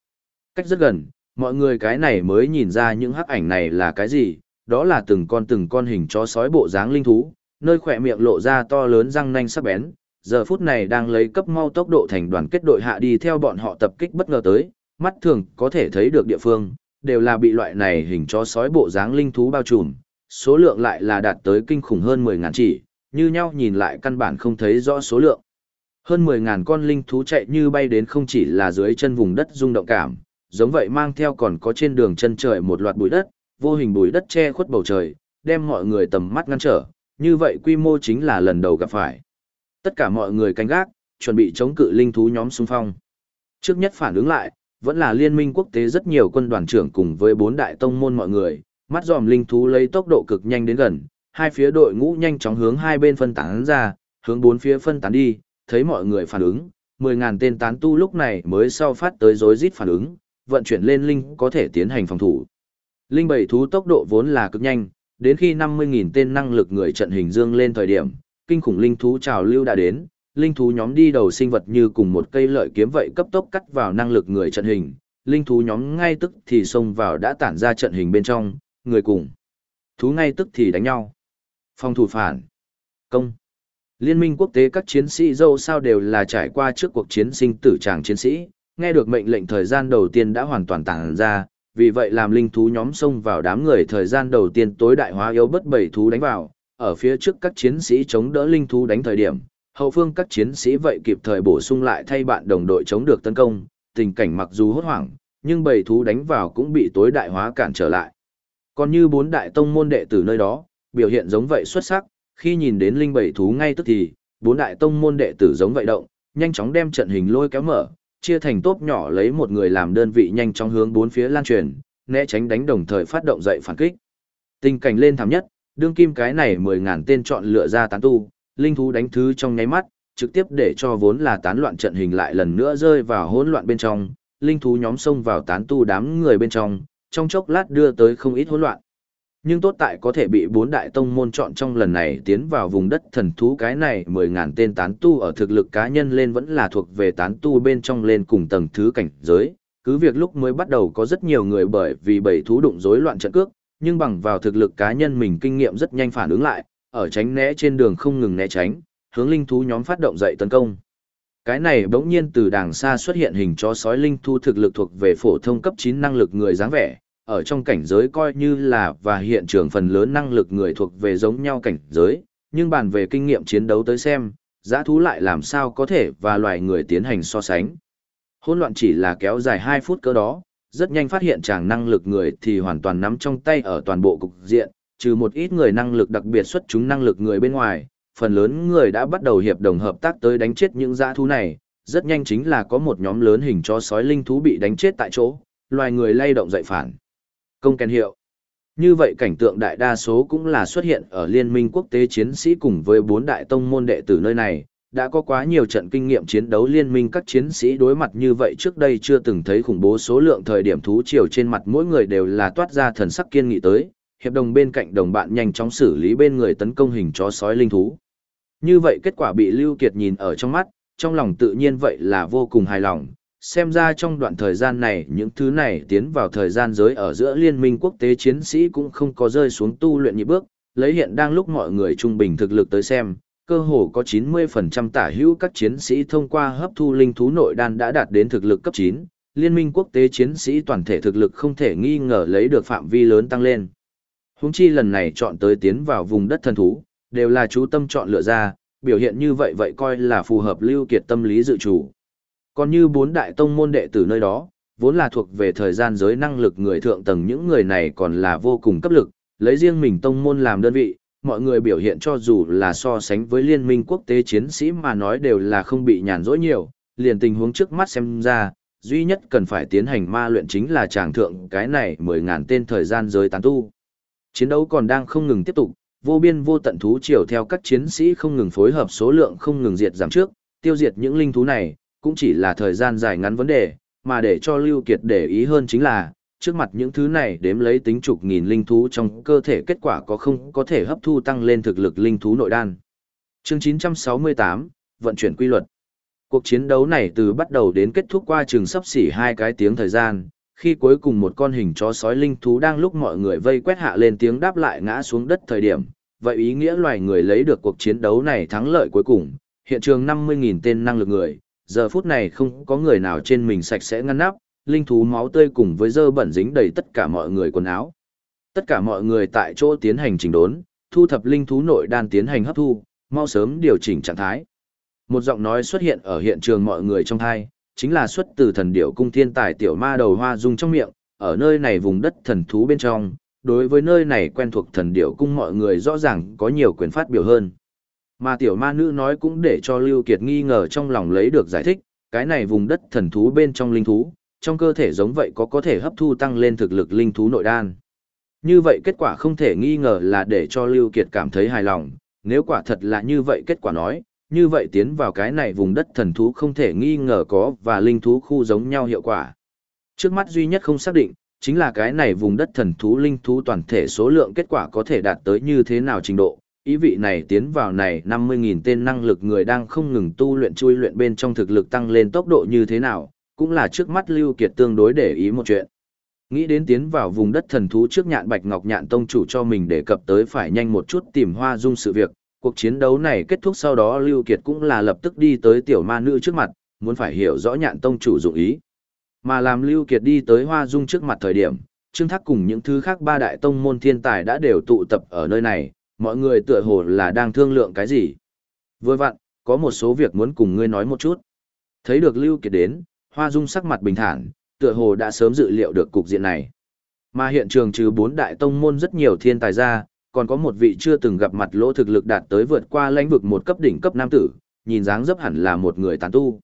Speaker 1: Cách rất gần, mọi người cái này mới nhìn ra những hắc ảnh này là cái gì, đó là từng con từng con hình chó sói bộ dáng linh thú, nơi khỏe miệng lộ ra to lớn răng nanh sắc bén, giờ phút này đang lấy cấp mau tốc độ thành đoàn kết đội hạ đi theo bọn họ tập kích bất ngờ tới, mắt thường có thể thấy được địa phương, đều là bị loại này hình chó sói bộ dáng linh thú bao trùm, số lượng lại là đạt tới kinh khủng hơn 10.000 chỉ, như nhau nhìn lại căn bản không thấy rõ số lượng. Hơn 10.000 con linh thú chạy như bay đến không chỉ là dưới chân vùng đất rung động cảm, giống vậy mang theo còn có trên đường chân trời một loạt bụi đất, vô hình bụi đất che khuất bầu trời, đem mọi người tầm mắt ngăn trở, như vậy quy mô chính là lần đầu gặp phải. Tất cả mọi người canh gác, chuẩn bị chống cự linh thú nhóm xung phong. Trước nhất phản ứng lại, vẫn là liên minh quốc tế rất nhiều quân đoàn trưởng cùng với bốn đại tông môn mọi người, mắt dòm linh thú lấy tốc độ cực nhanh đến gần, hai phía đội ngũ nhanh chóng hướng hai bên phân tán ra, hướng bốn phía phân tán đi, thấy mọi người phản ứng, 10.000 tên tán tu lúc này mới sau phát tới rối rít phản ứng, vận chuyển lên linh có thể tiến hành phòng thủ. Linh bảy thú tốc độ vốn là cực nhanh, đến khi 50.000 tên năng lực người trận hình dương lên thời điểm, kinh khủng linh thú trào lưu đã đến, linh thú nhóm đi đầu sinh vật như cùng một cây lợi kiếm vậy cấp tốc cắt vào năng lực người trận hình, linh thú nhóm ngay tức thì xông vào đã tản ra trận hình bên trong, người cùng. Thú ngay tức thì đánh nhau. Phòng thủ phản. Công. Liên minh quốc tế các chiến sĩ dâu sao đều là trải qua trước cuộc chiến sinh tử tràng chiến sĩ, nghe được mệnh lệnh thời gian đầu tiên đã hoàn toàn tản ra, vì vậy làm linh thú nhóm xông vào đám người thời gian đầu tiên tối đại hóa yếu bất bảy thú đánh vào, ở phía trước các chiến sĩ chống đỡ linh thú đánh thời điểm, hậu phương các chiến sĩ vậy kịp thời bổ sung lại thay bạn đồng đội chống được tấn công, tình cảnh mặc dù hốt hoảng, nhưng bảy thú đánh vào cũng bị tối đại hóa cản trở lại. Còn như bốn đại tông môn đệ tử nơi đó, biểu hiện giống vậy xuất sắc, khi nhìn đến linh bảy thú ngay tức thì, bốn đại tông môn đệ tử giống vậy động, nhanh chóng đem trận hình lôi kéo mở, chia thành tốp nhỏ lấy một người làm đơn vị nhanh chóng hướng bốn phía lan truyền, né tránh đánh đồng thời phát động dậy phản kích. Tình cảnh lên thảm nhất, đương kim cái này mười ngàn tên chọn lựa ra tán tu, linh thú đánh thứ trong nháy mắt, trực tiếp để cho vốn là tán loạn trận hình lại lần nữa rơi vào hỗn loạn bên trong, linh thú nhóm xông vào tán tu đám người bên trong, trong chốc lát đưa tới không ít hỗn loạn. Nhưng tốt tại có thể bị bốn đại tông môn chọn trong lần này tiến vào vùng đất thần thú cái này mười ngàn tên tán tu ở thực lực cá nhân lên vẫn là thuộc về tán tu bên trong lên cùng tầng thứ cảnh giới. Cứ việc lúc mới bắt đầu có rất nhiều người bởi vì bảy thú đụng rối loạn trận cước, nhưng bằng vào thực lực cá nhân mình kinh nghiệm rất nhanh phản ứng lại, ở tránh né trên đường không ngừng né tránh, hướng linh thú nhóm phát động dậy tấn công. Cái này bỗng nhiên từ đàng xa xuất hiện hình chó sói linh thu thực lực thuộc về phổ thông cấp 9 năng lực người dáng vẻ, ở trong cảnh giới coi như là và hiện trường phần lớn năng lực người thuộc về giống nhau cảnh giới, nhưng bàn về kinh nghiệm chiến đấu tới xem, giã thú lại làm sao có thể và loài người tiến hành so sánh. Hỗn loạn chỉ là kéo dài 2 phút cơ đó, rất nhanh phát hiện chàng năng lực người thì hoàn toàn nắm trong tay ở toàn bộ cục diện, trừ một ít người năng lực đặc biệt xuất chúng năng lực người bên ngoài, phần lớn người đã bắt đầu hiệp đồng hợp tác tới đánh chết những dã thú này, rất nhanh chính là có một nhóm lớn hình cho sói linh thú bị đánh chết tại chỗ, loài người lay động dậy phản. Công kèn hiệu. Như vậy cảnh tượng đại đa số cũng là xuất hiện ở liên minh quốc tế chiến sĩ cùng với bốn đại tông môn đệ tử nơi này, đã có quá nhiều trận kinh nghiệm chiến đấu liên minh các chiến sĩ đối mặt như vậy trước đây chưa từng thấy khủng bố số lượng thời điểm thú chiều trên mặt mỗi người đều là toát ra thần sắc kiên nghị tới, hiệp đồng bên cạnh đồng bạn nhanh chóng xử lý bên người tấn công hình chó sói linh thú. Như vậy kết quả bị Lưu Kiệt nhìn ở trong mắt, trong lòng tự nhiên vậy là vô cùng hài lòng, xem ra trong đoạn thời gian này những thứ này tiến vào thời gian giới ở giữa liên minh quốc tế chiến sĩ cũng không có rơi xuống tu luyện nhịp bước, lấy hiện đang lúc mọi người trung bình thực lực tới xem, cơ hồ có 90% tả hữu các chiến sĩ thông qua hấp thu linh thú nội đan đã đạt đến thực lực cấp 9, liên minh quốc tế chiến sĩ toàn thể thực lực không thể nghi ngờ lấy được phạm vi lớn tăng lên. Húng chi lần này chọn tới tiến vào vùng đất thần thú, đều là chú tâm chọn lựa ra, biểu hiện như vậy vậy coi là phù hợp lưu kiệt tâm lý dự chủ. Còn như bốn đại tông môn đệ tử nơi đó, vốn là thuộc về thời gian giới năng lực người thượng tầng những người này còn là vô cùng cấp lực, lấy riêng mình tông môn làm đơn vị, mọi người biểu hiện cho dù là so sánh với liên minh quốc tế chiến sĩ mà nói đều là không bị nhàn rỗi nhiều, liền tình huống trước mắt xem ra, duy nhất cần phải tiến hành ma luyện chính là tràng thượng cái này mười ngàn tên thời gian giới tán tu. Chiến đấu còn đang không ngừng tiếp tục, vô biên vô tận thú chiều theo các chiến sĩ không ngừng phối hợp số lượng không ngừng diệt giảm trước, tiêu diệt những linh thú này, cũng chỉ là thời gian dài ngắn vấn đề, mà để cho Lưu Kiệt để ý hơn chính là, trước mặt những thứ này đếm lấy tính chục nghìn linh thú trong cơ thể kết quả có không có thể hấp thu tăng lên thực lực linh thú nội đan. Chương 968, vận chuyển quy luật. Cuộc chiến đấu này từ bắt đầu đến kết thúc qua chừng sắp xỉ hai cái tiếng thời gian, khi cuối cùng một con hình chó sói linh thú đang lúc mọi người vây quét hạ lên tiếng đáp lại ngã xuống đất thời điểm, vậy ý nghĩa loài người lấy được cuộc chiến đấu này thắng lợi cuối cùng, hiện trường 50.000 tên năng lực người, giờ phút này không có người nào trên mình sạch sẽ ngăn nắp, linh thú máu tươi cùng với dơ bẩn dính đầy tất cả mọi người quần áo. Tất cả mọi người tại chỗ tiến hành chỉnh đốn, thu thập linh thú nội đan tiến hành hấp thu, mau sớm điều chỉnh trạng thái. Một giọng nói xuất hiện ở hiện trường mọi người trong thai, chính là xuất từ thần điểu cung thiên tài tiểu ma đầu hoa dung trong miệng, ở nơi này vùng đất thần thú bên trong, đối với nơi này quen thuộc thần điểu cung mọi người rõ ràng có nhiều quyền phát biểu hơn. Mà tiểu ma nữ nói cũng để cho Lưu Kiệt nghi ngờ trong lòng lấy được giải thích, cái này vùng đất thần thú bên trong linh thú, trong cơ thể giống vậy có có thể hấp thu tăng lên thực lực linh thú nội đan. Như vậy kết quả không thể nghi ngờ là để cho Lưu Kiệt cảm thấy hài lòng, nếu quả thật là như vậy kết quả nói, như vậy tiến vào cái này vùng đất thần thú không thể nghi ngờ có và linh thú khu giống nhau hiệu quả. Trước mắt duy nhất không xác định, chính là cái này vùng đất thần thú linh thú toàn thể số lượng kết quả có thể đạt tới như thế nào trình độ. Ý vị này tiến vào này 50.000 tên năng lực người đang không ngừng tu luyện chui luyện bên trong thực lực tăng lên tốc độ như thế nào, cũng là trước mắt Lưu Kiệt tương đối để ý một chuyện. Nghĩ đến tiến vào vùng đất thần thú trước nhạn bạch ngọc nhạn tông chủ cho mình để cập tới phải nhanh một chút tìm hoa dung sự việc, cuộc chiến đấu này kết thúc sau đó Lưu Kiệt cũng là lập tức đi tới tiểu ma nữ trước mặt, muốn phải hiểu rõ nhạn tông chủ dụng ý. Mà làm Lưu Kiệt đi tới hoa dung trước mặt thời điểm, Trương Thác cùng những thứ khác ba đại tông môn thiên tài đã đều tụ tập ở nơi này, mọi người tựa hồ là đang thương lượng cái gì. Vừa vặn, có một số việc muốn cùng ngươi nói một chút. Thấy được Lưu Kiệt đến, Hoa Dung sắc mặt bình thản, tựa hồ đã sớm dự liệu được cục diện này. Mà hiện trường trừ bốn đại tông môn rất nhiều thiên tài ra, còn có một vị chưa từng gặp mặt lỗ thực lực đạt tới vượt qua lãnh vực một cấp đỉnh cấp nam tử, nhìn dáng dấp hẳn là một người tán tu.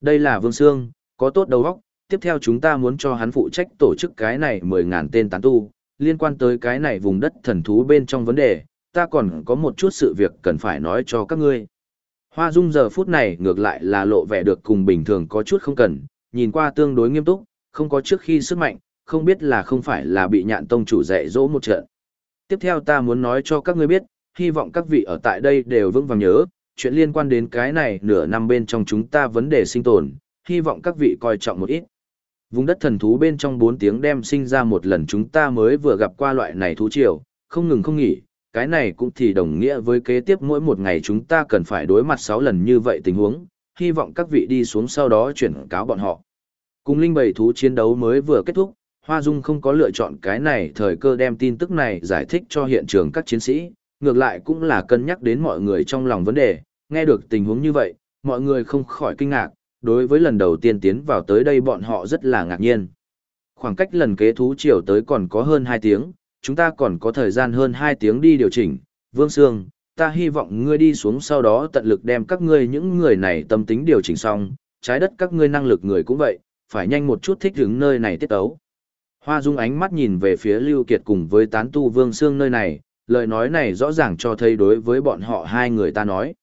Speaker 1: Đây là Vương Sương, có tốt đầu óc, tiếp theo chúng ta muốn cho hắn phụ trách tổ chức cái này 10.000 tên tán tu, liên quan tới cái này vùng đất thần thú bên trong vấn đề, ta còn có một chút sự việc cần phải nói cho các ngươi. Hoa Dung giờ phút này ngược lại là lộ vẻ được cùng bình thường có chút không cần, nhìn qua tương đối nghiêm túc, không có trước khi sức mạnh, không biết là không phải là bị nhạn tông chủ dạy dỗ một trận. Tiếp theo ta muốn nói cho các ngươi biết, hy vọng các vị ở tại đây đều vững vàng nhớ, chuyện liên quan đến cái này nửa năm bên trong chúng ta vấn đề sinh tồn, hy vọng các vị coi trọng một ít. Vùng đất thần thú bên trong 4 tiếng đem sinh ra một lần chúng ta mới vừa gặp qua loại này thú triều, không ngừng không nghỉ, cái này cũng thì đồng nghĩa với kế tiếp mỗi một ngày chúng ta cần phải đối mặt 6 lần như vậy tình huống, hy vọng các vị đi xuống sau đó chuyển cáo bọn họ. Cùng linh bầy thú chiến đấu mới vừa kết thúc, Hoa Dung không có lựa chọn cái này thời cơ đem tin tức này giải thích cho hiện trường các chiến sĩ, ngược lại cũng là cân nhắc đến mọi người trong lòng vấn đề, nghe được tình huống như vậy, mọi người không khỏi kinh ngạc, đối với lần đầu tiên tiến vào tới đây bọn họ rất là ngạc nhiên. Khoảng cách lần kế thú chiều tới còn có hơn 2 tiếng, chúng ta còn có thời gian hơn 2 tiếng đi điều chỉnh. Vương Sương, ta hy vọng ngươi đi xuống sau đó tận lực đem các ngươi những người này tâm tính điều chỉnh xong, trái đất các ngươi năng lực người cũng vậy, phải nhanh một chút thích ứng nơi này tiết ấu. Hoa Dung ánh mắt nhìn về phía Lưu Kiệt cùng với tán tu Vương Sương nơi này, lời nói này rõ ràng cho thấy đối với bọn họ hai người ta nói.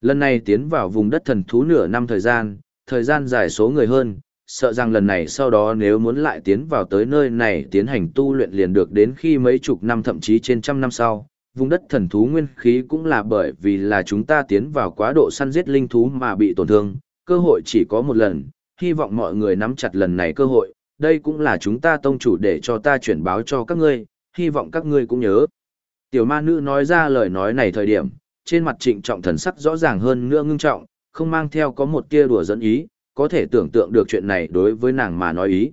Speaker 1: Lần này tiến vào vùng đất thần thú nửa năm thời gian, thời gian dài số người hơn, sợ rằng lần này sau đó nếu muốn lại tiến vào tới nơi này tiến hành tu luyện liền được đến khi mấy chục năm thậm chí trên trăm năm sau. Vùng đất thần thú nguyên khí cũng là bởi vì là chúng ta tiến vào quá độ săn giết linh thú mà bị tổn thương, cơ hội chỉ có một lần, hy vọng mọi người nắm chặt lần này cơ hội, đây cũng là chúng ta tông chủ để cho ta chuyển báo cho các ngươi, hy vọng các ngươi cũng nhớ. Tiểu ma nữ nói ra lời nói này thời điểm, trên mặt trịnh trọng thần sắc rõ ràng hơn nữa ngưng trọng, không mang theo có một tia đùa dẫn ý, có thể tưởng tượng được chuyện này đối với nàng mà nói ý.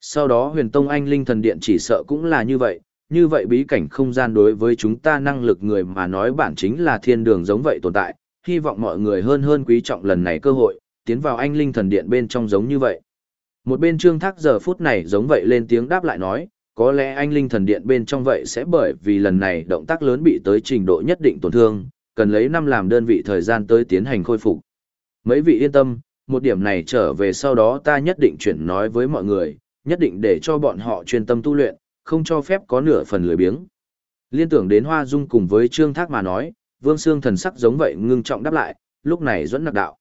Speaker 1: Sau đó huyền tông anh linh thần điện chỉ sợ cũng là như vậy, như vậy bí cảnh không gian đối với chúng ta năng lực người mà nói bản chính là thiên đường giống vậy tồn tại, hy vọng mọi người hơn hơn quý trọng lần này cơ hội, tiến vào anh linh thần điện bên trong giống như vậy. Một bên trương thác giờ phút này giống vậy lên tiếng đáp lại nói, có lẽ anh linh thần điện bên trong vậy sẽ bởi vì lần này động tác lớn bị tới trình độ nhất định tổn thương, cần lấy năm làm đơn vị thời gian tới tiến hành khôi phục. Mấy vị yên tâm, một điểm này trở về sau đó ta nhất định chuyển nói với mọi người, nhất định để cho bọn họ chuyên tâm tu luyện, không cho phép có nửa phần lười biếng. Liên tưởng đến Hoa Dung cùng với Trương Thác mà nói, Vương Sương thần sắc giống vậy ngưng trọng đáp lại, lúc này dẫn nặc đạo.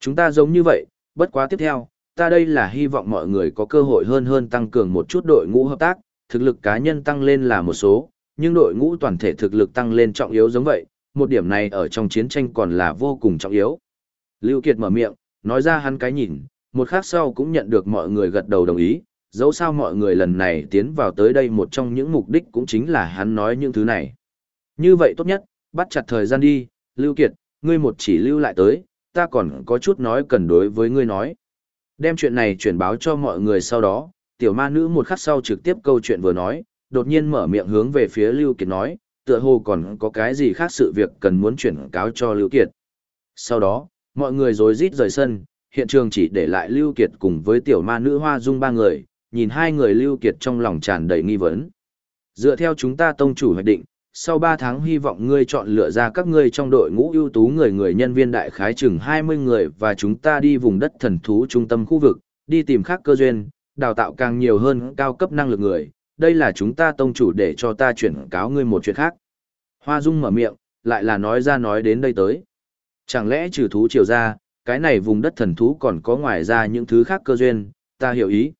Speaker 1: Chúng ta giống như vậy, bất quá tiếp theo, ta đây là hy vọng mọi người có cơ hội hơn hơn tăng cường một chút đội ngũ hợp tác, thực lực cá nhân tăng lên là một số, nhưng đội ngũ toàn thể thực lực tăng lên trọng yếu giống vậy, một điểm này ở trong chiến tranh còn là vô cùng trọng yếu. Lưu Kiệt mở miệng, nói ra hắn cái nhìn, một khắc sau cũng nhận được mọi người gật đầu đồng ý, dẫu sao mọi người lần này tiến vào tới đây một trong những mục đích cũng chính là hắn nói những thứ này. Như vậy tốt nhất, bắt chặt thời gian đi, Lưu Kiệt, ngươi một chỉ lưu lại tới, ta còn có chút nói cần đối với ngươi nói. Đem chuyện này chuyển báo cho mọi người sau đó, tiểu ma nữ một khắc sau trực tiếp câu chuyện vừa nói, đột nhiên mở miệng hướng về phía Lưu Kiệt nói, tựa hồ còn có cái gì khác sự việc cần muốn chuyển cáo cho Lưu Kiệt. Sau đó, mọi người rối rít rời sân, hiện trường chỉ để lại Lưu Kiệt cùng với tiểu ma nữ Hoa Dung ba người, nhìn hai người Lưu Kiệt trong lòng tràn đầy nghi vấn. Dựa theo chúng ta tông chủ hoạch định, sau 3 tháng hy vọng ngươi chọn lựa ra các ngươi trong đội ngũ ưu tú người người nhân viên đại khái chừng 20 người và chúng ta đi vùng đất thần thú trung tâm khu vực, đi tìm khác cơ duyên, đào tạo càng nhiều hơn cao cấp năng lực người, đây là chúng ta tông chủ để cho ta chuyển cáo ngươi một chuyện khác. Hoa Dung mở miệng, lại là nói ra nói đến đây tới. Chẳng lẽ trừ thú triều ra, cái này vùng đất thần thú còn có ngoài ra những thứ khác cơ duyên, ta hiểu ý.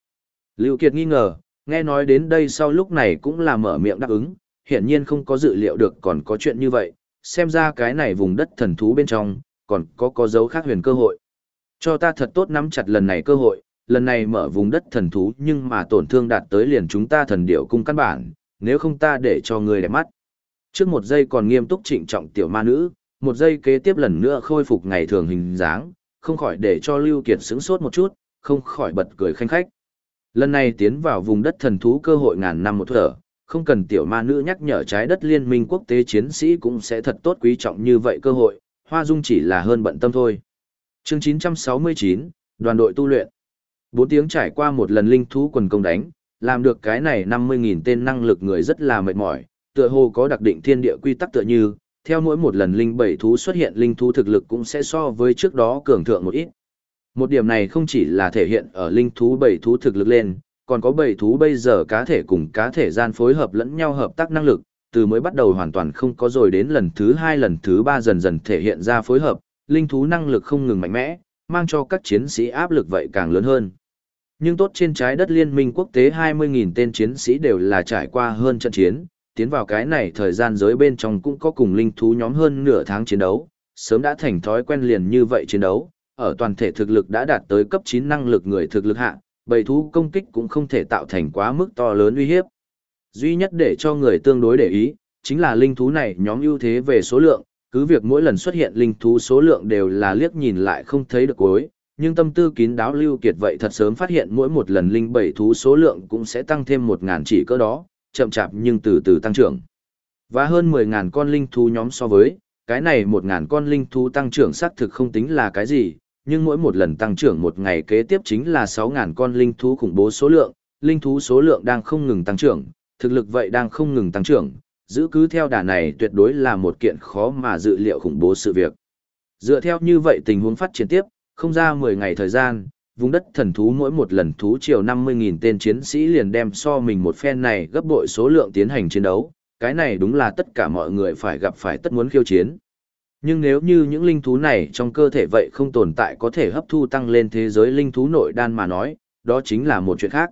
Speaker 1: Lưu Kiệt nghi ngờ, nghe nói đến đây sau lúc này cũng là mở miệng đáp ứng, hiển nhiên không có dự liệu được còn có chuyện như vậy, xem ra cái này vùng đất thần thú bên trong, còn có có dấu khác huyền cơ hội. Cho ta thật tốt nắm chặt lần này cơ hội, lần này mở vùng đất thần thú nhưng mà tổn thương đạt tới liền chúng ta thần điểu cung căn bản, nếu không ta để cho người đẹp mắt. Trước một giây còn nghiêm túc trịnh trọng tiểu ma nữ, một giây kế tiếp lần nữa khôi phục ngày thường hình dáng, không khỏi để cho Lưu Kiệt sững sốt một chút, không khỏi bật cười khanh khách. Lần này tiến vào vùng đất thần thú cơ hội ngàn năm một thở, không cần tiểu ma nữ nhắc nhở trái đất liên minh quốc tế chiến sĩ cũng sẽ thật tốt quý trọng như vậy cơ hội, Hoa Dung chỉ là hơn bận tâm thôi. Chương 969, đoàn đội tu luyện. Bốn tiếng trải qua một lần linh thú quần công đánh, làm được cái này 50.000 tên năng lực người rất là mệt mỏi, tựa hồ có đặc định thiên địa quy tắc tựa như, theo mỗi một lần linh bảy thú xuất hiện linh thú thực lực cũng sẽ so với trước đó cường thượng một ít. Một điểm này không chỉ là thể hiện ở linh thú bảy thú thực lực lên, còn có bầy thú bây giờ cá thể cùng cá thể gian phối hợp lẫn nhau hợp tác năng lực, từ mới bắt đầu hoàn toàn không có rồi đến lần thứ hai lần thứ ba dần dần thể hiện ra phối hợp, linh thú năng lực không ngừng mạnh mẽ, mang cho các chiến sĩ áp lực vậy càng lớn hơn. Nhưng tốt trên trái đất liên minh quốc tế 20.000 tên chiến sĩ đều là trải qua hơn trận chiến, tiến vào cái này thời gian giới bên trong cũng có cùng linh thú nhóm hơn nửa tháng chiến đấu, sớm đã thành thói quen liền như vậy chiến đấu, ở toàn thể thực lực đã đạt tới cấp 9 năng lực người thực lực hạ, bầy thú công kích cũng không thể tạo thành quá mức to lớn uy hiếp. Duy nhất để cho người tương đối để ý, chính là linh thú này nhóm ưu thế về số lượng, cứ việc mỗi lần xuất hiện linh thú số lượng đều là liếc nhìn lại không thấy được cuối, nhưng tâm tư kín đáo lưu kiệt vậy thật sớm phát hiện mỗi một lần linh bảy thú số lượng cũng sẽ tăng thêm một ngàn chỉ cỡ đó, chậm chạp nhưng từ từ tăng trưởng. Và hơn 10.000 con linh thú nhóm so với, cái này 1.000 con linh thú tăng trưởng xác thực không tính là cái gì, nhưng mỗi một lần tăng trưởng một ngày kế tiếp chính là 6.000 con linh thú khủng bố số lượng, linh thú số lượng đang không ngừng tăng trưởng, thực lực vậy đang không ngừng tăng trưởng, giữ cứ theo đà này tuyệt đối là một kiện khó mà dự liệu khủng bố sự việc. Dựa theo như vậy tình huống phát triển tiếp, không ra 10 ngày thời gian, vùng đất thần thú mỗi một lần thú chiều 50.000 tên chiến sĩ liền đem so mình một phen này gấp bội số lượng tiến hành chiến đấu, cái này đúng là tất cả mọi người phải gặp phải tất muốn khiêu chiến. Nhưng nếu như những linh thú này trong cơ thể vậy không tồn tại có thể hấp thu tăng lên thế giới linh thú nội đan mà nói, đó chính là một chuyện khác.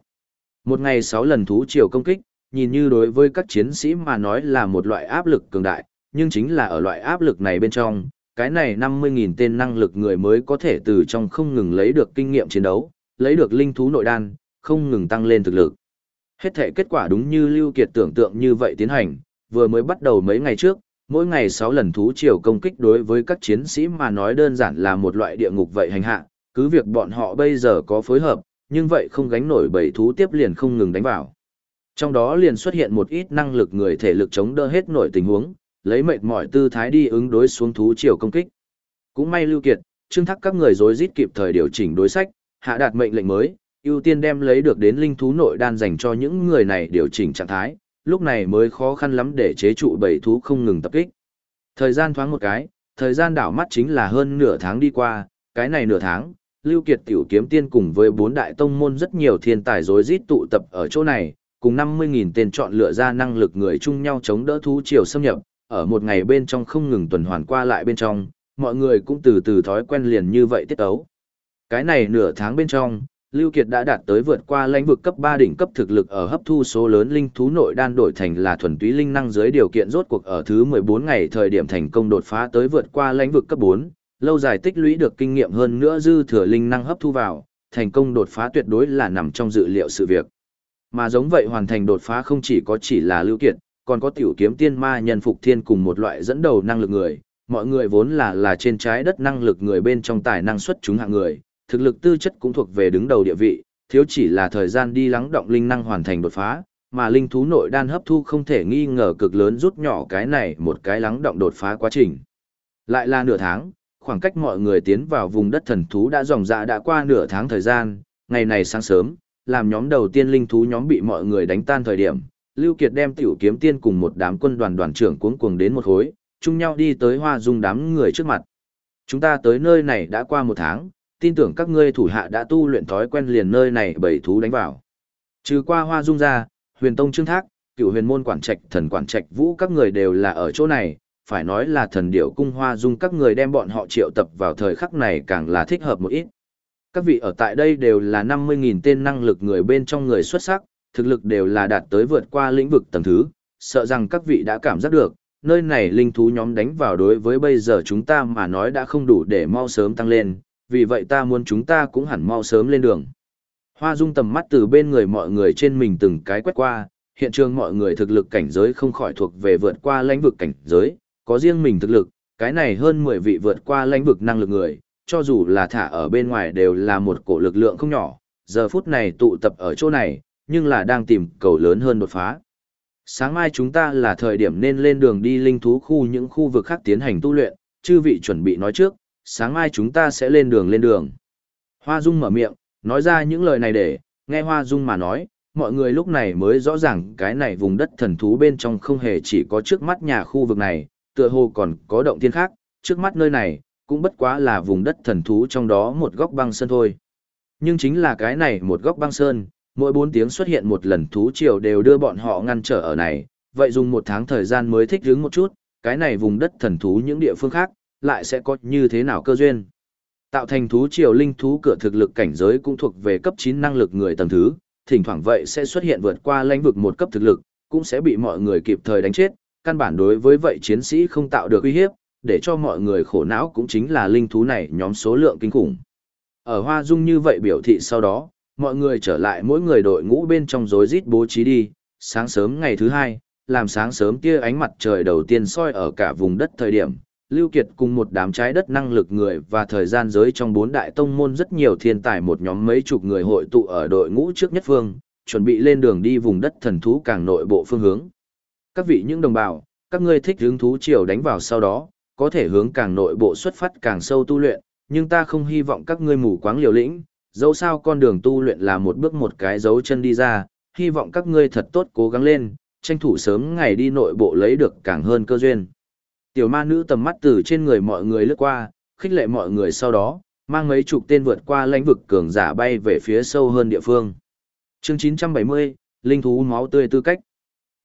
Speaker 1: Một ngày 6 lần thú chiều công kích, nhìn như đối với các chiến sĩ mà nói là một loại áp lực cường đại, nhưng chính là ở loại áp lực này bên trong, cái này 50.000 tên năng lực người mới có thể từ trong không ngừng lấy được kinh nghiệm chiến đấu, lấy được linh thú nội đan, không ngừng tăng lên thực lực. Hết thể kết quả đúng như Lưu Kiệt tưởng tượng như vậy tiến hành, vừa mới bắt đầu mấy ngày trước, mỗi ngày 6 lần thú triều công kích đối với các chiến sĩ mà nói đơn giản là một loại địa ngục vậy hành hạ, cứ việc bọn họ bây giờ có phối hợp, nhưng vậy không gánh nổi bảy thú tiếp liền không ngừng đánh vào. Trong đó liền xuất hiện một ít năng lực người thể lực chống đỡ hết nổi tình huống, lấy mệt mỏi tư thái đi ứng đối xuống thú triều công kích. Cũng may Lưu Kiệt, Trương Thác các người rối rít kịp thời điều chỉnh đối sách, hạ đạt mệnh lệnh mới, ưu tiên đem lấy được đến linh thú nội đan dành cho những người này điều chỉnh trạng thái, lúc này mới khó khăn lắm để chế trụ bảy thú không ngừng tập kích. Thời gian thoáng một cái, thời gian đảo mắt chính là hơn nửa tháng đi qua, cái này nửa tháng, Lưu Kiệt tiểu kiếm tiên cùng với bốn đại tông môn rất nhiều thiên tài rối rít tụ tập ở chỗ này, cùng 50.000 tên chọn lựa ra năng lực người chung nhau chống đỡ thú triều xâm nhập, ở một ngày bên trong không ngừng tuần hoàn qua lại bên trong, mọi người cũng từ từ thói quen liền như vậy tiết ấu. Cái này nửa tháng bên trong, Lưu Kiệt đã đạt tới vượt qua lãnh vực cấp 3 đỉnh cấp thực lực ở hấp thu số lớn linh thú nội đan đổi thành là thuần túy linh năng dưới điều kiện rốt cuộc ở thứ 14 ngày thời điểm thành công đột phá tới vượt qua lãnh vực cấp 4, lâu dài tích lũy được kinh nghiệm hơn nữa dư thừa linh năng hấp thu vào, thành công đột phá tuyệt đối là nằm trong dự liệu sự việc. Mà giống vậy hoàn thành đột phá không chỉ có chỉ là Lưu Kiệt, còn có tiểu kiếm tiên ma nhân phục thiên cùng một loại dẫn đầu năng lực người, mọi người vốn là là trên trái đất năng lực người bên trong tài năng xuất chúng hạng người, thực lực tư chất cũng thuộc về đứng đầu địa vị, thiếu chỉ là thời gian đi lắng động linh năng hoàn thành đột phá, mà linh thú nội đan hấp thu không thể nghi ngờ cực lớn rút nhỏ cái này một cái lắng động đột phá quá trình. Lại là nửa tháng, khoảng cách mọi người tiến vào vùng đất thần thú đã dòng dạ đã qua nửa tháng thời gian, ngày này sáng sớm, làm nhóm đầu tiên linh thú nhóm bị mọi người đánh tan thời điểm, Lưu Kiệt đem tiểu kiếm tiên cùng một đám quân đoàn đoàn trưởng cuống cuồng đến một hối, chung nhau đi tới hoa dung đám người trước mặt. Chúng ta tới nơi này đã qua một tháng, tin tưởng các ngươi thủ hạ đã tu luyện thói quen liền nơi này bảy thú đánh vào. Trừ qua hoa dung ra, huyền tông trương thác, cựu huyền môn quản trạch thần quản trạch vũ các người đều là ở chỗ này, phải nói là thần điểu cung hoa dung các người đem bọn họ triệu tập vào thời khắc này càng là thích hợp một ít. Các vị ở tại đây đều là 50.000 tên năng lực người bên trong người xuất sắc, thực lực đều là đạt tới vượt qua lĩnh vực tầng thứ, sợ rằng các vị đã cảm giác được, nơi này linh thú nhóm đánh vào đối với bây giờ chúng ta mà nói đã không đủ để mau sớm tăng lên, vì vậy ta muốn chúng ta cũng hẳn mau sớm lên đường. Hoa dung tầm mắt từ bên người mọi người trên mình từng cái quét qua, hiện trường mọi người thực lực cảnh giới không khỏi thuộc về vượt qua lãnh vực cảnh giới, có riêng mình thực lực, cái này hơn 10 vị vượt qua lãnh vực năng lực người, cho dù là thả ở bên ngoài đều là một cổ lực lượng không nhỏ, giờ phút này tụ tập ở chỗ này, nhưng là đang tìm cầu lớn hơn đột phá. Sáng mai chúng ta là thời điểm nên lên đường đi linh thú khu những khu vực khác tiến hành tu luyện, chư vị chuẩn bị nói trước, sáng mai chúng ta sẽ lên đường lên đường. Hoa Dung mở miệng, nói ra những lời này để, nghe Hoa Dung mà nói, mọi người lúc này mới rõ ràng cái này vùng đất thần thú bên trong không hề chỉ có trước mắt nhà khu vực này, tựa hồ còn có động thiên khác, trước mắt nơi này, cũng bất quá là vùng đất thần thú trong đó một góc băng sơn thôi. Nhưng chính là cái này một góc băng sơn, mỗi 4 tiếng xuất hiện một lần thú triều đều đưa bọn họ ngăn trở ở này, vậy dùng một tháng thời gian mới thích ứng một chút, cái này vùng đất thần thú những địa phương khác, lại sẽ có như thế nào cơ duyên. Tạo thành thú triều linh thú cửa thực lực cảnh giới cũng thuộc về cấp 9 năng lực người tầng thứ, thỉnh thoảng vậy sẽ xuất hiện vượt qua lãnh vực một cấp thực lực, cũng sẽ bị mọi người kịp thời đánh chết, căn bản đối với vậy chiến sĩ không tạo được uy hiếp, để cho mọi người khổ não cũng chính là linh thú này nhóm số lượng kinh khủng. Ở Hoa Dung như vậy biểu thị sau đó, mọi người trở lại mỗi người đội ngũ bên trong rối rít bố trí đi, sáng sớm ngày thứ hai, làm sáng sớm tia ánh mặt trời đầu tiên soi ở cả vùng đất thời điểm, Lưu Kiệt cùng một đám trái đất năng lực người và thời gian giới trong bốn đại tông môn rất nhiều thiên tài một nhóm mấy chục người hội tụ ở đội ngũ trước nhất phương, chuẩn bị lên đường đi vùng đất thần thú càng nội bộ phương hướng. Các vị những đồng bào, các ngươi thích hướng thú triều đánh vào sau đó, có thể hướng càng nội bộ xuất phát càng sâu tu luyện, nhưng ta không hy vọng các ngươi mù quáng liều lĩnh, dẫu sao con đường tu luyện là một bước một cái dấu chân đi ra, hy vọng các ngươi thật tốt cố gắng lên, tranh thủ sớm ngày đi nội bộ lấy được càng hơn cơ duyên. Tiểu ma nữ tầm mắt từ trên người mọi người lướt qua, khích lệ mọi người sau đó, mang mấy chục tên vượt qua lãnh vực cường giả bay về phía sâu hơn địa phương. Chương 970, Linh thú máu tươi tư cách.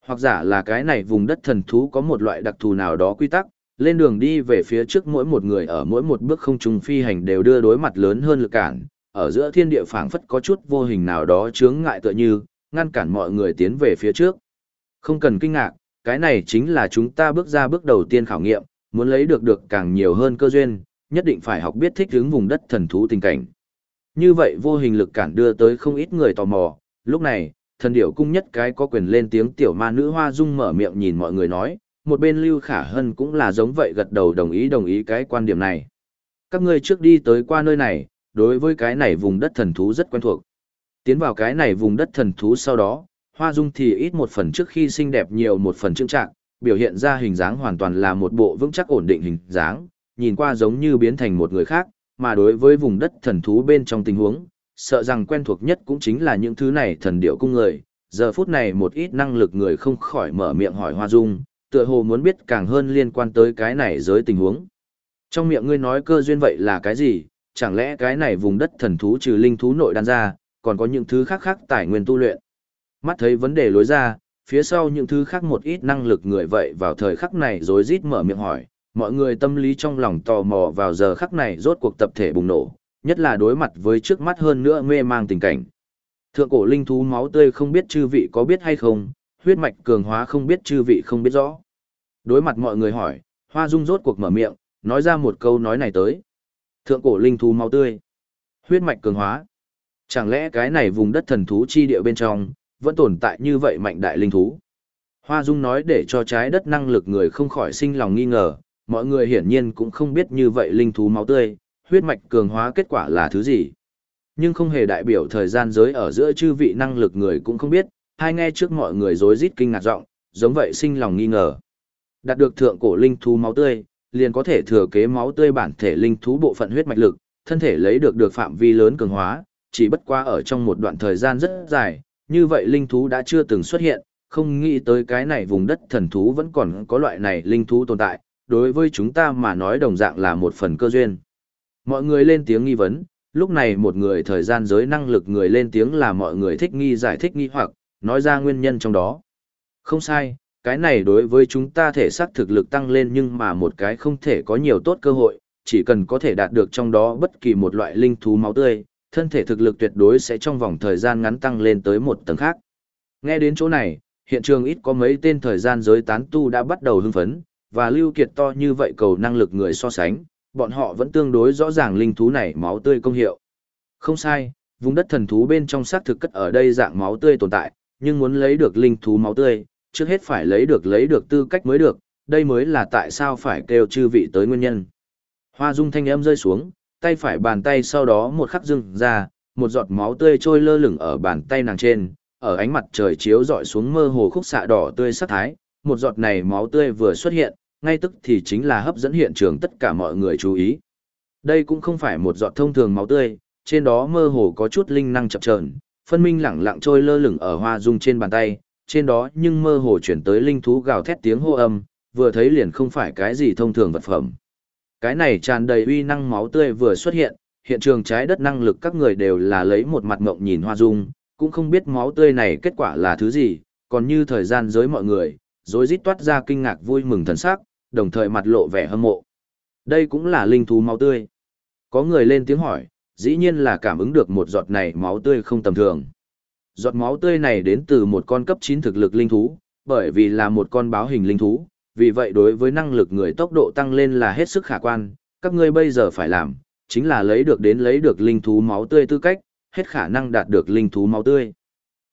Speaker 1: Hoặc giả là cái này vùng đất thần thú có một loại đặc thù nào đó quy tắc, lên đường đi về phía trước mỗi một người ở mỗi một bước không trùng phi hành đều đưa đối mặt lớn hơn lực cản, ở giữa thiên địa phảng phất có chút vô hình nào đó chướng ngại tựa như, ngăn cản mọi người tiến về phía trước. Không cần kinh ngạc, cái này chính là chúng ta bước ra bước đầu tiên khảo nghiệm, muốn lấy được được càng nhiều hơn cơ duyên, nhất định phải học biết thích ứng vùng đất thần thú tình cảnh. Như vậy vô hình lực cản đưa tới không ít người tò mò, lúc này, thần điểu cung nhất cái có quyền lên tiếng tiểu ma nữ hoa dung mở miệng nhìn mọi người nói, một bên Lưu Khả Hân cũng là giống vậy gật đầu đồng ý đồng ý cái quan điểm này. Các ngươi trước đi tới qua nơi này, đối với cái này vùng đất thần thú rất quen thuộc. Tiến vào cái này vùng đất thần thú sau đó, Hoa Dung thì ít một phần trước khi xinh đẹp nhiều một phần trưng trạng, biểu hiện ra hình dáng hoàn toàn là một bộ vững chắc ổn định hình dáng, nhìn qua giống như biến thành một người khác, mà đối với vùng đất thần thú bên trong tình huống, sợ rằng quen thuộc nhất cũng chính là những thứ này thần điệu cung người. Giờ phút này một ít năng lực người không khỏi mở miệng hỏi Hoa Dung, tựa hồ muốn biết càng hơn liên quan tới cái này giới tình huống. Trong miệng ngươi nói cơ duyên vậy là cái gì, chẳng lẽ cái này vùng đất thần thú trừ linh thú nội đan ra, còn có những thứ khác khác tài nguyên tu luyện. Mắt thấy vấn đề lối ra, phía sau những thứ khác một ít năng lực người vậy vào thời khắc này rối rít mở miệng hỏi, mọi người tâm lý trong lòng tò mò vào giờ khắc này rốt cuộc tập thể bùng nổ, nhất là đối mặt với trước mắt hơn nữa mê mang tình cảnh. Thượng cổ linh thú máu tươi không biết chư vị có biết hay không, huyết mạch cường hóa không biết chư vị không biết rõ. Đối mặt mọi người hỏi, Hoa Dung rốt cuộc mở miệng, nói ra một câu nói này tới. Thượng cổ linh thú máu tươi, huyết mạch cường hóa. Chẳng lẽ cái này vùng đất thần thú chi địa bên trong, vẫn tồn tại như vậy mạnh đại linh thú? Hoa Dung nói để cho trái đất năng lực người không khỏi sinh lòng nghi ngờ, mọi người hiển nhiên cũng không biết như vậy linh thú máu tươi, huyết mạch cường hóa kết quả là thứ gì. Nhưng không hề đại biểu thời gian giới ở giữa chư vị năng lực người cũng không biết, hai nghe trước mọi người rối rít kinh ngạc giọng, giống vậy sinh lòng nghi ngờ. Đạt được thượng cổ linh thú máu tươi, liền có thể thừa kế máu tươi bản thể linh thú bộ phận huyết mạch lực, thân thể lấy được được phạm vi lớn cường hóa, chỉ bất qua ở trong một đoạn thời gian rất dài, như vậy linh thú đã chưa từng xuất hiện, không nghĩ tới cái này vùng đất thần thú vẫn còn có loại này linh thú tồn tại, đối với chúng ta mà nói đồng dạng là một phần cơ duyên. Mọi người lên tiếng nghi vấn, lúc này một người thời gian giới năng lực người lên tiếng là mọi người thích nghi giải thích nghi hoặc, nói ra nguyên nhân trong đó. Không sai, cái này đối với chúng ta thể xác thực lực tăng lên nhưng mà một cái không thể có nhiều tốt cơ hội, chỉ cần có thể đạt được trong đó bất kỳ một loại linh thú máu tươi, thân thể thực lực tuyệt đối sẽ trong vòng thời gian ngắn tăng lên tới một tầng khác. Nghe đến chỗ này, hiện trường ít có mấy tên thời gian giới tán tu đã bắt đầu hưng phấn, và lưu kiệt to như vậy cầu năng lực người so sánh, bọn họ vẫn tương đối rõ ràng linh thú này máu tươi công hiệu. Không sai, vùng đất thần thú bên trong xác thực cất ở đây dạng máu tươi tồn tại, nhưng muốn lấy được linh thú máu tươi, trước hết phải lấy được lấy được tư cách mới được, đây mới là tại sao phải kêu chư vị tới nguyên nhân. Hoa dung thanh âm rơi xuống, tay phải bàn tay sau đó một khắc dưng ra, một giọt máu tươi trôi lơ lửng ở bàn tay nàng trên, ở ánh mặt trời chiếu dọi xuống mơ hồ khúc xạ đỏ tươi sắc thái, một giọt này máu tươi vừa xuất hiện, ngay tức thì chính là hấp dẫn hiện trường tất cả mọi người chú ý. Đây cũng không phải một giọt thông thường máu tươi, trên đó mơ hồ có chút linh năng chập chờn, phân minh lẳng lặng trôi lơ lửng ở hoa dung trên bàn tay, trên đó nhưng mơ hồ chuyển tới linh thú gào thét tiếng hô âm, vừa thấy liền không phải cái gì thông thường vật phẩm. Cái này tràn đầy uy năng máu tươi vừa xuất hiện, hiện trường trái đất năng lực các người đều là lấy một mặt mộng nhìn hoa dung, cũng không biết máu tươi này kết quả là thứ gì, còn như thời gian giới mọi người, rồi rít toát ra kinh ngạc vui mừng thần sắc, đồng thời mặt lộ vẻ hâm mộ. Đây cũng là linh thú máu tươi. Có người lên tiếng hỏi, dĩ nhiên là cảm ứng được một giọt này máu tươi không tầm thường. Giọt máu tươi này đến từ một con cấp 9 thực lực linh thú, bởi vì là một con báo hình linh thú, vì vậy đối với năng lực người tốc độ tăng lên là hết sức khả quan, các ngươi bây giờ phải làm, chính là lấy được đến lấy được linh thú máu tươi tư cách, hết khả năng đạt được linh thú máu tươi.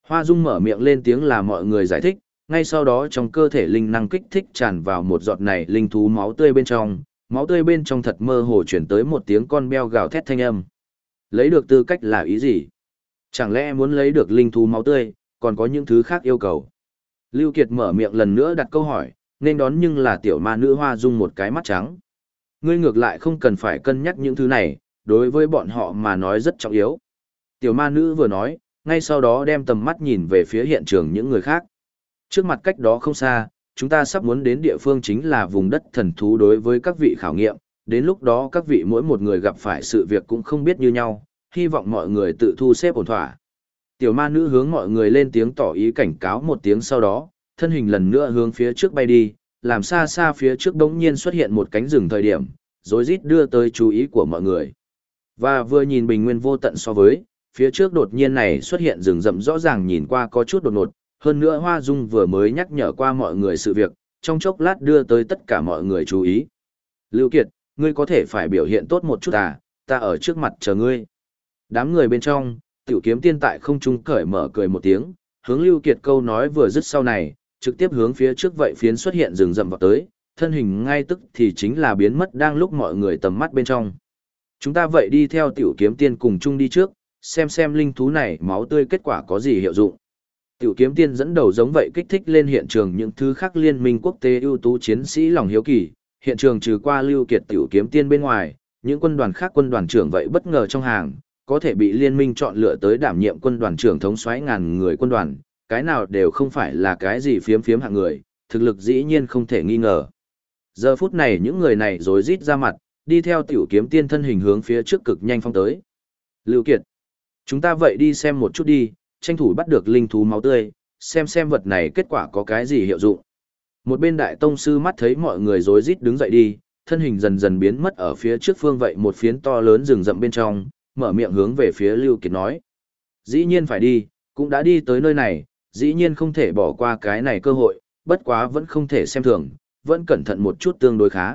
Speaker 1: Hoa Dung mở miệng lên tiếng là mọi người giải thích, ngay sau đó trong cơ thể linh năng kích thích tràn vào một giọt này linh thú máu tươi bên trong, máu tươi bên trong thật mơ hồ chuyển tới một tiếng con beo gào thét thanh âm. Lấy được tư cách là ý gì? Chẳng lẽ muốn lấy được linh thú máu tươi, còn có những thứ khác yêu cầu? Lưu Kiệt mở miệng lần nữa đặt câu hỏi, nên đón nhưng là tiểu ma nữ hoa dung một cái mắt trắng. Ngươi ngược lại không cần phải cân nhắc những thứ này, đối với bọn họ mà nói rất trọng yếu. Tiểu ma nữ vừa nói, ngay sau đó đem tầm mắt nhìn về phía hiện trường những người khác. Trước mặt cách đó không xa, chúng ta sắp muốn đến địa phương chính là vùng đất thần thú đối với các vị khảo nghiệm, đến lúc đó các vị mỗi một người gặp phải sự việc cũng không biết như nhau, hy vọng mọi người tự thu xếp ổn thỏa. Tiểu ma nữ hướng mọi người lên tiếng tỏ ý cảnh cáo một tiếng sau đó, thân hình lần nữa hướng phía trước bay đi, làm xa xa phía trước đống nhiên xuất hiện một cánh rừng thời điểm, rồi rít đưa tới chú ý của mọi người. Và vừa nhìn bình nguyên vô tận so với, phía trước đột nhiên này xuất hiện rừng rậm rõ ràng nhìn qua có chút đột ngột, hơn nữa Hoa Dung vừa mới nhắc nhở qua mọi người sự việc, trong chốc lát đưa tới tất cả mọi người chú ý. Lưu Kiệt, ngươi có thể phải biểu hiện tốt một chút à, ta ở trước mặt chờ ngươi. Đám người bên trong, tiểu kiếm tiên tại không trung cởi mở cười một tiếng, hướng Lưu Kiệt câu nói vừa dứt sau này, trực tiếp hướng phía trước vậy phiến xuất hiện rừng rậm vào tới, thân hình ngay tức thì chính là biến mất đang lúc mọi người tầm mắt bên trong. Chúng ta vậy đi theo tiểu kiếm tiên cùng chung đi trước, xem xem linh thú này máu tươi kết quả có gì hiệu dụng. Tiểu kiếm tiên dẫn đầu giống vậy kích thích lên hiện trường những thứ khác liên minh quốc tế ưu tú chiến sĩ lòng hiếu kỳ, hiện trường trừ qua lưu kiệt tiểu kiếm tiên bên ngoài, những quân đoàn khác quân đoàn trưởng vậy bất ngờ trong hàng, có thể bị liên minh chọn lựa tới đảm nhiệm quân đoàn trưởng thống soái ngàn người quân đoàn, cái nào đều không phải là cái gì phiếm phiếm hạng người, thực lực dĩ nhiên không thể nghi ngờ. Giờ phút này những người này rối rít ra mặt, đi theo tiểu kiếm tiên thân hình hướng phía trước cực nhanh phong tới. Lưu Kiệt, chúng ta vậy đi xem một chút đi, tranh thủ bắt được linh thú máu tươi, xem xem vật này kết quả có cái gì hiệu dụng. Một bên đại tông sư mắt thấy mọi người rối rít đứng dậy đi, thân hình dần dần biến mất ở phía trước phương vậy một phiến to lớn rừng rậm bên trong, mở miệng hướng về phía Lưu Kiệt nói. Dĩ nhiên phải đi, cũng đã đi tới nơi này, dĩ nhiên không thể bỏ qua cái này cơ hội, bất quá vẫn không thể xem thường, vẫn cẩn thận một chút tương đối khá.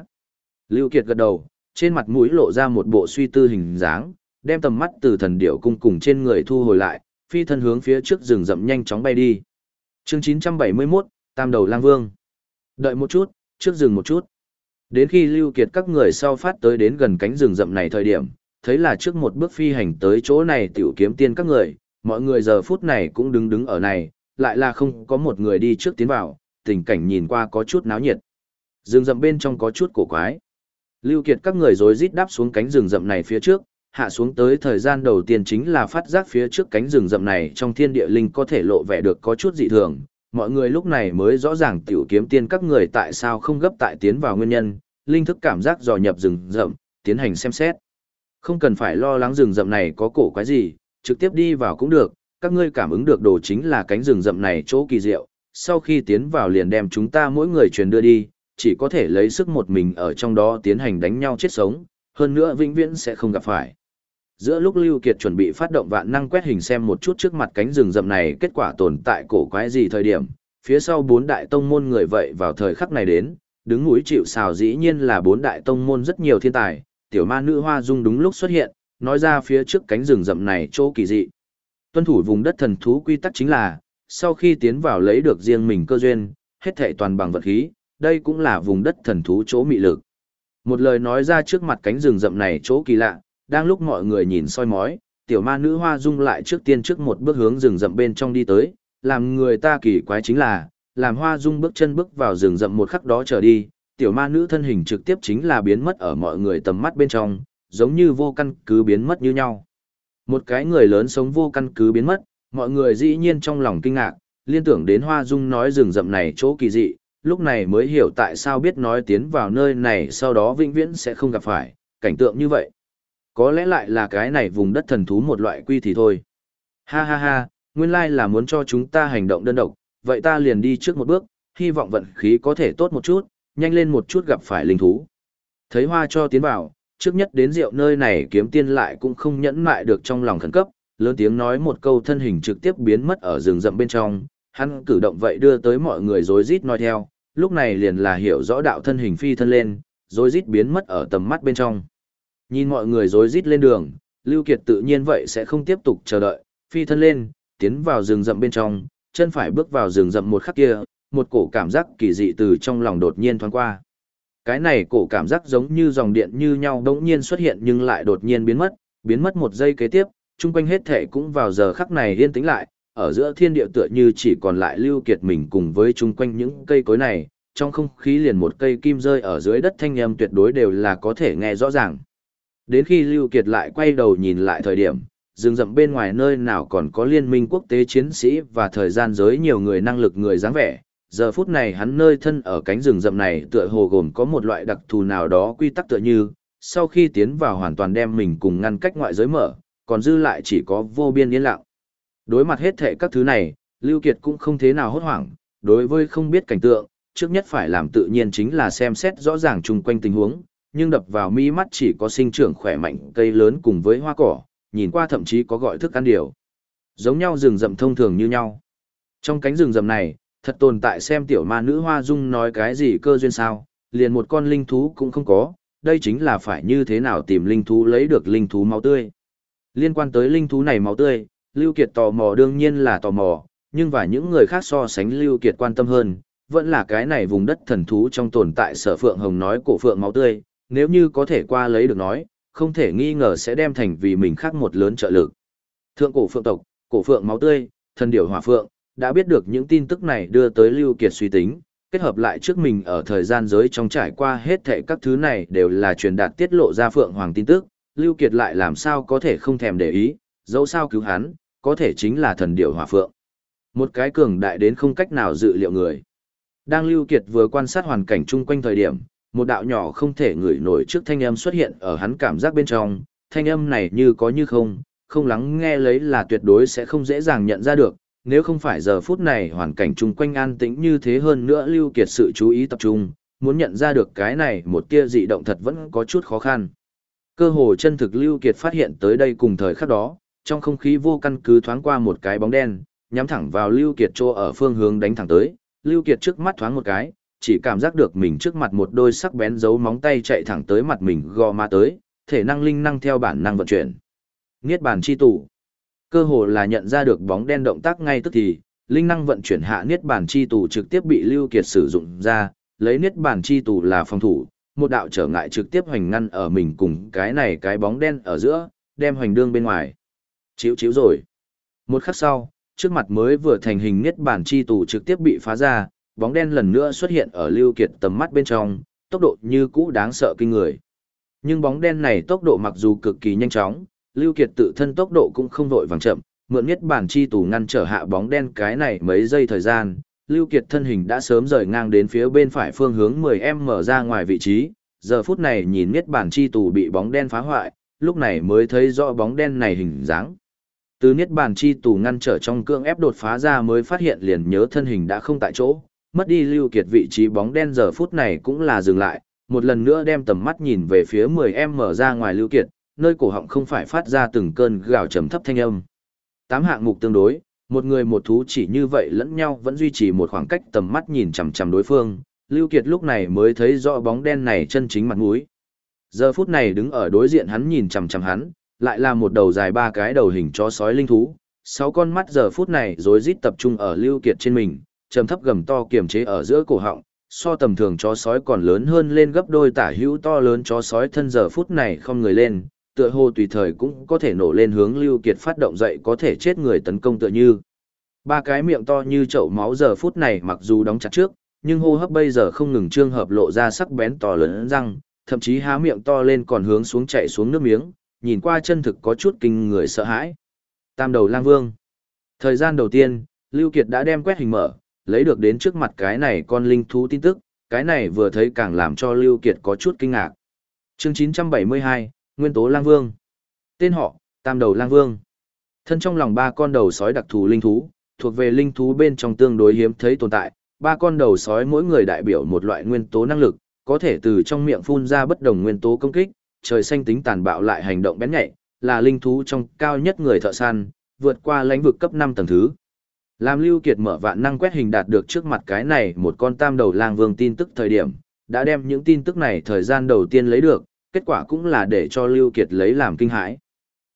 Speaker 1: Lưu Kiệt gật đầu, trên mặt mũi lộ ra một bộ suy tư hình dáng, đem tầm mắt từ thần điểu cung cùng trên người thu hồi lại, phi thân hướng phía trước rừng rậm nhanh chóng bay đi. Chương 971, Tam đầu lang vương. Đợi một chút, trước rừng một chút. Đến khi Lưu Kiệt các người sau phát tới đến gần cánh rừng rậm này thời điểm, thấy là trước một bước phi hành tới chỗ này tiểu kiếm tiên các người, mọi người giờ phút này cũng đứng đứng ở này, lại là không có một người đi trước tiến vào, tình cảnh nhìn qua có chút náo nhiệt. Rừng rậm bên trong có chút cổ quái. Lưu Kiệt các người rối rít đáp xuống cánh rừng rậm này phía trước, hạ xuống tới thời gian đầu tiên chính là phát giác phía trước cánh rừng rậm này trong thiên địa linh có thể lộ vẻ được có chút dị thường. Mọi người lúc này mới rõ ràng tiểu kiếm tiên các người tại sao không gấp tại tiến vào nguyên nhân, linh thức cảm giác dò nhập rừng rậm, tiến hành xem xét. Không cần phải lo lắng rừng rậm này có cổ quái gì, trực tiếp đi vào cũng được, các ngươi cảm ứng được đồ chính là cánh rừng rậm này chỗ kỳ diệu, sau khi tiến vào liền đem chúng ta mỗi người truyền đưa đi, chỉ có thể lấy sức một mình ở trong đó tiến hành đánh nhau chết sống, hơn nữa vĩnh viễn sẽ không gặp phải. Giữa lúc Lưu Kiệt chuẩn bị phát động vạn năng quét hình xem một chút trước mặt cánh rừng rậm này kết quả tồn tại cổ quái gì thời điểm, phía sau bốn đại tông môn người vậy vào thời khắc này đến, đứng núi chịu sào dĩ nhiên là bốn đại tông môn rất nhiều thiên tài, tiểu ma nữ hoa dung đúng lúc xuất hiện, nói ra phía trước cánh rừng rậm này chỗ kỳ dị. Tuân thủ vùng đất thần thú quy tắc chính là, sau khi tiến vào lấy được riêng mình cơ duyên, hết thảy toàn bằng vật khí, đây cũng là vùng đất thần thú chỗ mị lực. Một lời nói ra trước mặt cánh rừng rậm này chỗ kỳ lạ, đang lúc mọi người nhìn soi mói, tiểu ma nữ hoa dung lại trước tiên trước một bước hướng rừng rậm bên trong đi tới, làm người ta kỳ quái chính là, làm hoa dung bước chân bước vào rừng rậm một khắc đó trở đi, tiểu ma nữ thân hình trực tiếp chính là biến mất ở mọi người tầm mắt bên trong, giống như vô căn cứ biến mất như nhau. Một cái người lớn sống vô căn cứ biến mất, mọi người dĩ nhiên trong lòng kinh ngạc, liên tưởng đến hoa dung nói rừng rậm này chỗ kỳ dị, lúc này mới hiểu tại sao biết nói tiến vào nơi này sau đó vĩnh viễn sẽ không gặp phải, cảnh tượng như vậy. Có lẽ lại là cái này vùng đất thần thú một loại quy thì thôi. Ha ha ha, nguyên lai là muốn cho chúng ta hành động đơn độc, vậy ta liền đi trước một bước, hy vọng vận khí có thể tốt một chút, nhanh lên một chút gặp phải linh thú. Thấy hoa cho tiến vào, trước nhất đến rượu nơi này kiếm tiên lại cũng không nhẫn mại được trong lòng khẩn cấp, lớn tiếng nói một câu thân hình trực tiếp biến mất ở rừng rậm bên trong, hắn cử động vậy đưa tới mọi người rối rít nói theo, lúc này liền là hiểu rõ đạo thân hình phi thân lên, rối rít biến mất ở tầm mắt bên trong. Nhìn mọi người rối rít lên đường, Lưu Kiệt tự nhiên vậy sẽ không tiếp tục chờ đợi, phi thân lên, tiến vào rừng rậm bên trong, chân phải bước vào rừng rậm một khắc kia, một cổ cảm giác kỳ dị từ trong lòng đột nhiên thoáng qua. Cái này cổ cảm giác giống như dòng điện như nhau đống nhiên xuất hiện nhưng lại đột nhiên biến mất, biến mất một giây kế tiếp, chung quanh hết thể cũng vào giờ khắc này yên tĩnh lại, ở giữa thiên địa tựa như chỉ còn lại lưu kiệt mình cùng với chung quanh những cây cối này, trong không khí liền một cây kim rơi ở dưới đất thanh âm tuyệt đối đều là có thể nghe rõ ràng. Đến khi lưu kiệt lại quay đầu nhìn lại thời điểm, rừng rậm bên ngoài nơi nào còn có liên minh quốc tế chiến sĩ và thời gian giới nhiều người năng lực người dáng vẻ, giờ phút này hắn nơi thân ở cánh rừng rậm này tựa hồ gồm có một loại đặc thù nào đó quy tắc tựa như, sau khi tiến vào hoàn toàn đem mình cùng ngăn cách ngoại giới mở, còn dư lại chỉ có vô biên yên lặng. Đối mặt hết thệ các thứ này, Lưu Kiệt cũng không thế nào hốt hoảng, đối với không biết cảnh tượng, trước nhất phải làm tự nhiên chính là xem xét rõ ràng chung quanh tình huống, nhưng đập vào mi mắt chỉ có sinh trưởng khỏe mạnh cây lớn cùng với hoa cỏ, nhìn qua thậm chí có gọi thức ăn điều. Giống nhau rừng rậm thông thường như nhau. Trong cánh rừng rậm này, thật tồn tại xem tiểu ma nữ hoa dung nói cái gì cơ duyên sao, liền một con linh thú cũng không có, đây chính là phải như thế nào tìm linh thú lấy được linh thú máu tươi. Liên quan tới linh thú này máu tươi, Lưu Kiệt tò mò đương nhiên là tò mò, nhưng và những người khác so sánh Lưu Kiệt quan tâm hơn, vẫn là cái này vùng đất thần thú trong tồn tại sở phượng hồng nói cổ phượng máu tươi, nếu như có thể qua lấy được nói, không thể nghi ngờ sẽ đem thành vì mình khác một lớn trợ lực. Thượng cổ phượng tộc, cổ phượng máu tươi, thần điểu hỏa phượng, đã biết được những tin tức này đưa tới Lưu Kiệt suy tính, kết hợp lại trước mình ở thời gian giới trong trải qua hết thảy các thứ này đều là truyền đạt tiết lộ ra Phượng Hoàng tin tức, Lưu Kiệt lại làm sao có thể không thèm để ý, dẫu sao cứu hắn, có thể chính là thần điểu hỏa phượng. Một cái cường đại đến không cách nào dự liệu người. Đang Lưu Kiệt vừa quan sát hoàn cảnh chung quanh thời điểm, một đạo nhỏ không thể ngửi nổi trước thanh âm xuất hiện ở hắn cảm giác bên trong, thanh âm này như có như không, không lắng nghe lấy là tuyệt đối sẽ không dễ dàng nhận ra được, nếu không phải giờ phút này hoàn cảnh chung quanh an tĩnh như thế hơn nữa Lưu Kiệt sự chú ý tập trung, muốn nhận ra được cái này một tia dị động thật vẫn có chút khó khăn. Cơ hồ chân thực Lưu Kiệt phát hiện tới đây cùng thời khắc đó, trong không khí vô căn cứ thoáng qua một cái bóng đen, nhắm thẳng vào Lưu Kiệt chỗ ở phương hướng đánh thẳng tới, Lưu Kiệt trước mắt thoáng một cái, chỉ cảm giác được mình trước mặt một đôi sắc bén giấu móng tay chạy thẳng tới mặt mình gò má tới, thể năng linh năng theo bản năng vận chuyển. Niết bàn chi tụ Cơ hồ là nhận ra được bóng đen động tác ngay tức thì, linh năng vận chuyển hạ niết bàn chi tù trực tiếp bị Lưu Kiệt sử dụng ra, lấy niết bàn chi tù là phòng thủ, một đạo trở ngại trực tiếp hoành ngăn ở mình cùng cái này cái bóng đen ở giữa, đem hoành đương bên ngoài. Chiếu chiếu rồi. Một khắc sau, trước mặt mới vừa thành hình niết bàn chi tù trực tiếp bị phá ra, bóng đen lần nữa xuất hiện ở Lưu Kiệt tầm mắt bên trong, tốc độ như cũ đáng sợ kinh người. Nhưng bóng đen này tốc độ mặc dù cực kỳ nhanh chóng, Lưu Kiệt tự thân tốc độ cũng không vội vàng chậm, mượn nhất bản chi tù ngăn trở hạ bóng đen cái này mấy giây thời gian, Lưu Kiệt thân hình đã sớm rời ngang đến phía bên phải phương hướng 10m mở ra ngoài vị trí, giờ phút này nhìn nhất bản chi tù bị bóng đen phá hoại, lúc này mới thấy rõ bóng đen này hình dáng. Từ niết bàn chi tù ngăn trở trong cương ép đột phá ra mới phát hiện liền nhớ thân hình đã không tại chỗ, mất đi lưu kiệt vị trí bóng đen giờ phút này cũng là dừng lại, một lần nữa đem tầm mắt nhìn về phía 10 em mở ra ngoài lưu kiệt, nơi cổ họng không phải phát ra từng cơn gào trầm thấp thanh âm. Tám hạng mục tương đối, một người một thú chỉ như vậy lẫn nhau vẫn duy trì một khoảng cách tầm mắt nhìn chằm chằm đối phương, Lưu Kiệt lúc này mới thấy rõ bóng đen này chân chính mặt mũi. Giờ phút này đứng ở đối diện hắn nhìn chằm chằm hắn, lại là một đầu dài ba cái đầu hình chó sói linh thú, sáu con mắt giờ phút này rối rít tập trung ở Lưu Kiệt trên mình, trầm thấp gầm to kiềm chế ở giữa cổ họng, so tầm thường chó sói còn lớn hơn lên gấp đôi tả hữu to lớn chó sói thân giờ phút này không người lên, tựa hồ tùy thời cũng có thể nổ lên hướng Lưu Kiệt phát động dậy có thể chết người tấn công tựa như. Ba cái miệng to như chậu máu giờ phút này mặc dù đóng chặt trước, nhưng hô hấp bây giờ không ngừng trương hợp lộ ra sắc bén to lớn răng, thậm chí há miệng to lên còn hướng xuống chạy xuống nước miếng, nhìn qua chân thực có chút kinh người sợ hãi. Tam đầu lang vương. Thời gian đầu tiên, Lưu Kiệt đã đem quét hình mở, lấy được đến trước mặt cái này con linh thú tin tức, cái này vừa thấy càng làm cho Lưu Kiệt có chút kinh ngạc. Chương 972, Nguyên tố lang vương. Tên họ, Tam đầu lang vương. Thân trong lòng ba con đầu sói đặc thù linh thú, thuộc về linh thú bên trong tương đối hiếm thấy tồn tại, ba con đầu sói mỗi người đại biểu một loại nguyên tố năng lực, có thể từ trong miệng phun ra bất đồng nguyên tố công kích, trời xanh tính tàn bạo lại hành động bén nhạy, là linh thú trong cao nhất người thợ săn, vượt qua lãnh vực cấp 5 tầng thứ. Làm Lưu Kiệt mở vạn năng quét hình đạt được trước mặt cái này một con tam đầu lang vương tin tức thời điểm, đã đem những tin tức này thời gian đầu tiên lấy được, kết quả cũng là để cho Lưu Kiệt lấy làm kinh hãi.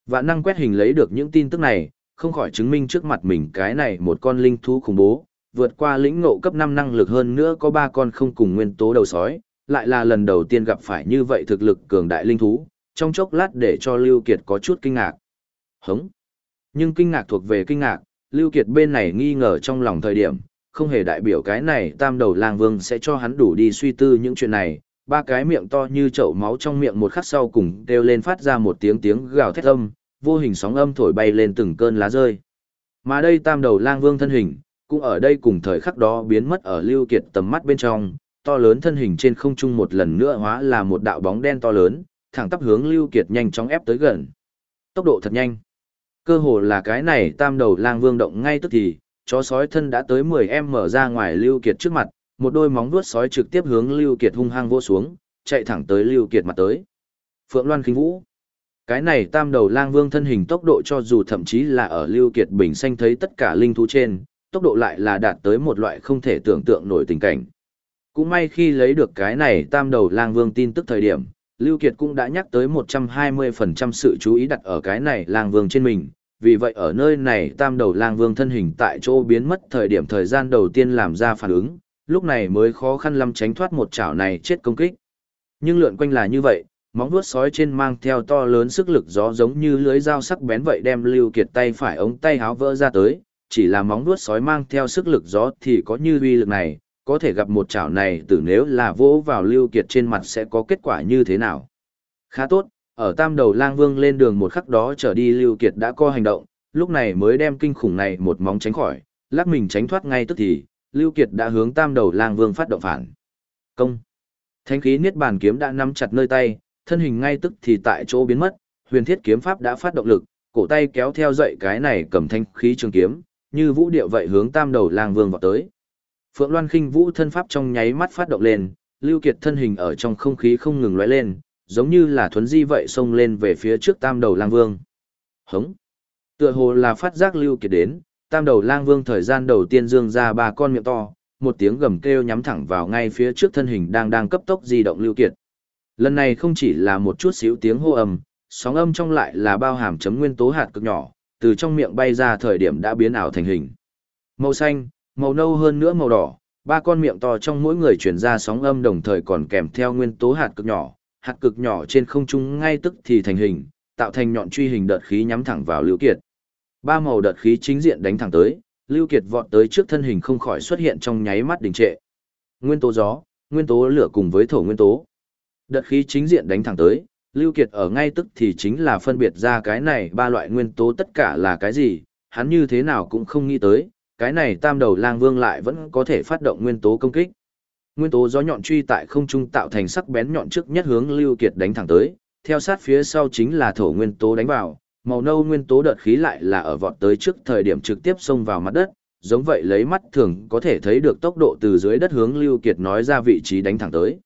Speaker 1: Vạn năng quét hình lấy được những tin tức này, không khỏi chứng minh trước mặt mình cái này một con linh thú khủng bố, vượt qua lĩnh ngộ cấp 5 năng lực hơn nữa có ba con không cùng nguyên tố đầu sói, lại là lần đầu tiên gặp phải như vậy thực lực cường đại linh thú, trong chốc lát để cho Lưu Kiệt có chút kinh ngạc. Hống! Nhưng kinh ngạc thuộc về kinh ngạc, Lưu Kiệt bên này nghi ngờ trong lòng thời điểm, không hề đại biểu cái này tam đầu lang vương sẽ cho hắn đủ đi suy tư những chuyện này, ba cái miệng to như chậu máu trong miệng một khắc sau cùng đều lên phát ra một tiếng tiếng gào thét âm, vô hình sóng âm thổi bay lên từng cơn lá rơi. Mà đây tam đầu lang vương thân hình, cũng ở đây cùng thời khắc đó biến mất ở Lưu Kiệt tầm mắt bên trong, to lớn thân hình trên không trung một lần nữa hóa là một đạo bóng đen to lớn, thẳng tắp hướng Lưu Kiệt nhanh chóng ép tới gần. Tốc độ thật nhanh. Cơ hồ là cái này tam đầu lang vương động ngay tức thì, chó sói thân đã tới 10 em mở ra ngoài Lưu Kiệt trước mặt, một đôi móng vuốt sói trực tiếp hướng Lưu Kiệt hung hăng vỗ xuống, chạy thẳng tới Lưu Kiệt mặt tới. Phượng Loan khinh vũ. Cái này tam đầu lang vương thân hình tốc độ cho dù thậm chí là ở Lưu Kiệt bình xanh thấy tất cả linh thú trên, tốc độ lại là đạt tới một loại không thể tưởng tượng nổi tình cảnh. Cũng may khi lấy được cái này tam đầu lang vương tin tức thời điểm, Lưu Kiệt cũng đã nhắc tới 120% sự chú ý đặt ở cái này lang vương trên mình, vì vậy ở nơi này tam đầu lang vương thân hình tại chỗ biến mất thời điểm thời gian đầu tiên làm ra phản ứng, lúc này mới khó khăn lắm tránh thoát một chảo này chết công kích. Nhưng lượn quanh là như vậy, móng vuốt sói trên mang theo to lớn sức lực gió giống như lưới dao sắc bén vậy đem Lưu Kiệt tay phải ống tay háo vỡ ra tới, chỉ là móng vuốt sói mang theo sức lực gió thì có như uy lực này, có thể gặp một chảo này tử nếu là vỗ vào Lưu Kiệt trên mặt sẽ có kết quả như thế nào. Khá tốt, ở tam đầu lang vương lên đường một khắc đó trở đi Lưu Kiệt đã có hành động, lúc này mới đem kinh khủng này một móng tránh khỏi, lắc mình tránh thoát ngay tức thì, Lưu Kiệt đã hướng tam đầu lang vương phát động phản. Công. Thánh khí niết bàn kiếm đã nắm chặt nơi tay, thân hình ngay tức thì tại chỗ biến mất, huyền thiết kiếm pháp đã phát động lực, cổ tay kéo theo dậy cái này cầm thanh khí trường kiếm, như vũ điệu vậy hướng tam đầu lang vương vọt tới. Phượng Loan khinh vũ thân pháp trong nháy mắt phát động lên, Lưu Kiệt thân hình ở trong không khí không ngừng lóe lên, giống như là thuấn di vậy xông lên về phía trước tam đầu lang vương. Hống! Tựa hồ là phát giác Lưu Kiệt đến, tam đầu lang vương thời gian đầu tiên dương ra ba con miệng to, một tiếng gầm kêu nhắm thẳng vào ngay phía trước thân hình đang đang cấp tốc di động Lưu Kiệt. Lần này không chỉ là một chút xíu tiếng hô ầm, sóng âm trong lại là bao hàm chấm nguyên tố hạt cực nhỏ, từ trong miệng bay ra thời điểm đã biến ảo thành hình. Màu xanh, màu nâu hơn nữa màu đỏ, ba con miệng to trong mỗi người truyền ra sóng âm đồng thời còn kèm theo nguyên tố hạt cực nhỏ, hạt cực nhỏ trên không trung ngay tức thì thành hình, tạo thành nhọn truy hình đợt khí nhắm thẳng vào Lưu Kiệt. Ba màu đợt khí chính diện đánh thẳng tới, Lưu Kiệt vọt tới trước thân hình không khỏi xuất hiện trong nháy mắt đình trệ. Nguyên tố gió, nguyên tố lửa cùng với thổ nguyên tố. Đợt khí chính diện đánh thẳng tới, Lưu Kiệt ở ngay tức thì chính là phân biệt ra cái này ba loại nguyên tố tất cả là cái gì, hắn như thế nào cũng không nghĩ tới, cái này tam đầu lang vương lại vẫn có thể phát động nguyên tố công kích. Nguyên tố gió nhọn truy tại không trung tạo thành sắc bén nhọn trước nhất hướng Lưu Kiệt đánh thẳng tới, theo sát phía sau chính là thổ nguyên tố đánh vào, màu nâu nguyên tố đợt khí lại là ở vọt tới trước thời điểm trực tiếp xông vào mặt đất, giống vậy lấy mắt thường có thể thấy được tốc độ từ dưới đất hướng Lưu Kiệt nói ra vị trí đánh thẳng tới.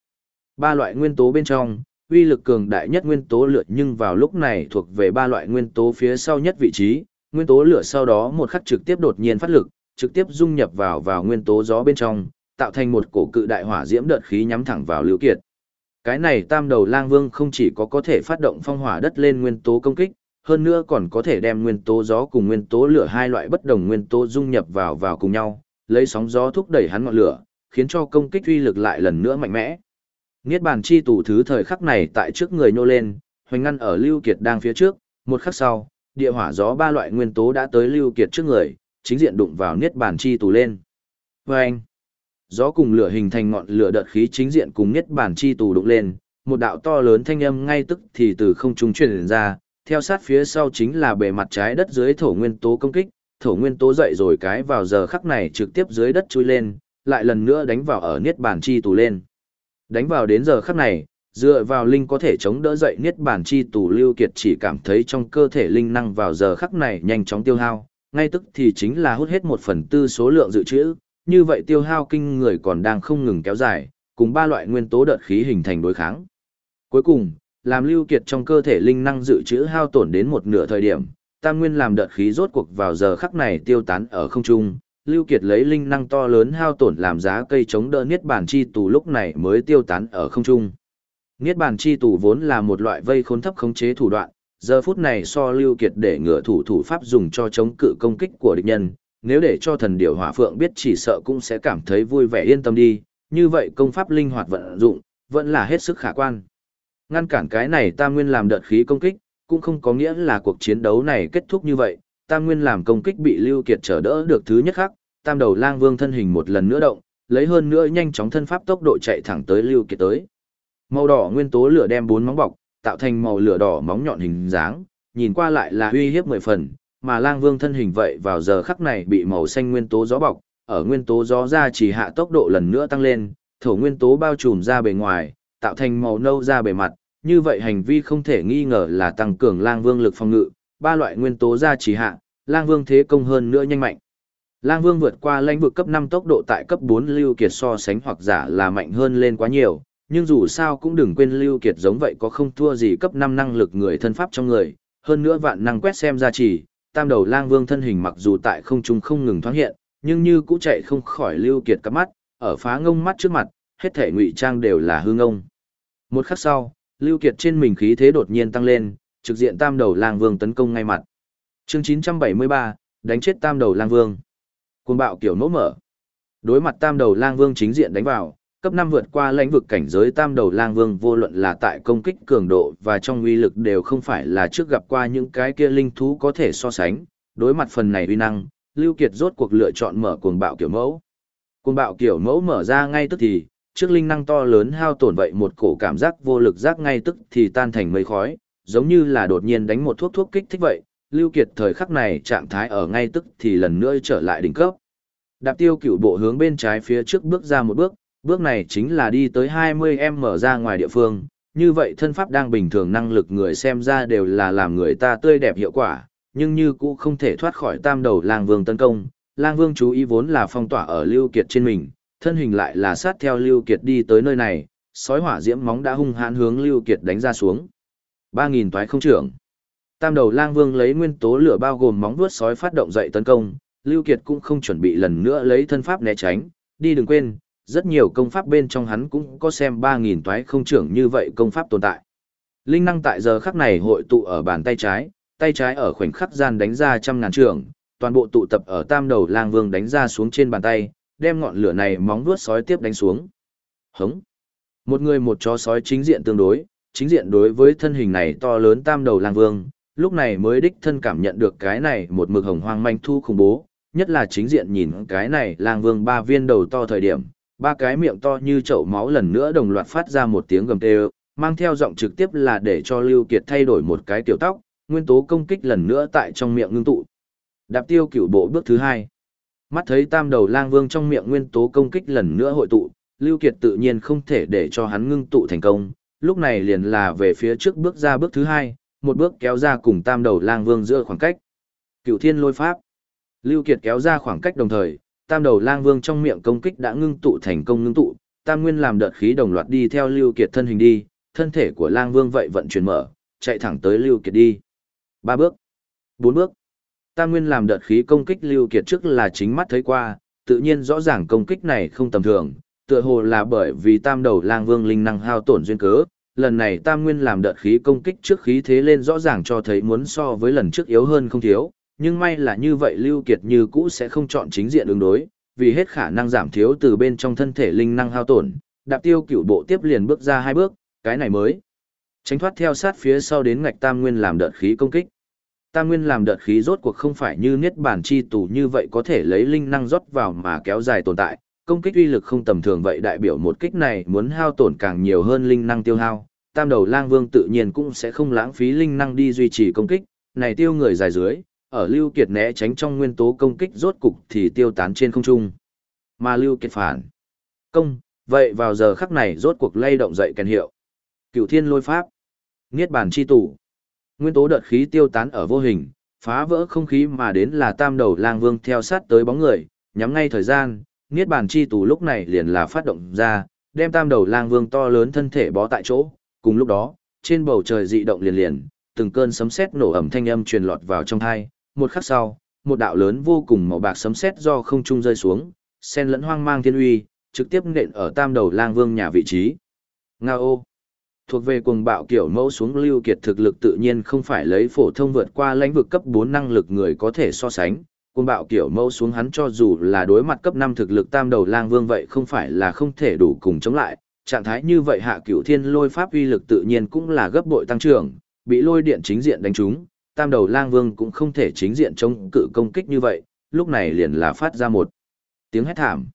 Speaker 1: Ba loại nguyên tố bên trong, uy lực cường đại nhất nguyên tố lửa nhưng vào lúc này thuộc về ba loại nguyên tố phía sau nhất vị trí, nguyên tố lửa sau đó một khắc trực tiếp đột nhiên phát lực, trực tiếp dung nhập vào vào nguyên tố gió bên trong, tạo thành một cổ cự đại hỏa diễm đợt khí nhắm thẳng vào Lưu Kiệt. Cái này Tam Đầu Lang Vương không chỉ có có thể phát động phong hỏa đất lên nguyên tố công kích, hơn nữa còn có thể đem nguyên tố gió cùng nguyên tố lửa hai loại bất đồng nguyên tố dung nhập vào vào cùng nhau, lấy sóng gió thúc đẩy hắn ngọn lửa, khiến cho công kích uy lực lại lần nữa mạnh mẽ. Niết bàn chi tủ thứ thời khắc này tại trước người nô lên, hoành ngăn ở Lưu Kiệt đang phía trước, một khắc sau, địa hỏa gió ba loại nguyên tố đã tới Lưu Kiệt trước người, chính diện đụng vào niết bàn chi tủ lên. Vâng! Gió cùng lửa hình thành ngọn lửa đợt khí chính diện cùng niết bàn chi tủ đụng lên, một đạo to lớn thanh âm ngay tức thì từ không trung truyền ra, theo sát phía sau chính là bề mặt trái đất dưới thổ nguyên tố công kích, thổ nguyên tố dậy rồi cái vào giờ khắc này trực tiếp dưới đất chui lên, lại lần nữa đánh vào ở niết bàn chi tù lên. Đánh vào đến giờ khắc này, dựa vào linh có thể chống đỡ dậy niết bàn chi tù lưu kiệt chỉ cảm thấy trong cơ thể linh năng vào giờ khắc này nhanh chóng tiêu hao, ngay tức thì chính là hút hết một phần tư số lượng dự trữ, như vậy tiêu hao kinh người còn đang không ngừng kéo dài, cùng ba loại nguyên tố đợt khí hình thành đối kháng. Cuối cùng, làm lưu kiệt trong cơ thể linh năng dự trữ hao tổn đến một nửa thời điểm, tam nguyên làm đợt khí rốt cuộc vào giờ khắc này tiêu tán ở không trung, lưu kiệt lấy linh năng to lớn hao tổn làm giá cây chống đỡ niết bàn chi tù lúc này mới tiêu tán ở không trung. Niết bàn chi tù vốn là một loại vây khốn thấp khống chế thủ đoạn, giờ phút này so lưu kiệt để ngựa thủ thủ pháp dùng cho chống cự công kích của địch nhân, nếu để cho thần điểu hỏa phượng biết chỉ sợ cũng sẽ cảm thấy vui vẻ yên tâm đi, như vậy công pháp linh hoạt vận dụng, vẫn là hết sức khả quan. Ngăn cản cái này tam nguyên làm đợt khí công kích, cũng không có nghĩa là cuộc chiến đấu này kết thúc như vậy, tam nguyên làm công kích bị Lưu Kiệt trở đỡ được thứ nhất khắc, tam đầu lang vương thân hình một lần nữa động, lấy hơn nữa nhanh chóng thân pháp tốc độ chạy thẳng tới Lưu Kiệt tới. Màu đỏ nguyên tố lửa đem bốn móng bọc, tạo thành màu lửa đỏ móng nhọn hình dáng, nhìn qua lại là uy hiếp mười phần, mà lang vương thân hình vậy vào giờ khắc này bị màu xanh nguyên tố gió bọc, ở nguyên tố gió ra chỉ hạ tốc độ lần nữa tăng lên, thổ nguyên tố bao trùm ra bề ngoài, tạo thành màu nâu ra bề mặt, như vậy hành vi không thể nghi ngờ là tăng cường lang vương lực phòng ngự, ba loại nguyên tố ra chỉ hạ, lang vương thế công hơn nữa nhanh mạnh. Lang vương vượt qua lãnh vực cấp 5 tốc độ tại cấp 4 lưu kiệt so sánh hoặc giả là mạnh hơn lên quá nhiều, nhưng dù sao cũng đừng quên lưu kiệt giống vậy có không thua gì cấp 5 năng lực người thân pháp trong người, hơn nữa vạn năng quét xem ra chỉ, tam đầu lang vương thân hình mặc dù tại không trung không ngừng thoáng hiện, nhưng như cũ chạy không khỏi lưu kiệt cắp mắt, ở phá ngông mắt trước mặt, hết thể ngụy trang đều là hư ngông. Một khắc sau, Lưu Kiệt trên mình khí thế đột nhiên tăng lên, trực diện tam đầu lang vương tấn công ngay mặt. Chương 973, đánh chết tam đầu lang vương. Cuồng bạo kiểu nỗ mở. Đối mặt tam đầu lang vương chính diện đánh vào, cấp 5 vượt qua lãnh vực cảnh giới tam đầu lang vương vô luận là tại công kích cường độ và trong uy lực đều không phải là trước gặp qua những cái kia linh thú có thể so sánh. Đối mặt phần này uy năng, Lưu Kiệt rốt cuộc lựa chọn mở cuồng bạo kiểu mẫu. Cuồng bạo kiểu mẫu mở ra ngay tức thì, trước linh năng to lớn hao tổn vậy một cổ cảm giác vô lực giác ngay tức thì tan thành mây khói, giống như là đột nhiên đánh một thuốc thuốc kích thích vậy, Lưu Kiệt thời khắc này trạng thái ở ngay tức thì lần nữa trở lại đỉnh cấp. Đạp tiêu cửu bộ hướng bên trái phía trước bước ra một bước, bước này chính là đi tới 20m mở ra ngoài địa phương, như vậy thân pháp đang bình thường năng lực người xem ra đều là làm người ta tươi đẹp hiệu quả, nhưng như cũ không thể thoát khỏi tam đầu lang vương tấn công. Lang vương chú ý vốn là phong tỏa ở Lưu Kiệt trên mình, thân hình lại là sát theo Lưu Kiệt đi tới nơi này, sói hỏa diễm móng đã hung hãn hướng Lưu Kiệt đánh ra xuống. 3000 toái không trưởng. Tam đầu lang vương lấy nguyên tố lửa bao gồm móng vuốt sói phát động dậy tấn công, Lưu Kiệt cũng không chuẩn bị lần nữa lấy thân pháp né tránh, đi đừng quên, rất nhiều công pháp bên trong hắn cũng có xem 3000 toái không trưởng như vậy công pháp tồn tại. Linh năng tại giờ khắc này hội tụ ở bàn tay trái, tay trái ở khoảnh khắc gian đánh ra trăm ngàn trưởng, toàn bộ tụ tập ở tam đầu lang vương đánh ra xuống trên bàn tay, đem ngọn lửa này móng vuốt sói tiếp đánh xuống. Hống. Một người một chó sói chính diện tương đối, chính diện đối với thân hình này to lớn tam đầu lang vương, lúc này mới đích thân cảm nhận được cái này một mực hồng hoang manh thu khủng bố, nhất là chính diện nhìn cái này lang vương ba viên đầu to thời điểm, ba cái miệng to như chậu máu lần nữa đồng loạt phát ra một tiếng gầm tê mang theo giọng trực tiếp là để cho Lưu Kiệt thay đổi một cái tiểu tóc, nguyên tố công kích lần nữa tại trong miệng ngưng tụ. Đạp tiêu cửu bộ bước thứ hai. Mắt thấy tam đầu lang vương trong miệng nguyên tố công kích lần nữa hội tụ, Lưu Kiệt tự nhiên không thể để cho hắn ngưng tụ thành công, lúc này liền là về phía trước bước ra bước thứ hai, một bước kéo ra cùng tam đầu lang vương giữa khoảng cách. Cửu thiên lôi pháp. Lưu Kiệt kéo ra khoảng cách đồng thời, tam đầu lang vương trong miệng công kích đã ngưng tụ thành công ngưng tụ, tam nguyên làm đợt khí đồng loạt đi theo Lưu Kiệt thân hình đi, thân thể của lang vương vậy vận chuyển mở, chạy thẳng tới Lưu Kiệt đi. Ba bước, bốn bước. Tam nguyên làm đợt khí công kích Lưu Kiệt trước là chính mắt thấy qua, tự nhiên rõ ràng công kích này không tầm thường, tựa hồ là bởi vì tam đầu lang vương linh năng hao tổn duyên cớ. Lần này tam nguyên làm đợt khí công kích trước khí thế lên rõ ràng cho thấy muốn so với lần trước yếu hơn không thiếu, nhưng may là như vậy Lưu Kiệt như cũ sẽ không chọn chính diện ứng đối, vì hết khả năng giảm thiếu từ bên trong thân thể linh năng hao tổn, đạp tiêu cửu bộ tiếp liền bước ra hai bước, cái này mới tránh thoát theo sát phía sau đến ngạch tam nguyên làm đợt khí công kích. Tam nguyên làm đợt khí rốt cuộc không phải như niết bản chi tù như vậy có thể lấy linh năng rót vào mà kéo dài tồn tại, công kích uy lực không tầm thường vậy đại biểu một kích này muốn hao tổn càng nhiều hơn linh năng tiêu hao. Tam đầu lang vương tự nhiên cũng sẽ không lãng phí linh năng đi duy trì công kích, này tiêu người dài dưới, ở Lưu Kiệt né tránh trong nguyên tố công kích rốt cục thì tiêu tán trên không trung. Mà Lưu Kiệt phản công, vậy vào giờ khắc này rốt cuộc lay động dậy kèn hiệu. Cửu Thiên Lôi Pháp, Niết Bàn chi tủ. Nguyên tố đợt khí tiêu tán ở vô hình, phá vỡ không khí mà đến là Tam Đầu Lang Vương theo sát tới bóng người, nhắm ngay thời gian, Niết Bàn chi tù lúc này liền là phát động ra, đem Tam Đầu Lang Vương to lớn thân thể bó tại chỗ, cùng lúc đó, trên bầu trời dị động liền liền, từng cơn sấm sét nổ ầm thanh âm truyền lọt vào trong tai, một khắc sau, một đạo lớn vô cùng màu bạc sấm sét do không trung rơi xuống, sen lẫn hoang mang thiên uy, trực tiếp nện ở tam đầu lang vương nhà vị trí. Ngao Thuộc về cuồng bạo kiểu mẫu xuống lưu kiệt thực lực tự nhiên không phải lấy phổ thông vượt qua lãnh vực cấp 4 năng lực người có thể so sánh. Cuồng bạo kiểu mẫu xuống hắn cho dù là đối mặt cấp 5 thực lực tam đầu lang vương vậy không phải là không thể đủ cùng chống lại. Trạng thái như vậy hạ cửu thiên lôi pháp uy lực tự nhiên cũng là gấp bội tăng trưởng, bị lôi điện chính diện đánh trúng, tam đầu lang vương cũng không thể chính diện chống cự công kích như vậy, lúc này liền là phát ra một tiếng hét thảm.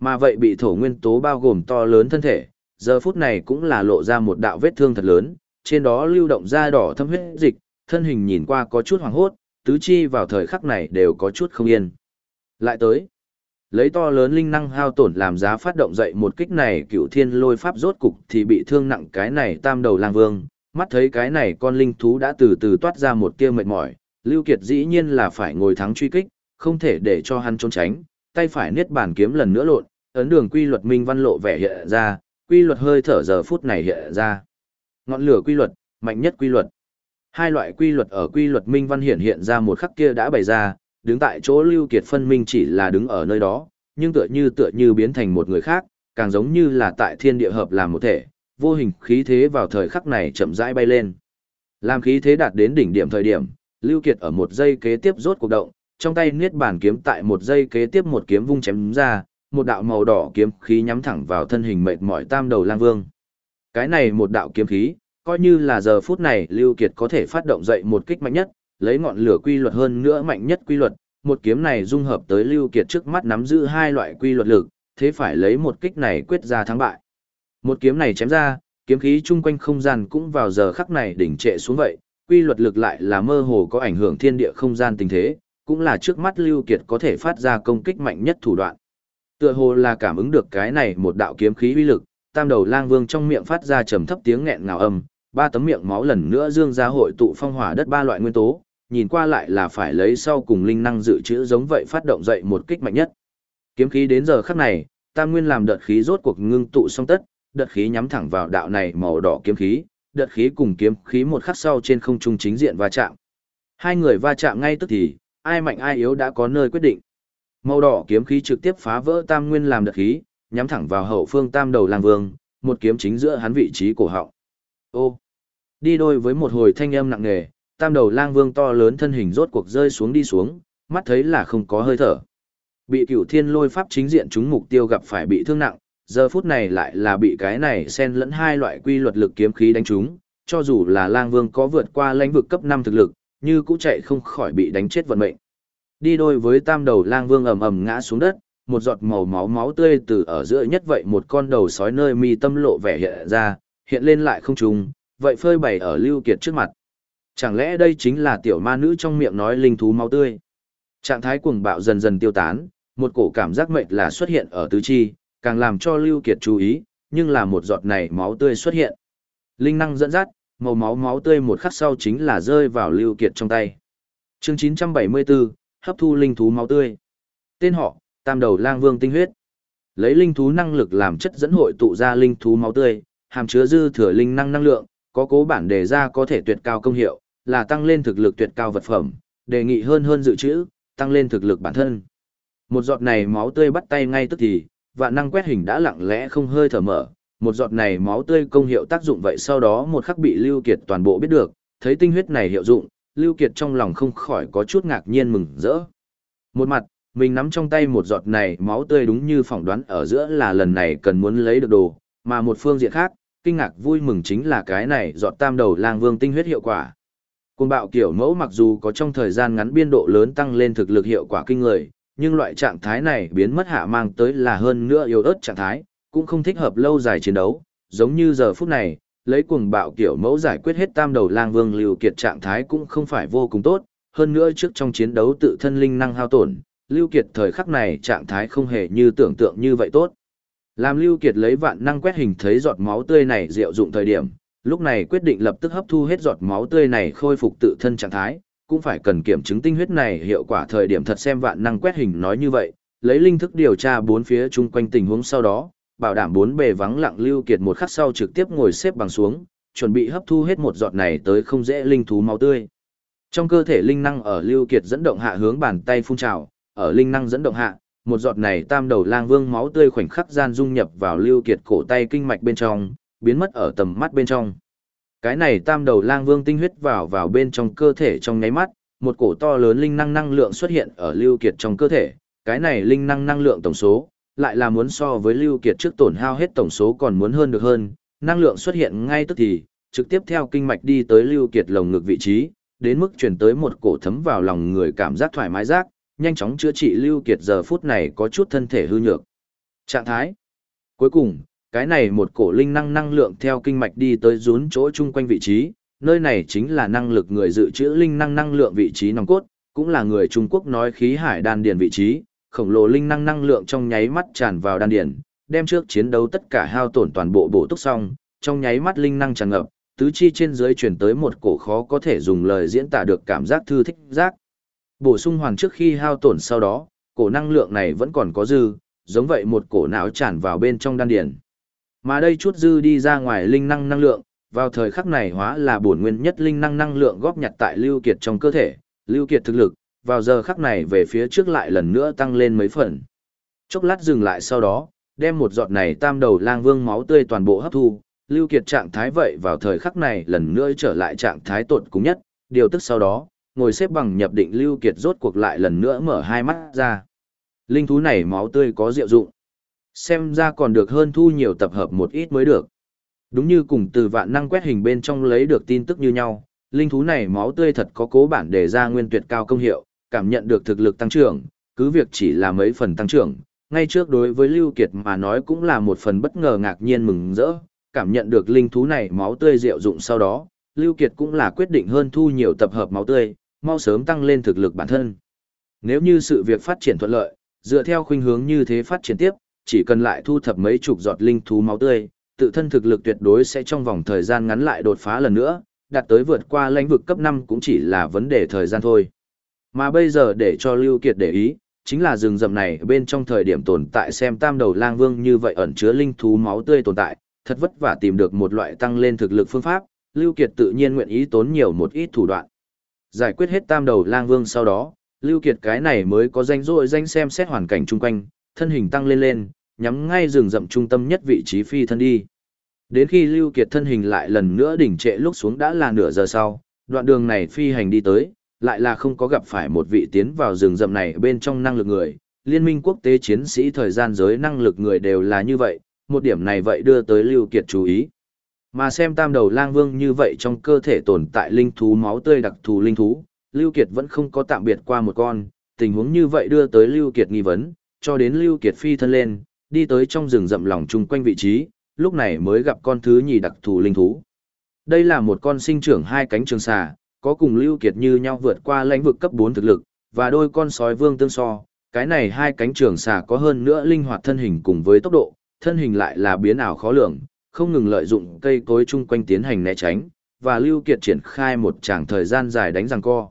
Speaker 1: Mà vậy bị thổ nguyên tố bao gồm to lớn thân thể, giờ phút này cũng là lộ ra một đạo vết thương thật lớn, trên đó lưu động da đỏ thâm huyết dịch, thân hình nhìn qua có chút hoàng hốt, tứ chi vào thời khắc này đều có chút không yên. Lại tới, lấy to lớn linh năng hao tổn làm giá phát động dậy một kích này cựu thiên lôi pháp rốt cục thì bị thương nặng cái này tam đầu lang vương, mắt thấy cái này con linh thú đã từ từ toát ra một tia mệt mỏi, Lưu Kiệt dĩ nhiên là phải ngồi thắng truy kích, không thể để cho hắn trốn tránh, tay phải niết bàn kiếm lần nữa lộn, ấn đường quy luật minh văn lộ vẻ hiện ra, quy luật hơi thở giờ phút này hiện ra. Ngọn lửa quy luật, mạnh nhất quy luật. Hai loại quy luật ở quy luật minh văn hiện hiện ra một khắc kia đã bày ra, đứng tại chỗ Lưu Kiệt phân minh chỉ là đứng ở nơi đó, nhưng tựa như tựa như biến thành một người khác, càng giống như là tại thiên địa hợp làm một thể, vô hình khí thế vào thời khắc này chậm rãi bay lên. Làm khí thế đạt đến đỉnh điểm thời điểm, Lưu Kiệt ở một giây kế tiếp rốt cuộc động, trong tay niết bàn kiếm tại một giây kế tiếp một kiếm vung chém ra, một đạo màu đỏ kiếm khí nhắm thẳng vào thân hình mệt mỏi tam đầu lang vương. Cái này một đạo kiếm khí, coi như là giờ phút này Lưu Kiệt có thể phát động dậy một kích mạnh nhất, lấy ngọn lửa quy luật hơn nữa mạnh nhất quy luật, một kiếm này dung hợp tới Lưu Kiệt trước mắt nắm giữ hai loại quy luật lực, thế phải lấy một kích này quyết ra thắng bại. Một kiếm này chém ra, kiếm khí chung quanh không gian cũng vào giờ khắc này đỉnh trệ xuống vậy, quy luật lực lại là mơ hồ có ảnh hưởng thiên địa không gian tình thế, cũng là trước mắt Lưu Kiệt có thể phát ra công kích mạnh nhất thủ đoạn. Tựa hồ là cảm ứng được cái này một đạo kiếm khí uy lực, tam đầu lang vương trong miệng phát ra trầm thấp tiếng nghẹn ngào âm, ba tấm miệng máu lần nữa dương ra hội tụ phong hỏa đất ba loại nguyên tố, nhìn qua lại là phải lấy sau cùng linh năng dự trữ giống vậy phát động dậy một kích mạnh nhất. Kiếm khí đến giờ khắc này, tam nguyên làm đợt khí rốt cuộc ngưng tụ xong tất, đợt khí nhắm thẳng vào đạo này màu đỏ kiếm khí, đợt khí cùng kiếm khí một khắc sau trên không trung chính diện va chạm. Hai người va chạm ngay tức thì, ai mạnh ai yếu đã có nơi quyết định. Màu đỏ kiếm khí trực tiếp phá vỡ tam nguyên làm đợt khí, nhắm thẳng vào hậu phương tam đầu lang vương, một kiếm chính giữa hắn vị trí cổ họng. Ô! Đi đôi với một hồi thanh âm nặng nề, tam đầu lang vương to lớn thân hình rốt cuộc rơi xuống đi xuống, mắt thấy là không có hơi thở. Bị cửu thiên lôi pháp chính diện chúng mục tiêu gặp phải bị thương nặng, giờ phút này lại là bị cái này xen lẫn hai loại quy luật lực kiếm khí đánh trúng, cho dù là lang vương có vượt qua lãnh vực cấp 5 thực lực, như cũng chạy không khỏi bị đánh chết vận mệnh. Đi đôi với tam đầu lang vương ầm ầm ngã xuống đất, một giọt màu máu máu tươi từ ở giữa nhất vậy một con đầu sói nơi mi tâm lộ vẻ hiện ra, hiện lên lại không trùng, vậy phơi bày ở Lưu Kiệt trước mặt. Chẳng lẽ đây chính là tiểu ma nữ trong miệng nói linh thú máu tươi? Trạng thái cuồng bạo dần dần tiêu tán, một cổ cảm giác mệt là xuất hiện ở tứ chi, càng làm cho Lưu Kiệt chú ý, nhưng là một giọt này máu tươi xuất hiện. Linh năng dẫn dắt, màu máu máu tươi một khắc sau chính là rơi vào Lưu Kiệt trong tay. Chương 974, hấp thu linh thú máu tươi. Tên họ, Tam đầu lang vương tinh huyết. Lấy linh thú năng lực làm chất dẫn hội tụ ra linh thú máu tươi, hàm chứa dư thừa linh năng năng lượng, có cố bản đề ra có thể tuyệt cao công hiệu, là tăng lên thực lực tuyệt cao vật phẩm, đề nghị hơn hơn dự trữ, tăng lên thực lực bản thân. Một giọt này máu tươi bắt tay ngay tức thì, vạn năng quét hình đã lặng lẽ không hơi thở mở, một giọt này máu tươi công hiệu tác dụng vậy sau đó một khắc bị Lưu Kiệt toàn bộ biết được, thấy tinh huyết này hiệu dụng, Lưu Kiệt trong lòng không khỏi có chút ngạc nhiên mừng rỡ. Một mặt, mình nắm trong tay một giọt này máu tươi đúng như phỏng đoán ở giữa là lần này cần muốn lấy được đồ, mà một phương diện khác, kinh ngạc vui mừng chính là cái này giọt tam đầu lang vương tinh huyết hiệu quả. Côn bạo kiểu mẫu mặc dù có trong thời gian ngắn biên độ lớn tăng lên thực lực hiệu quả kinh người, nhưng loại trạng thái này biến mất hạ mang tới là hơn nữa yếu ớt trạng thái, cũng không thích hợp lâu dài chiến đấu, giống như giờ phút này, lấy cuồng bạo kiểu mẫu giải quyết hết tam đầu lang vương lưu kiệt trạng thái cũng không phải vô cùng tốt, hơn nữa trước trong chiến đấu tự thân linh năng hao tổn, lưu kiệt thời khắc này trạng thái không hề như tưởng tượng như vậy tốt. Làm lưu kiệt lấy vạn năng quét hình thấy giọt máu tươi này diệu dụng thời điểm, lúc này quyết định lập tức hấp thu hết giọt máu tươi này khôi phục tự thân trạng thái, cũng phải cần kiểm chứng tinh huyết này hiệu quả thời điểm thật xem vạn năng quét hình nói như vậy, lấy linh thức điều tra bốn phía chung quanh tình huống sau đó, bảo đảm bốn bề vắng lặng lưu kiệt một khắc sau trực tiếp ngồi xếp bằng xuống, chuẩn bị hấp thu hết một giọt này tới không dễ linh thú máu tươi. Trong cơ thể linh năng ở lưu kiệt dẫn động hạ hướng bàn tay phun trào, ở linh năng dẫn động hạ, một giọt này tam đầu lang vương máu tươi khoảnh khắc gian dung nhập vào lưu kiệt cổ tay kinh mạch bên trong, biến mất ở tầm mắt bên trong. Cái này tam đầu lang vương tinh huyết vào vào bên trong cơ thể trong nháy mắt, một cổ to lớn linh năng năng lượng xuất hiện ở lưu kiệt trong cơ thể, cái này linh năng năng lượng tổng số, lại là muốn so với lưu kiệt trước tổn hao hết tổng số còn muốn hơn được hơn, năng lượng xuất hiện ngay tức thì, trực tiếp theo kinh mạch đi tới lưu kiệt lồng ngực vị trí, đến mức truyền tới một cổ thấm vào lòng người cảm giác thoải mái giác, nhanh chóng chữa trị lưu kiệt giờ phút này có chút thân thể hư nhược. Trạng thái. Cuối cùng, cái này một cổ linh năng năng lượng theo kinh mạch đi tới rún chỗ chung quanh vị trí, nơi này chính là năng lực người dự trữ linh năng năng lượng vị trí nòng cốt, cũng là người Trung Quốc nói khí hải đan điền vị trí, khổng lồ linh năng năng lượng trong nháy mắt tràn vào đan điền, đem trước chiến đấu tất cả hao tổn toàn bộ bổ túc xong, trong nháy mắt linh năng tràn ngập, tứ chi trên dưới truyền tới một cổ khó có thể dùng lời diễn tả được cảm giác thư thích giác. Bổ sung hoàn trước khi hao tổn sau đó, cổ năng lượng này vẫn còn có dư, giống vậy một cổ não tràn vào bên trong đan điền. Mà đây chút dư đi ra ngoài linh năng năng lượng, vào thời khắc này hóa là bổn nguyên nhất linh năng năng lượng góp nhặt tại Lưu Kiệt trong cơ thể, Lưu Kiệt thực lực, vào giờ khắc này về phía trước lại lần nữa tăng lên mấy phần. Chốc lát dừng lại sau đó, đem một giọt này tam đầu lang vương máu tươi toàn bộ hấp thu, Lưu Kiệt trạng thái vậy vào thời khắc này lần nữa trở lại trạng thái tột cùng nhất, điều tức sau đó, ngồi xếp bằng nhập định Lưu Kiệt rốt cuộc lại lần nữa mở hai mắt ra. Linh thú này máu tươi có diệu dụng. Xem ra còn được hơn thu nhiều tập hợp một ít mới được. Đúng như cùng từ vạn năng quét hình bên trong lấy được tin tức như nhau, linh thú này máu tươi thật có cố bản để ra nguyên tuyệt cao công hiệu, cảm nhận được thực lực tăng trưởng, cứ việc chỉ là mấy phần tăng trưởng, ngay trước đối với Lưu Kiệt mà nói cũng là một phần bất ngờ ngạc nhiên mừng rỡ, cảm nhận được linh thú này máu tươi diệu dụng sau đó, Lưu Kiệt cũng là quyết định hơn thu nhiều tập hợp máu tươi, mau sớm tăng lên thực lực bản thân. Nếu như sự việc phát triển thuận lợi, dựa theo khuynh hướng như thế phát triển tiếp, chỉ cần lại thu thập mấy chục giọt linh thú máu tươi, tự thân thực lực tuyệt đối sẽ trong vòng thời gian ngắn lại đột phá lần nữa, đạt tới vượt qua lãnh vực cấp 5 cũng chỉ là vấn đề thời gian thôi. Mà bây giờ để cho Lưu Kiệt để ý, chính là rừng rậm này bên trong thời điểm tồn tại xem tam đầu lang vương như vậy ẩn chứa linh thú máu tươi tồn tại, thật vất vả tìm được một loại tăng lên thực lực phương pháp, Lưu Kiệt tự nhiên nguyện ý tốn nhiều một ít thủ đoạn. Giải quyết hết tam đầu lang vương sau đó, Lưu Kiệt cái này mới có danh rỗi danh xem xét hoàn cảnh chung quanh, thân hình tăng lên lên, nhắm ngay rừng rậm trung tâm nhất vị trí phi thân đi. Đến khi Lưu Kiệt thân hình lại lần nữa đỉnh trệ lúc xuống đã là nửa giờ sau, đoạn đường này phi hành đi tới, lại là không có gặp phải một vị tiến vào rừng rậm này bên trong năng lực người. Liên minh quốc tế chiến sĩ thời gian giới năng lực người đều là như vậy, một điểm này vậy đưa tới Lưu Kiệt chú ý. Mà xem tam đầu lang vương như vậy trong cơ thể tồn tại linh thú máu tươi đặc thù linh thú, Lưu Kiệt vẫn không có tạm biệt qua một con, tình huống như vậy đưa tới Lưu Kiệt nghi vấn, cho đến Lưu Kiệt phi thân lên, đi tới trong rừng rậm lòng chung quanh vị trí, lúc này mới gặp con thứ nhì đặc thù linh thú. Đây là một con sinh trưởng hai cánh trường xà, có cùng Lưu Kiệt như nhau vượt qua lãnh vực cấp 4 thực lực, và đôi con sói vương tương so, cái này hai cánh trường xà có hơn nữa linh hoạt thân hình cùng với tốc độ, thân hình lại là biến ảo khó lường, không ngừng lợi dụng cây cối chung quanh tiến hành né tránh, và Lưu Kiệt triển khai một tràng thời gian dài đánh giằng co.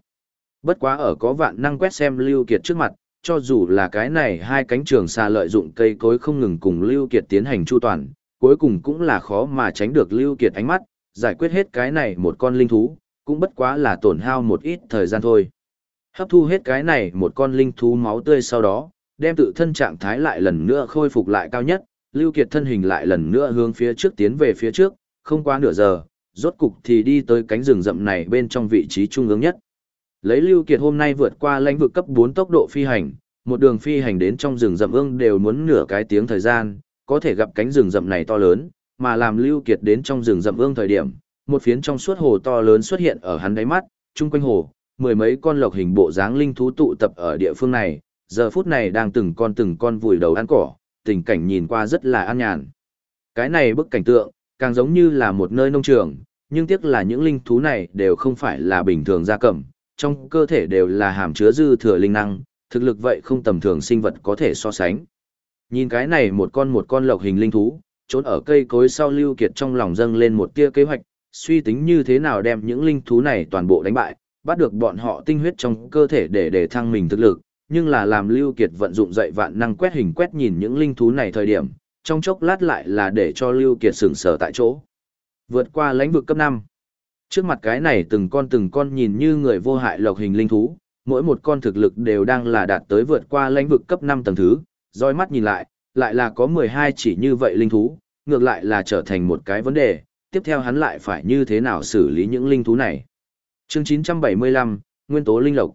Speaker 1: Bất quá ở có vạn năng quét xem Lưu Kiệt trước mặt, cho dù là cái này hai cánh trường xà lợi dụng cây cối không ngừng cùng Lưu Kiệt tiến hành chu toàn, cuối cùng cũng là khó mà tránh được Lưu Kiệt ánh mắt, giải quyết hết cái này một con linh thú, cũng bất quá là tổn hao một ít thời gian thôi. Hấp thu hết cái này một con linh thú máu tươi sau đó, đem tự thân trạng thái lại lần nữa khôi phục lại cao nhất, Lưu Kiệt thân hình lại lần nữa hướng phía trước tiến về phía trước, không quá nửa giờ, rốt cục thì đi tới cánh rừng rậm này bên trong vị trí trung ương nhất. Lấy Lưu Kiệt hôm nay vượt qua lãnh vực cấp 4 tốc độ phi hành, một đường phi hành đến trong rừng rậm ương đều muốn nửa cái tiếng thời gian, có thể gặp cánh rừng rậm này to lớn, mà làm Lưu Kiệt đến trong rừng rậm ương thời điểm, một phiến trong suốt hồ to lớn xuất hiện ở hắn đáy mắt, chung quanh hồ, mười mấy con lộc hình bộ dáng linh thú tụ tập ở địa phương này, giờ phút này đang từng con từng con vùi đầu ăn cỏ, tình cảnh nhìn qua rất là an nhàn. Cái này bức cảnh tượng, càng giống như là một nơi nông trường, nhưng tiếc là những linh thú này đều không phải là bình thường gia cầm, trong cơ thể đều là hàm chứa dư thừa linh năng, thực lực vậy không tầm thường sinh vật có thể so sánh. Nhìn cái này một con một con lộc hình linh thú, trốn ở cây cối sau lưu kiệt trong lòng dâng lên một tia kế hoạch, suy tính như thế nào đem những linh thú này toàn bộ đánh bại, bắt được bọn họ tinh huyết trong cơ thể để để thăng mình thực lực, nhưng là làm Lưu Kiệt vận dụng dậy vạn năng quét hình quét nhìn những linh thú này thời điểm, trong chốc lát lại là để cho Lưu Kiệt sửng sở tại chỗ. Vượt qua lãnh vực cấp 5. Trước mặt cái này từng con từng con nhìn như người vô hại lộc hình linh thú, mỗi một con thực lực đều đang là đạt tới vượt qua lãnh vực cấp 5 tầng thứ, dõi mắt nhìn lại, lại là có 12 chỉ như vậy linh thú, ngược lại là trở thành một cái vấn đề, tiếp theo hắn lại phải như thế nào xử lý những linh thú này. Chương 975, Nguyên tố linh lộc.